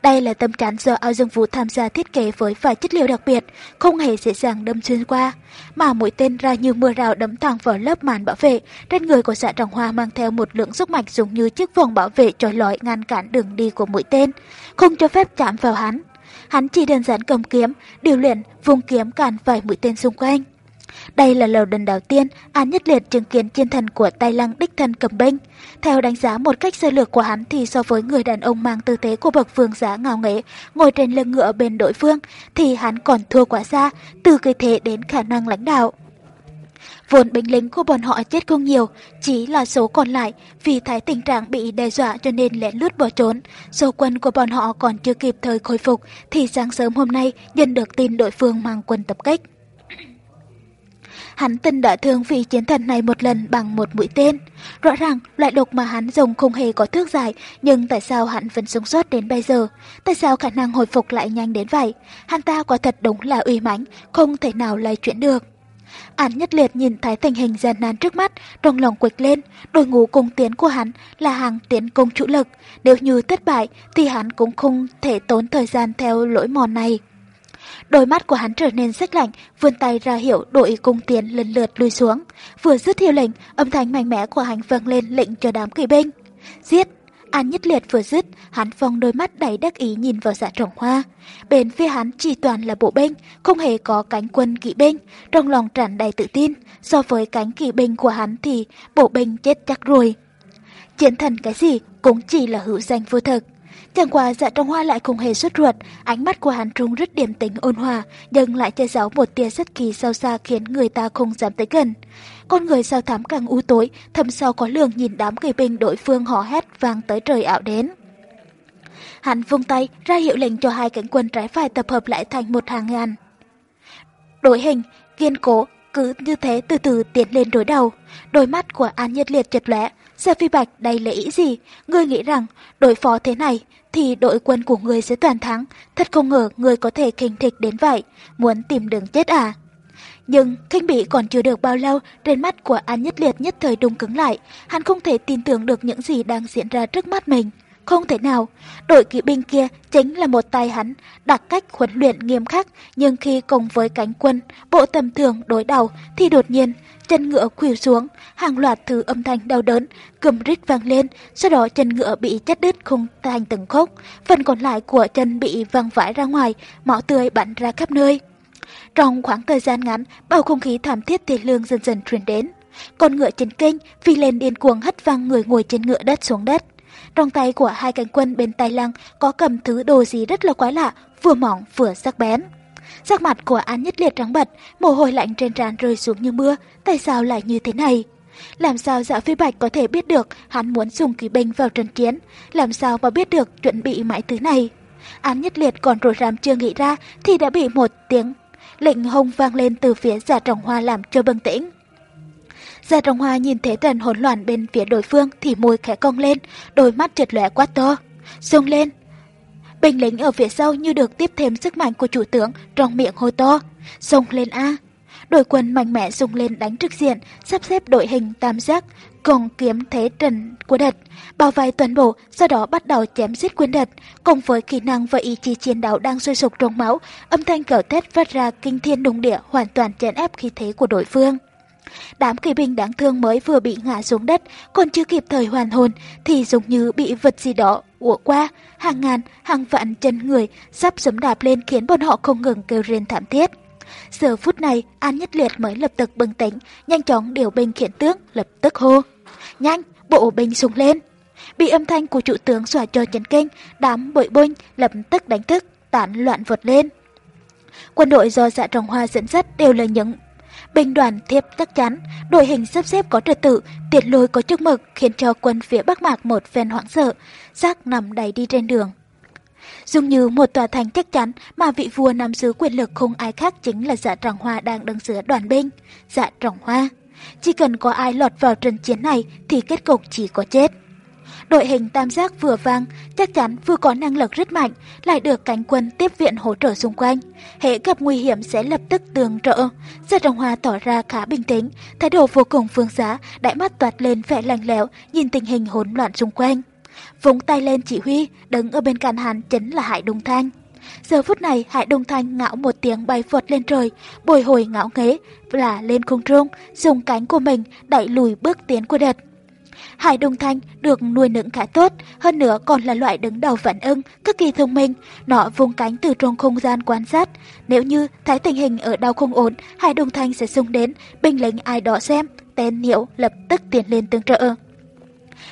Đây là tấm chắn do ao dương vũ tham gia thiết kế với vài chất liệu đặc biệt, không hề dễ dàng đâm xuyên qua. Mà mũi tên ra như mưa rào đấm thẳng vào lớp màn bảo vệ, trên người của dạ trọng hoa mang theo một lượng sức mạnh giống như chiếc vòng bảo vệ trói lọi ngăn cản đường đi của mũi tên, không cho phép chạm vào hắn. Hắn chỉ đơn giản cầm kiếm, điều luyện, vùng kiếm cản vài mũi tên xung quanh. Đây là lần đầu tiên An Nhất Liệt chứng kiến chiến thần của Tây Lăng đích thân cầm binh. Theo đánh giá một cách sơ lược của hắn thì so với người đàn ông mang tư thế của bậc vương giá ngào nghễ ngồi trên lưng ngựa bên đội phương thì hắn còn thua quá xa từ cái thế đến khả năng lãnh đạo. Vốn binh lính của bọn họ chết không nhiều, chỉ là số còn lại vì thấy tình trạng bị đe dọa cho nên lén lút bỏ trốn. Số quân của bọn họ còn chưa kịp thời khôi phục thì sáng sớm hôm nay nhận được tin đội phương mang quân tập kích. Hắn từng đã thương vị chiến thần này một lần bằng một mũi tên. Rõ ràng, loại độc mà hắn dùng không hề có thước dài, nhưng tại sao hắn vẫn sống sót đến bây giờ? Tại sao khả năng hồi phục lại nhanh đến vậy? Hắn ta quả thật đúng là uy mãnh, không thể nào lay chuyển được. Án nhất liệt nhìn thấy tình hình gian nan trước mắt, trong lòng quịch lên, đội ngũ cung tiến của hắn là hàng tiến công chủ lực, nếu như thất bại thì hắn cũng không thể tốn thời gian theo lỗi mòn này. Đôi mắt của hắn trở nên rất lạnh, vươn tay ra hiệu đội cung tiến lần lượt lùi xuống. Vừa dứt hiệu lệnh, âm thanh mạnh mẽ của hắn vang lên lệnh cho đám kỵ binh. Giết! An nhất liệt vừa dứt, hắn phong đôi mắt đầy đắc ý nhìn vào dạ trồng hoa. Bên phía hắn chỉ toàn là bộ binh, không hề có cánh quân kỵ binh, trong lòng tràn đầy tự tin. So với cánh kỵ binh của hắn thì bộ binh chết chắc rồi. Chiến thần cái gì cũng chỉ là hữu danh vô thực. Chẳng qua dạ trong hoa lại không hề xuất ruột, ánh mắt của hắn trung rất điềm tĩnh ôn hòa, nhưng lại che giấu một tia rất kỳ sâu xa khiến người ta không dám tới gần. Con người sao thám càng u tối, thâm sau có lường nhìn đám kỳ binh đội phương hò hét vang tới trời ảo đến. Hắn vung tay ra hiệu lệnh cho hai cánh quân trái phải tập hợp lại thành một hàng ngàn. Đội hình, kiên cố, cứ như thế từ từ tiến lên đối đầu. Đôi mắt của An Nhất Liệt chật lóe, Gia Phi Bạch đây là ý gì? Ngươi nghĩ rằng đối phó thế này thì đội quân của ngươi sẽ toàn thắng. Thật không ngờ ngươi có thể kinh thịch đến vậy. Muốn tìm đường chết à? Nhưng khinh bị còn chưa được bao lâu, trên mắt của An Nhất Liệt nhất thời đông cứng lại. Hắn không thể tin tưởng được những gì đang diễn ra trước mắt mình. Không thể nào, đội kỵ binh kia chính là một tay hắn, đặc cách huấn luyện nghiêm khắc, nhưng khi cùng với cánh quân, bộ tầm thường đối đầu thì đột nhiên chân ngựa khuỷu xuống, hàng loạt thứ âm thanh đau đớn, cầm rít vang lên, sau đó chân ngựa bị chắt đứt khung thành từng khúc, phần còn lại của chân bị văng vãi ra ngoài, máu tươi bắn ra khắp nơi. Trong khoảng thời gian ngắn, bầu không khí thảm thiết tiền lương dần dần truyền đến. Con ngựa chấn kinh, phi lên điên cuồng hất văng người ngồi trên ngựa đất xuống đất. Trong tay của hai cánh quân bên tay lăng có cầm thứ đồ gì rất là quái lạ, vừa mỏng vừa sắc bén. Sắc mặt của An Nhất Liệt trắng bật, mồ hôi lạnh trên trán rơi xuống như mưa, tại sao lại như thế này? Làm sao dạ phi bạch có thể biết được hắn muốn dùng kỵ binh vào trận chiến? Làm sao mà biết được chuẩn bị mãi thứ này? Án nhất liệt còn rối rắm chưa nghĩ ra thì đã bị một tiếng lệnh hông vang lên từ phía giả trọng hoa làm cho bâng tĩnh. Gia trọng hoa nhìn thấy trận hỗn loạn bên phía đối phương thì môi khẽ cong lên, đôi mắt trượt lẻ quát to. Xông lên! Binh lính ở phía sau như được tiếp thêm sức mạnh của chủ tướng trong miệng hô to. Xông lên A! Đội quân mạnh mẽ dùng lên đánh trực diện, sắp xếp đội hình tam giác, cùng kiếm thế trần của địch, bao vây toàn bộ, sau đó bắt đầu chém giết quân địch, cùng với kỹ năng và ý chí chiến đấu đang sôi sục trong máu, âm thanh cờ thét phát ra kinh thiên động địa hoàn toàn chèn ép khí thế của đối phương. Đám kỵ binh đáng thương mới vừa bị ngã xuống đất, còn chưa kịp thời hoàn hồn, thì giống như bị vật gì đó ủa qua, hàng ngàn, hàng vạn chân người sắp giấm đạp lên khiến bọn họ không ngừng kêu rên thảm thiết. Giờ phút này, An Nhất Liệt mới lập tức bừng tỉnh, nhanh chóng điều binh khiển tướng, lập tức hô. Nhanh, bộ binh súng lên. Bị âm thanh của chủ tướng xòa cho chấn kinh, đám bội binh lập tức đánh thức, tán loạn vượt lên. Quân đội do dạ trồng hoa dẫn dắt đều là những binh đoàn thiếp chắc chắn, đội hình sắp xếp có trật tự, tiệt lối có chức mực khiến cho quân phía Bắc Mạc một phen hoảng sợ, xác nằm đầy đi trên đường. Dùng như một tòa thành chắc chắn mà vị vua nắm giữ quyền lực không ai khác chính là dạ trọng hoa đang đứng giữa đoàn binh. Dạ trọng hoa. Chỉ cần có ai lọt vào trận chiến này thì kết cục chỉ có chết. Đội hình tam giác vừa vang, chắc chắn vừa có năng lực rất mạnh, lại được cánh quân tiếp viện hỗ trợ xung quanh. Hệ gặp nguy hiểm sẽ lập tức tường trợ. Gia Trọng Hoa tỏ ra khá bình tĩnh, thái độ vô cùng phương giá, đại mắt toát lên vẻ lành lẽo, nhìn tình hình hỗn loạn xung quanh. Vống tay lên chỉ huy, đứng ở bên cạnh hắn chính là Hải Đông Thanh. Giờ phút này Hải Đông Thanh ngạo một tiếng bay vọt lên trời, bồi hồi ngạo nghế là lên không trung, dùng cánh của mình đẩy lùi bước tiến của địch. Hải Đông Thanh được nuôi nấng khá tốt, hơn nữa còn là loại đứng đầu phản ưng, cực kỳ thông minh. Nó vùng cánh từ trong không gian quan sát. Nếu như thấy tình hình ở đâu không ổn, Hải Đông Thanh sẽ xung đến, binh lính ai đó xem, tên hiệu lập tức tiến lên tương trợ.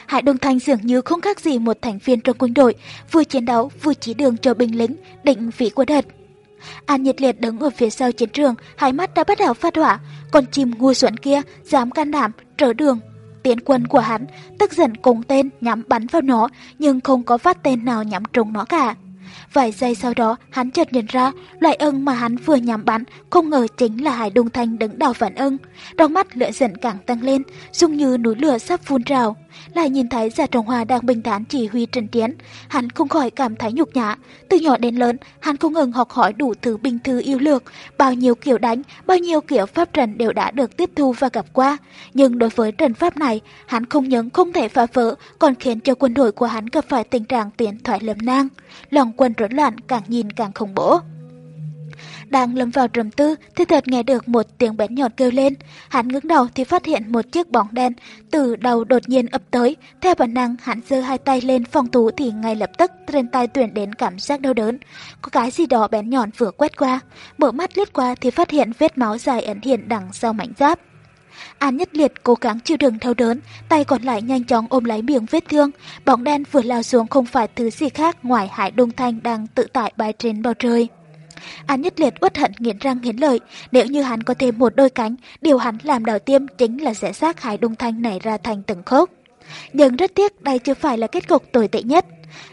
Hải Đông Thanh dường như không khác gì một thành viên trong quân đội, vừa chiến đấu vừa chỉ đường cho binh lính, định vị của địch. An nhiệt liệt đứng ở phía sau chiến trường, hai mắt đã bắt đầu phát hỏa, còn chim ngu xuẩn kia dám can đảm trở đường. Tiến quân của hắn, tức giận cùng tên nhắm bắn vào nó, nhưng không có phát tên nào nhắm trúng nó cả. Vài giây sau đó, hắn chợt nhận ra, loại ưng mà hắn vừa nhắm bắn, không ngờ chính là Hải Đông Thanh đứng đầu phản ưng. Trong mắt lửa giận càng tăng lên, dung như núi lửa sắp phun trào. Lại nhìn thấy dạ Giả Trọng Hòa đang bình thản chỉ huy trận tiến, hắn không khỏi cảm thấy nhục nhã. Từ nhỏ đến lớn, hắn không ngừng học hỏi đủ thứ binh thư yêu lược, bao nhiêu kiểu đánh, bao nhiêu kiểu pháp trận đều đã được tiếp thu và gặp qua. Nhưng đối với trận pháp này, hắn không những không thể phá vỡ, còn khiến cho quân đội của hắn gặp phải tình trạng tiến thoái lầm nang. Lòng quân rối loạn càng nhìn càng khủng bố. Đang lâm vào trầm tư thì thật nghe được một tiếng bén nhọn kêu lên. Hắn ngước đầu thì phát hiện một chiếc bóng đen từ đầu đột nhiên ập tới. Theo bản năng hắn giơ hai tay lên phòng tú thì ngay lập tức trên tay tuyển đến cảm giác đau đớn. Có cái gì đó bén nhọn vừa quét qua. Mở mắt lướt qua thì phát hiện vết máu dài ẩn hiện đằng sau mảnh giáp. An Nhất Liệt cố gắng chịu đựng đau đớn, tay còn lại nhanh chóng ôm lấy miệng vết thương. Bóng đen vừa lao xuống không phải thứ gì khác ngoài Hải Đông Thanh đang tự tại bay trên bầu trời. An Nhất Liệt uất hận nghiến răng nghiến lợi, nếu như hắn có thêm một đôi cánh, điều hắn làm đầu tiên chính là sẽ xác Hải Đông Thanh này ra thành từng khúc. Nhưng rất tiếc đây chưa phải là kết cục tồi tệ nhất.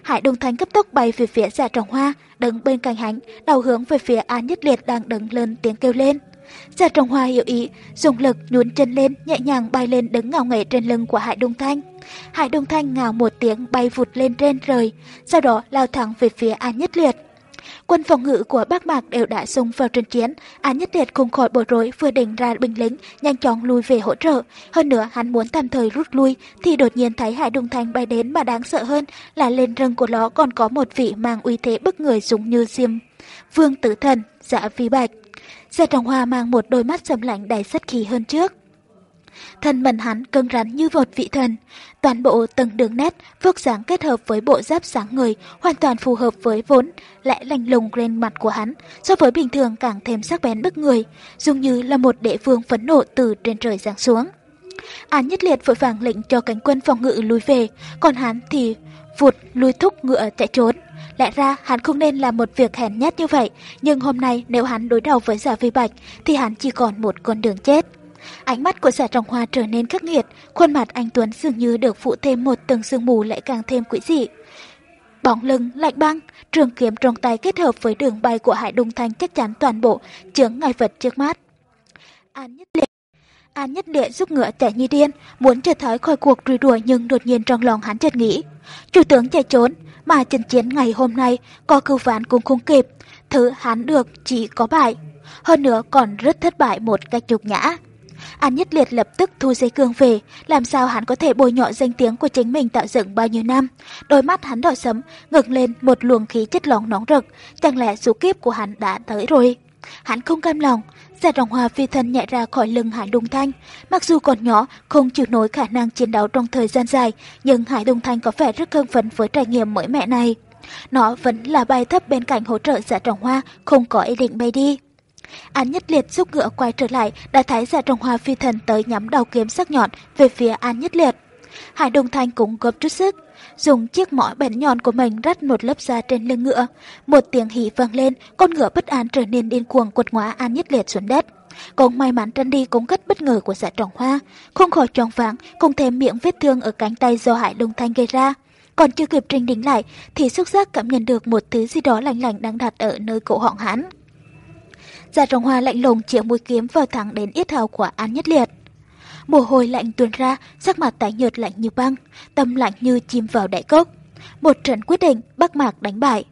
Hải Đông Thanh cấp tốc bay về phía dạ trồng hoa, đứng bên cạnh hắn, đầu hướng về phía An Nhất Liệt đang đứng lên tiếng kêu lên. Dạ Giả trồng hoa hiểu ý, dùng lực nhún chân lên, nhẹ nhàng bay lên đứng ngào nghễ trên lưng của Hải Đông Thanh. Hải Đông Thanh ngào một tiếng bay vụt lên trên trời, sau đó lao thẳng về phía An Nhất Liệt. Quân phòng ngự của Bắc Mạc đều đã xông vào trận chiến, án Nhất Liệt không khỏi bối rối vừa định ra binh lính, nhanh chóng lui về hỗ trợ. Hơn nữa hắn muốn tạm thời rút lui, thì đột nhiên thấy Hải Đông Thanh bay đến mà đáng sợ hơn là lên rừng của nó còn có một vị mang uy thế bức người giống như diêm. Vương Tử Thần, dạ phi bạch. Giờ Trọng Hoa mang một đôi mắt sầm lạnh đầy sát khí hơn trước. Thân mình hắn cứng rắn như vột vị thần, toàn bộ từng đường nét, vóc dáng kết hợp với bộ giáp sáng người, hoàn toàn phù hợp với vốn lẽ lành lùng lên mặt của hắn, so với bình thường càng thêm sắc bén bức người, dường như là một đệ vương phấn nộ từ trên trời giáng xuống. Án nhất liệt vội vàng lệnh cho cánh quân phòng ngự lùi về, còn hắn thì vụt lùi thúc ngựa chạy trốn. Lẽ ra hắn không nên làm một việc hèn nhát như vậy, nhưng hôm nay nếu hắn đối đầu với giả vi bạch thì hắn chỉ còn một con đường chết. Ánh mắt của dạ giả trọng hoa trở nên khắc nghiệt, khuôn mặt anh Tuấn dường như được phụ thêm một tầng sương mù lại càng thêm quỷ dị. Bóng lưng, lạnh băng, trường kiếm trong tay kết hợp với đường bay của Hải Đông Thanh chắc chắn toàn bộ chướng ngài vật trước mắt. An nhất liệt An nhất liệt giúp ngựa chạy như điên, muốn trở thoát khỏi cuộc truy đuổi nhưng đột nhiên trong lòng hắn chợt nghĩ. Chủ tướng chạy trốn, mà trận chiến ngày hôm nay có cứu ván cũng không kịp, thứ hắn được chỉ có bại. Hơn nữa còn rất thất bại một cách nhục nhã. An Nhất Liệt lập tức thu dây cương về, làm sao hắn có thể bôi nhọ danh tiếng của chính mình tạo dựng bao nhiêu năm. Đôi mắt hắn đỏ sấm, ngực lên một luồng khí chất lỏng nóng rực, chẳng lẽ số kiếp của hắn đã tới rồi. Hắn không cam lòng, giả đồng hòa phi thân nhẹ ra khỏi lưng Hải Đông Thanh. Mặc dù còn nhỏ, không chịu nổi khả năng chiến đấu trong thời gian dài, nhưng Hải Đông Thanh có vẻ rất hưng phấn với trải nghiệm mới mẹ này. Nó vẫn là bay thấp bên cạnh hỗ trợ giả trọng hoa, không có ý định bay đi. An Nhất Liệt giúp ngựa quay trở lại, đã thấy giả trồng hoa phi thần tới nhắm đầu kiếm sắc nhọn về phía An Nhất Liệt. Hải Đông Thanh cũng góp chút sức, dùng chiếc mỏ bén nhọn của mình rắt một lớp da trên lưng ngựa. Một tiếng hỉ vang lên, con ngựa bất an trở nên điên cuồng quật ngã An Nhất Liệt xuống đất. Còn may mắn tránh đi cũng rất bất ngờ của dạ trọng hoa, không khỏi tròn váng, cùng thêm miệng vết thương ở cánh tay do Hải Đông Thanh gây ra. Còn chưa kịp trình đính lại thì xúc giác cảm nhận được một thứ gì đó lạnh lạnh đang đặt ở nơi cổ họng hắn. Dạ trọng hoa lạnh lùng chĩa mũi kiếm vào thẳng đến yết hầu của An Nhất Liệt. Mồ hôi lạnh tuôn ra, sắc mặt tái nhợt lạnh như băng, tâm lạnh như chìm vào đại cốc. Một trận quyết định, Bắc Mạc đánh bại.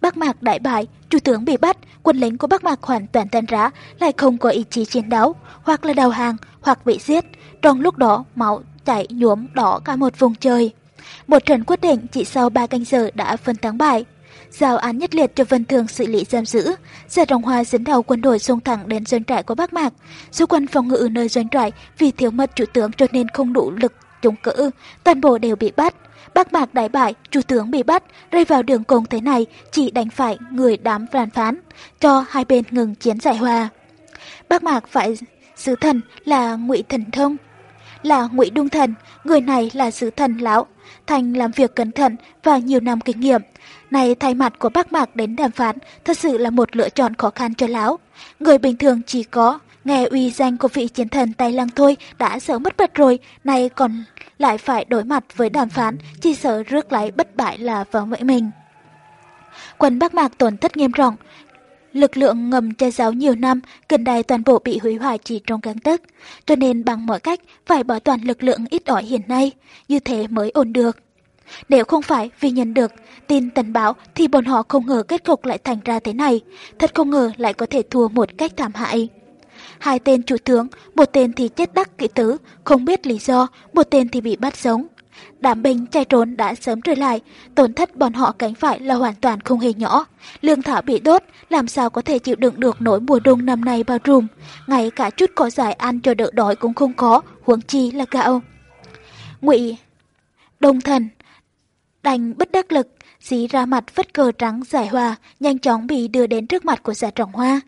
Bắc Mạc đại bại, chủ tướng bị bắt, quân lính của Bắc Mạc hoàn toàn tan rã, lại không có ý chí chiến đấu, hoặc là đầu hàng, hoặc bị giết. Trong lúc đó, máu chảy nhuốm đỏ cả một vùng trời. Một trận quyết định chỉ sau 3 canh giờ đã phân thắng bại. Giao án nhất liệt cho Vân Thường xử lý giam giữ. Giả Trọng Hoa dẫn đầu quân đội xông thẳng đến doanh trại của Bắc Mạc. Số quân phòng ngự nơi doanh trại vì thiếu mất chủ tướng cho nên không đủ lực chống cự, toàn bộ đều bị bắt. Bắc Mạc đại bại, chủ tướng bị bắt, rơi vào đường cùng thế này, chỉ đánh phải người đám phản phán, cho hai bên ngừng chiến giải hòa. Bắc Mạc phải sứ thần là Ngụy Thần Thông, là Ngụy Đung Thần, người này là sứ thần lão, thành làm việc cẩn thận và nhiều năm kinh nghiệm. Này thay mặt của bác Mạc đến đàm phán, thật sự là một lựa chọn khó khăn cho lão. Người bình thường chỉ có nghe uy danh của vị chiến thần tay lăng thôi đã sợ mất bật rồi, nay còn lại phải đối mặt với đàm phán, chỉ sợ rước lấy bất bại là vào vệ mình. Quân Bắc Mạc tổn thất nghiêm trọng, Lực lượng ngầm che giáo nhiều năm, gần đây toàn bộ bị hủy hoại chỉ trong găng tức, cho nên bằng mọi cách phải bỏ toàn lực lượng ít ỏi hiện nay, như thế mới ổn được. Nếu không phải vì nhận được tin tình báo thì bọn họ không ngờ kết cục lại thành ra thế này, thật không ngờ lại có thể thua một cách thảm hại. Hai tên chủ tướng, một tên thì chết đắc kỹ tứ, không biết lý do, một tên thì bị bắt sống. Đám binh chạy trốn đã sớm trở lại, tổn thất bọn họ cánh phải là hoàn toàn không hề nhỏ. Lương thảo bị đốt, làm sao có thể chịu đựng được nỗi mùa đông năm nay bao trùm. Ngay cả chút cỏ giải ăn cho đỡ đói cũng không có, huống chi là gạo. Ngụy Đông thần Đành bất đắc lực, dí ra mặt vất cờ trắng giải hòa, nhanh chóng bị đưa đến trước mặt của giả trọng hoa.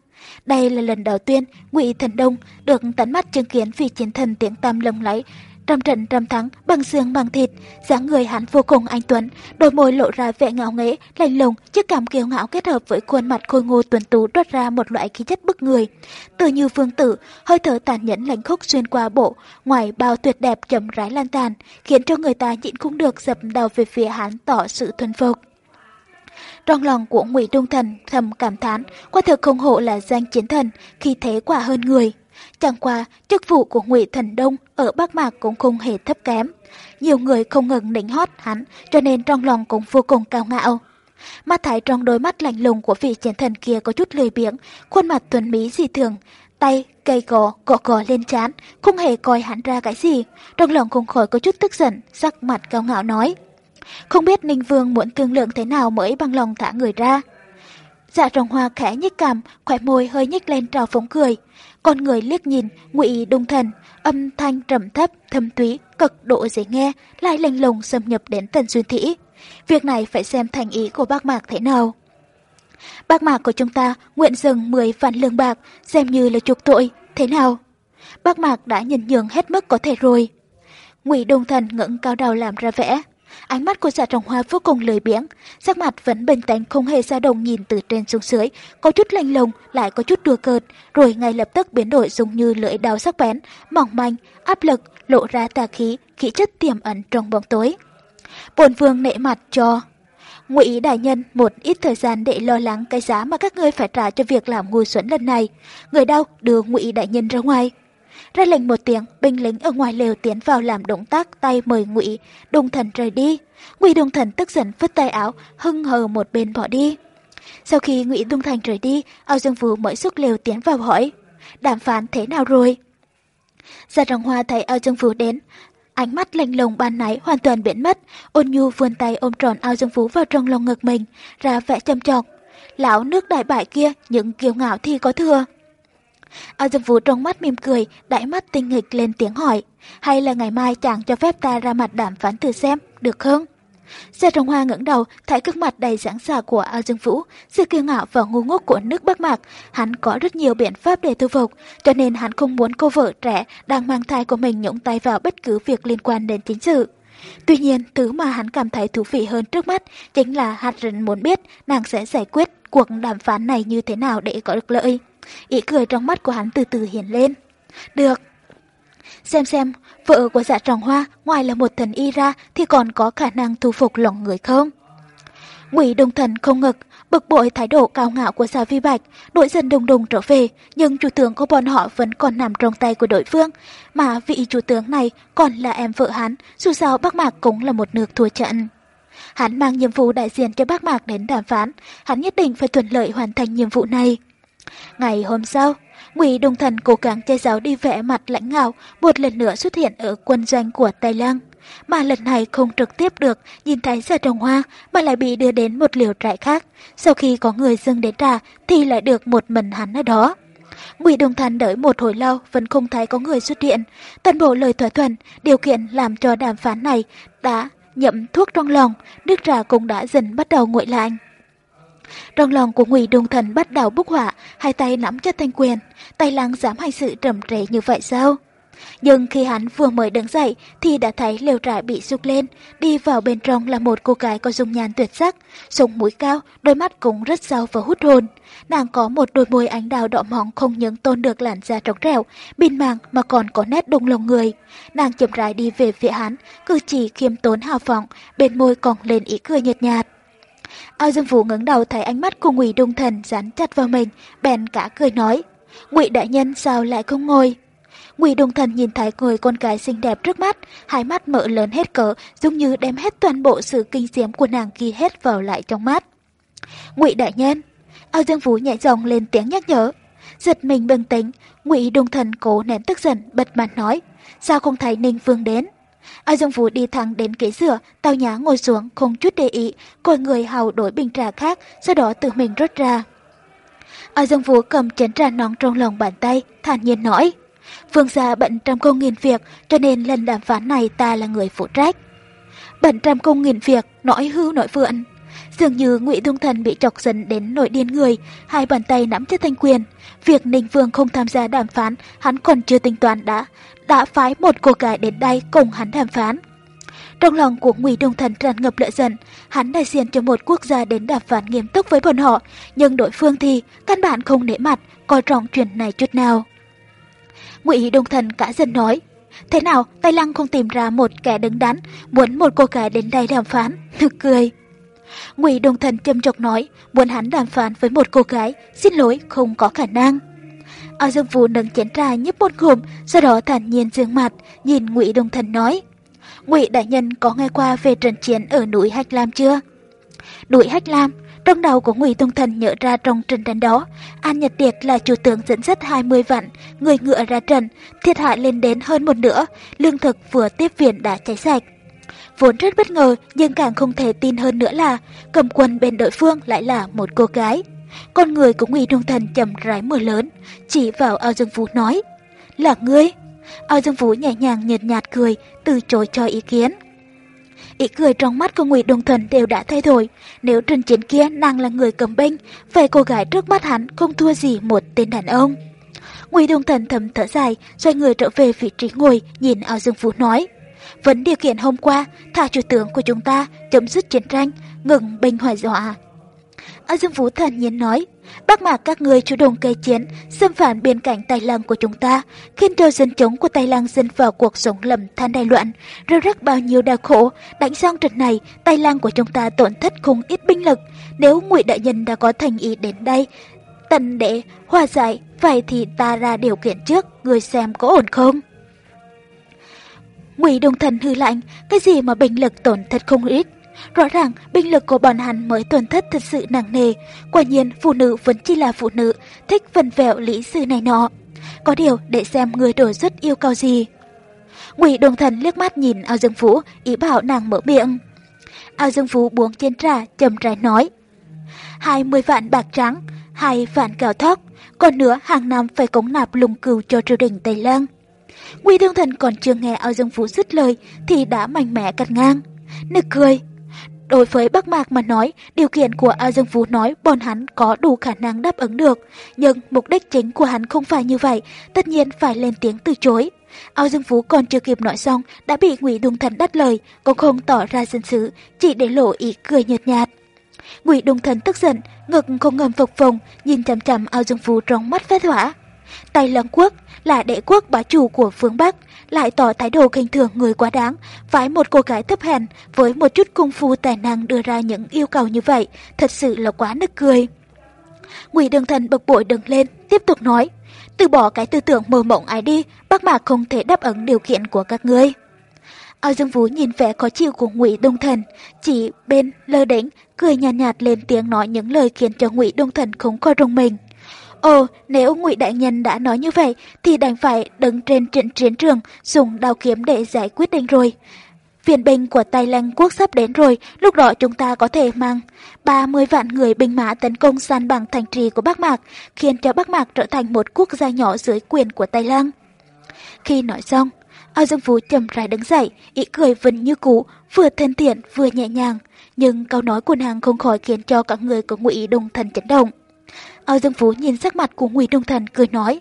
Đây là lần đầu tiên Ngụy Thần Đông được tận mắt chứng kiến vị chiến thần tiếng tam lừng lấy trăm trận trăm thắng bằng xương bằng thịt, dáng người hắn vô cùng anh tuấn, đôi môi lộ ra vẻ ngạo nghễ, lạnh lùng, chiếc cảm kiêu ngạo kết hợp với khuôn mặt khôi ngô tuấn tú toát ra một loại khí chất bức người. Từ như phương tử, hơi thở tàn nhẫn lạnh khốc xuyên qua bộ, ngoài bao tuyệt đẹp chậm rãi lan tàn, khiến cho người ta nhịn không được dập đầu về phía hắn tỏ sự thuần phục. Trong lòng của Ngụy Đông Thần thầm cảm thán, quả thực không hộ là danh chiến thần, khi thế quả hơn người. Chẳng qua, chức vụ của Ngụy Thần Đông ở Bắc Mạc cũng không hề thấp kém. Nhiều người không ngừng nịnh hót hắn, cho nên trong lòng cũng vô cùng cao ngạo. Mắt thái trong đôi mắt lạnh lùng của vị chiến thần kia có chút lười biếng, khuôn mặt tuấn mỹ dị thường, tay cây gò gõ gò lên trán, không hề coi hắn ra cái gì. Trong lòng không khỏi có chút tức giận, sắc mặt cao ngạo nói. Không biết Ninh Vương muốn thương lượng thế nào mới bằng lòng thả người ra. Dạ rồng hoa khẽ nhích cằm, khỏe môi hơi nhích lên trào phóng cười. Con người liếc nhìn, ngụy đông thần, âm thanh trầm thấp, thâm túy, cực độ dễ nghe, lại lanh lùng xâm nhập đến tần duyên thị Việc này phải xem thành ý của bác Mạc thế nào. Bác Mạc của chúng ta nguyện dừng 10 vạn lương bạc, xem như là chuộc tội, thế nào? Bác Mạc đã nhận nhường hết mức có thể rồi. Ngụy Đông Thần ngẩng cao đầu làm ra vẻ. Ánh mắt của dạ trọng hoa vô cùng lười biếng, sắc mặt vẫn bình tĩnh không hề dao động nhìn từ trên xuống dưới, có chút lạnh lùng, lại có chút đùa cợt, rồi ngay lập tức biến đổi giống như lưỡi đao sắc bén, mỏng manh, áp lực, lộ ra tà khí, khí chất tiềm ẩn trong bóng tối. Bồn vương nệ mặt cho ngụy đại nhân một ít thời gian để lo lắng cái giá mà các ngươi phải trả cho việc làm ngu xuẩn lần này. Người đau đưa ngụy đại nhân ra ngoài. Ra lệnh một tiếng, binh lính ở ngoài lều tiến vào làm động tác tay mời ngụy Đồng Thần rời đi. Ngụy Đồng Thần tức giận vứt tay áo, hưng hờ một bên bỏ đi. Sau khi Ngụy Đông Thành rời đi, Ao Dương Vũ mới xúc lều tiến vào hỏi, đàm phán thế nào rồi? Gia Trọng Hoa thấy Ao Dương Vũ đến, ánh mắt lạnh lùng ban nãy hoàn toàn biến mất, ôn nhu vươn tay ôm tròn Ao Dương Vũ vào trong lòng ngực mình, ra vẻ châm chọc. Lão nước đại bại kia, những kiêu ngạo thì có thừa. Ao Dương Vũ trong mắt mỉm cười, đại mắt tinh nghịch lên tiếng hỏi, hay là ngày mai chàng cho phép ta ra mặt đàm phán thử xem, được không? Gia Trọng Hoa ngẩng đầu, thấy gương mặt đầy sẵn xà của Ao Dương Vũ, sự kiêu ngạo và ngu ngốc của nước Bắc Mạc, hắn có rất nhiều biện pháp để thu phục, cho nên hắn không muốn cô vợ trẻ đang mang thai của mình nhúng tay vào bất cứ việc liên quan đến chính sự. Tuy nhiên, thứ mà hắn cảm thấy thú vị hơn trước mắt chính là hạt rừng muốn biết nàng sẽ giải quyết cuộc đàm phán này như thế nào để có được lợi. Ý cười trong mắt của hắn từ từ hiện lên. Được. Xem xem, vợ của dạ tròn hoa ngoài là một thần y ra thì còn có khả năng thu phục lòng người không? Ngụy Đông Thần không ngực, bực bội thái độ cao ngạo của Gia Vi Bạch, đội dân đồng đồng trở về, nhưng chủ tướng của bọn họ vẫn còn nằm trong tay của đội phương, mà vị chủ tướng này còn là em vợ hắn, dù sao Bắc Mạc cũng là một nước thua trận. Hắn mang nhiệm vụ đại diện cho Bắc Mạc đến đàm phán, hắn nhất định phải thuận lợi hoàn thành nhiệm vụ này. Ngày hôm sau, Ngụy Đông Thần cố gắng che giấu đi vẻ mặt lãnh ngạo, một lần nữa xuất hiện ở quân doanh của Tây Lăng. Mà lần này không trực tiếp được nhìn thấy ra trồng hoa mà lại bị đưa đến một liều trại khác. Sau khi có người dưng đến trà thì lại được một mình hắn ở đó. Ngụy Đông Thần đợi một hồi lâu vẫn không thấy có người xuất hiện. Toàn bộ lời thỏa thuận, điều kiện làm cho đàm phán này đã nhậm thuốc trong lòng, nước trà cũng đã dần bắt đầu nguội lạnh. Trong lòng của Ngụy Đông Thần bắt đầu bốc hỏa, hai tay nắm chặt thanh quyền, tay lăng dám hành sự trầm trễ như vậy sao? Nhưng khi hắn vừa mới đứng dậy thì đã thấy lều trại bị rút lên, đi vào bên trong là một cô gái có dung nhan tuyệt sắc, sống mũi cao, đôi mắt cũng rất sâu và hút hồn. Nàng có một đôi môi ánh đào đỏ mỏng không những tôn được làn da trống trẻo, bình màng mà còn có nét đông lòng người. Nàng chậm rãi đi về phía hắn, cử chỉ khiêm tốn hào phóng, bên môi còn lên ý cười nhợt nhạt. Ao Dương Vũ ngẩng đầu thấy ánh mắt của Ngụy Đông Thần dán chặt vào mình, bèn cả cười nói: "Ngụy đại nhân sao lại không ngồi?" Ngụy Đông Thần nhìn thấy người con gái xinh đẹp trước mắt, hai mắt mở lớn hết cỡ, giống như đem hết toàn bộ sự kinh diễm của nàng ghi hết vào lại trong mắt. Ngụy đại nhân, Ao Dương Vũ nhẹ giọng lên tiếng nhắc nhở. Giật mình bình tĩnh, Ngụy Đông Thần cố nén tức giận, bật mặt nói, sao không thấy Ninh Vương đến? A Dương Vũ đi thẳng đến ghế rửa, tao nhã ngồi xuống không chút để ý, coi người hầu đổi bình trà khác, sau đó tự mình rót ra. A Dương Vũ cầm chén trà nóng trong lòng bàn tay, thản nhiên nói, Phương gia bận trăm công nghìn việc, cho nên lần đàm phán này ta là người phụ trách. Bận trăm công nghìn việc, nói hưu nói vượn. Dường như Ngụy đông Thần bị chọc giận đến nổi điên người, hai bàn tay nắm chặt thanh quyền. Việc Ninh Vương không tham gia đàm phán, hắn còn chưa tính toán đã, đã phái một cô gái đến đây cùng hắn đàm phán. Trong lòng của Ngụy Đông Thần tràn ngập lửa giận, hắn đại diện cho một quốc gia đến đàm phán nghiêm túc với bọn họ, nhưng đối phương thì căn bản không nể mặt, coi trọng chuyện này chút nào. Ngụy Đông Thần cả giận nói, thế nào Tây Lăng không tìm ra một kẻ đứng đắn, muốn một cô gái đến đây đàm phán, *laughs* thực cười. Ngụy Đông Thần châm chọc nói, muốn hắn đàm phán với một cô gái, xin lỗi không có khả năng. Ao Dương Vũ nâng chén trà nhấp một ngụm, sau đó thản nhiên dương mặt, nhìn Ngụy Đông Thần nói: "Ngụy đại nhân có nghe qua về trận chiến ở núi Hách Lam chưa?" Núi Hách Lam, trong đầu của Ngụy Đông Thần nhớ ra trong trận đánh đó, An Nhật Tiệt là chủ tướng dẫn dắt 20 vạn người ngựa ra trận, thiệt hại lên đến hơn một nửa, lương thực vừa tiếp viện đã cháy sạch. Vốn rất bất ngờ nhưng càng không thể tin hơn nữa là cầm quân bên đội phương lại là một cô gái. Con người của Ngụy Đông Thần chầm rãi mưa lớn, chỉ vào Ao Dương Vũ nói, là ngươi. Ao Dương Vũ nhẹ nhàng nhợt nhạt cười, từ chối cho ý kiến. Ý cười trong mắt của Ngụy Đông Thần đều đã thay đổi, nếu trên chiến kia nàng là người cầm binh, vậy cô gái trước mắt hắn không thua gì một tên đàn ông. Ngụy Đông Thần thầm thở dài, xoay người trở về vị trí ngồi, nhìn Ao Dương Vũ nói, vẫn điều kiện hôm qua, thả chủ tướng của chúng ta chấm dứt chiến tranh, ngừng binh hoài dọa. A Dương Vũ thản nhiên nói, Bác Mạc các người chủ động gây chiến, xâm phạm biên cảnh Tây Lăng của chúng ta, khiến cho dân chống của Tây Lăng dân vào cuộc sống lầm than đại loạn, rơi rắc bao nhiêu đau khổ. Đánh xong trận này, Tây Lăng của chúng ta tổn thất không ít binh lực. Nếu Ngụy Đại Nhân đã có thành ý đến đây, tần để hòa giải, vậy thì ta ra điều kiện trước, người xem có ổn không? Ngụy Đông Thần hư lạnh, cái gì mà binh lực tổn thất không ít, Rõ ràng, binh lực của bọn hắn mới tổn thất thật sự nặng nề. Quả nhiên, phụ nữ vẫn chỉ là phụ nữ, thích vần vẹo lý sư này nọ. Có điều, để xem người đổi xuất yêu cầu gì. Ngụy Đông Thần liếc mắt nhìn ao dương Phú, ý bảo nàng mở miệng. Ao dương Phú buông chén trà, trầm rãi nói. 20 vạn bạc trắng, hai vạn gạo thóc, còn nữa hàng năm phải cống nạp lùng cừu cho triều đình Tây Lan. Ngụy Thương Thần còn chưa nghe ao dương vũ dứt lời thì đã mạnh mẽ cắt ngang. Nực cười, Đối với Bắc Mạc mà nói, điều kiện của Ao Dương Phú nói bọn hắn có đủ khả năng đáp ứng được. Nhưng mục đích chính của hắn không phải như vậy, tất nhiên phải lên tiếng từ chối. Ao Dương Phú còn chưa kịp nói xong, đã bị Ngụy Đông Thần đắt lời, cũng không tỏ ra dân sự, chỉ để lộ ý cười nhợt nhạt. Ngụy Đông Thần tức giận, ngực không ngầm phục phồng, nhìn chằm chằm Ao Dương Phú trong mắt phát hỏa. tay Lăng Quốc là đệ quốc bá chủ của phương Bắc, lại tỏ thái độ khinh thường người quá đáng, phải một cô gái thấp hèn với một chút công phu tài năng đưa ra những yêu cầu như vậy, thật sự là quá nực cười. Ngụy Đường Thần bực bội đứng lên, tiếp tục nói, từ bỏ cái tư tưởng mơ mộng ấy đi, bác mạc không thể đáp ứng điều kiện của các ngươi. Ao Dương Vũ nhìn vẻ khó chịu của Ngụy Đông Thần, chỉ bên lơ đỉnh cười nhạt, nhạt lên tiếng nói những lời khiến cho Ngụy Đông Thần không coi rung mình. Ồ, nếu Ngụy Đại Nhân đã nói như vậy, thì đành phải đứng trên trận chiến trường, dùng đao kiếm để giải quyết định rồi. Viện binh của Tây Lăng quốc sắp đến rồi, lúc đó chúng ta có thể mang 30 vạn người binh mã tấn công san bằng thành trì của Bắc Mạc, khiến cho Bắc Mạc trở thành một quốc gia nhỏ dưới quyền của Tây Lăng. Khi nói xong, Ao Dương Phú chậm rãi đứng dậy, ý cười vẫn như cũ, vừa thân thiện vừa nhẹ nhàng, nhưng câu nói của nàng không khỏi khiến cho cả người của Ngụy Đông Thần chấn động. Âu Dương Phú nhìn sắc mặt của Ngụy Đông Thần cười nói,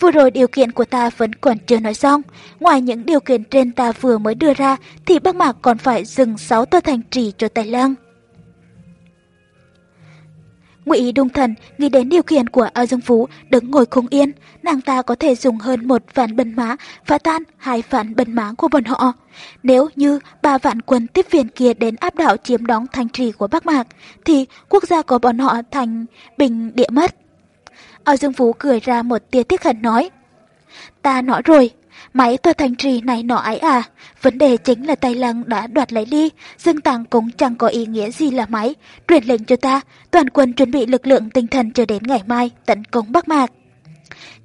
vừa rồi điều kiện của ta vẫn còn chưa nói xong, ngoài những điều kiện trên ta vừa mới đưa ra thì Bắc Mạc còn phải dừng 6 tòa thành trì cho Tài Lăng. Ngụy Đông Thần nghĩ đến điều kiện của Âu Dương Phú đứng ngồi không yên, nàng ta có thể dùng hơn một vạn bần mã phá tan hai vạn bần mã của bọn họ. Nếu như ba vạn quân tiếp viện kia đến áp đảo chiếm đóng thành trì của Bắc Mạc, thì quốc gia của bọn họ thành bình địa mất. Âu Dương Phú cười ra một tia tiếc hận nói. Ta nói rồi, máy tòa thành trì này nọ ấy à, vấn đề chính là Tây Lăng đã đoạt lấy đi, Dương Tàng cũng chẳng có ý nghĩa gì là máy, truyền lệnh cho ta, toàn quân chuẩn bị lực lượng tinh thần chờ đến ngày mai tấn công Bắc Mạc.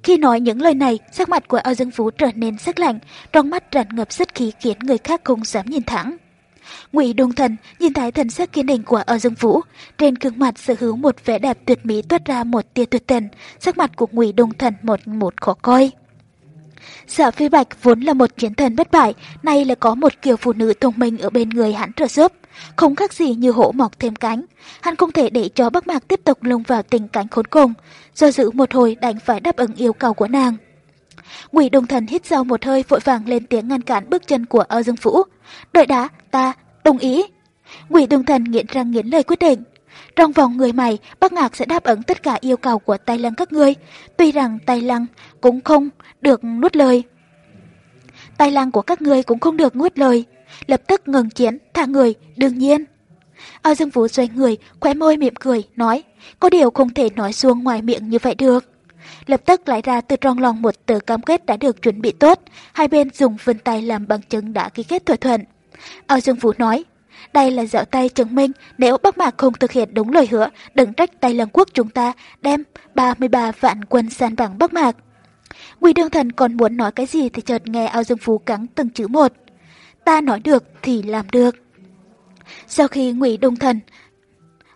Khi nói những lời này, sắc mặt của Âu Dương Phú trở nên sắc lạnh, trong mắt tràn ngập sát khí khiến người khác không dám nhìn thẳng. Ngụy Đông Thần nhìn thấy thần sắc kiên định của Âu Dương Vũ, trên gương mặt sở hữu một vẻ đẹp tuyệt mỹ toát ra một tia tuyệt tình, sắc mặt của Ngụy Đông Thần một một khó coi. Sở Phi Bạch vốn là một chiến thần bất bại, nay là có một kiểu phụ nữ thông minh ở bên người hắn trợ giúp, không khác gì như hổ mọc thêm cánh. Hắn không thể để cho Bắc Mạc tiếp tục lung vào tình cảnh khốn cùng, do dự một hồi đành phải đáp ứng yêu cầu của nàng. Ngụy Đông Thần hít sâu một hơi vội vàng lên tiếng ngăn cản bước chân của Âu Dương Vũ. Đợi đã, ta đồng ý. Ngụy Đông Thần nghiện răng nghiến lời quyết định. Trong vòng người mày, Bắc Ngạc sẽ đáp ứng tất cả yêu cầu của tài Lăng các ngươi. Tuy rằng tài Lăng cũng không được nuốt lời. tài Lăng của các ngươi cũng không được nuốt lời. Lập tức ngừng chiến, thả người, đương nhiên. ao Dương Vũ xoay người, khóe môi mỉm cười, nói, có điều không thể nói xuông ngoài miệng như vậy được. Lập tức lại ra từ trong lòng một tờ cam kết đã được chuẩn bị tốt, hai bên dùng vân tay làm bằng chứng đã ký kết thỏa thuận. ao Dương Vũ nói, đây là dạo tay chứng minh nếu Bắc Mạc không thực hiện đúng lời hứa, đừng trách Tây Lăng quốc chúng ta đem 33 vạn quân san bằng Bắc Mạc. Quỳ Đương Thần còn muốn nói cái gì thì chợt nghe Ao Dương Phú cắn từng chữ một. Ta nói được thì làm được. Sau khi Ngụy Đông Thần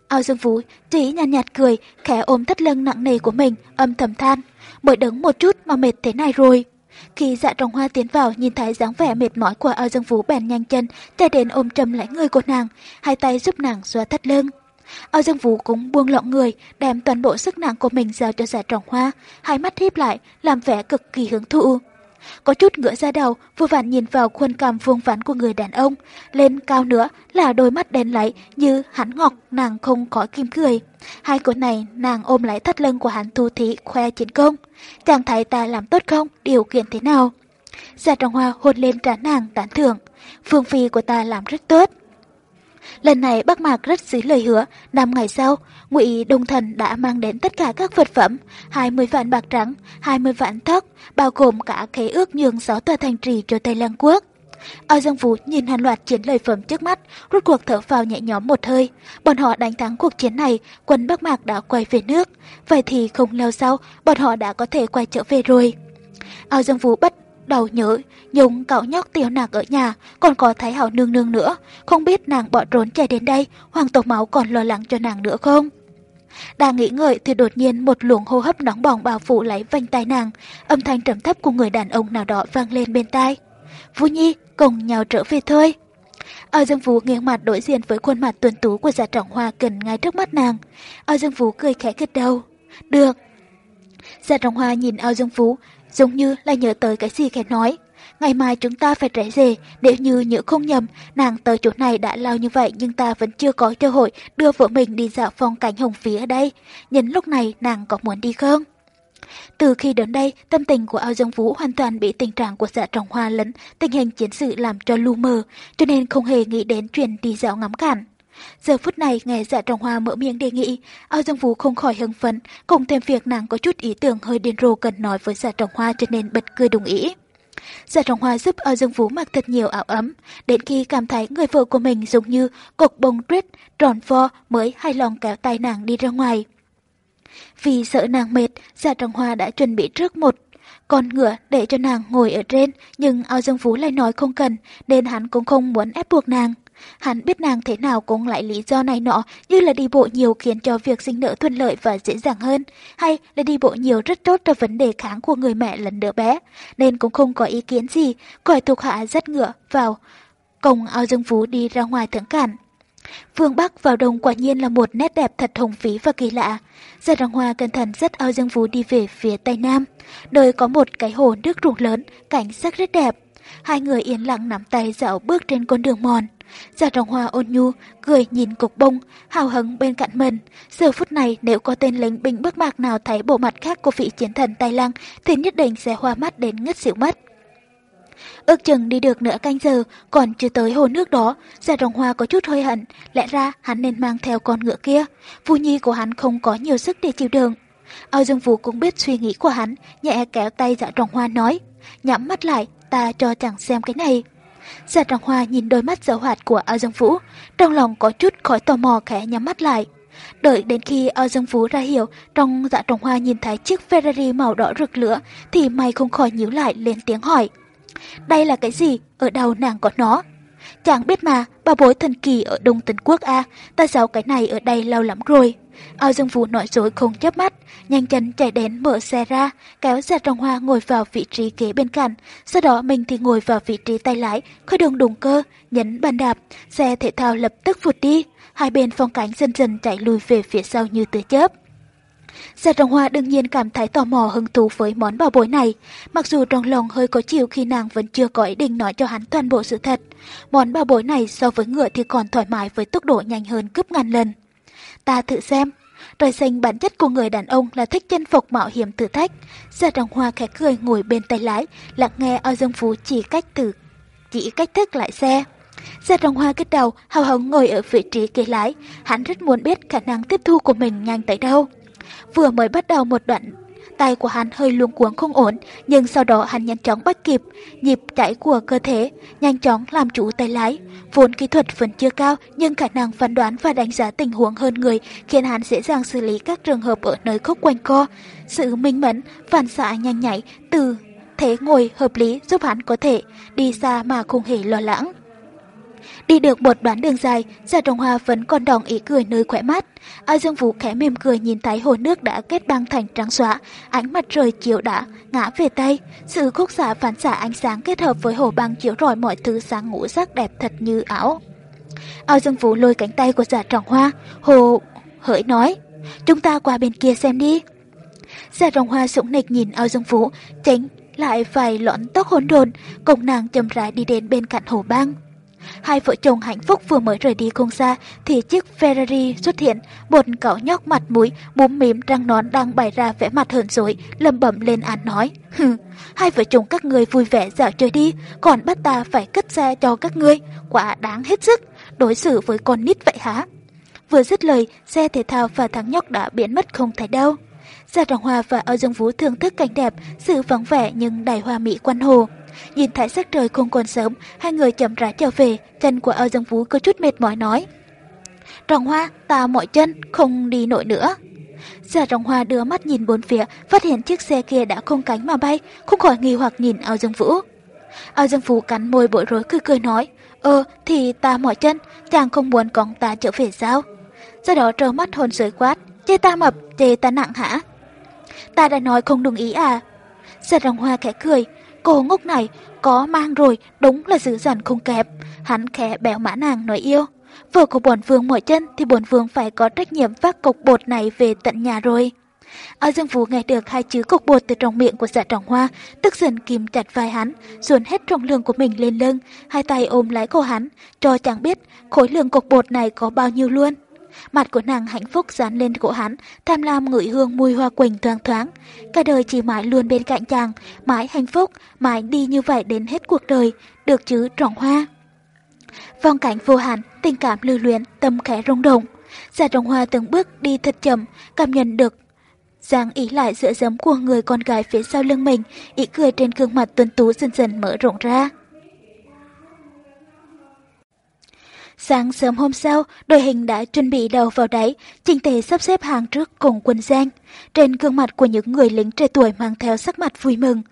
Ao Dương Phú chỉ nhàn nhạt, nhạt cười, khẽ ôm thắt lưng nặng nề của mình, âm thầm than. Mới đứng một chút mà mệt thế này rồi. Khi dạ trồng hoa tiến vào nhìn thấy dáng vẻ mệt mỏi của Ao Dương Vũ bèn nhanh chân, chạy đến ôm trầm lấy người của nàng, hai tay giúp nàng xoa thắt lưng. Ao Dương Vũ cũng buông lỏng người, đem toàn bộ sức nặng của mình giao cho dạ trồng hoa, hai mắt híp lại, làm vẻ cực kỳ hứng thụ. Có chút ngửa ra đầu, vừa vặn nhìn vào khuôn cằm vuông vắn của người đàn ông. Lên cao nữa là đôi mắt đen láy như hắn ngọc, nàng không có kim cười. Hai cô này nàng ôm lấy thắt lưng của hắn thu thí khoe chiến công. Chàng thấy ta làm tốt không? Điều kiện thế nào? Gia trong Hoa hôn lên trán nàng tán thưởng. Phương phi của ta làm rất tốt. Lần này bác Mạc rất giữ lời hứa, năm ngày sau, Ngụy Đông Thần đã mang đến tất cả các vật phẩm, 20 vạn bạc trắng, 20 vạn thóc, bao gồm cả khế ước nhường gió tòa thành trì cho Tây Lăng Quốc. Ao Dương Vũ nhìn hàng loạt chiến lợi phẩm trước mắt, rút cuộc thở vào nhẹ nhõm một hơi. Bọn họ đánh thắng cuộc chiến này, quân Bắc Mạc đã quay về nước. Vậy thì không lâu sau, bọn họ đã có thể quay trở về rồi. Ao Dương Vũ bắt đầu nhớ, Nhung cậu nhóc tiểu nàng ở nhà, còn có Thái hậu nương nương nữa. Không biết nàng bỏ trốn chạy đến đây, Hoàng Tộc Máu còn lo lắng cho nàng nữa không? Đang nghĩ ngợi thì đột nhiên một luồng hô hấp nóng bỏng bao phủ lấy vành tai nàng, âm thanh trầm thấp của người đàn ông nào đó vang lên bên tai. Vũ Nhi, cùng nhau trở về thôi. Ao Dương Vũ nghiêng mặt đối diện với khuôn mặt tuần tú của giả trọng hoa gần ngay trước mắt nàng. Ao Dương Vũ cười khẽ gật đầu. Được. Giả trọng hoa nhìn Ao Dương Vũ, giống như là nhớ tới cái gì kẻ nói. Ngày mai chúng ta phải rẽ về, nếu như nhớ không nhầm, nàng tới chỗ này đã lao như vậy nhưng ta vẫn chưa có cơ hội đưa vợ mình đi dạo phong cảnh hồng phí ở đây. Nhân lúc này nàng có muốn đi không? Từ khi đến đây, tâm tình của Ao Dương Vũ hoàn toàn bị tình trạng của dạ trọng hoa lẫn tình hình chiến sự làm cho lu mờ, cho nên không hề nghĩ đến chuyện đi dạo ngắm cảnh. Giờ phút này nghe dạ trồng hoa mở miệng đề nghị, Ao Dương Vũ không khỏi hưng phấn, cùng thêm việc nàng có chút ý tưởng hơi điên rồ cần nói với dạ trồng hoa cho nên bật cười đồng ý. Dạ trồng hoa giúp Ao Dương Vũ mặc thật nhiều áo ấm, đến khi cảm thấy người vợ của mình giống như cục bông tuyết tròn vo mới hai lòng kéo tay nàng đi ra ngoài. Vì sợ nàng mệt, Dạ trồng Hoa đã chuẩn bị trước một con ngựa để cho nàng ngồi ở trên, nhưng Ao Dương Phú lại nói không cần, nên hắn cũng không muốn ép buộc nàng. Hắn biết nàng thế nào cũng lại lý do này nọ, như là đi bộ nhiều khiến cho việc sinh nở thuận lợi và dễ dàng hơn, hay là đi bộ nhiều rất tốt cho vấn đề kháng của người mẹ lần đứa bé, nên cũng không có ý kiến gì, gọi thuộc hạ dắt ngựa vào, Cổng Ao Dương Phú đi ra ngoài thưởng cản. Phương Bắc vào đông quả nhiên là một nét đẹp thật hồng phí và kỳ lạ. Gia Đăng Hoa cẩn thận rất ao dương phú đi về phía Tây Nam. Nơi có một cái hồ nước rụng lớn, cảnh sắc rất đẹp. Hai người yên lặng nắm tay dạo bước trên con đường mòn. Dạ Giả Trọng Hoa ôn nhu, cười nhìn cục bông, hào hứng bên cạnh mình. Giờ phút này nếu có tên lính binh bước mạc nào thấy bộ mặt khác của vị chiến thần tài Lăng thì nhất định sẽ hoa mắt đến ngất xỉu mất. Ước chừng đi được nửa canh giờ, còn chưa tới hồ nước đó, dạ Gia Đồng Hoa có chút hơi hận, lẽ ra hắn nên mang theo con ngựa kia. Phu nhi của hắn không có nhiều sức để chịu đựng. Ao Dương Vũ cũng biết suy nghĩ của hắn, nhẹ kéo tay Dạ Trọng Hoa nói, nhắm mắt lại, ta cho chẳng xem cái này. Dạ Trọng Hoa nhìn đôi mắt dở hoạt của Ao Dương Vũ, trong lòng có chút khỏi tò mò khẽ nhắm mắt lại. Đợi đến khi Ao Dương Vũ ra hiểu trong dạ trọng hoa nhìn thấy chiếc Ferrari màu đỏ rực lửa thì mày không khỏi nhíu lại lên tiếng hỏi. Đây là cái gì? Ở đâu nàng có nó? Chẳng biết mà, bà bối thần kỳ ở Đông Tấn Quốc A, ta giấu cái này ở đây lâu lắm rồi. Ao Dương Vũ nói dối không chớp mắt, nhanh chân chạy đến mở xe ra, kéo ra Trọng hoa ngồi vào vị trí ghế bên cạnh, sau đó mình thì ngồi vào vị trí tay lái, khởi động động cơ, nhấn bàn đạp, xe thể thao lập tức vụt đi, hai bên phong cánh dần dần chạy lùi về phía sau như tia chớp. Gia Trọng Hoa đương nhiên cảm thấy tò mò hứng thú với món bảo bối này, mặc dù trong lòng hơi có chịu khi nàng vẫn chưa có ý định nói cho hắn toàn bộ sự thật. Món bảo bối này so với ngựa thì còn thoải mái với tốc độ nhanh hơn gấp ngàn lần. Ta thử xem. Trời xanh bản chất của người đàn ông là thích chinh phục mạo hiểm thử thách. Gia đồng Hoa khẽ cười ngồi bên tay lái, lặng nghe ao dương phú chỉ cách thử, chỉ cách thức lại xe. Gia đồng Hoa kết đầu, hào hứng ngồi ở vị trí kế lái, hắn rất muốn biết khả năng tiếp thu của mình nhanh tới đâu. Vừa mới bắt đầu một đoạn, tay của hắn hơi luống cuống không ổn, nhưng sau đó hắn nhanh chóng bắt kịp nhịp chạy của cơ thể, nhanh chóng làm chủ tay lái. Vốn kỹ thuật vẫn chưa cao, nhưng khả năng phán đoán và đánh giá tình huống hơn người khiến hắn dễ dàng xử lý các trường hợp ở nơi khúc quanh co. Sự minh mẫn, phản xạ nhanh nhạy từ thế ngồi hợp lý giúp hắn có thể đi xa mà không hề lo lắng. Đi được một đoạn đường dài, Giả Trọng Hoa vẫn còn đòn ý cười nơi khỏe mắt. A Dương Vũ khẽ mỉm cười nhìn thấy hồ nước đã kết băng thành trắng xóa, ánh mặt trời chiếu đã ngã về Tây. Sự khúc xạ phản xạ ánh sáng kết hợp với hồ băng chiếu rọi mọi thứ sáng ngũ sắc đẹp thật như ảo. A Dương Vũ lôi cánh tay của Giả Trọng Hoa, hồ hỡi nói, chúng ta qua bên kia xem đi. Giả Trọng Hoa sủng nịch nhìn A Dương Vũ, tránh lại phải lõn tóc hỗn đồn, cùng nàng chậm rãi đi đến bên cạnh hồ băng. Hai vợ chồng hạnh phúc vừa mới rời đi không xa thì chiếc Ferrari xuất hiện, một cậu nhóc mặt mũi, búm mím răng nón đang bày ra vẻ mặt hờn dỗi, lầm bẩm lên án nói. Hừ, hai vợ chồng các người vui vẻ dạo chơi đi, còn bắt ta phải cất xe cho các ngươi, quả đáng hết sức, đối xử với con nít vậy hả? Vừa dứt lời, xe thể thao và thằng nhóc đã biến mất không thấy đâu. Gia Trọng Hoa và Âu Dương Vũ thưởng thức cảnh đẹp, sự vắng vẻ nhưng đầy hoa mỹ quan hồ. Nhìn thấy sắc trời không còn sớm, hai người chậm rãi trở về, chân của Âu Dương Vũ có chút mệt mỏi nói. Trọng Hoa, ta mỏi chân, không đi nổi nữa. Giả Trọng Hoa đưa mắt nhìn bốn phía, phát hiện chiếc xe kia đã không cánh mà bay, không khỏi nghi hoặc nhìn Âu Dương Vũ. Âu Dương Vũ cắn môi bội rối cười cười nói, Ờ, thì ta mỏi chân, chàng không muốn con ta trở về sao? Sau đó trơ mắt hồn sới quát, chê ta mập, chê ta nặng hả? Ta đã nói không đồng ý à? Giật rồng hoa khẽ cười, cô ngốc này, có mang rồi, đúng là dữ dằn không kẹp. Hắn khẽ béo mã nàng nói yêu. Vợ của bổn vương mỏi chân thì bổn vương phải có trách nhiệm vác cục bột này về tận nhà rồi. Áo Dương Vũ nghe được hai chữ cục bột từ trong miệng của dạ trọng hoa, tức giận kìm chặt vai hắn, dồn hết trọng lượng của mình lên lưng, hai tay ôm lấy cổ hắn, cho chàng biết khối lượng cục bột này có bao nhiêu luôn. Mặt của nàng hạnh phúc dán lên cổ hắn, tham lam ngửi hương mùi hoa quỳnh thoang thoáng. Cả đời chỉ mãi luôn bên cạnh chàng, mãi hạnh phúc, mãi đi như vậy đến hết cuộc đời, được chứ trọng hoa. phong cảnh vô hạn, tình cảm lưu luyến, tâm khẽ rung động. Giả trọng hoa từng bước đi thật chậm, cảm nhận được Giang ý lại dựa dẫm của người con gái phía sau lưng mình, ý cười trên gương mặt tuấn tú dần dần mở rộng ra. Sáng sớm hôm sau, đội hình đã chuẩn bị đầu vào đáy, Trình tề sắp xếp hàng trước cùng quân giang. Trên gương mặt của những người lính trẻ tuổi mang theo sắc mặt vui mừng.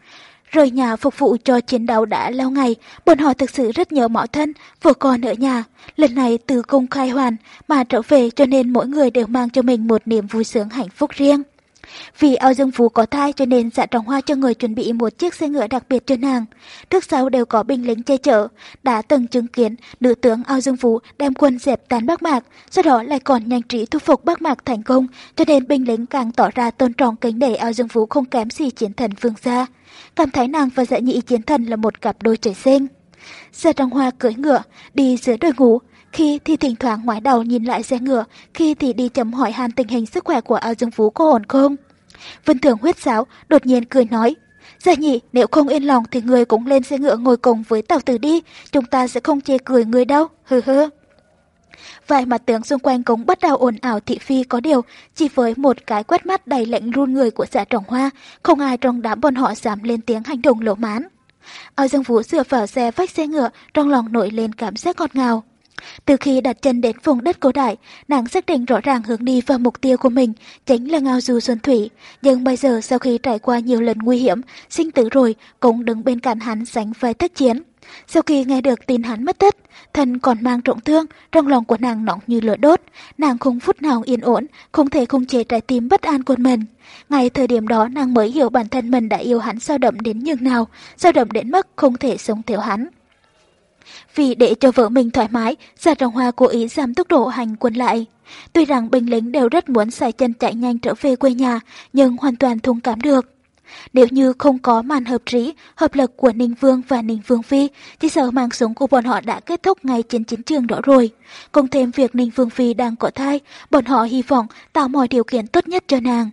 Rời nhà phục vụ cho chiến đấu đã lâu ngày, bọn họ thực sự rất nhớ mỏ thân, vừa còn ở nhà. Lần này từ công khai hoàn mà trở về cho nên mỗi người đều mang cho mình một niềm vui sướng hạnh phúc riêng. Vì Âu Dương Phú có thai cho nên dạ trọng hoa cho người chuẩn bị một chiếc xe ngựa đặc biệt cho nàng. Trước sau đều có binh lính che chở. Đã từng chứng kiến nữ tướng Âu Dương Phú đem quân dẹp tán Bắc Mạc, sau đó lại còn nhanh trí thu phục Bắc Mạc thành công, cho nên binh lính càng tỏ ra tôn trọng kính để Âu Dương Phú không kém gì chiến thần phương xa. Cảm thấy nàng và dạ nhị chiến thần là một cặp đôi trời sinh. Dạ trọng hoa cưỡi ngựa, đi dưới đôi ngủ, khi thì thỉnh thoảng ngoái đầu nhìn lại xe ngựa, khi thì đi chấm hỏi han tình hình sức khỏe của Âu Dương Phú có ổn không. Vân Thường huyết sáo, đột nhiên cười nói. Dạ nhị, nếu không yên lòng thì người cũng lên xe ngựa ngồi cùng với Tào Tử đi, chúng ta sẽ không chê cười người đâu, hừ hừ. Vài mặt tướng xung quanh cũng bắt đầu ồn ào thị phi có điều, chỉ với một cái quét mắt đầy lệnh run người của dạ trọng hoa, không ai trong đám bọn họ dám lên tiếng hành động lỗ mán. Ao Dương Vũ dựa vào xe vách xe ngựa, trong lòng nổi lên cảm giác ngọt ngào. Từ khi đặt chân đến vùng đất cổ đại, nàng xác định rõ ràng hướng đi và mục tiêu của mình chính là ngao du xuân thủy. Nhưng bây giờ sau khi trải qua nhiều lần nguy hiểm, sinh tử rồi, cũng đứng bên cạnh hắn sánh vai thất chiến. Sau khi nghe được tin hắn mất tích, thân còn mang trọng thương, trong lòng của nàng nóng như lửa đốt. Nàng không phút nào yên ổn, không thể không chế trái tim bất an của mình. Ngay thời điểm đó nàng mới hiểu bản thân mình đã yêu hắn sao đậm đến nhường nào, sao đậm đến mức không thể sống thiếu hắn. Vì để cho vợ mình thoải mái, Giả Trọng Hoa cố ý giảm tốc độ hành quân lại. Tuy rằng binh lính đều rất muốn xài chân chạy nhanh trở về quê nhà, nhưng hoàn toàn thông cảm được. Nếu như không có màn hợp trí, hợp lực của Ninh Vương và Ninh Vương Phi, chỉ sợ mang súng của bọn họ đã kết thúc ngay trên chiến trường đó rồi. Cùng thêm việc Ninh Vương Phi đang có thai, bọn họ hy vọng tạo mọi điều kiện tốt nhất cho nàng.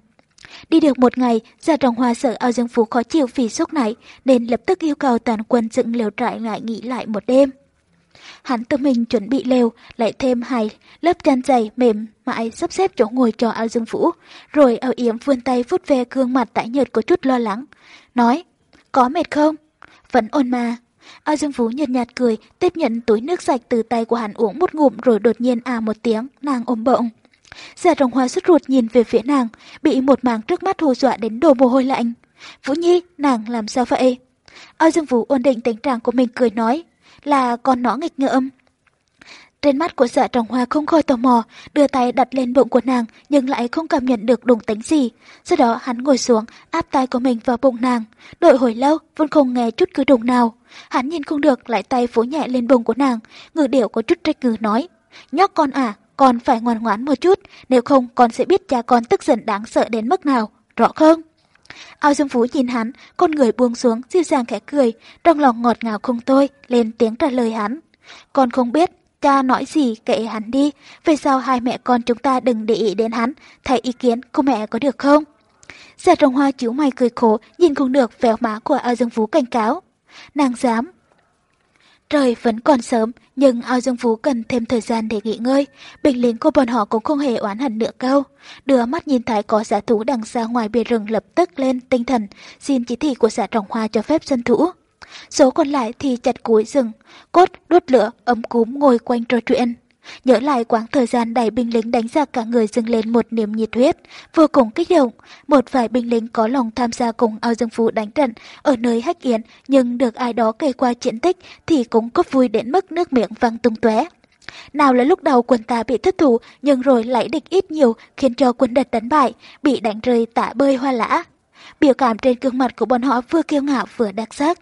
Đi được một ngày, Gia Trọng Hoa sợ ao dương phú khó chịu vì sốc này, nên lập tức yêu cầu toàn quân dựng lều trại ngại nghỉ lại một đêm. Hắn tự mình chuẩn bị lều, lại thêm hai lớp chăn dày mềm mại sắp xếp chỗ ngồi cho ao dương vũ, rồi ao yếm vươn tay vuốt ve gương mặt tái nhợt có chút lo lắng. Nói, có mệt không? Vẫn ổn mà. Ao Dương Phú nhợt nhạt cười, tiếp nhận túi nước sạch từ tay của hắn uống một ngụm rồi đột nhiên à một tiếng, nàng ôm bụng. Giả trồng hoa xuất ruột nhìn về phía nàng, bị một mảng trước mắt hù dọa đến đổ mồ hôi lạnh. Vũ Nhi, nàng làm sao vậy? Ao Dương Vũ ổn định tình trạng của mình cười nói, là con nó nghịch ngợm. Trên mắt của dạ trồng hoa không khỏi tò mò, đưa tay đặt lên bụng của nàng nhưng lại không cảm nhận được đụng tính gì. Sau đó hắn ngồi xuống, áp tay của mình vào bụng nàng. Đợi hồi lâu, vẫn không nghe chút cử động nào. Hắn nhìn không được, lại tay vỗ nhẹ lên bụng của nàng, ngữ điệu có chút trách ngừ nói. Nhóc con à, con phải ngoan ngoãn một chút, nếu không con sẽ biết cha con tức giận đáng sợ đến mức nào, rõ không? Ao Dương Phú nhìn hắn, con người buông xuống, dịu dàng khẽ cười, trong lòng ngọt ngào không tôi, lên tiếng trả lời hắn. Con không biết, cha nói gì kệ hắn đi, về sau hai mẹ con chúng ta đừng để ý đến hắn, thay ý kiến của mẹ có được không? Giả trồng hoa chiếu mày cười khổ, nhìn không được véo má của Ao Dương Phú cảnh cáo. Nàng dám. Trời vẫn còn sớm, nhưng Ao Dương Phú cần thêm thời gian để nghỉ ngơi. Bình lính của bọn họ cũng không hề oán hận nữa câu. Đưa mắt nhìn thấy có giả thú đằng xa ngoài bìa rừng lập tức lên tinh thần, xin chỉ thị của giả trồng hoa cho phép dân thủ. Số còn lại thì chặt cuối rừng, cốt, đốt lửa, ấm cúm ngồi quanh trò chuyện. Nhớ lại quãng thời gian đầy binh lính đánh giặc cả người dâng lên một niềm nhiệt huyết, vô cùng kích động. Một vài binh lính có lòng tham gia cùng ao dương phú đánh trận ở nơi hách yến, nhưng được ai đó kể qua chiến tích thì cũng có vui đến mức nước miệng văng tung tóe. Nào là lúc đầu quân ta bị thất thủ nhưng rồi lại địch ít nhiều khiến cho quân địch đánh bại, bị đánh rơi tả bơi hoa lã. Biểu cảm trên gương mặt của bọn họ vừa kiêu ngạo vừa đặc sắc.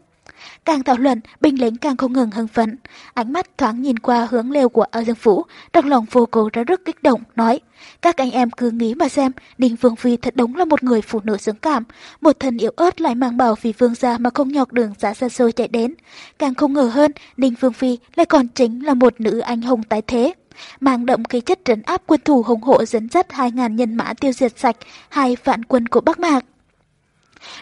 Càng thảo luận, binh lính càng không ngừng hưng phấn. Ánh mắt thoáng nhìn qua hướng lều của Âu Dương Phủ, trong lòng vô cùng ra rất kích động, nói Các anh em cứ nghĩ mà xem, Đinh Vương Phi thật đúng là một người phụ nữ xứng cảm. Một thần yếu ớt lại mang bảo vì vương gia mà không nhọc đường xa xa xôi chạy đến. Càng không ngờ hơn, Đinh Vương Phi lại còn chính là một nữ anh hùng tái thế mang động khí chất trấn áp quân thủ hùng hộ dẫn dắt 2.000 nhân mã tiêu diệt sạch hai vạn quân của Bắc Mạc.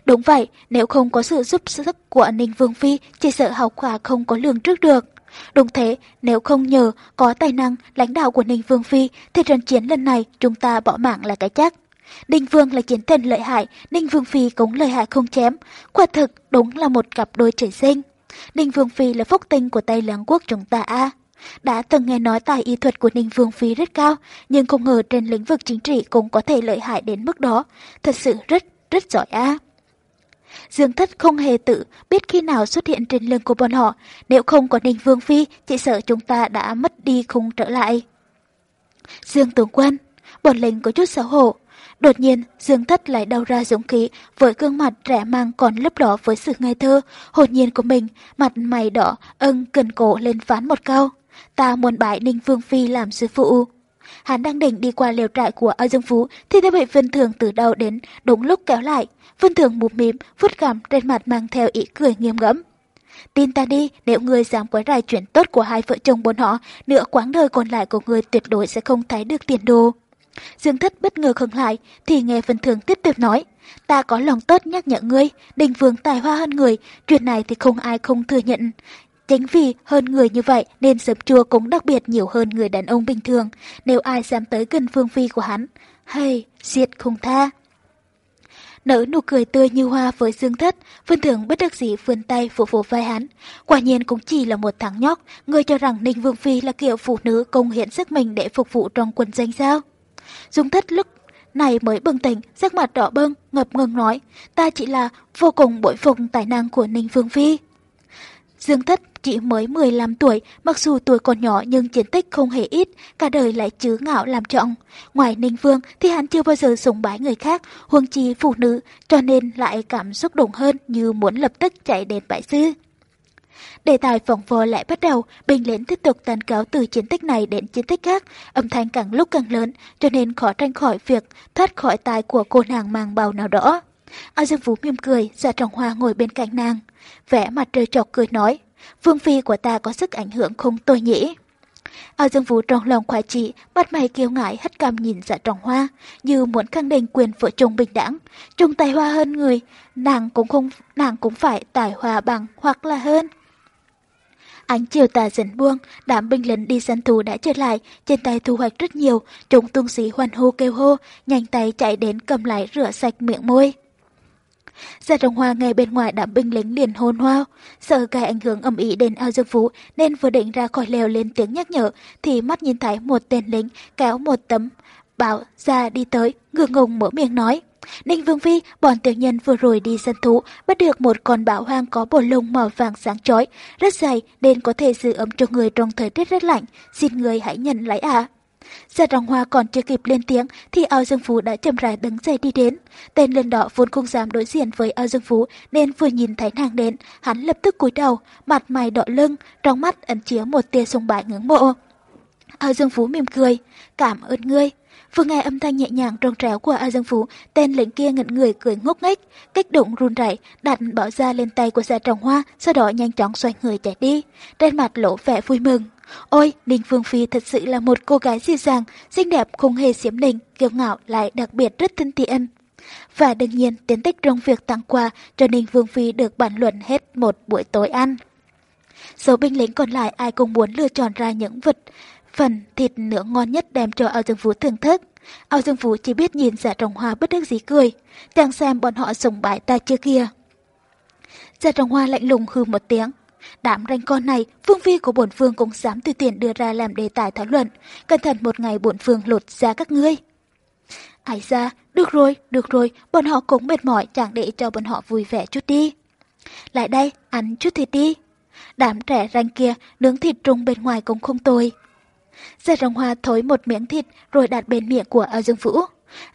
Đúng vậy, nếu không có sự giúp sức của Ninh Vương Phi, chỉ sợ hậu quả không có lường trước được. Đúng thế, nếu không nhờ có tài năng lãnh đạo của Ninh Vương Phi, thì trận chiến lần này chúng ta bỏ mạng là cái chắc. Ninh Vương là chiến thần lợi hại, Ninh Vương Phi cũng lợi hại không chém. Quả thực đúng là một cặp đôi trời sinh. Ninh Vương Phi là phúc tinh của Tây Láng Quốc chúng ta a. Đã từng nghe nói tài y thuật của Ninh Vương Phi rất cao, nhưng không ngờ trên lĩnh vực chính trị cũng có thể lợi hại đến mức đó. Thật sự rất, rất giỏi a. Dương Thất không hề tự biết khi nào xuất hiện trên lưng của bọn họ. Nếu không có Ninh Vương Phi, chỉ sợ chúng ta đã mất đi không trở lại. Dương Tướng Quân, bọn lính có chút xấu hổ. Đột nhiên, Dương Thất lại đau ra dũng khí với gương mặt trẻ mang còn lấp đỏ với sự ngây thơ, hồn nhiên của mình, mặt mày đỏ, ân cần cổ lên phán một câu. Ta muốn bãi Ninh Vương Phi làm sư phụ. Hắn đang định đi qua liều trại của Âu Dương Phú thì thấy bị Vân Thường từ đầu đến đúng lúc kéo lại. Vân Thường mụm mịm, phút cảm trên mặt mang theo ý cười nghiêm ngẫm. Tin ta đi, nếu ngươi dám quấy rầy chuyện tốt của hai vợ chồng bọn họ, nửa quãng đời còn lại của ngươi tuyệt đối sẽ không thấy được tiền đồ. Dương Thất bất ngờ khựng lại, thì nghe Vân Thường tiếp tục nói, ta có lòng tốt nhắc nhở ngươi, đình vương tài hoa hơn người, chuyện này thì không ai không thừa nhận. Chính vì hơn người như vậy nên sớm chua cũng đặc biệt nhiều hơn người đàn ông bình thường, nếu ai dám tới gần phương phi của hắn. Hay, diệt không tha. Nở nụ cười tươi như hoa với dương thất, Vân Thường bất đắc dĩ vươn tay phủ phủ vai hắn. Quả nhiên cũng chỉ là một thằng nhóc, người cho rằng Ninh Vương Phi là kiểu phụ nữ công hiến sức mình để phục vụ trong quân danh sao. Dương thất lúc này mới bừng tỉnh, sắc mặt đỏ bưng, ngập ngừng nói, ta chỉ là vô cùng bội phục tài năng của Ninh Vương Phi. Dương Thất chỉ mới 15 tuổi, mặc dù tuổi còn nhỏ nhưng chiến tích không hề ít, cả đời lại chứ ngạo làm trọng. Ngoài Ninh Vương thì hắn chưa bao giờ sùng bái người khác, huống chi phụ nữ, cho nên lại cảm xúc động hơn như muốn lập tức chạy đến bãi sư. Đề tài phỏng vò lại bắt đầu, bình lĩnh tiếp tục tàn cáo từ chiến tích này đến chiến tích khác, âm thanh càng lúc càng lớn, cho nên khó tranh khỏi việc thoát khỏi tai của cô nàng mang bào nào đó. A Dương Vũ mỉm cười, ra trọng hoa ngồi bên cạnh nàng. Vẽ mặt trời trọc cười nói, Vương Phi của ta có sức ảnh hưởng không tôi nhỉ? Ao Dương Vũ trong lòng khoái trị, mặt mày kiêu ngại hất cằm nhìn dạ trọng hoa, như muốn khẳng định quyền vợ chồng bình đẳng. Trung tài hoa hơn người, nàng cũng không nàng cũng phải tài hoa bằng hoặc là hơn. Ánh chiều tà dần buông, đám binh lính đi săn thú đã trở lại, trên tay thu hoạch rất nhiều, chúng tung sĩ hoan hô kêu hô, nhanh tay chạy đến cầm lại rửa sạch miệng môi. Gia Trọng Hoa ngay bên ngoài đám binh lính liền hôn hoa, sợ gây ảnh hưởng âm ý đến ao dương phú nên vừa định ra khỏi lều lên tiếng nhắc nhở thì mắt nhìn thấy một tên lính kéo một tấm bảo ra đi tới, ngượng ngùng mở miệng nói. Ninh Vương Phi, bọn tiểu nhân vừa rồi đi săn thú, bắt được một con bão hoang có bộ lông màu vàng sáng chói, rất dày nên có thể giữ ấm cho người trong thời tiết rất lạnh, xin người hãy nhận lấy ạ. À. Gia Trọng Hoa còn chưa kịp lên tiếng thì ao Dương Phú đã chậm rãi đứng dậy đi đến. Tên lên đỏ vốn không dám đối diện với ao Dương Phú nên vừa nhìn thấy nàng đến, hắn lập tức cúi đầu, mặt mày đỏ lưng, trong mắt ẩn chứa một tia sùng bái ngưỡng mộ. Ao Dương Phú mỉm cười, cảm ơn ngươi. Vừa nghe âm thanh nhẹ nhàng trong trẻo của A Dương Phú, tên lính kia ngẩn người cười ngốc nghếch, kích động run rẩy, đặt bỏ ra lên tay của dạ trồng hoa, sau đó nhanh chóng xoay người chạy đi, trên mặt lộ vẻ vui mừng. Ôi, Ninh Phương Phi thật sự là một cô gái dịu dàng, xinh đẹp không hề xiếm nịnh, kiêu ngạo lại đặc biệt rất thân thiện. Và đương nhiên, tiến tích trong việc tặng quà cho Ninh phương Phi được bàn luận hết một buổi tối ăn. Số binh lính còn lại ai cũng muốn lựa chọn ra những vật phần thịt nướng ngon nhất đem cho Ao Dương Phú thưởng thức. Ao Dương Phú chỉ biết nhìn giả Trọng hoa bất đắc dĩ cười, chàng xem bọn họ sùng bái ta chưa kia. Giả Trọng hoa lạnh lùng hư một tiếng. Đám ranh con này, phương phi của bổn phương cũng dám tùy tiện đưa ra làm đề tài thảo luận, cẩn thận một ngày bổn phương lột ra các ngươi. Ai ra, được rồi, được rồi, bọn họ cũng mệt mỏi chẳng để cho bọn họ vui vẻ chút đi. Lại đây, ăn chút thịt đi. Đám trẻ ranh kia, nướng thịt trùng bên ngoài cũng không tồi. Gia Rồng Hoa thối một miếng thịt rồi đặt bên miệng của Âu Dương Vũ.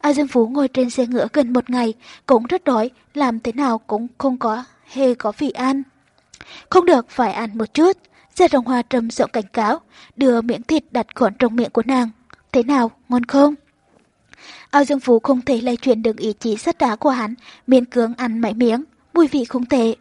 Âu Dương Vũ ngồi trên xe ngựa gần một ngày, cũng rất đói, làm thế nào cũng không có, hề có vị ăn. Không được, phải ăn một chút. Gia Rồng Hoa trầm giọng cảnh cáo, đưa miếng thịt đặt gọn trong miệng của nàng. Thế nào, ngon không? ao Dương Phú không thể lay chuyển được ý chí sắt đá của hắn, miễn cưỡng ăn mấy miếng, mùi vị không tệ.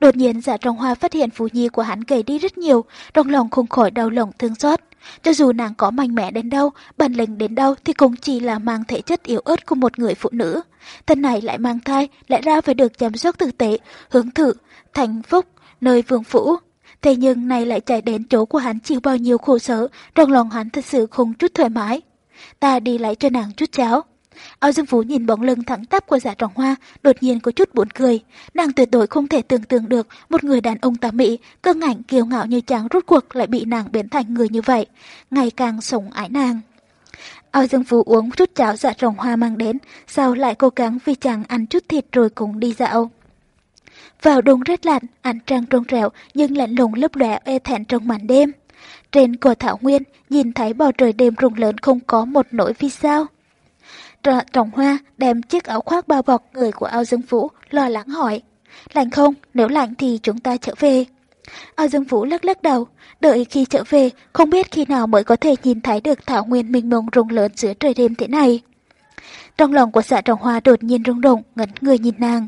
Đột nhiên dạ trong hoa phát hiện phú nhi của hắn gầy đi rất nhiều, trong lòng không khỏi đau lòng thương xót. Cho dù nàng có mạnh mẽ đến đâu, bản lĩnh đến đâu thì cũng chỉ là mang thể chất yếu ớt của một người phụ nữ. Thân này lại mang thai, lại ra phải được chăm sóc tử tế, hướng thử, thành phúc, nơi vương phủ. Thế nhưng này lại chạy đến chỗ của hắn chịu bao nhiêu khổ sở, trong lòng hắn thật sự không chút thoải mái. Ta đi lại cho nàng chút cháo. ao Dương Phú nhìn bóng lưng thẳng tắp của giả trọng hoa, đột nhiên có chút buồn cười. Nàng tuyệt đối không thể tưởng tượng được một người đàn ông tà mỹ, cơ ngạnh kiêu ngạo như chàng rút cuộc lại bị nàng biến thành người như vậy, ngày càng sống ái nàng. ao Dương Phú uống chút cháo dạ trọng hoa mang đến, sau lại cố gắng vì chàng ăn chút thịt rồi cũng đi dạo. Vào đông rét lạnh, ánh trăng trong trẻo nhưng lạnh lùng lấp lẻ e thẹn trong màn đêm. Trên cỏ thảo nguyên, nhìn thấy bầu trời đêm rung lớn không có một nỗi vì sao. Trọng Hoa đem chiếc áo khoác bao bọc người của Ao Dương Vũ, lo lắng hỏi. Lạnh không? Nếu lạnh thì chúng ta trở về. Ao Dương Vũ lắc lắc đầu, đợi khi trở về, không biết khi nào mới có thể nhìn thấy được thảo nguyên minh mông rung lớn giữa trời đêm thế này. Trong lòng của xã Trọng Hoa đột nhiên rung động, ngẩn người nhìn nàng.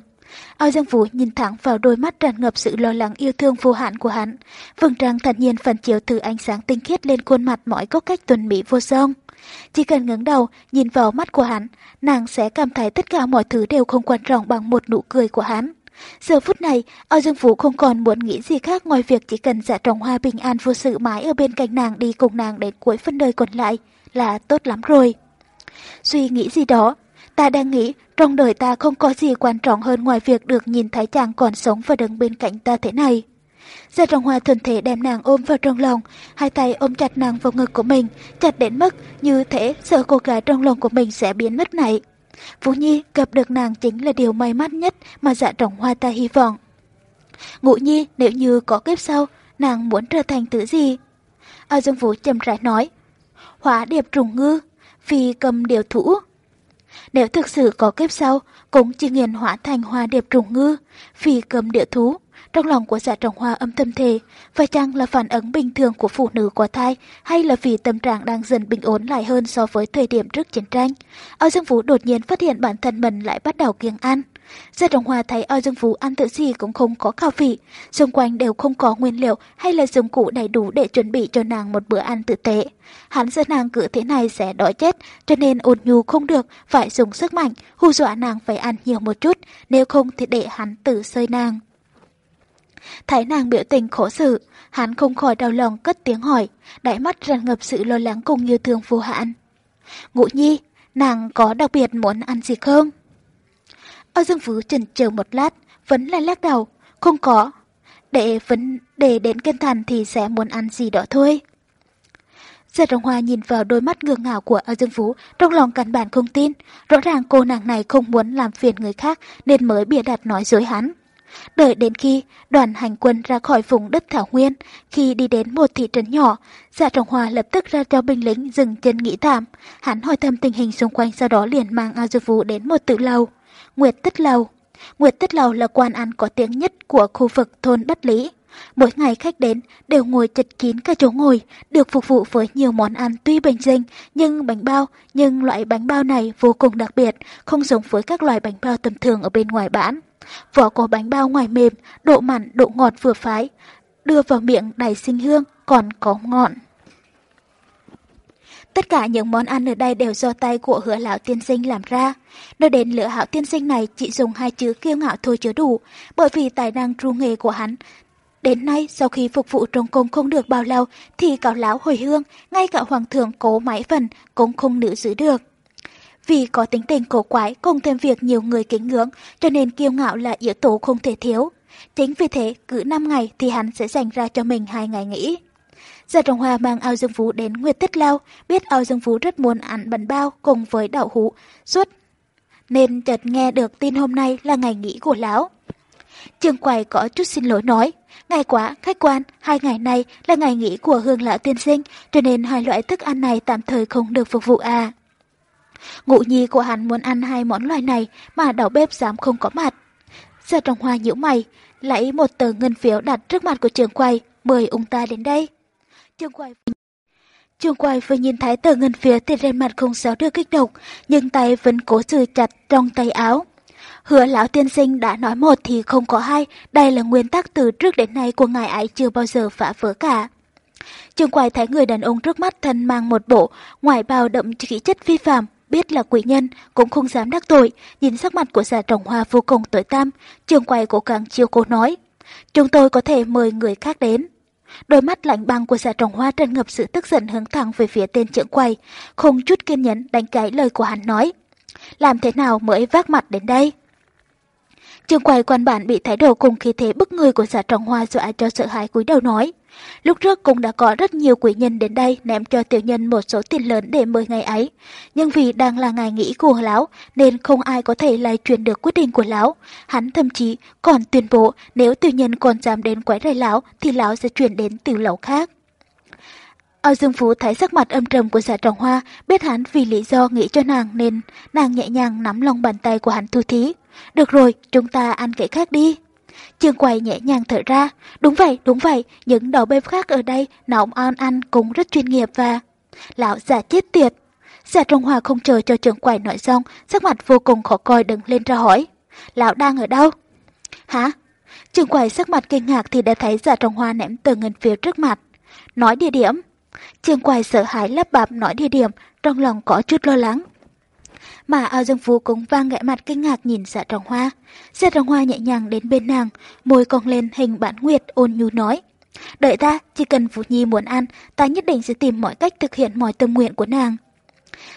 Ao Dương Vũ nhìn thẳng vào đôi mắt tràn ngập sự lo lắng yêu thương vô hạn của hắn. Vầng trăng thật nhiên phần chiếu từ ánh sáng tinh khiết lên khuôn mặt mọi có cách tuần mỹ vô song. Chỉ cần ngẩng đầu, nhìn vào mắt của hắn, nàng sẽ cảm thấy tất cả mọi thứ đều không quan trọng bằng một nụ cười của hắn. Giờ phút này, Ao Dương Vũ không còn muốn nghĩ gì khác ngoài việc chỉ cần dạ trồng hoa bình an vô sự mãi ở bên cạnh nàng đi cùng nàng đến cuối phân đời còn lại là tốt lắm rồi. Suy nghĩ gì đó, ta đang nghĩ trong đời ta không có gì quan trọng hơn ngoài việc được nhìn thấy chàng còn sống và đứng bên cạnh ta thế này. Gia Trọng Hoa thuần thể đem nàng ôm vào trong lòng, hai tay ôm chặt nàng vào ngực của mình, chặt đến mức như thế sợ cô gái trong lòng của mình sẽ biến mất này. Vũ Nhi gặp được nàng chính là điều may mắn nhất mà Dạ Trọng Hoa ta hy vọng. ngũ Nhi nếu như có kiếp sau, nàng muốn trở thành thứ gì? A Dương Vũ chậm rãi nói, hóa điệp trùng ngư, phi cầm điều thủ. Nếu thực sự có kiếp sau, cũng chỉ nghiền hóa thành hoa điệp trùng ngư, phi cầm địa thú, trong lòng của dạ trọng hoa âm thầm thề, phải chăng là phản ứng bình thường của phụ nữ có thai hay là vì tâm trạng đang dần bình ổn lại hơn so với thời điểm trước chiến tranh? Âu Dương Vũ đột nhiên phát hiện bản thân mình lại bắt đầu kiêng ăn. Gia đồng hòa thấy Âu Dương phú ăn tự gì cũng không có khảo vị, xung quanh đều không có nguyên liệu hay là dụng cụ đầy đủ để chuẩn bị cho nàng một bữa ăn tự tế. Hắn sợ nàng cứ thế này sẽ đói chết, cho nên ôn nhu không được, phải dùng sức mạnh, hù dọa nàng phải ăn nhiều một chút, nếu không thì để hắn tự sơi nàng. Thấy nàng biểu tình khổ sự, hắn không khỏi đau lòng cất tiếng hỏi, đáy mắt tràn ngập sự lo lắng cùng như thương vô hạn. Ngũ nhi, nàng có đặc biệt muốn ăn gì không? Âu Dương Phú chần chờ một lát, vẫn là lắc đầu, không có. Để vấn đề đến kinh thành thì sẽ muốn ăn gì đó thôi. Giật Trọng Hoa nhìn vào đôi mắt ngược ngảo của Âu Dương Phú, trong lòng căn bản không tin. Rõ ràng cô nàng này không muốn làm phiền người khác nên mới bịa đặt nói dối hắn. Đợi đến khi đoàn hành quân ra khỏi vùng đất Thảo Nguyên, khi đi đến một thị trấn nhỏ, dạ trọng hòa lập tức ra cho binh lính dừng chân nghỉ tạm. Hắn hỏi thăm tình hình xung quanh sau đó liền mang A Dương Vũ đến một tự lầu. Nguyệt Tích Lầu Nguyệt Tích Lầu là quan ăn có tiếng nhất của khu vực thôn Bất Lý. Mỗi ngày khách đến đều ngồi chật kín cả chỗ ngồi, được phục vụ với nhiều món ăn tuy bình dân nhưng bánh bao, nhưng loại bánh bao này vô cùng đặc biệt, không giống với các loại bánh bao tầm thường ở bên ngoài bán. Vỏ của bánh bao ngoài mềm, độ mặn, độ ngọt vừa phái, đưa vào miệng đầy sinh hương, còn có ngọn. Tất cả những món ăn ở đây đều do tay của hứa lão tiên sinh làm ra. Nói đến lửa hảo tiên sinh này chỉ dùng hai chữ kiêu ngạo thôi chứa đủ, bởi vì tài năng tru nghề của hắn. Đến nay, sau khi phục vụ trong cung không được bao lâu, thì cáo lão hồi hương, ngay cả hoàng thượng cố mãi phần cũng không nữ giữ được. Vì có tính tình cổ quái cùng thêm việc nhiều người kính ngưỡng, cho nên kiêu ngạo là yếu tố không thể thiếu. Chính vì thế, cứ 5 ngày thì hắn sẽ dành ra cho mình hai ngày nghỉ. Gia Trọng Hoa mang ao dương phú đến Nguyệt Tích Lao, biết ao dương phú rất muốn ăn bánh bao cùng với đậu hũ suốt, nên chợt nghe được tin hôm nay là ngày nghỉ của lão. Trương Quầy có chút xin lỗi nói, ngày quá, khách quan, hai ngày này là ngày nghỉ của hương lão tiên sinh, cho nên hai loại thức ăn này tạm thời không được phục vụ à. Ngụ nhi của hắn muốn ăn hai món loại này mà đảo bếp dám không có mặt. Gia Trọng Hoa nhíu mày, lấy một tờ ngân phiếu đặt trước mặt của trường quầy, mời ông ta đến đây. Trường quầy Trương quầy vừa nhìn thấy tờ ngân phía thì trên mặt không xéo được kích động, nhưng tay vẫn cố giữ chặt trong tay áo. Hứa lão tiên sinh đã nói một thì không có hai, đây là nguyên tắc từ trước đến nay của ngài ấy chưa bao giờ phá vỡ cả. Trường quầy thấy người đàn ông trước mắt thân mang một bộ, ngoài bào đậm khí chất vi phạm, biết là quỷ nhân, cũng không dám đắc tội, nhìn sắc mặt của giả trồng hoa vô cùng tội tam, trường quầy cố gắng chiêu cố nói. Chúng tôi có thể mời người khác đến. Đôi mắt lạnh băng của dạ giả trồng hoa tràn ngập sự tức giận hướng thẳng về phía tên trưởng quầy, không chút kiên nhẫn đánh cái lời của hắn nói. Làm thế nào mới vác mặt đến đây? Trường quầy quan bản bị thái độ cùng khí thế bức người của giả Trọng hoa dọa cho sợ hãi cúi đầu nói. Lúc trước cũng đã có rất nhiều quỷ nhân đến đây ném cho tiểu nhân một số tiền lớn để mời ngày ấy. Nhưng vì đang là ngày nghỉ của lão nên không ai có thể lại truyền được quyết định của lão. Hắn thậm chí còn tuyên bố nếu tiểu nhân còn dám đến quấy rầy lão thì lão sẽ chuyển đến tiểu lầu khác. Ao Dương Phú thấy sắc mặt âm trầm của giả trọng hoa, biết hắn vì lý do nghĩ cho nàng nên nàng nhẹ nhàng nắm lòng bàn tay của hắn thu thí. Được rồi, chúng ta ăn cái khác đi. Trường quầy nhẹ nhàng thở ra. Đúng vậy, đúng vậy, những đầu bếp khác ở đây nấu ăn ăn cũng rất chuyên nghiệp và... Lão già chết tiệt. Giả Trung Hòa không chờ cho trường quầy nói xong, sắc mặt vô cùng khó coi đứng lên ra hỏi. Lão đang ở đâu? Hả? Trường quầy sắc mặt kinh ngạc thì đã thấy giả Trung Hoa ném tờ ngân phiếu trước mặt. Nói địa điểm. Trường quầy sợ hãi lắp bạp nói địa điểm, trong lòng có chút lo lắng mà ao dương phú cũng vang gãy mặt kinh ngạc nhìn dạ trọng hoa. Dạ trọng hoa nhẹ nhàng đến bên nàng, môi cong lên hình bản nguyệt ôn nhu nói. Đợi ta, chỉ cần Phú Nhi muốn ăn, ta nhất định sẽ tìm mọi cách thực hiện mọi tâm nguyện của nàng.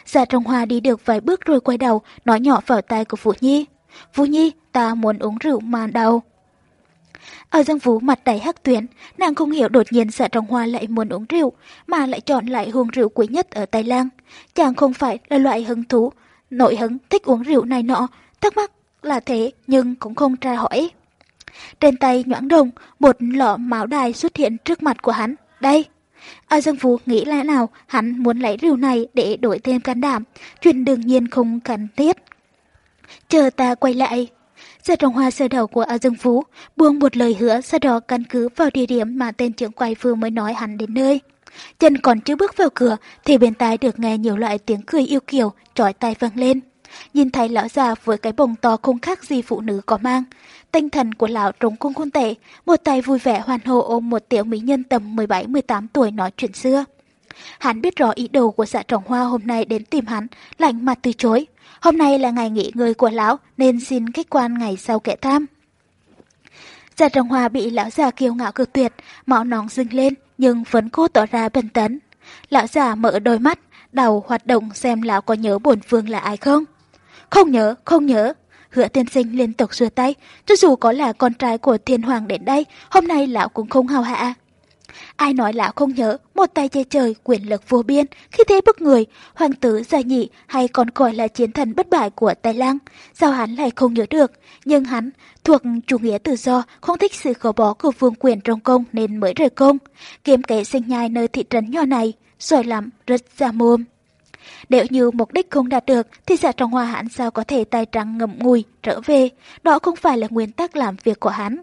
Dạ trọng hoa đi được vài bước rồi quay đầu, nói nhỏ vào tai của Phú Nhi. Phú Nhi, ta muốn uống rượu mà đầu. Ở Dương Phú mặt đầy hắc tuyến, nàng không hiểu đột nhiên dạ trọng hoa lại muốn uống rượu, mà lại chọn lại hương rượu quý nhất ở Tây Lan, Chàng không phải là loại hứng thú nội hứng thích uống rượu này nọ, thắc mắc là thế nhưng cũng không tra hỏi. Trên tay nhoãn đồng, một lọ máu đài xuất hiện trước mặt của hắn. Đây! A Dương Phú nghĩ lẽ nào hắn muốn lấy rượu này để đổi thêm can đảm, chuyện đương nhiên không cần thiết. Chờ ta quay lại. giờ trồng hoa sơ đầu của A Dương Phú, buông một lời hứa sau đó căn cứ vào địa điểm mà tên trưởng quay vừa mới nói hắn đến nơi. Chân còn chưa bước vào cửa thì bên tai được nghe nhiều loại tiếng cười yêu kiều, trói tai vang lên. Nhìn thấy lão già với cái bồng to không khác gì phụ nữ có mang. Tinh thần của lão trống cung khôn tệ, một tay vui vẻ hoàn hồ ôm một tiểu mỹ nhân tầm 17-18 tuổi nói chuyện xưa. Hắn biết rõ ý đồ của dạ trọng hoa hôm nay đến tìm hắn, lạnh mặt từ chối. Hôm nay là ngày nghỉ ngơi của lão nên xin khách quan ngày sau kẻ tham. Dạ trồng hoa bị lão già kiêu ngạo cực tuyệt, máu nóng dưng lên, nhưng vẫn cố tỏ ra bình tĩnh. Lão già mở đôi mắt, đầu hoạt động xem lão có nhớ bổn vương là ai không. Không nhớ, không nhớ. Hứa tiên sinh liên tục xua tay, cho dù có là con trai của thiên hoàng đến đây, hôm nay lão cũng không hào hạ. Ai nói lão không nhớ, một tay che trời, quyền lực vô biên, khi thế bức người, hoàng tử gia nhị hay còn gọi là chiến thần bất bại của Tây lang sao hắn lại không nhớ được, nhưng hắn thuộc chủ nghĩa tự do, không thích sự khổ bó của vương quyền trong công nên mới rời công, kiếm kế sinh nhai nơi thị trấn nhỏ này, giỏi lắm, rất ra mồm. Nếu như mục đích không đạt được thì giả trong hoa hắn sao có thể tay trắng ngậm ngùi trở về, đó không phải là nguyên tắc làm việc của hắn.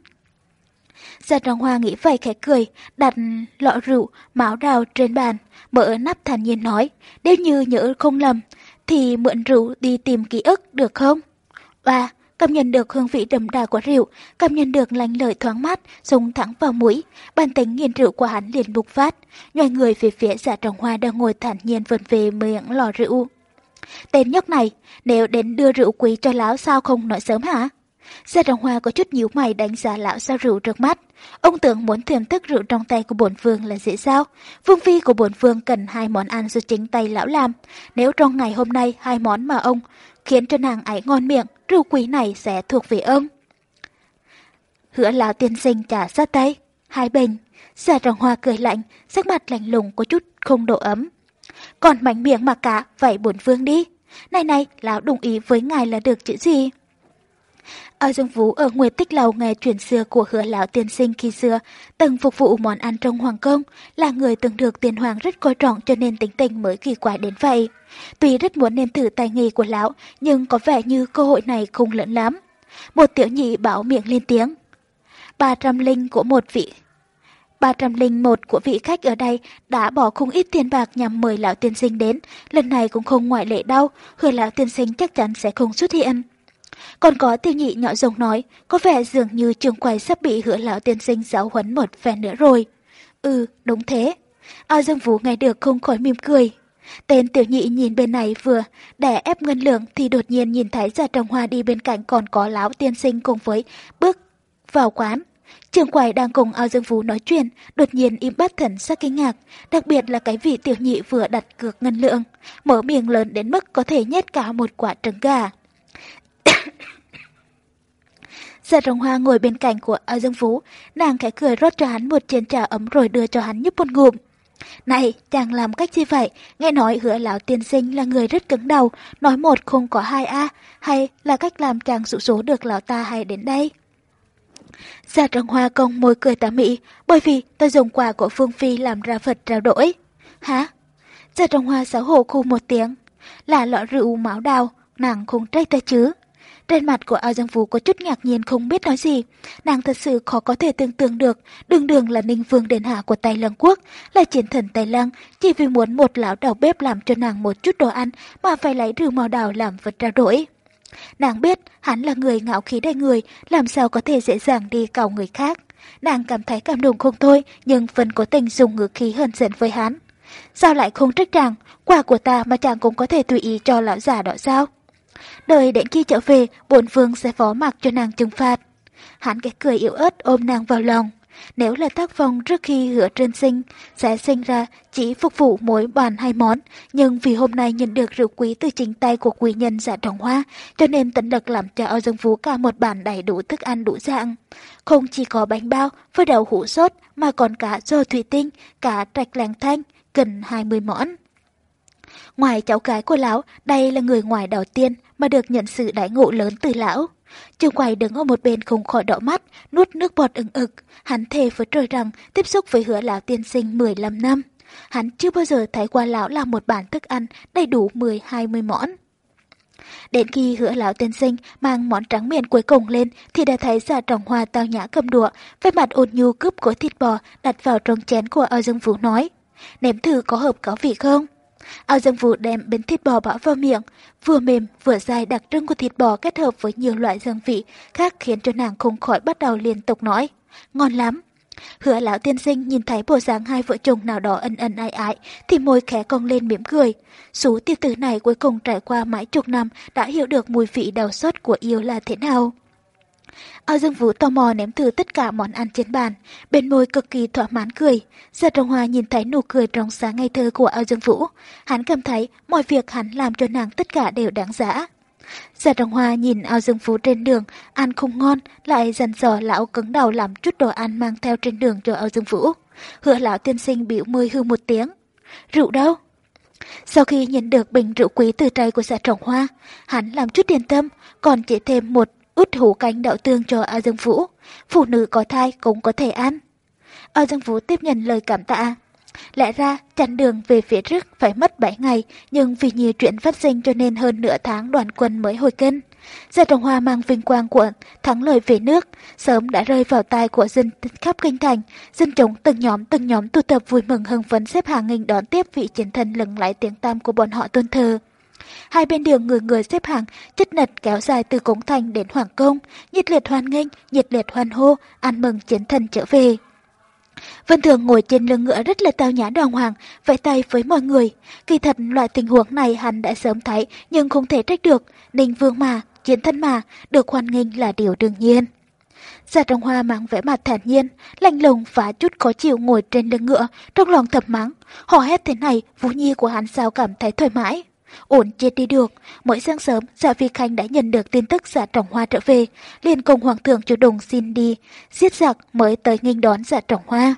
Gia trong Hoa nghĩ vậy khẽ cười, đặt lọ rượu, máu đào trên bàn, mở nắp thản nhiên nói, nếu như nhớ không lầm, thì mượn rượu đi tìm ký ức được không? Và cảm nhận được hương vị đậm đà của rượu, cảm nhận được lành lợi thoáng mát, sông thẳng vào mũi, bản tính nghiền rượu của hắn liền bục phát, nhòi người về phía Gia Trọng Hoa đang ngồi thản nhiên vần về miệng lò rượu. Tên nhóc này, nếu đến đưa rượu quý cho lão sao không nói sớm hả? Gia Trọng Hoa có chút nhíu mày đánh giá lão sao rượu trước mắt. Ông tưởng muốn thưởng thức rượu trong tay của bổn vương là dễ sao? Vương phi của bổn vương cần hai món ăn do chính tay lão làm. Nếu trong ngày hôm nay hai món mà ông khiến cho nàng ấy ngon miệng, rượu quý này sẽ thuộc về ông. Hứa lão tiên sinh trả sát tay. Hai bình. Gia rồng Hoa cười lạnh, sắc mặt lạnh lùng có chút không độ ấm. Còn mảnh miệng mà cả, vậy bổn vương đi. Này này, lão đồng ý với ngài là được chữ gì? Ở Dương Vũ ở Nguyệt Tích Lầu nghe truyền xưa của hứa lão tiên sinh khi xưa, từng phục vụ món ăn trong hoàng cung, là người từng được tiền hoàng rất coi trọng cho nên tính tình mới kỳ quái đến vậy. Tuy rất muốn nếm thử tài nghề của lão, nhưng có vẻ như cơ hội này không lớn lắm. Một tiểu nhị bảo miệng lên tiếng. Ba trăm linh của một vị 301 của vị khách ở đây đã bỏ không ít tiền bạc nhằm mời lão tiên sinh đến, lần này cũng không ngoại lệ đâu, hứa lão tiên sinh chắc chắn sẽ không xuất hiện. Còn có tiêu nhị nhỏ giọng nói, có vẻ dường như trường quầy sắp bị hứa lão tiên sinh giáo huấn một phen nữa rồi. Ừ, đúng thế. A Dương Vũ nghe được không khỏi mỉm cười. Tên tiểu nhị nhìn bên này vừa đè ép ngân lượng thì đột nhiên nhìn thấy già trồng hoa đi bên cạnh còn có lão tiên sinh cùng với bước vào quán. Trường quầy đang cùng ao dương phú nói chuyện, đột nhiên im bắt thần sắc kinh ngạc, đặc biệt là cái vị tiểu nhị vừa đặt cược ngân lượng, mở miệng lớn đến mức có thể nhét cả một quả trứng gà. Giật rồng hoa ngồi bên cạnh của A dương phú, nàng khẽ cười rót cho hắn một chén trà ấm rồi đưa cho hắn nhấp một ngụm. Này, chàng làm cách gì vậy? Nghe nói hứa lão tiên sinh là người rất cứng đầu, nói một không có hai a hay là cách làm chàng dụ số được lão ta hay đến đây? Gia Rồng Hoa công môi cười tà mị, bởi vì ta dùng quà của Phương Phi làm ra vật trao đổi. Hả? Gia Rồng Hoa xấu hổ khu một tiếng. Là lọ rượu máu đào, nàng không trách ta chứ. Trên mặt của ao giang phú có chút ngạc nhiên không biết nói gì. Nàng thật sự khó có thể tưởng tượng được, đường đường là ninh vương đền hạ của Tây Lăng Quốc, là chiến thần Tây Lăng, chỉ vì muốn một lão đầu bếp làm cho nàng một chút đồ ăn mà phải lấy rượu màu đào làm vật trao đổi. Nàng biết hắn là người ngạo khí đầy người, làm sao có thể dễ dàng đi cầu người khác. Nàng cảm thấy cảm động không thôi, nhưng vẫn có tình dùng ngữ khí hờn giận với hắn. Sao lại không trách chàng, quà của ta mà chàng cũng có thể tùy ý cho lão già đó sao? Đợi đến khi trở về, bổn vương sẽ phó mặc cho nàng trừng phạt. Hắn cái cười yếu ớt ôm nàng vào lòng. Nếu là tác phong trước khi hứa trên sinh, sẽ sinh ra chỉ phục vụ mỗi bàn hai món, nhưng vì hôm nay nhận được rượu quý từ chính tay của quý nhân giả trọng hoa, cho nên tận lực làm cho ao dương phú cả một bàn đầy đủ thức ăn đủ dạng. Không chỉ có bánh bao với đậu hũ sốt, mà còn cả dô thủy tinh, cả trạch làng thanh, gần 20 món. Ngoài cháu gái của lão, đây là người ngoài đầu tiên mà được nhận sự đại ngộ lớn từ lão. Trường quầy đứng ở một bên không khỏi đỏ mắt, nuốt nước bọt ứng ực. Hắn thề với trời rằng tiếp xúc với hứa lão tiên sinh 15 năm. Hắn chưa bao giờ thấy qua lão làm một bản thức ăn đầy đủ 10-20 món. Đến khi hứa lão tiên sinh mang món trắng miệng cuối cùng lên thì đã thấy giả trọng hoa tao nhã cầm đũa, với mặt ôn nhu cướp của thịt bò đặt vào trong chén của ao dương vũ nói. Nếm thử có hợp có vị không? Ao dương vũ đem bến thịt bò bỏ vào miệng, vừa mềm vừa dai đặc trưng của thịt bò kết hợp với nhiều loại hương vị khác khiến cho nàng không khỏi bắt đầu liên tục nói. Ngon lắm! Hứa lão tiên sinh nhìn thấy bộ dáng hai vợ chồng nào đó ân ân ai ái thì môi khẽ cong lên mỉm cười. Số tiêu tử này cuối cùng trải qua mãi chục năm đã hiểu được mùi vị đau xót của yêu là thế nào. Ao Dương Vũ tò mò nếm thử tất cả món ăn trên bàn, bên môi cực kỳ thỏa mãn cười. Giật Trọng Hoa nhìn thấy nụ cười trong sáng ngây thơ của Ao Dương Vũ, hắn cảm thấy mọi việc hắn làm cho nàng tất cả đều đáng giá. Giật Trọng Hoa nhìn Ao Dương Vũ trên đường, ăn không ngon, lại dần dò lão cứng đầu làm chút đồ ăn mang theo trên đường cho Ao Dương Vũ. Hứa lão tiên sinh biểu môi hư một tiếng. Rượu đâu? Sau khi nhận được bình rượu quý từ tay của dạ trọng hoa, hắn làm chút tiền tâm, còn chỉ thêm một út hủ cánh đậu tương cho A Dương Vũ. Phụ nữ có thai cũng có thể ăn. A Dương Vũ tiếp nhận lời cảm tạ. Lẽ ra, chặn đường về phía trước phải mất 7 ngày, nhưng vì nhiều chuyện phát sinh cho nên hơn nửa tháng đoàn quân mới hồi kinh. Gia Trọng Hoa mang vinh quang của thắng lợi về nước, sớm đã rơi vào tai của dân khắp kinh thành. Dân chúng từng nhóm từng nhóm tụ tập vui mừng hưng phấn xếp hàng nghênh đón tiếp vị chiến thần lừng lại tiếng tam của bọn họ tôn thờ. Hai bên đường người người xếp hàng, chất nật kéo dài từ cống thành đến hoàng cung, nhiệt liệt hoan nghênh, nhiệt liệt hoan hô, ăn mừng chiến thần trở về. Vân Thường ngồi trên lưng ngựa rất là tao nhã đoàn hoàng, vẫy tay với mọi người. Kỳ thật loại tình huống này hắn đã sớm thấy nhưng không thể trách được. Ninh vương mà, chiến thân mà, được hoan nghênh là điều đương nhiên. Giả Trọng Hoa mang vẻ mặt thản nhiên, lạnh lùng và chút khó chịu ngồi trên lưng ngựa, trong lòng thầm mắng. Họ hét thế này, Vũ Nhi của hắn sao cảm thấy thoải mái. Ổn chết đi được, mỗi sáng sớm, Dạ Phi Khanh đã nhận được tin tức Dạ Trọng Hoa trở về, liền cùng Hoàng thượng chủ đồng xin đi, giết giặc mới tới nghênh đón Dạ Trọng Hoa.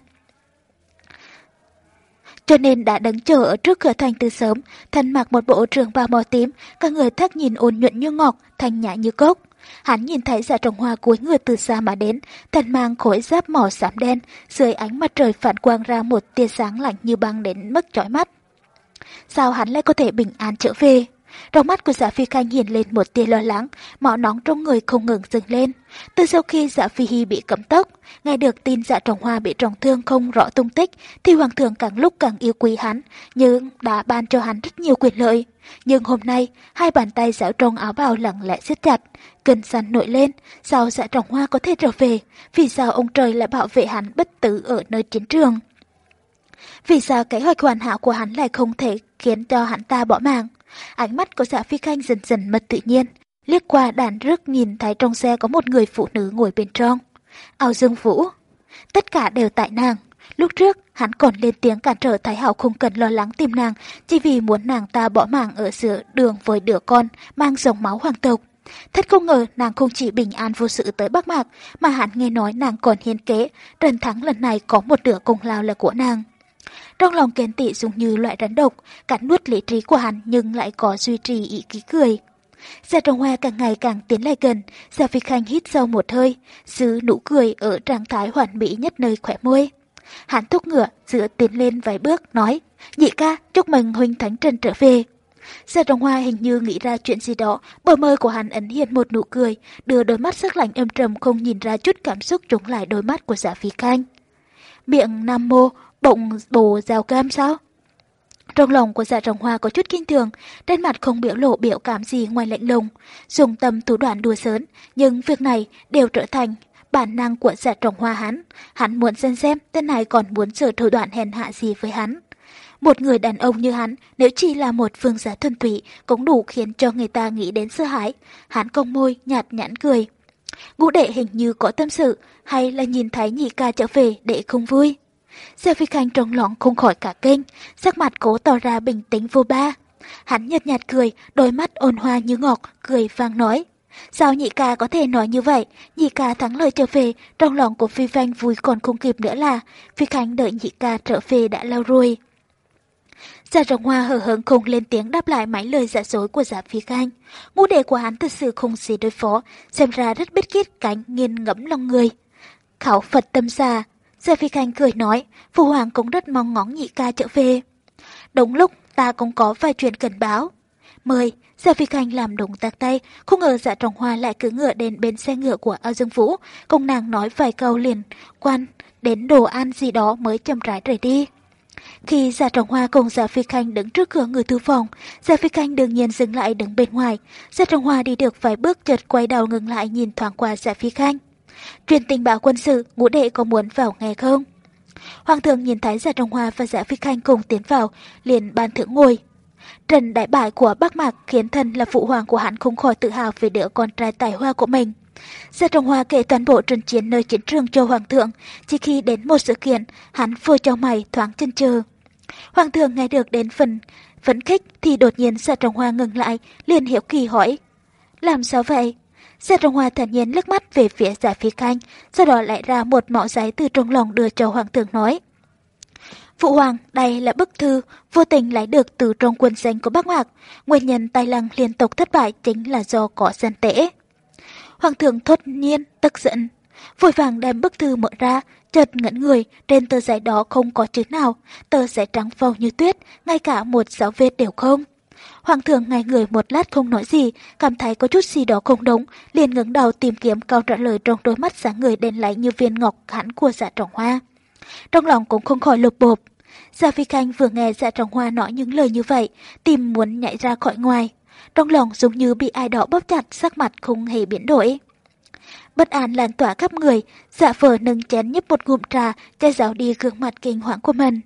Cho nên đã đứng chờ ở trước cửa thành từ sớm, thân mặc một bộ trường bào màu tím, các người thắc nhìn ôn nhuận như ngọc, thanh nhã như cốc. Hắn nhìn thấy dạ trọng hoa cuối người từ xa mà đến, thân mang khối giáp màu xám đen, dưới ánh mặt trời phản quang ra một tia sáng lạnh như băng đến mức chói mắt. Sao hắn lại có thể bình an trở về? Trong mắt của giả phi khanh hiện lên một tia lo lắng, máu nóng trong người không ngừng dâng lên. Từ sau khi giả phi Hi bị cấm tốc, nghe được tin dạ trọng hoa bị trọng thương không rõ tung tích, thì hoàng thượng càng lúc càng yêu quý hắn, nhưng đã ban cho hắn rất nhiều quyền lợi. Nhưng hôm nay, hai bàn tay dạo Trọng áo bào lặng lẽ siết chặt, cơn săn nổi lên, sao dạ trọng hoa có thể trở về, vì sao ông trời lại bảo vệ hắn bất tử ở nơi chiến trường. Vì sao kế hoạch hoàn hảo của hắn lại không thể khiến cho hắn ta bỏ mạng? Ánh mắt của dạ phi khanh dần dần mất tự nhiên, liếc qua đàn rước nhìn thấy trong xe có một người phụ nữ ngồi bên trong. Áo dương vũ. Tất cả đều tại nàng. Lúc trước, hắn còn lên tiếng cản trở Thái Hảo không cần lo lắng tìm nàng, chỉ vì muốn nàng ta bỏ mạng ở giữa đường với đứa con, mang dòng máu hoàng tộc. Thật không ngờ nàng không chỉ bình an vô sự tới Bắc Mạc, mà hắn nghe nói nàng còn hiên kế, Trần thắng lần này có một nửa công lao là của nàng. Trong lòng kén tị giống như loại rắn độc, cắn nuốt lý trí của hắn nhưng lại có duy trì ý ký cười. Gia Trọng Hoa càng ngày càng tiến lại gần, Gia Phi Khanh hít sâu một hơi, giữ nụ cười ở trạng thái hoàn mỹ nhất nơi khỏe môi. Hắn thúc ngựa, dựa tiến lên vài bước, nói, nhị ca, chúc mừng huynh thánh trần trở về. Gia Trọng Hoa hình như nghĩ ra chuyện gì đó, bờ môi của hắn ấn hiện một nụ cười, đưa đôi mắt sắc lạnh âm trầm không nhìn ra chút cảm xúc chống lại đôi mắt của Gia Phi Khanh. Miệng Nam Mô Bụng bồ rào cam sao? Trong lòng của dạ trồng hoa có chút kinh thường, trên mặt không biểu lộ biểu cảm gì ngoài lạnh lùng, dùng tâm thủ đoạn đùa sớn, nhưng việc này đều trở thành bản năng của dạ trồng hoa hắn. Hắn muốn xem xem tên này còn muốn sở thủ đoạn hèn hạ gì với hắn. Một người đàn ông như hắn, nếu chỉ là một phương giá thuần thủy, cũng đủ khiến cho người ta nghĩ đến sợ hãi. Hắn cong môi, nhạt nhãn cười. Ngũ đệ hình như có tâm sự, hay là nhìn thấy nhị ca trở về để không vui. Gia Phi Khanh trong lòng không khỏi cả kinh, sắc mặt cố tỏ ra bình tĩnh vô ba. Hắn nhợt nhạt cười, đôi mắt ôn hoa như ngọc cười vang nói. Sao nhị ca có thể nói như vậy? Nhị ca thắng lời trở về, trong lòng của Phi Vanh vui còn không kịp nữa là Phi Khánh đợi nhị ca trở về đã lâu rồi. Gia rồng Hoa hờ hững không lên tiếng đáp lại mấy lời giả dối của giả Phi Khanh. Ngũ đề của hắn thật sự không gì đối phó, xem ra rất biết kiết cánh nghiên ngẫm lòng người. Khảo Phật tâm xa, Gia Phi Khanh cười nói, Phu Hoàng cũng rất mong ngóng nhị ca trở về. Đúng lúc ta cũng có vài chuyện cần báo. Mời, Gia Phi Khanh làm động tạc tay, không ngờ dạ trọng hoa lại cứ ngựa đến bên xe ngựa của Ao Dương Vũ, cùng nàng nói vài câu liền quan, đến đồ ăn gì đó mới chậm rãi rời đi. Khi Gia Trọng Hoa cùng Gia Phi Khanh đứng trước cửa người thư phòng, Gia Phi Khanh đương nhiên dừng lại đứng bên ngoài. Gia Trọng Hoa đi được vài bước chợt quay đầu ngừng lại nhìn thoáng qua Gia Phi Khanh. Truyền tình báo quân sự, ngũ đệ có muốn vào nghe không? Hoàng thượng nhìn thấy giả Trọng Hoa và giả Phi Khanh cùng tiến vào, liền ban thưởng ngồi. Trần đại bại của Bắc Mạc khiến thân là phụ hoàng của hắn không khỏi tự hào về đứa con trai tài hoa của mình. Gia Trọng Hoa kể toàn bộ trận chiến nơi chiến trường cho Hoàng thượng, chỉ khi đến một sự kiện, hắn vừa cho mày thoáng chân chờ. Hoàng thượng nghe được đến phần phấn khích thì đột nhiên Gia Trọng Hoa ngừng lại, liền hiểu kỳ hỏi. Làm sao vậy? Gia Trung Hoa thản nhiên lướt mắt về phía giả phi khanh, sau đó lại ra một mẫu giấy từ trong lòng đưa cho Hoàng thượng nói. Phụ Hoàng, đây là bức thư vô tình lấy được từ trong quân danh của Bắc Mạc. Nguyên nhân tài lăng liên tục thất bại chính là do có dân tễ. Hoàng thượng thốt nhiên, tức giận. Vội vàng đem bức thư mở ra, chợt ngẩn người, trên tờ giấy đó không có chữ nào, tờ giấy trắng phau như tuyết, ngay cả một dấu vết đều không. Hoàng thượng ngay người một lát không nói gì, cảm thấy có chút gì đó không đúng, liền ngẩng đầu tìm kiếm câu trả lời trong đôi mắt sáng người đen láy như viên ngọc hẳn của dạ trọng hoa. Trong lòng cũng không khỏi lục bộp. Gia Phi Khanh vừa nghe dạ trọng hoa nói những lời như vậy, tìm muốn nhảy ra khỏi ngoài. Trong lòng giống như bị ai đó bóp chặt, sắc mặt không hề biến đổi. Bất an lan tỏa khắp người, dạ vờ nâng chén nhấp một ngụm trà, che giấu đi gương mặt kinh hoàng của mình.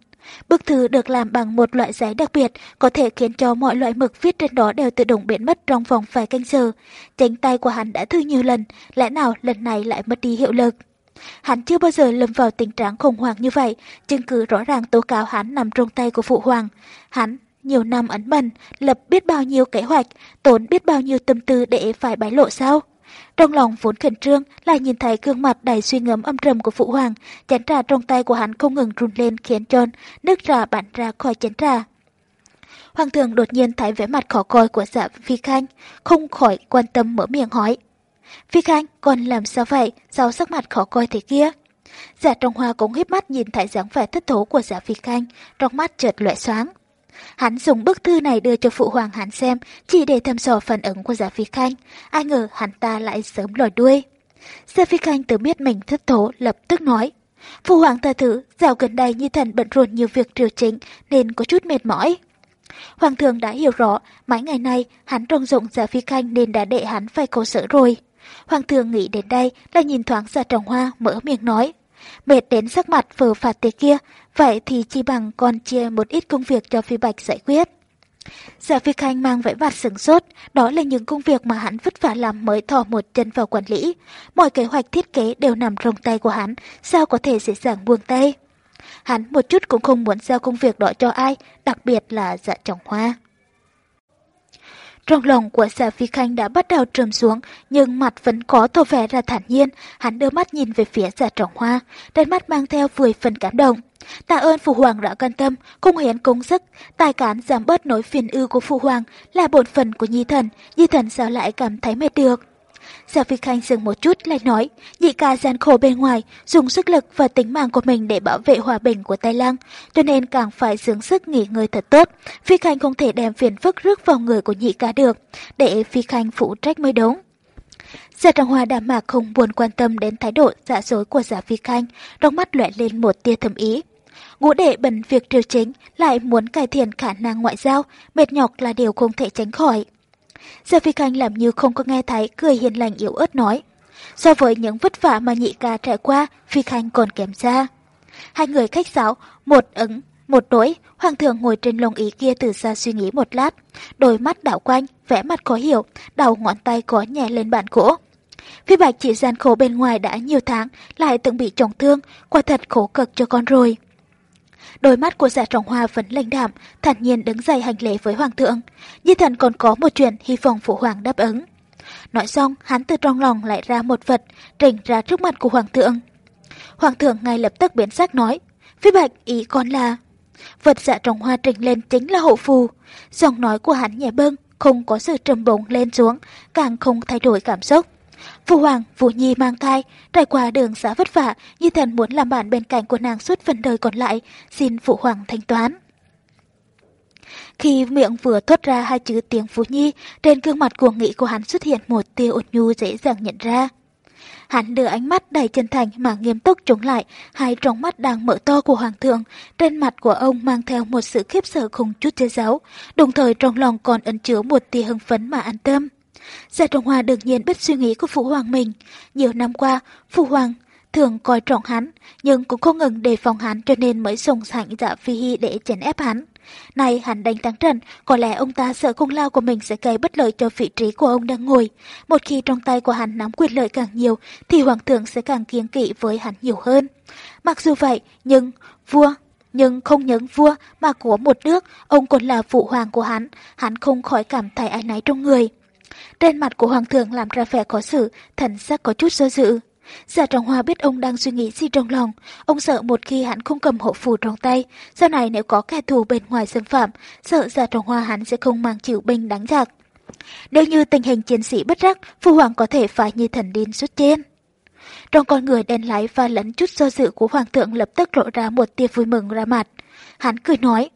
Bức thư được làm bằng một loại giấy đặc biệt, có thể khiến cho mọi loại mực viết trên đó đều tự động biến mất trong vòng vài canh giờ. Tránh tay của hắn đã thư nhiều lần, lẽ nào lần này lại mất đi hiệu lực. Hắn chưa bao giờ lâm vào tình trạng khủng hoảng như vậy, chứng cứ rõ ràng tố cáo hắn nằm trong tay của phụ hoàng. Hắn nhiều năm ấn mình, lập biết bao nhiêu kế hoạch, tốn biết bao nhiêu tâm tư để phải bái lộ sao? Trong lòng vốn khẩn trương, lại nhìn thấy gương mặt đầy suy ngẫm âm trầm của phụ hoàng, chén trà trong tay của hắn không ngừng run lên khiến cho nước trà bắn ra khỏi chén trà. Hoàng thượng đột nhiên thấy vẻ mặt khó coi của dạ Phi Khanh, không khỏi quan tâm mở miệng hỏi. Phi Khanh, con làm sao vậy, sao sắc mặt khó coi thế kia? Dạ trọng hoa cũng híp mắt nhìn thấy dáng vẻ thất thố của dạ Phi Khanh, trong mắt chợt lóe sáng. Hắn dùng bức thư này đưa cho phụ hoàng hắn xem, chỉ để thăm dò phản ứng của Giả Phi Khanh. Ai ngờ hắn ta lại sớm lòi đuôi. Giả Phi Khanh tự biết mình thất thố, lập tức nói. Phụ hoàng ta thử, dạo gần đây như thần bận rộn nhiều việc triều chính nên có chút mệt mỏi. Hoàng thượng đã hiểu rõ, mấy ngày nay hắn rong dụng Giả Phi Khanh nên đã để hắn phải cố sở rồi. Hoàng thượng nghĩ đến đây là nhìn thoáng Giả Trọng Hoa mở miệng nói. Mệt đến sắc mặt phờ phạt thế kia, vậy thì chi bằng còn chia một ít công việc cho Phi Bạch giải quyết. Giả Phi Khanh mang vẻ mặt sửng sốt, đó là những công việc mà hắn vất vả làm mới thò một chân vào quản lý. Mọi kế hoạch thiết kế đều nằm trong tay của hắn, sao có thể dễ dàng buông tay. Hắn một chút cũng không muốn giao công việc đó cho ai, đặc biệt là dạ trọng hoa. Trong lòng của Giả Phi Khanh đã bắt đầu trầm xuống, nhưng mặt vẫn có tỏ vẻ ra thản nhiên. Hắn đưa mắt nhìn về phía Giả Trọng Hoa, đôi mắt mang theo vười phần cảm động. Tạ ơn Phụ Hoàng đã quan tâm, cung hiến công sức, tài cán giảm bớt nỗi phiền ưu của Phụ Hoàng là bổn phần của Nhi Thần, Nhi Thần sao lại cảm thấy mệt được. Giả Phi Khanh dừng một chút lại nói, nhị ca gian khổ bên ngoài, dùng sức lực và tính mạng của mình để bảo vệ hòa bình của Tây Lăng, cho nên càng phải dưỡng sức nghỉ ngơi thật tốt. Phi Khanh không thể đem phiền phức rước vào người của nhị ca được, để Phi Khanh phụ trách mới đúng. Giả Trọng Hoa đàm mạc không buồn quan tâm đến thái độ dạ dối của Giả Phi Khanh, trong mắt lóe lên một tia thầm ý. Ngũ đệ bận việc triều chính, lại muốn cải thiện khả năng ngoại giao, mệt nhọc là điều không thể tránh khỏi. Gia Phi Khanh làm như không có nghe thấy, cười hiền lành yếu ớt nói. So với những vất vả mà nhị ca trải qua, Phi Khanh còn kém xa Hai người khách sáo, một ứng, một đối, hoàng thượng ngồi trên lồng ý kia từ xa suy nghĩ một lát. Đôi mắt đảo quanh, vẽ mặt khó hiểu, đầu ngón tay có nhẹ lên bàn gỗ. Phi Bạch chỉ gian khổ bên ngoài đã nhiều tháng, lại từng bị trọng thương, quả thật khổ cực cho con rồi. Đôi mắt của dạ trọng hoa vẫn lãnh đạm, thản nhiên đứng dậy hành lễ với hoàng thượng. Di thần còn có một chuyện hy vọng phụ hoàng đáp ứng. Nói xong, hắn từ trong lòng lại ra một vật, trình ra trước mặt của hoàng thượng. Hoàng thượng ngay lập tức biến sắc nói, Phi Bạch ý con là... Vật dạ trọng hoa trình lên chính là hộ phù. Giọng nói của hắn nhẹ bâng, không có sự trầm bổng lên xuống, càng không thay đổi cảm xúc. Phụ hoàng, Vũ Nhi mang thai, trải qua đường xã vất vả, như thần muốn làm bạn bên cạnh của nàng suốt phần đời còn lại, xin phụ hoàng thanh toán. Khi miệng vừa thốt ra hai chữ tiếng Phú Nhi, trên gương mặt cuồng nghị của hắn xuất hiện một tia ột nhu dễ dàng nhận ra. Hắn đưa ánh mắt đầy chân thành mà nghiêm túc chống lại hai tròng mắt đang mở to của hoàng thượng. Trên mặt của ông mang theo một sự khiếp sợ không chút che giấu, đồng thời trong lòng còn ẩn chứa một tia hưng phấn mà an tâm. Gia Trọng Hoa đương nhiên biết suy nghĩ của Phụ Hoàng mình. Nhiều năm qua, Phụ Hoàng thường coi trọng hắn, nhưng cũng không ngừng đề phòng hắn cho nên mới dùng sảnh dạ phi hy để chèn ép hắn. Này hắn đánh thắng trận, có lẽ ông ta sợ công lao của mình sẽ gây bất lợi cho vị trí của ông đang ngồi. Một khi trong tay của hắn nắm quyền lợi càng nhiều, thì hoàng thượng sẽ càng kiêng kỵ với hắn nhiều hơn. Mặc dù vậy, nhưng vua nhưng không những vua mà của một nước, ông còn là phụ hoàng của hắn, hắn không khỏi cảm thấy ai nấy trong người. Trên mặt của hoàng thượng làm ra vẻ khó xử, thần sắc có chút do dự. Giả trọng hoa biết ông đang suy nghĩ gì trong lòng, ông sợ một khi hắn không cầm hộ phù trong tay, sau này nếu có kẻ thù bên ngoài xâm phạm, sợ giả trọng hoa hắn sẽ không mang chịu binh đánh giặc. Nếu như tình hình chiến sĩ bất rắc, phu hoàng có thể phải như thần điên xuất trên. Trong con người đen lái và lẫn chút do dự của hoàng thượng lập tức lộ ra một tia vui mừng ra mặt. Hắn cười nói,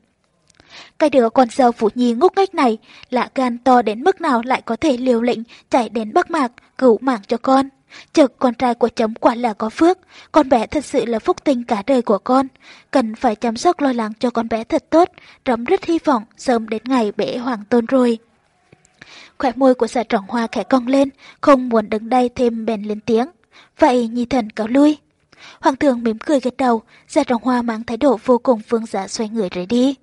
cái đứa con dâu Vũ Nhi ngốc nghếch này, lạ gan to đến mức nào lại có thể liều lĩnh chạy đến Bắc Mạc, cứu mạng cho con. Trực con trai của chấm quả là có phước, con bé thật sự là phúc tinh cả đời của con. Cần phải chăm sóc lo lắng cho con bé thật tốt, trẫm rất hy vọng sớm đến ngày bể hoàng tôn rồi. Khỏe môi của xã trọng hoa khẽ cong lên, không muốn đứng đây thêm bèn lên tiếng. Vậy nhi thần cáo lui. Hoàng thượng mỉm cười gật đầu, Gia Trọng Hoa mang thái độ vô cùng vương giả xoay người rời đi.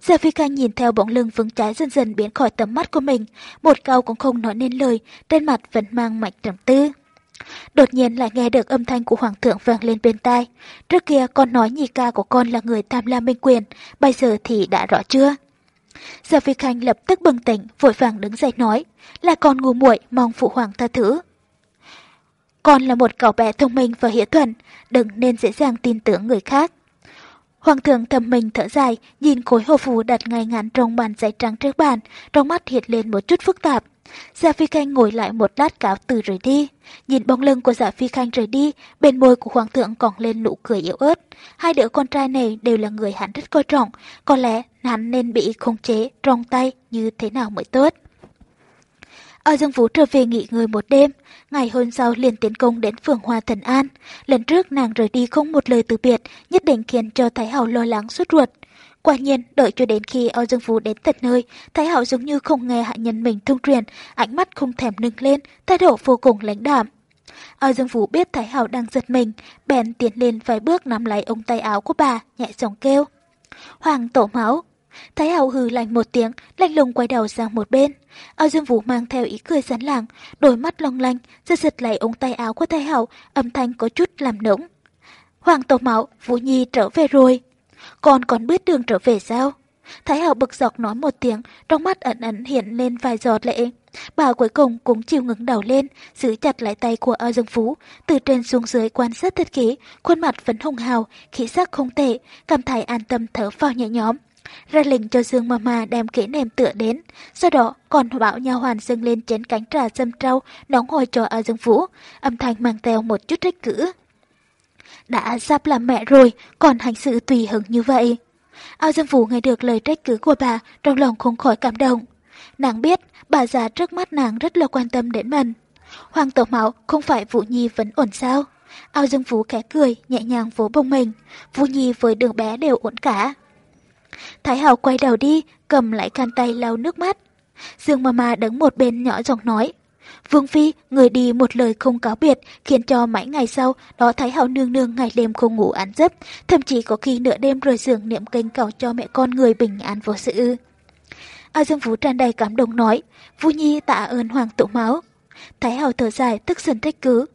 Gia Phi Khanh nhìn theo bóng lưng vững trái dần dần biến khỏi tầm mắt của mình, một câu cũng không nói nên lời, trên mặt vẫn mang mạch trầm tư. Đột nhiên lại nghe được âm thanh của Hoàng thượng vang lên bên tai. Trước kia con nói nhị ca của con là người tham lam minh quyền, bây giờ thì đã rõ chưa? Gia Phi Khanh lập tức bừng tỉnh, vội vàng đứng dậy nói, là con ngu muội mong phụ hoàng tha thứ. Con là một cậu bé thông minh và hiểu thuần, đừng nên dễ dàng tin tưởng người khác. Hoàng thượng thầm mình thở dài, nhìn khối hồ phù đặt ngay ngắn trong bàn giấy trắng trước bàn, trong mắt hiện lên một chút phức tạp. Dạ Phi Khanh ngồi lại một lát cáo từ rời đi. Nhìn bóng lưng của Dạ Phi Khanh rời đi, bên môi của Hoàng thượng còn lên nụ cười yếu ớt. Hai đứa con trai này đều là người hắn rất coi trọng, có lẽ hắn nên bị khống chế, trong tay như thế nào mới tốt. Ở Dương Vũ trở về nghỉ ngơi một đêm, ngày hôm sau liền tiến công đến phường Hoa Thần An. Lần trước nàng rời đi không một lời từ biệt, nhất định khiến cho Thái Hậu lo lắng suốt ruột. Quả nhiên, đợi cho đến khi Âu Dương Vũ đến tận nơi, Thái Hậu giống như không nghe hạ nhân mình thông truyền, ánh mắt không thèm nâng lên, thái độ vô cùng lãnh đạm. Âu Dương Vũ biết Thái Hậu đang giật mình, bèn tiến lên vài bước nắm lấy ống tay áo của bà, nhẹ giọng kêu. Hoàng tổ máu, Thái hậu hừ lạnh một tiếng, lạnh lùng quay đầu sang một bên. Âu Dương Vũ mang theo ý cười sán lạng, đôi mắt long lanh, giật giật lại ống tay áo của Thái hậu, âm thanh có chút làm nũng. Hoàng tổ mạo, Vũ Nhi trở về rồi. Con còn biết đường trở về sao? Thái hậu bực dọc nói một tiếng, trong mắt ẩn ẩn hiện lên vài giọt lệ. Bà cuối cùng cũng chịu ngẩng đầu lên, giữ chặt lại tay của Âu Dương Phú, từ trên xuống dưới quan sát thật kỹ, khuôn mặt vẫn hùng hào, khí sắc không tệ, cảm thấy an tâm thở vào nhẹ nhõm ra lệnh cho Dương Mama đem kỹ nệm tựa đến. Sau đó còn bảo nha hoàn dâng lên chén cánh trà dâm trâu nóng hồi cho A Dương Vũ, âm thanh mang theo một chút trách cử. Đã sắp làm mẹ rồi, còn hành sự tùy hứng như vậy. A Dương Vũ nghe được lời trách cứ của bà, trong lòng không khỏi cảm động. Nàng biết, bà già trước mắt nàng rất là quan tâm đến mình. Hoàng tổ mạo không phải Vũ Nhi vẫn ổn sao? Ao Dương Vũ khẽ cười, nhẹ nhàng vỗ bông mình. Vũ Nhi với đường bé đều ổn cả. Thái Hảo quay đầu đi, cầm lại khăn tay lau nước mắt. Dương Mama đứng một bên nhỏ giọng nói. Vương Phi, người đi một lời không cáo biệt, khiến cho mãi ngày sau, đó Thái Hảo nương nương ngày đêm không ngủ án giấc, thậm chí có khi nửa đêm rời giường niệm kinh cầu cho mẹ con người bình an vô sự. A Dương Phú tràn đầy cảm động nói, Vũ Nhi tạ ơn Hoàng tụ máu. Thái Hảo thở dài tức giận trách cứ.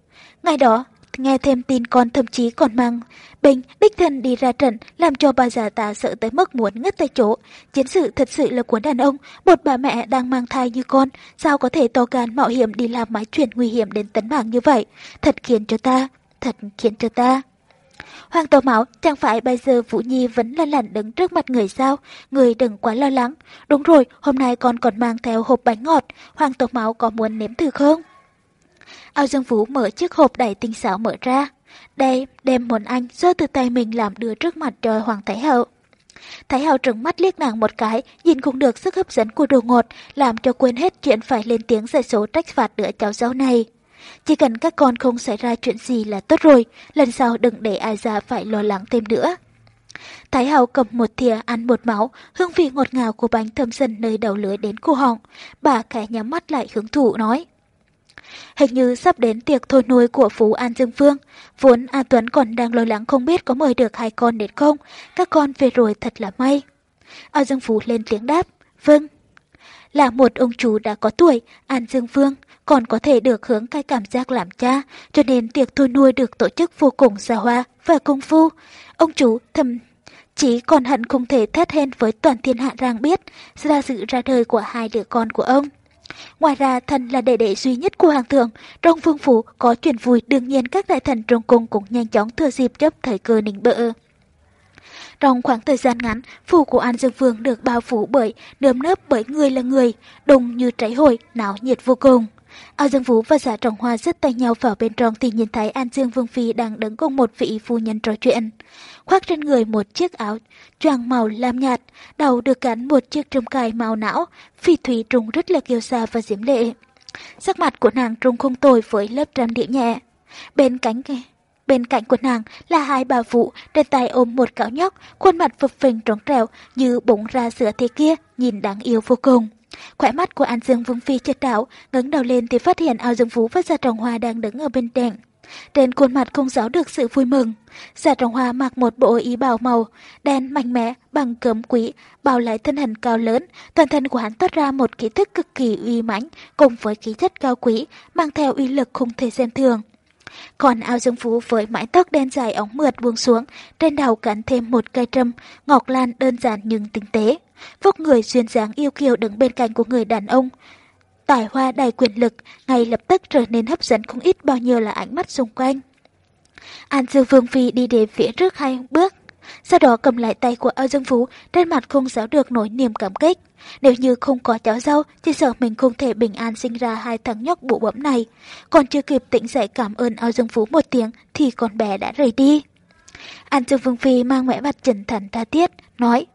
Ngày đó, nghe thêm tin con thậm chí còn mang Bình đích thân đi ra trận làm cho bà già ta sợ tới mức muốn ngất tại chỗ. Chiến sự thật sự là của đàn ông, một bà mẹ đang mang thai như con, sao có thể to gan mạo hiểm đi làm máy chuyển nguy hiểm đến tấn mạng như vậy. Thật khiến cho ta, thật khiến cho ta. Hoàng Tổ Mão, chẳng phải bây giờ Vũ Nhi vẫn lăn lặn đứng trước mặt người sao? Người đừng quá lo lắng. Đúng rồi, hôm nay con còn mang theo hộp bánh ngọt. Hoàng Tổ Mão có muốn nếm thử không? Ao Dương Vũ mở chiếc hộp đầy tinh xảo mở ra. Đây, đem món anh do từ tay mình làm đưa trước mặt cho Hoàng Thái Hậu. Thái Hậu trừng mắt liếc nàng một cái, nhìn cũng được sức hấp dẫn của đồ ngọt, làm cho quên hết chuyện phải lên tiếng giải số trách phạt đứa cháu dâu này. Chỉ cần các con không xảy ra chuyện gì là tốt rồi, lần sau đừng để ai ra phải lo lắng thêm nữa. Thái Hậu cầm một thìa ăn một máu, hương vị ngọt ngào của bánh thơm dần nơi đầu lưỡi đến cô họng. Bà khẽ nhắm mắt lại hưởng thụ nói. Hình như sắp đến tiệc thôi nuôi của Phú An Dương Vương. Vốn A Tuấn còn đang lo lắng không biết có mời được hai con đến không. Các con về rồi thật là may. A Dương Phú lên tiếng đáp. Vâng. Là một ông chú đã có tuổi, An Dương Vương, còn có thể được hướng cái cảm giác làm cha, cho nên tiệc thôi nuôi được tổ chức vô cùng xa hoa và công phu. Ông chú thầm chỉ còn hận không thể thét hên với toàn thiên hạ rằng biết ra sự ra đời của hai đứa con của ông. Ngoài ra, thần là đệ đệ duy nhất của hoàng thượng. Trong vương phủ có chuyện vui, đương nhiên các đại thần trong cung cũng nhanh chóng thừa dịp chấp thời cơ nịnh bỡ. Trong khoảng thời gian ngắn, phủ của An Dương Vương được bao phủ bởi, nơm nớp bởi người là người, đông như trái hồi, náo nhiệt vô cùng. Ao Dương Vũ và giả trọng hoa rất tay nhau vào bên trong thì nhìn thấy An Dương Vương Phi đang đứng cùng một vị phu nhân trò chuyện. Khoác trên người một chiếc áo choàng màu lam nhạt, đầu được gắn một chiếc trùm cài màu não, phi thủy trùng rất là kiêu sa và diễm lệ. Sắc mặt của nàng trông không tồi với lớp trang điểm nhẹ. Bên cạnh Bên cạnh của nàng là hai bà phụ, trên tay ôm một cạo nhóc, khuôn mặt phập phình trống trèo như bụng ra sữa thế kia, nhìn đáng yêu vô cùng. Khỏe mắt của An Dương Vương Phi chợt đảo, ngẩng đầu lên thì phát hiện ao Dương Phú và Gia Trọng Hoa đang đứng ở bên cạnh. Trên khuôn mặt không giấu được sự vui mừng. Gia Trọng Hoa mặc một bộ y bào màu, đen mạnh mẽ, bằng cấm quý, bao lại thân hình cao lớn, toàn thân của hắn toát ra một khí thức cực kỳ uy mãnh, cùng với khí chất cao quý, mang theo uy lực không thể xem thường. Còn ao dương phú với mái tóc đen dài ống mượt buông xuống, trên đầu cắn thêm một cây trâm, ngọc lan đơn giản nhưng tinh tế. Vóc người duyên dáng yêu kiều đứng bên cạnh của người đàn ông. Tài hoa đầy quyền lực, ngay lập tức trở nên hấp dẫn không ít bao nhiêu là ánh mắt xung quanh. An Dương Vương Phi đi đến phía trước hai bước, sau đó cầm lại tay của Ao Dương Phú, trên mặt không giấu được nỗi niềm cảm kích. Nếu như không có cháu dâu, thì sợ mình không thể bình an sinh ra hai thằng nhóc bụ bẫm này. Còn chưa kịp tỉnh dậy cảm ơn Ao Dương Phú một tiếng, thì con bé đã rời đi. An Dương Vương Phi mang mẹ mặt trần thần tha tiết, nói,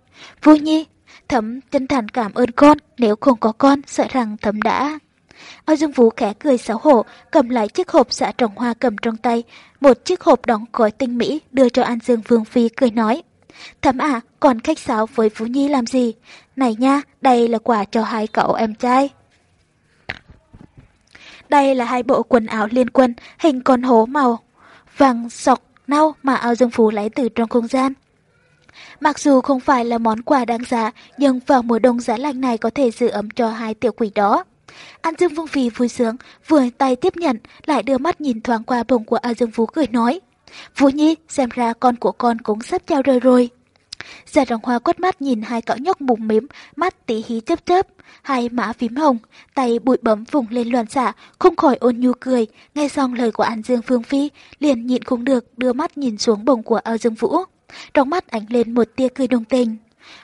Vui Nhi, thấm chân thành cảm ơn con, nếu không có con, sợ rằng thấm đã... Ao Dương Vũ khẽ cười xấu hổ, cầm lại chiếc hộp dạ trồng hoa cầm trong tay, một chiếc hộp đóng gói tinh mỹ đưa cho An Dương Vương Phi cười nói. thấm à, còn khách sáo với Phú Nhi làm gì? Này nha, đây là quà cho hai cậu em trai. Đây là hai bộ quần áo liên quân, hình con hố màu, vàng sọc nâu mà ao dương phú lấy từ trong không gian. Mặc dù không phải là món quà đáng giá, nhưng vào mùa đông giá lạnh này có thể giữ ấm cho hai tiểu quỷ đó. An Dương Vương Phi vui sướng, vừa tay tiếp nhận, lại đưa mắt nhìn thoáng qua bồng của An Dương Vũ cười nói. Vũ Nhi, xem ra con của con cũng sắp trao đời rồi. Dạ Giả đồng hoa quất mắt nhìn hai cậu nhóc mùng mím, mắt tí hí chớp chớp, hai mã phím hồng, tay bụi bấm vùng lên loạn xạ, không khỏi ôn nhu cười, nghe xong lời của An Dương Phương Phi, liền nhịn không được, đưa mắt nhìn xuống bồng của Âu Dương Vũ. Trong mắt ánh lên một tia cười đồng tình.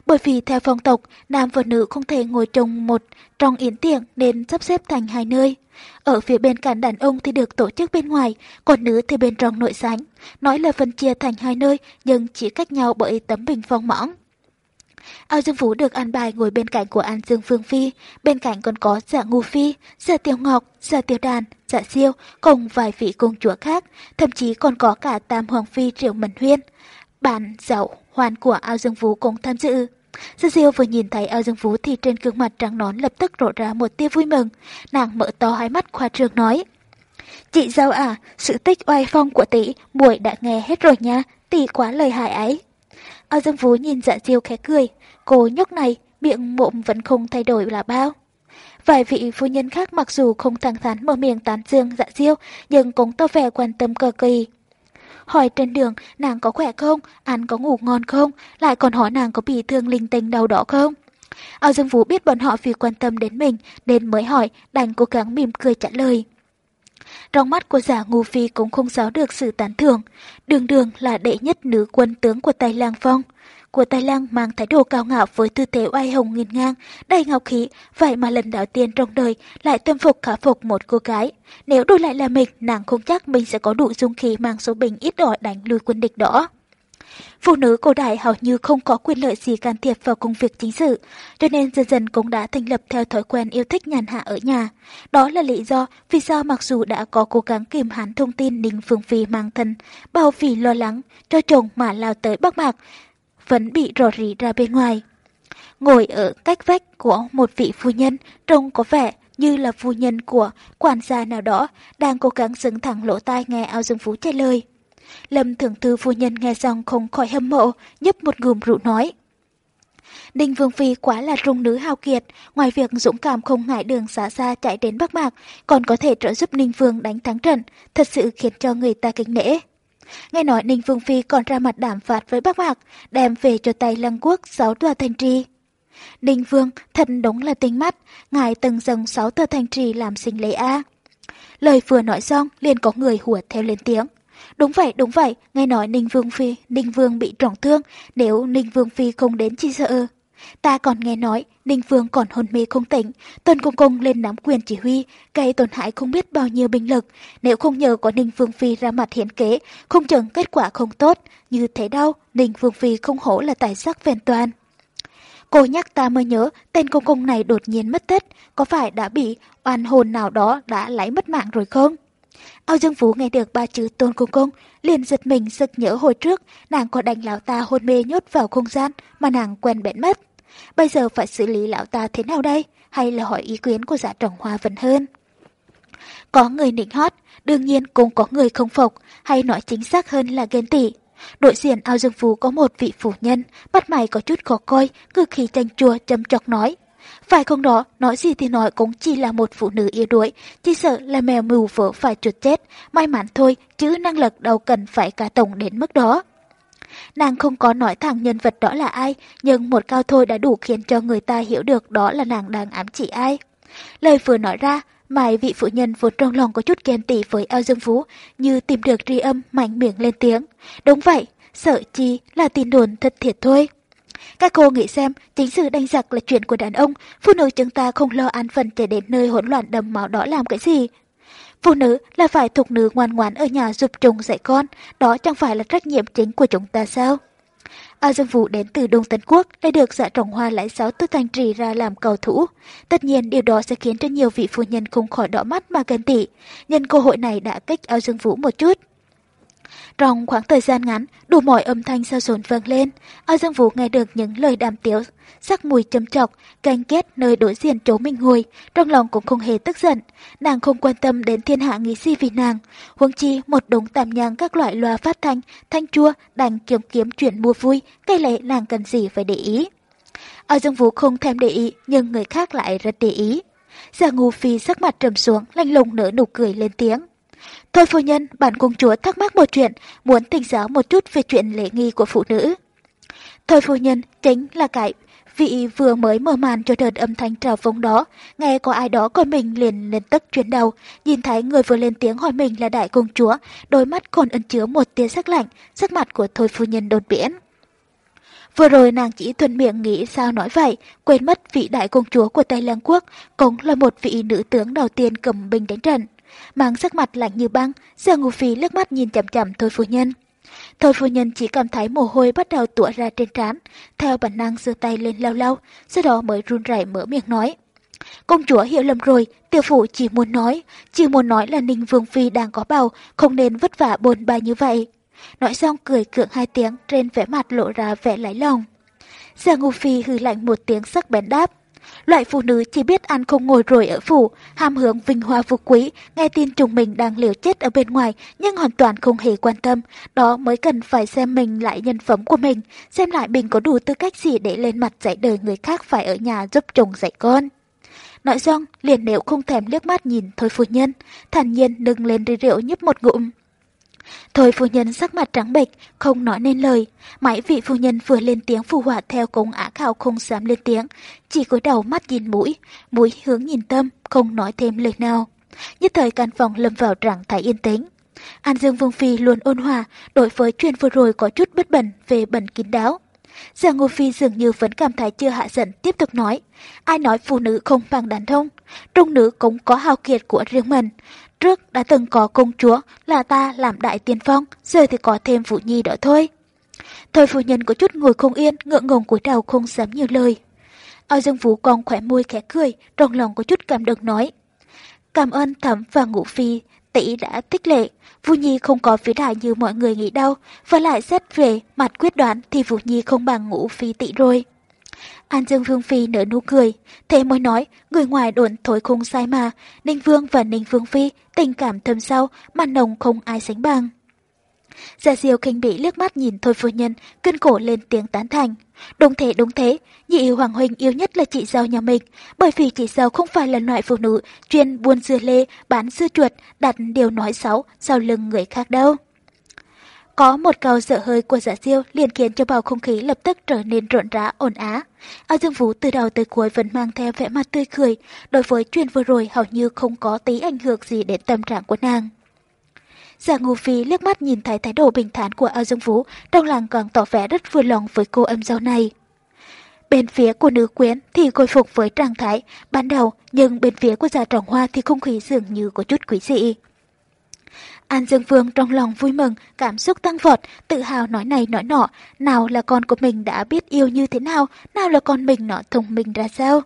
Bởi vì theo phong tộc, nam và nữ không thể ngồi chung một trong yến tiệc nên sắp xếp thành hai nơi. Ở phía bên cạnh đàn ông thì được tổ chức bên ngoài, còn nữ thì bên trong nội sánh. Nói là phân chia thành hai nơi nhưng chỉ cách nhau bởi tấm bình phong mỏng. Ao Dương Vũ được an bài ngồi bên cạnh của An Dương Phương Phi, bên cạnh còn có Dạ Ngu Phi, Dạ Tiêu Ngọc, Dạ Tiêu Đàn, Dạ Siêu, cùng vài vị công chúa khác, thậm chí còn có cả Tam Hoàng Phi Triệu Mẫn Huyên. Bản dậu hoàn của Ao Dương Vũ cũng tham dự. Sư Diêu vừa nhìn thấy Ao Dương Vũ thì trên gương mặt trắng nón lập tức rộ ra một tia vui mừng. Nàng mở to hai mắt khoa trương nói. Chị dâu à, sự tích oai phong của tỷ, muội đã nghe hết rồi nha, tỷ quá lời hại ấy. Ao Dương Vũ nhìn dạ Diêu khẽ cười, cô nhóc này, miệng mộm vẫn không thay đổi là bao. Vài vị phu nhân khác mặc dù không thẳng thắn mở miệng tán dương dạ diêu, nhưng cũng tỏ vẻ quan tâm cực kỳ hỏi trên đường nàng có khỏe không, ăn có ngủ ngon không, lại còn hỏi nàng có bị thương linh tinh đâu đó không. Ao Dương Vũ biết bọn họ vì quan tâm đến mình nên mới hỏi, đành cố gắng mỉm cười trả lời. Trong mắt của giả ngu phi cũng không giáo được sự tán thưởng. Đường đường là đệ nhất nữ quân tướng của Tây Lang Phong của Tài Lăng mang thái độ cao ngạo với tư thế oai hùng nghiền ngang, đầy ngọc khí, vậy mà lần đầu tiên trong đời lại tâm phục khả phục một cô gái. Nếu đổi lại là mình, nàng không chắc mình sẽ có đủ dung khí mang số bình ít ỏi đánh lùi quân địch đó. Phụ nữ cổ đại hầu như không có quyền lợi gì can thiệp vào công việc chính sự, cho nên dần dần cũng đã thành lập theo thói quen yêu thích nhàn hạ ở nhà. Đó là lý do vì sao mặc dù đã có cố gắng kìm hãn thông tin Ninh Phương Phi mang thân, bao vì lo lắng cho chồng mà lao tới Bắc Mạc, vẫn bị rò rỉ ra bên ngoài. Ngồi ở cách vách của một vị phu nhân trông có vẻ như là phu nhân của quản gia nào đó đang cố gắng dựng thẳng lỗ tai nghe ao dương phú trả lời. Lâm thượng thư phu nhân nghe xong không khỏi hâm mộ, nhấp một ngụm rượu nói. Đinh Vương Phi quá là trung nữ hào kiệt, ngoài việc dũng cảm không ngại đường xa xa chạy đến Bắc Mạc, còn có thể trợ giúp Ninh Vương đánh thắng trận, thật sự khiến cho người ta kính nể. Nghe nói Ninh Vương Phi còn ra mặt đảm phạt với Bắc Mạc, đem về cho tay Lăng Quốc sáu tòa thành trì. Ninh Vương thật đúng là tinh mắt, ngài từng dâng sáu tòa thành trì làm sinh lễ A. Lời vừa nói xong, liền có người hùa theo lên tiếng. Đúng vậy, đúng vậy, nghe nói Ninh Vương Phi, Ninh Vương bị trọng thương, nếu Ninh Vương Phi không đến chi sợ. Ta còn nghe nói, Ninh Vương còn hôn mê không tỉnh, Tôn Công Công lên nắm quyền chỉ huy, gây tổn hại không biết bao nhiêu binh lực. Nếu không nhờ có Ninh Vương Phi ra mặt hiến kế, không chừng kết quả không tốt. Như thế đâu, Ninh Vương Phi không hổ là tài sắc vẹn toàn. Cô nhắc ta mới nhớ, tên công công này đột nhiên mất tích, có phải đã bị oan hồn nào đó đã lấy mất mạng rồi không? Ao Dương Phú nghe được ba chữ tôn công công, liền giật mình sực nhớ hồi trước, nàng có đánh lão ta hôn mê nhốt vào không gian mà nàng quen bẽn mất. Bây giờ phải xử lý lão ta thế nào đây? Hay là hỏi ý kiến của giả trọng hoa vẫn hơn? Có người nịnh hót, đương nhiên cũng có người không phục, hay nói chính xác hơn là ghen tị. Đội diện ao dương phú có một vị phủ nhân, bắt mày có chút khó coi, cực khi chanh chua châm chọc nói. Phải không đó, nói gì thì nói cũng chỉ là một phụ nữ yêu đuổi, chỉ sợ là mèo mù vỡ phải chuột chết, may mắn thôi, chứ năng lực đâu cần phải cả tổng đến mức đó. Nàng không có nói thẳng nhân vật đó là ai, nhưng một cao thôi đã đủ khiến cho người ta hiểu được đó là nàng đang ám chỉ ai. Lời vừa nói ra, Mai vị phụ nhân vốn trong lòng có chút ghen tị với ao dương phú, như tìm được tri âm mạnh miệng lên tiếng. Đúng vậy, sợ chi là tin đồn thật thiệt thôi. Các cô nghĩ xem, chính sự đánh giặc là chuyện của đàn ông, phụ nữ chúng ta không lo an phần để đến nơi hỗn loạn đầm máu đó làm cái gì. Phụ nữ là phải thuộc nữ ngoan ngoãn ở nhà giúp chồng dạy con, đó chẳng phải là trách nhiệm chính của chúng ta sao? A Dương Vũ đến từ Đông Tấn Quốc đã được dạ trọng hoa lãi giáo tư thành trì ra làm cầu thủ. Tất nhiên điều đó sẽ khiến cho nhiều vị phu nhân không khỏi đỏ mắt mà ghen tị. Nhân cơ hội này đã kích A Dương Vũ một chút. Trong khoảng thời gian ngắn, đủ mọi âm thanh sao sồn vang lên. Ao Dương Vũ nghe được những lời đàm tiếu, sắc mùi châm chọc, canh kết nơi đối diện chỗ mình ngồi, trong lòng cũng không hề tức giận. Nàng không quan tâm đến thiên hạ nghĩ gì vì nàng. Huống chi một đống tàm nhang các loại loa phát thanh, thanh chua, đành kiếm kiếm chuyện mua vui, cây lệ nàng cần gì phải để ý. Ao Dương Vũ không thèm để ý, nhưng người khác lại rất để ý. Già ngu phi sắc mặt trầm xuống, lanh lùng nở nụ cười lên tiếng. Thôi phu nhân, bản công chúa thắc mắc một chuyện, muốn thỉnh giáo một chút về chuyện lễ nghi của phụ nữ. Thôi phu nhân, chính là cái vị vừa mới mở màn cho đợt âm thanh trào phóng đó, nghe có ai đó coi mình liền lên tức chuyển đầu, nhìn thấy người vừa lên tiếng hỏi mình là đại công chúa, đôi mắt còn ẩn chứa một tia sắc lạnh, sắc mặt của thôi phu nhân đột biến. Vừa rồi nàng chỉ thuần miệng nghĩ sao nói vậy, quên mất vị đại công chúa của Tây Lăng Quốc cũng là một vị nữ tướng đầu tiên cầm binh đánh trận mang sắc mặt lạnh như băng, giờ ngủ Phi lướt mắt nhìn chậm chậm thôi phu nhân. Thôi phu nhân chỉ cảm thấy mồ hôi bắt đầu tủa ra trên trán, theo bản năng giơ tay lên lau lau, sau đó mới run rẩy mở miệng nói. Công chúa hiểu lầm rồi, tiểu phụ chỉ muốn nói, chỉ muốn nói là Ninh Vương Phi đang có bầu, không nên vất vả bồn ba như vậy. Nói xong cười cưỡng hai tiếng, trên vẻ mặt lộ ra vẻ lấy lòng. Già Ngô Phi hư lạnh một tiếng sắc bén đáp. Loại phụ nữ chỉ biết ăn không ngồi rồi ở phủ, ham hướng vinh hoa phú quý, nghe tin chồng mình đang liều chết ở bên ngoài nhưng hoàn toàn không hề quan tâm. Đó mới cần phải xem mình lại nhân phẩm của mình, xem lại mình có đủ tư cách gì để lên mặt dạy đời người khác phải ở nhà giúp chồng dạy con. Nói xong, liền nếu không thèm liếc mắt nhìn thôi phu nhân, thản nhiên nâng lên ly rượu nhấp một ngụm. Thôi phu nhân sắc mặt trắng bệch, không nói nên lời. Mãi vị phu nhân vừa lên tiếng phù họa theo công ả khảo không dám lên tiếng, chỉ cúi đầu mắt nhìn mũi, mũi hướng nhìn tâm, không nói thêm lời nào. Nhất thời căn phòng lâm vào trạng thái yên tĩnh. An Dương Vương Phi luôn ôn hòa, đối với chuyện vừa rồi có chút bất bẩn về bẩn kín đáo. Giang Ngô Phi dường như vẫn cảm thấy chưa hạ giận, tiếp tục nói. Ai nói phụ nữ không bằng đàn ông? Trung nữ cũng có hào kiệt của riêng mình. Trước đã từng có công chúa là ta làm đại tiên phong, giờ thì có thêm phụ nhi đó thôi. thời phu nhân có chút ngồi không yên, ngượng ngùng cúi đầu không dám nhiều lời. Ao Dương Vũ còn khỏe môi khẽ cười, trong lòng có chút cảm động nói. Cảm ơn thẩm và ngũ phi, tỷ đã tích lệ. Vũ Nhi không có vĩ đại như mọi người nghĩ đâu, và lại xét về mặt quyết đoán thì Vũ Nhi không bằng ngũ phi tỷ rồi. An Dương Vương Phi nở nụ cười, thế mới nói, người ngoài đồn thổi không sai mà, Ninh Vương và Ninh Vương Phi tình cảm thâm sâu, mà nồng không ai sánh bằng. Gia Diêu khinh bị liếc mắt nhìn Thôi Phu Nhân, cân cổ lên tiếng tán thành. Đúng thế, đúng thế, nhị Hoàng Huynh yêu nhất là chị dâu nhà mình, bởi vì chị dâu không phải là loại phụ nữ chuyên buôn dưa lê, bán dưa chuột, đặt điều nói xấu sau lưng người khác đâu. Có một câu sợ hơi của giả diêu liền khiến cho bầu không khí lập tức trở nên rộn rã, ồn á. Ao Dương Vũ từ đầu tới cuối vẫn mang theo vẻ mặt tươi cười, đối với chuyện vừa rồi hầu như không có tí ảnh hưởng gì đến tâm trạng của nàng. Giả Ngô Phi liếc mắt nhìn thấy thái độ bình thản của Ao Dương Vũ, trong lòng còn tỏ vẻ rất vừa lòng với cô âm dâu này. Bên phía của nữ quyến thì khôi phục với trạng thái ban đầu, nhưng bên phía của giả trọng hoa thì không khí dường như có chút quý dị. An Dương Vương trong lòng vui mừng, cảm xúc tăng vọt, tự hào nói này nói nọ, nào là con của mình đã biết yêu như thế nào, nào là con mình nó thông minh ra sao.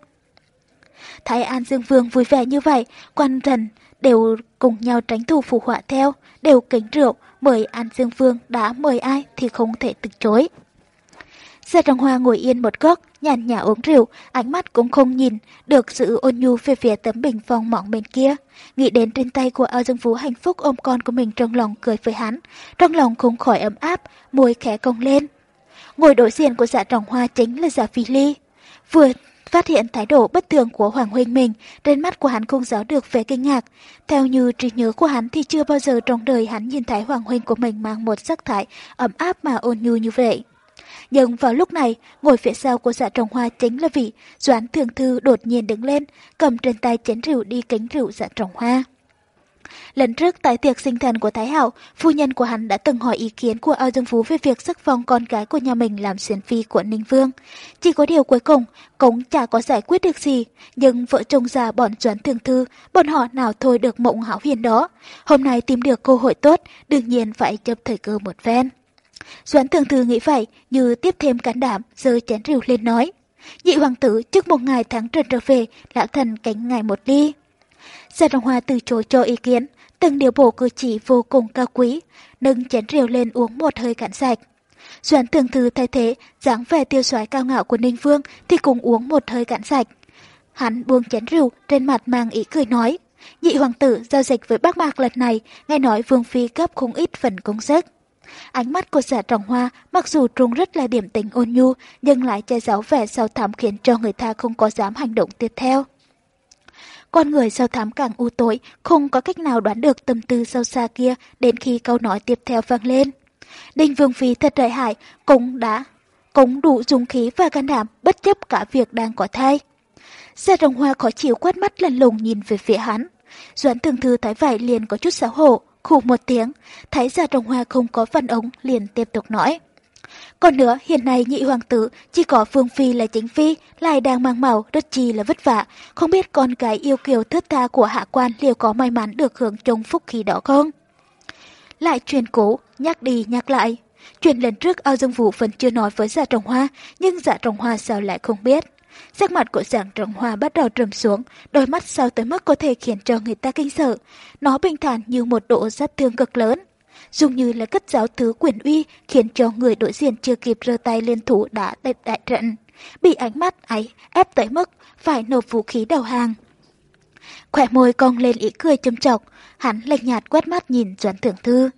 Thấy An Dương Vương vui vẻ như vậy, quan thần đều cùng nhau tránh thủ phù họa theo, đều kính rượu, mời An Dương Vương đã mời ai thì không thể từ chối. Gia Trọng Hoa ngồi yên một góc, nhàn nhã uống rượu, ánh mắt cũng không nhìn được sự ôn nhu về phía tấm bình phong mỏng bên kia. Nghĩ đến trên tay của Ao Dương Vũ hạnh phúc ôm con của mình trong lòng cười với hắn, trong lòng không khỏi ấm áp, môi khẽ cong lên. Ngồi đối diện của dạ trọng hoa chính là dạ phi ly. Vừa phát hiện thái độ bất thường của Hoàng Huynh mình, trên mắt của hắn không giấu được vẻ kinh ngạc. Theo như trí nhớ của hắn thì chưa bao giờ trong đời hắn nhìn thấy Hoàng Huynh của mình mang một sắc thái ấm áp mà ôn nhu như vậy. Nhưng vào lúc này, ngồi phía sau của dạ trồng hoa chính là vị Doãn Thường Thư đột nhiên đứng lên, cầm trên tay chén rượu đi kính rượu dạ trồng hoa. Lần trước tại tiệc sinh thần của Thái hậu phu nhân của hắn đã từng hỏi ý kiến của Ao Dương Phú về việc sức phong con gái của nhà mình làm xuyến phi của Ninh Vương. Chỉ có điều cuối cùng, cũng chả có giải quyết được gì, nhưng vợ chồng già bọn Doãn Thường Thư, bọn họ nào thôi được mộng hảo hiền đó. Hôm nay tìm được cơ hội tốt, đương nhiên phải chấp thời cơ một phen Doãn thường thư nghĩ vậy, như tiếp thêm can đảm, giơ chén rượu lên nói. Nhị hoàng tử trước một ngày tháng trần trở về, lão thần cánh ngài một ly. Gia Đồng Hoa từ chối cho ý kiến, từng điều bộ cử chỉ vô cùng cao quý, nâng chén rượu lên uống một hơi cạn sạch. Doãn thường thư thay thế, dáng vẻ tiêu soái cao ngạo của Ninh Vương thì cùng uống một hơi cạn sạch. Hắn buông chén rượu, trên mặt mang ý cười nói. Nhị hoàng tử giao dịch với bác mạc lần này, nghe nói Vương Phi cấp không ít phần công sức. Ánh mắt của giả trọng hoa mặc dù trông rất là điểm tình ôn nhu nhưng lại che giấu vẻ sâu thẳm khiến cho người ta không có dám hành động tiếp theo. Con người sâu thẳm càng u tối, không có cách nào đoán được tâm tư sâu xa kia đến khi câu nói tiếp theo vang lên. Đinh Vương Phi thật lợi hại, cũng đã, cũng đủ dùng khí và can đảm bất chấp cả việc đang có thai. Dạ Gia Đồng Hoa khó chịu quát mắt lần lùng nhìn về phía hắn. Doãn thường thư thấy vậy liền có chút xấu hổ, khủ một tiếng, thấy giờ trong hoa không có phản ứng liền tiếp tục nói. Còn nữa, hiện nay nhị hoàng tử chỉ có Phương Phi là chính phi, lại đang mang màu, rất chi là vất vả. Không biết con cái yêu kiều thất tha của hạ quan liệu có may mắn được hưởng chung phúc khí đó không? Lại truyền cố, nhắc đi nhắc lại. Chuyện lần trước ao dương vũ vẫn chưa nói với dạ trồng hoa, nhưng dạ trồng hoa sao lại không biết. Sắc mặt của giảng Trọng hoa bắt đầu trầm xuống, đôi mắt sâu tới mức có thể khiến cho người ta kinh sợ. Nó bình thản như một độ sát thương cực lớn. Dùng như là cất giáo thứ quyền uy khiến cho người đối diện chưa kịp rơ tay lên thủ đã đẹp đại trận. Bị ánh mắt ấy ép tới mức phải nộp vũ khí đầu hàng. Khỏe môi cong lên ý cười châm chọc, hắn lệch nhạt quét mắt nhìn Doãn Thượng Thư.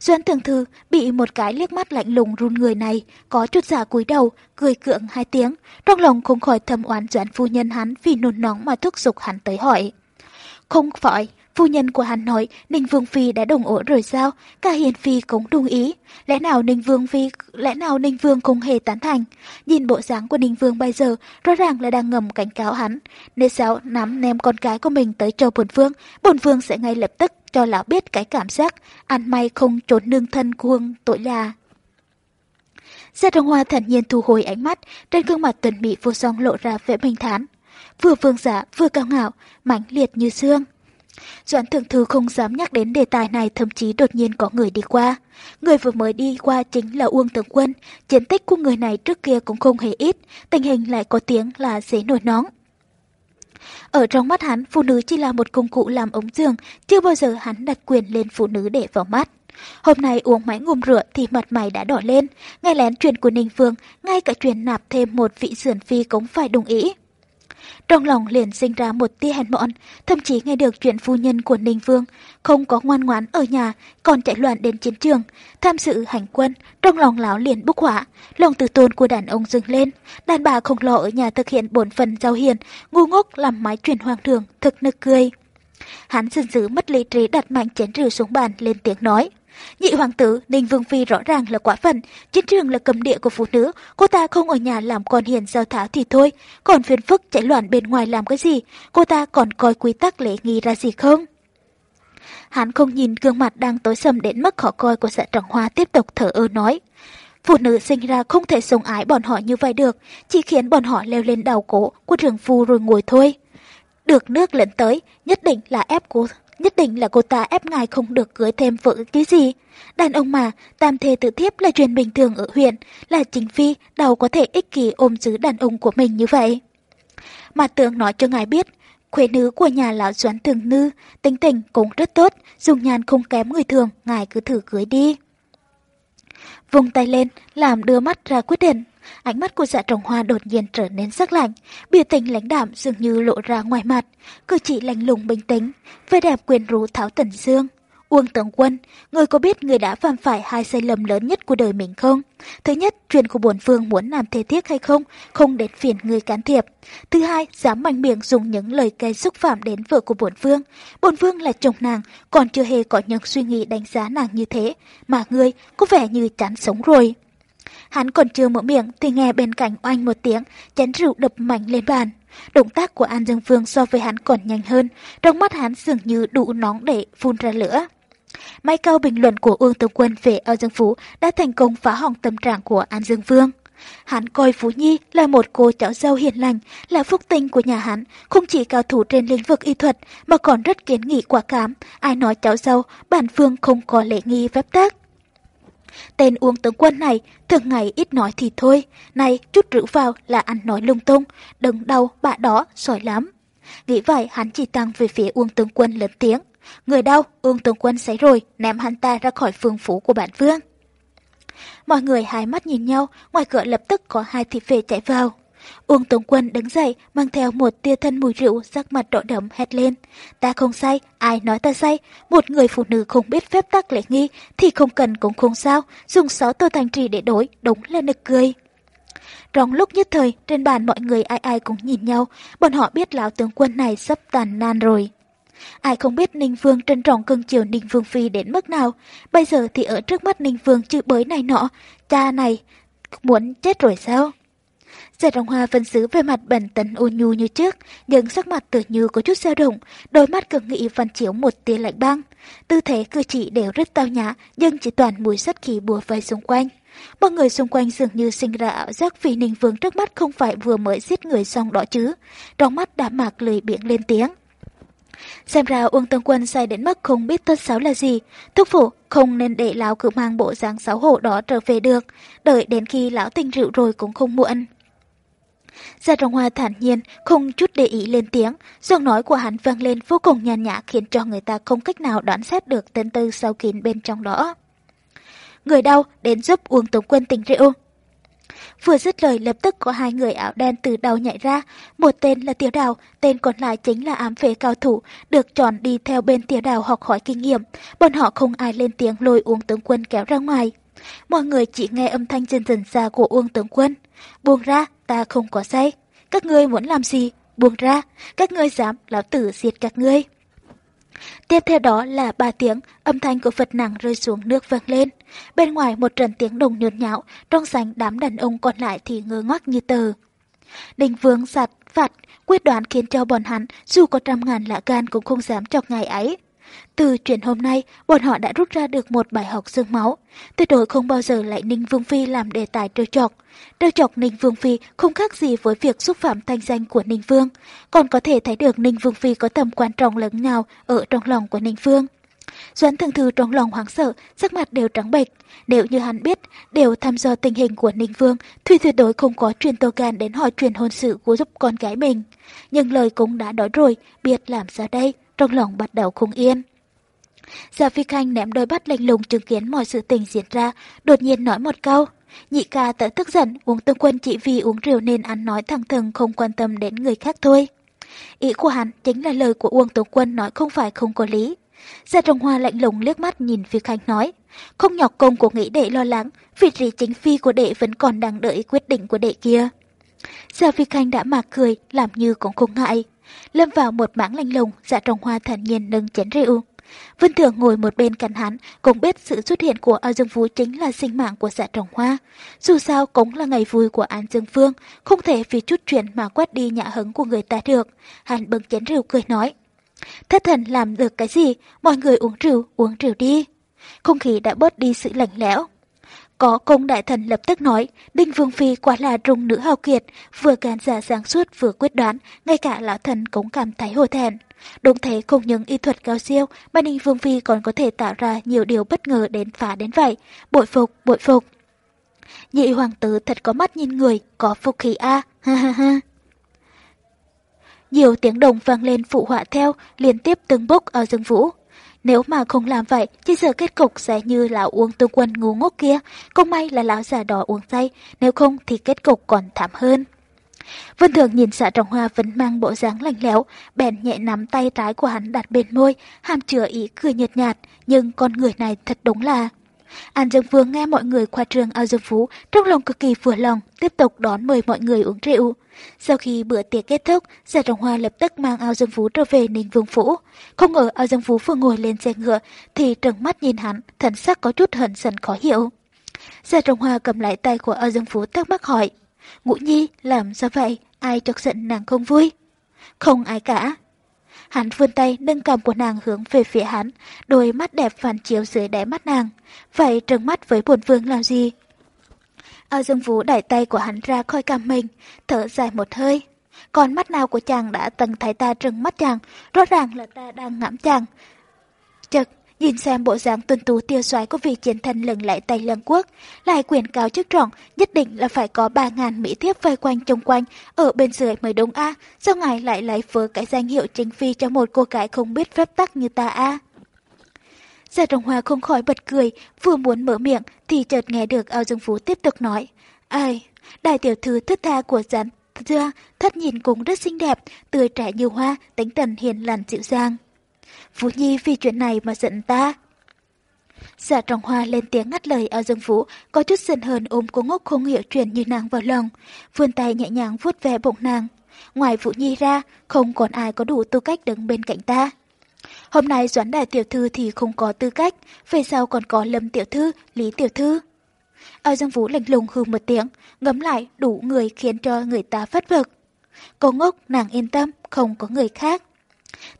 Doãn Thường Thư bị một cái liếc mắt lạnh lùng run người này, có chút giả cúi đầu, cười cượng hai tiếng, trong lòng không khỏi thầm oán Doãn phu nhân hắn vì nôn nóng mà thúc giục hắn tới hỏi. Không phải, Phu nhân của hắn nói Ninh Vương Phi đã đồng ổ rồi sao? Cả Hiền Phi cũng đồng ý. Lẽ nào Ninh Vương Phi, lẽ nào Ninh Vương không hề tán thành? Nhìn bộ dáng của Ninh Vương bây giờ, rõ ràng là đang ngầm cảnh cáo hắn. Nếu sao nắm ném con cái của mình tới cho bổn vương, bổn vương sẽ ngay lập tức cho lão biết cái cảm giác ăn may không trốn nương thân cuông tội là. Gia Trung Hoa thản nhiên thu hồi ánh mắt, trên gương mặt tuần mỹ vô song lộ ra vẻ bình thản. Vừa vương giả, vừa cao ngạo, mãnh liệt như xương. Doãn thượng thư không dám nhắc đến đề tài này thậm chí đột nhiên có người đi qua. Người vừa mới đi qua chính là Uông Tướng Quân. Chiến tích của người này trước kia cũng không hề ít, tình hình lại có tiếng là dễ nổi nóng. Ở trong mắt hắn, phụ nữ chỉ là một công cụ làm ống giường, chưa bao giờ hắn đặt quyền lên phụ nữ để vào mắt. Hôm nay uống máy ngùm rửa thì mặt mày đã đỏ lên, nghe lén chuyện của Ninh Phương, ngay cả chuyện nạp thêm một vị sườn phi cũng phải đồng ý. Trong lòng liền sinh ra một tia hèn mọn, thậm chí nghe được chuyện phu nhân của Ninh Vương không có ngoan ngoãn ở nhà, còn chạy loạn đến chiến trường, tham dự hành quân, trong lòng lão liền bốc hỏa, lòng tự tôn của đàn ông dâng lên, đàn bà không lo ở nhà thực hiện bổn phần giao hiền, ngu ngốc làm mái truyền hoàng thường, thực nực cười. Hắn dần dữ mất lý trí đặt mạnh chén rượu xuống bàn lên tiếng nói. Nhị hoàng tử, Ninh Vương Phi rõ ràng là quả phần, chiến trường là cầm địa của phụ nữ, cô ta không ở nhà làm con hiền giao tháo thì thôi, còn phiền phức chạy loạn bên ngoài làm cái gì, cô ta còn coi quy tắc lễ nghi ra gì không? Hắn không nhìn gương mặt đang tối sầm đến mức khó coi của dạ trọng hoa tiếp tục thở ơ nói. Phụ nữ sinh ra không thể sống ái bọn họ như vậy được, chỉ khiến bọn họ leo lên đầu cổ của trường phu rồi ngồi thôi. Được nước lẫn tới, nhất định là ép cô nhất định là cô ta ép ngài không được cưới thêm vợ cái gì. Đàn ông mà, tam thê tự thiếp là chuyện bình thường ở huyện, là chính phi đâu có thể ích kỷ ôm giữ đàn ông của mình như vậy. Mà tưởng nói cho ngài biết, khuê nữ của nhà lão doãn thường nư, tính tình cũng rất tốt, dùng nhàn không kém người thường, ngài cứ thử cưới đi. Vùng tay lên, làm đưa mắt ra quyết định. Ánh mắt của dạ trồng hoa đột nhiên trở nên sắc lạnh, biểu tình lãnh đạm dường như lộ ra ngoài mặt, cử chỉ lạnh lùng bình tĩnh, vẻ đẹp quyền rũ tháo tần dương. Uông Tướng Quân, người có biết người đã phạm phải hai sai lầm lớn nhất của đời mình không? Thứ nhất, chuyện của bổn vương muốn làm thế tiếc hay không, không đến phiền người can thiệp. Thứ hai, dám mạnh miệng dùng những lời cây xúc phạm đến vợ của bổn vương. Bổn vương là chồng nàng, còn chưa hề có những suy nghĩ đánh giá nàng như thế, mà ngươi có vẻ như chán sống rồi. Hắn còn chưa mở miệng thì nghe bên cạnh oanh một tiếng, chén rượu đập mạnh lên bàn. Động tác của An Dương Phương so với hắn còn nhanh hơn, trong mắt hắn dường như đủ nóng để phun ra lửa. may câu bình luận của Uông Tông Quân về Âu Dương Phú đã thành công phá hỏng tâm trạng của An Dương Vương. Hắn coi Phú Nhi là một cô cháu dâu hiền lành, là phúc tinh của nhà hắn, không chỉ cao thủ trên lĩnh vực y thuật mà còn rất kiến nghị quả cảm. Ai nói cháu dâu, bản phương không có lễ nghi phép tác. Tên Uông tướng quân này thường ngày ít nói thì thôi, nay chút rượu vào là ăn nói lung tung, đừng đau bạ đó, sỏi lắm. Nghĩ vậy hắn chỉ tăng về phía Uông tướng quân lớn tiếng. Người đau, Uông tướng quân sấy rồi, ném hắn ta ra khỏi phương phủ của bản vương. Mọi người hai mắt nhìn nhau, ngoài cửa lập tức có hai thị vệ chạy vào. Uông Tống Quân đứng dậy, mang theo một tia thân mùi rượu, sắc mặt đỏ đậm hét lên. Ta không say, ai nói ta say? Một người phụ nữ không biết phép tắc lễ nghi thì không cần cũng không sao, dùng sáu tô thành trì để đổi, đúng là nực cười. Trong lúc nhất thời, trên bàn mọi người ai ai cũng nhìn nhau, bọn họ biết lão tướng quân này sắp tàn nan rồi. Ai không biết Ninh Vương trân trọng cưng chiều Ninh Vương Phi đến mức nào, bây giờ thì ở trước mắt Ninh Vương chữ bới này nọ, cha này muốn chết rồi sao? Giả Trọng Hoa vẫn giữ về mặt bẩn tấn ôn nhu như trước, nhưng sắc mặt tự như có chút dao động, đôi mắt cực nghị văn chiếu một tia lạnh băng. Tư thế cử chỉ đều rất tao nhã, nhưng chỉ toàn mùi sắt khí bùa vây xung quanh. Mọi người xung quanh dường như sinh ra ảo giác vì Ninh Vương trước mắt không phải vừa mới giết người xong đó chứ. Trong mắt đã mạc lười biển lên tiếng. Xem ra Uông Tương Quân sai đến mức không biết tất xấu là gì. Thúc phụ không nên để lão cứ mang bộ dáng xấu hổ đó trở về được. Đợi đến khi lão tình rượu rồi cũng không muộn. Gia Trọng Hoa thản nhiên, không chút để ý lên tiếng, giọng nói của hắn vang lên vô cùng nhàn nhã khiến cho người ta không cách nào đoán xét được tên tư sâu kín bên trong đó. Người đau đến giúp Uông Tống Quân tỉnh rượu. Vừa dứt lời lập tức có hai người áo đen từ đầu nhảy ra, một tên là Tiểu Đào, tên còn lại chính là ám phế cao thủ, được chọn đi theo bên Tiểu Đào học hỏi kinh nghiệm. Bọn họ không ai lên tiếng lôi Uông Tướng Quân kéo ra ngoài. Mọi người chỉ nghe âm thanh dần dần xa của Uông Tướng Quân. Buông ra, ta không có say. Các ngươi muốn làm gì? Buông ra, các ngươi dám, lão tử diệt các ngươi. Tiếp theo đó là ba tiếng, âm thanh của Phật nặng rơi xuống nước vang lên. Bên ngoài một trận tiếng đồng nhột nhão, trong sảnh đám đàn ông còn lại thì ngơ ngoác như tờ. Đình vương giặt, phạt, quyết đoán khiến cho bọn hắn, dù có trăm ngàn lạ gan cũng không dám chọc ngài ấy. Từ chuyện hôm nay, bọn họ đã rút ra được một bài học xương máu. Tuyệt đối không bao giờ lại Ninh Vương Phi làm đề tài trêu chọc. Trêu chọc Ninh Vương Phi không khác gì với việc xúc phạm thanh danh của Ninh Vương. Còn có thể thấy được Ninh Vương Phi có tầm quan trọng lớn nào ở trong lòng của Ninh Vương. Doãn thường thư trong lòng hoảng sợ, sắc mặt đều trắng bệch. Nếu như hắn biết, đều thăm dò tình hình của Ninh Vương, thì tuyệt đối không có truyền tô can đến hỏi truyền hôn sự của giúp con gái mình. Nhưng lời cũng đã nói rồi, biết làm sao đây, trong lòng bắt đầu không yên. Gia Phi Khanh ném đôi bắt lạnh lùng chứng kiến mọi sự tình diễn ra, đột nhiên nói một câu. Nhị ca tự tức giận, uống tương quân chỉ vì uống rượu nên ăn nói thẳng thừng không quan tâm đến người khác thôi. Ý của hắn chính là lời của Uông Tống Quân nói không phải không có lý. Gia Trọng Hoa lạnh lùng liếc mắt nhìn Phi Khanh nói, không nhọc công của nghĩ đệ lo lắng, vị trí chính phi của đệ vẫn còn đang đợi quyết định của đệ kia. Gia Phi Khanh đã mạc cười, làm như cũng không ngại. Lâm vào một mảng lanh lùng, Dạ trồng Hoa thản nhiên nâng chén rượu. Vân Thường ngồi một bên cạnh hắn, cũng biết sự xuất hiện của Ao Dương Phú chính là sinh mạng của dạ trồng hoa. Dù sao cũng là ngày vui của An Dương Phương, không thể vì chút chuyện mà quét đi nhã hứng của người ta được. Hắn bưng chén rượu cười nói. Thất thần làm được cái gì, mọi người uống rượu, uống rượu đi. Không khí đã bớt đi sự lạnh lẽo. Có công đại thần lập tức nói, Đinh Vương Phi quả là trung nữ hào kiệt, vừa gan dạ giả sáng suốt vừa quyết đoán, ngay cả lão thần cũng cảm thấy hổ thẹn. Đúng thế không những y thuật cao siêu, mà Đinh Vương Phi còn có thể tạo ra nhiều điều bất ngờ đến phá đến vậy. Bội phục, bội phục. Nhị hoàng tử thật có mắt nhìn người, có phục khí a, ha ha ha. Nhiều tiếng đồng vang lên phụ họa theo, liên tiếp từng bốc ở dương vũ. Nếu mà không làm vậy, chỉ sợ kết cục sẽ như lão uống tương quân ngu ngốc kia. Không may là lão già đỏ uống say, nếu không thì kết cục còn thảm hơn. Vân Thường nhìn xạ trọng hoa vẫn mang bộ dáng lạnh lẽo, bèn nhẹ nắm tay trái của hắn đặt bên môi, hàm chứa ý cười nhợt nhạt, nhưng con người này thật đúng là... An Dương Vương nghe mọi người qua trường ao dương phú, trong lòng cực kỳ vừa lòng, tiếp tục đón mời mọi người uống rượu. Sau khi bữa tiệc kết thúc, Giả Trọng Hoa lập tức mang ao dương phú trở về Ninh Vương Phủ. Không ngờ ao dương phú vừa ngồi lên xe ngựa, thì trừng mắt nhìn hắn, thần sắc có chút hận sần khó hiểu. Giả Trọng Hoa cầm lại tay của ao dương phú thắc mắc hỏi. Ngũ Nhi, làm sao vậy? Ai chọc giận nàng không vui? Không ai cả. Hắn vươn tay nâng cầm của nàng hướng về phía hắn, đôi mắt đẹp phản chiếu dưới đáy mắt nàng. Vậy trừng mắt với bổn vương làm gì? Ao Dương Vũ đẩy tay của hắn ra khỏi cằm mình, thở dài một hơi. Còn mắt nào của chàng đã từng thấy ta trừng mắt chàng, rõ ràng là ta đang ngắm chàng. Chật, nhìn xem bộ dáng tuân tú tiêu xoái của vị chiến thần lừng lại Tây Lương Quốc, lại quyền cao chức trọng, nhất định là phải có 3.000 mỹ thiếp vây quanh chung quanh, ở bên dưới mới đúng a sao ngài lại lấy vớ cái danh hiệu chính phi cho một cô gái không biết phép tắc như ta a Gia Đồng Hoa không khỏi bật cười, vừa muốn mở miệng thì chợt nghe được ao dương phú tiếp tục nói. Ai, đại tiểu thư thất tha của gián dưa, thất nhìn cũng rất xinh đẹp, tươi trẻ như hoa, tính tình hiền lành dịu dàng. Vũ Nhi vì chuyện này mà giận ta. Giả trọng hoa lên tiếng ngắt lời ao dương Vũ có chút giận hờn ôm cô ngốc không hiểu chuyện như nàng vào lòng, vươn tay nhẹ nhàng vuốt ve bụng nàng. Ngoài Vũ Nhi ra, không còn ai có đủ tư cách đứng bên cạnh ta. Hôm nay Doãn Đại Tiểu Thư thì không có tư cách, về sau còn có Lâm Tiểu Thư, Lý Tiểu Thư. Ao Dương Vũ lạnh lùng hư một tiếng, ngấm lại đủ người khiến cho người ta phát vực. Cô ngốc, nàng yên tâm, không có người khác.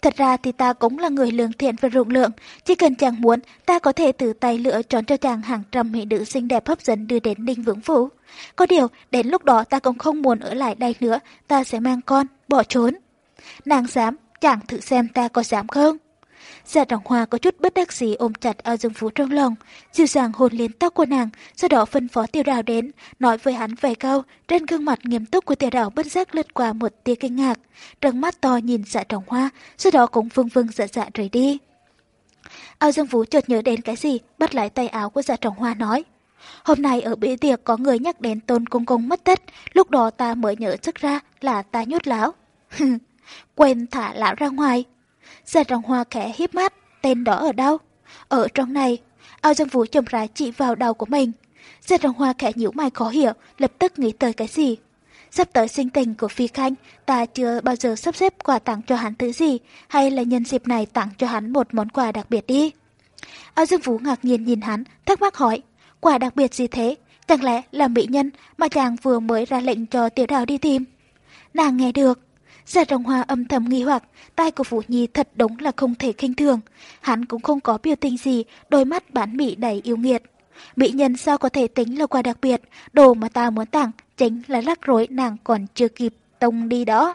Thật ra thì ta cũng là người lương thiện và rộng lượng, chỉ cần chàng muốn, ta có thể tự tay lựa chọn cho chàng hàng trăm mỹ nữ xinh đẹp hấp dẫn đưa đến Ninh Vững Phủ. Có điều, đến lúc đó ta cũng không muốn ở lại đây nữa, ta sẽ mang con, bỏ trốn. Nàng dám, chàng thử xem ta có dám không? Dạ trọng hoa có chút bất đắc dĩ ôm chặt ao dương phú trong lòng, dịu dàng hôn lên tóc của nàng, sau đó phân phó tiêu đào đến, nói với hắn vài câu, trên gương mặt nghiêm túc của tiêu đào bất giác lướt qua một tia kinh ngạc, trừng mắt to nhìn dạ trọng hoa, sau đó cũng vương vương dạ dạ rời đi. Ao dương phú chợt nhớ đến cái gì, bắt lại tay áo của dạ trọng hoa nói. Hôm nay ở bữa tiệc có người nhắc đến tôn công công mất tích, lúc đó ta mới nhớ sức ra là ta nhốt lão. *laughs* Quên thả lão ra ngoài. Gia Trọng Hoa khẽ hiếp mắt, tên đó ở đâu? Ở trong này. Ao Dương Vũ chậm rãi chỉ vào đầu của mình. Gia Trọng Hoa khẽ nhíu mày khó hiểu, lập tức nghĩ tới cái gì. Sắp tới sinh tình của Phi Khanh, ta chưa bao giờ sắp xếp quà tặng cho hắn thứ gì, hay là nhân dịp này tặng cho hắn một món quà đặc biệt đi. Ao Dương Vũ ngạc nhiên nhìn hắn, thắc mắc hỏi, quà đặc biệt gì thế? Chẳng lẽ là mỹ nhân mà chàng vừa mới ra lệnh cho tiểu đào đi tìm? Nàng nghe được, Giả Trọng Hoa âm thầm nghi hoặc, tai của Vũ Nhi thật đúng là không thể khinh thường. Hắn cũng không có biểu tình gì, đôi mắt bán mỹ đầy yêu nghiệt. Mỹ nhân sao có thể tính là quà đặc biệt, đồ mà ta muốn tặng chính là lắc rối nàng còn chưa kịp tông đi đó.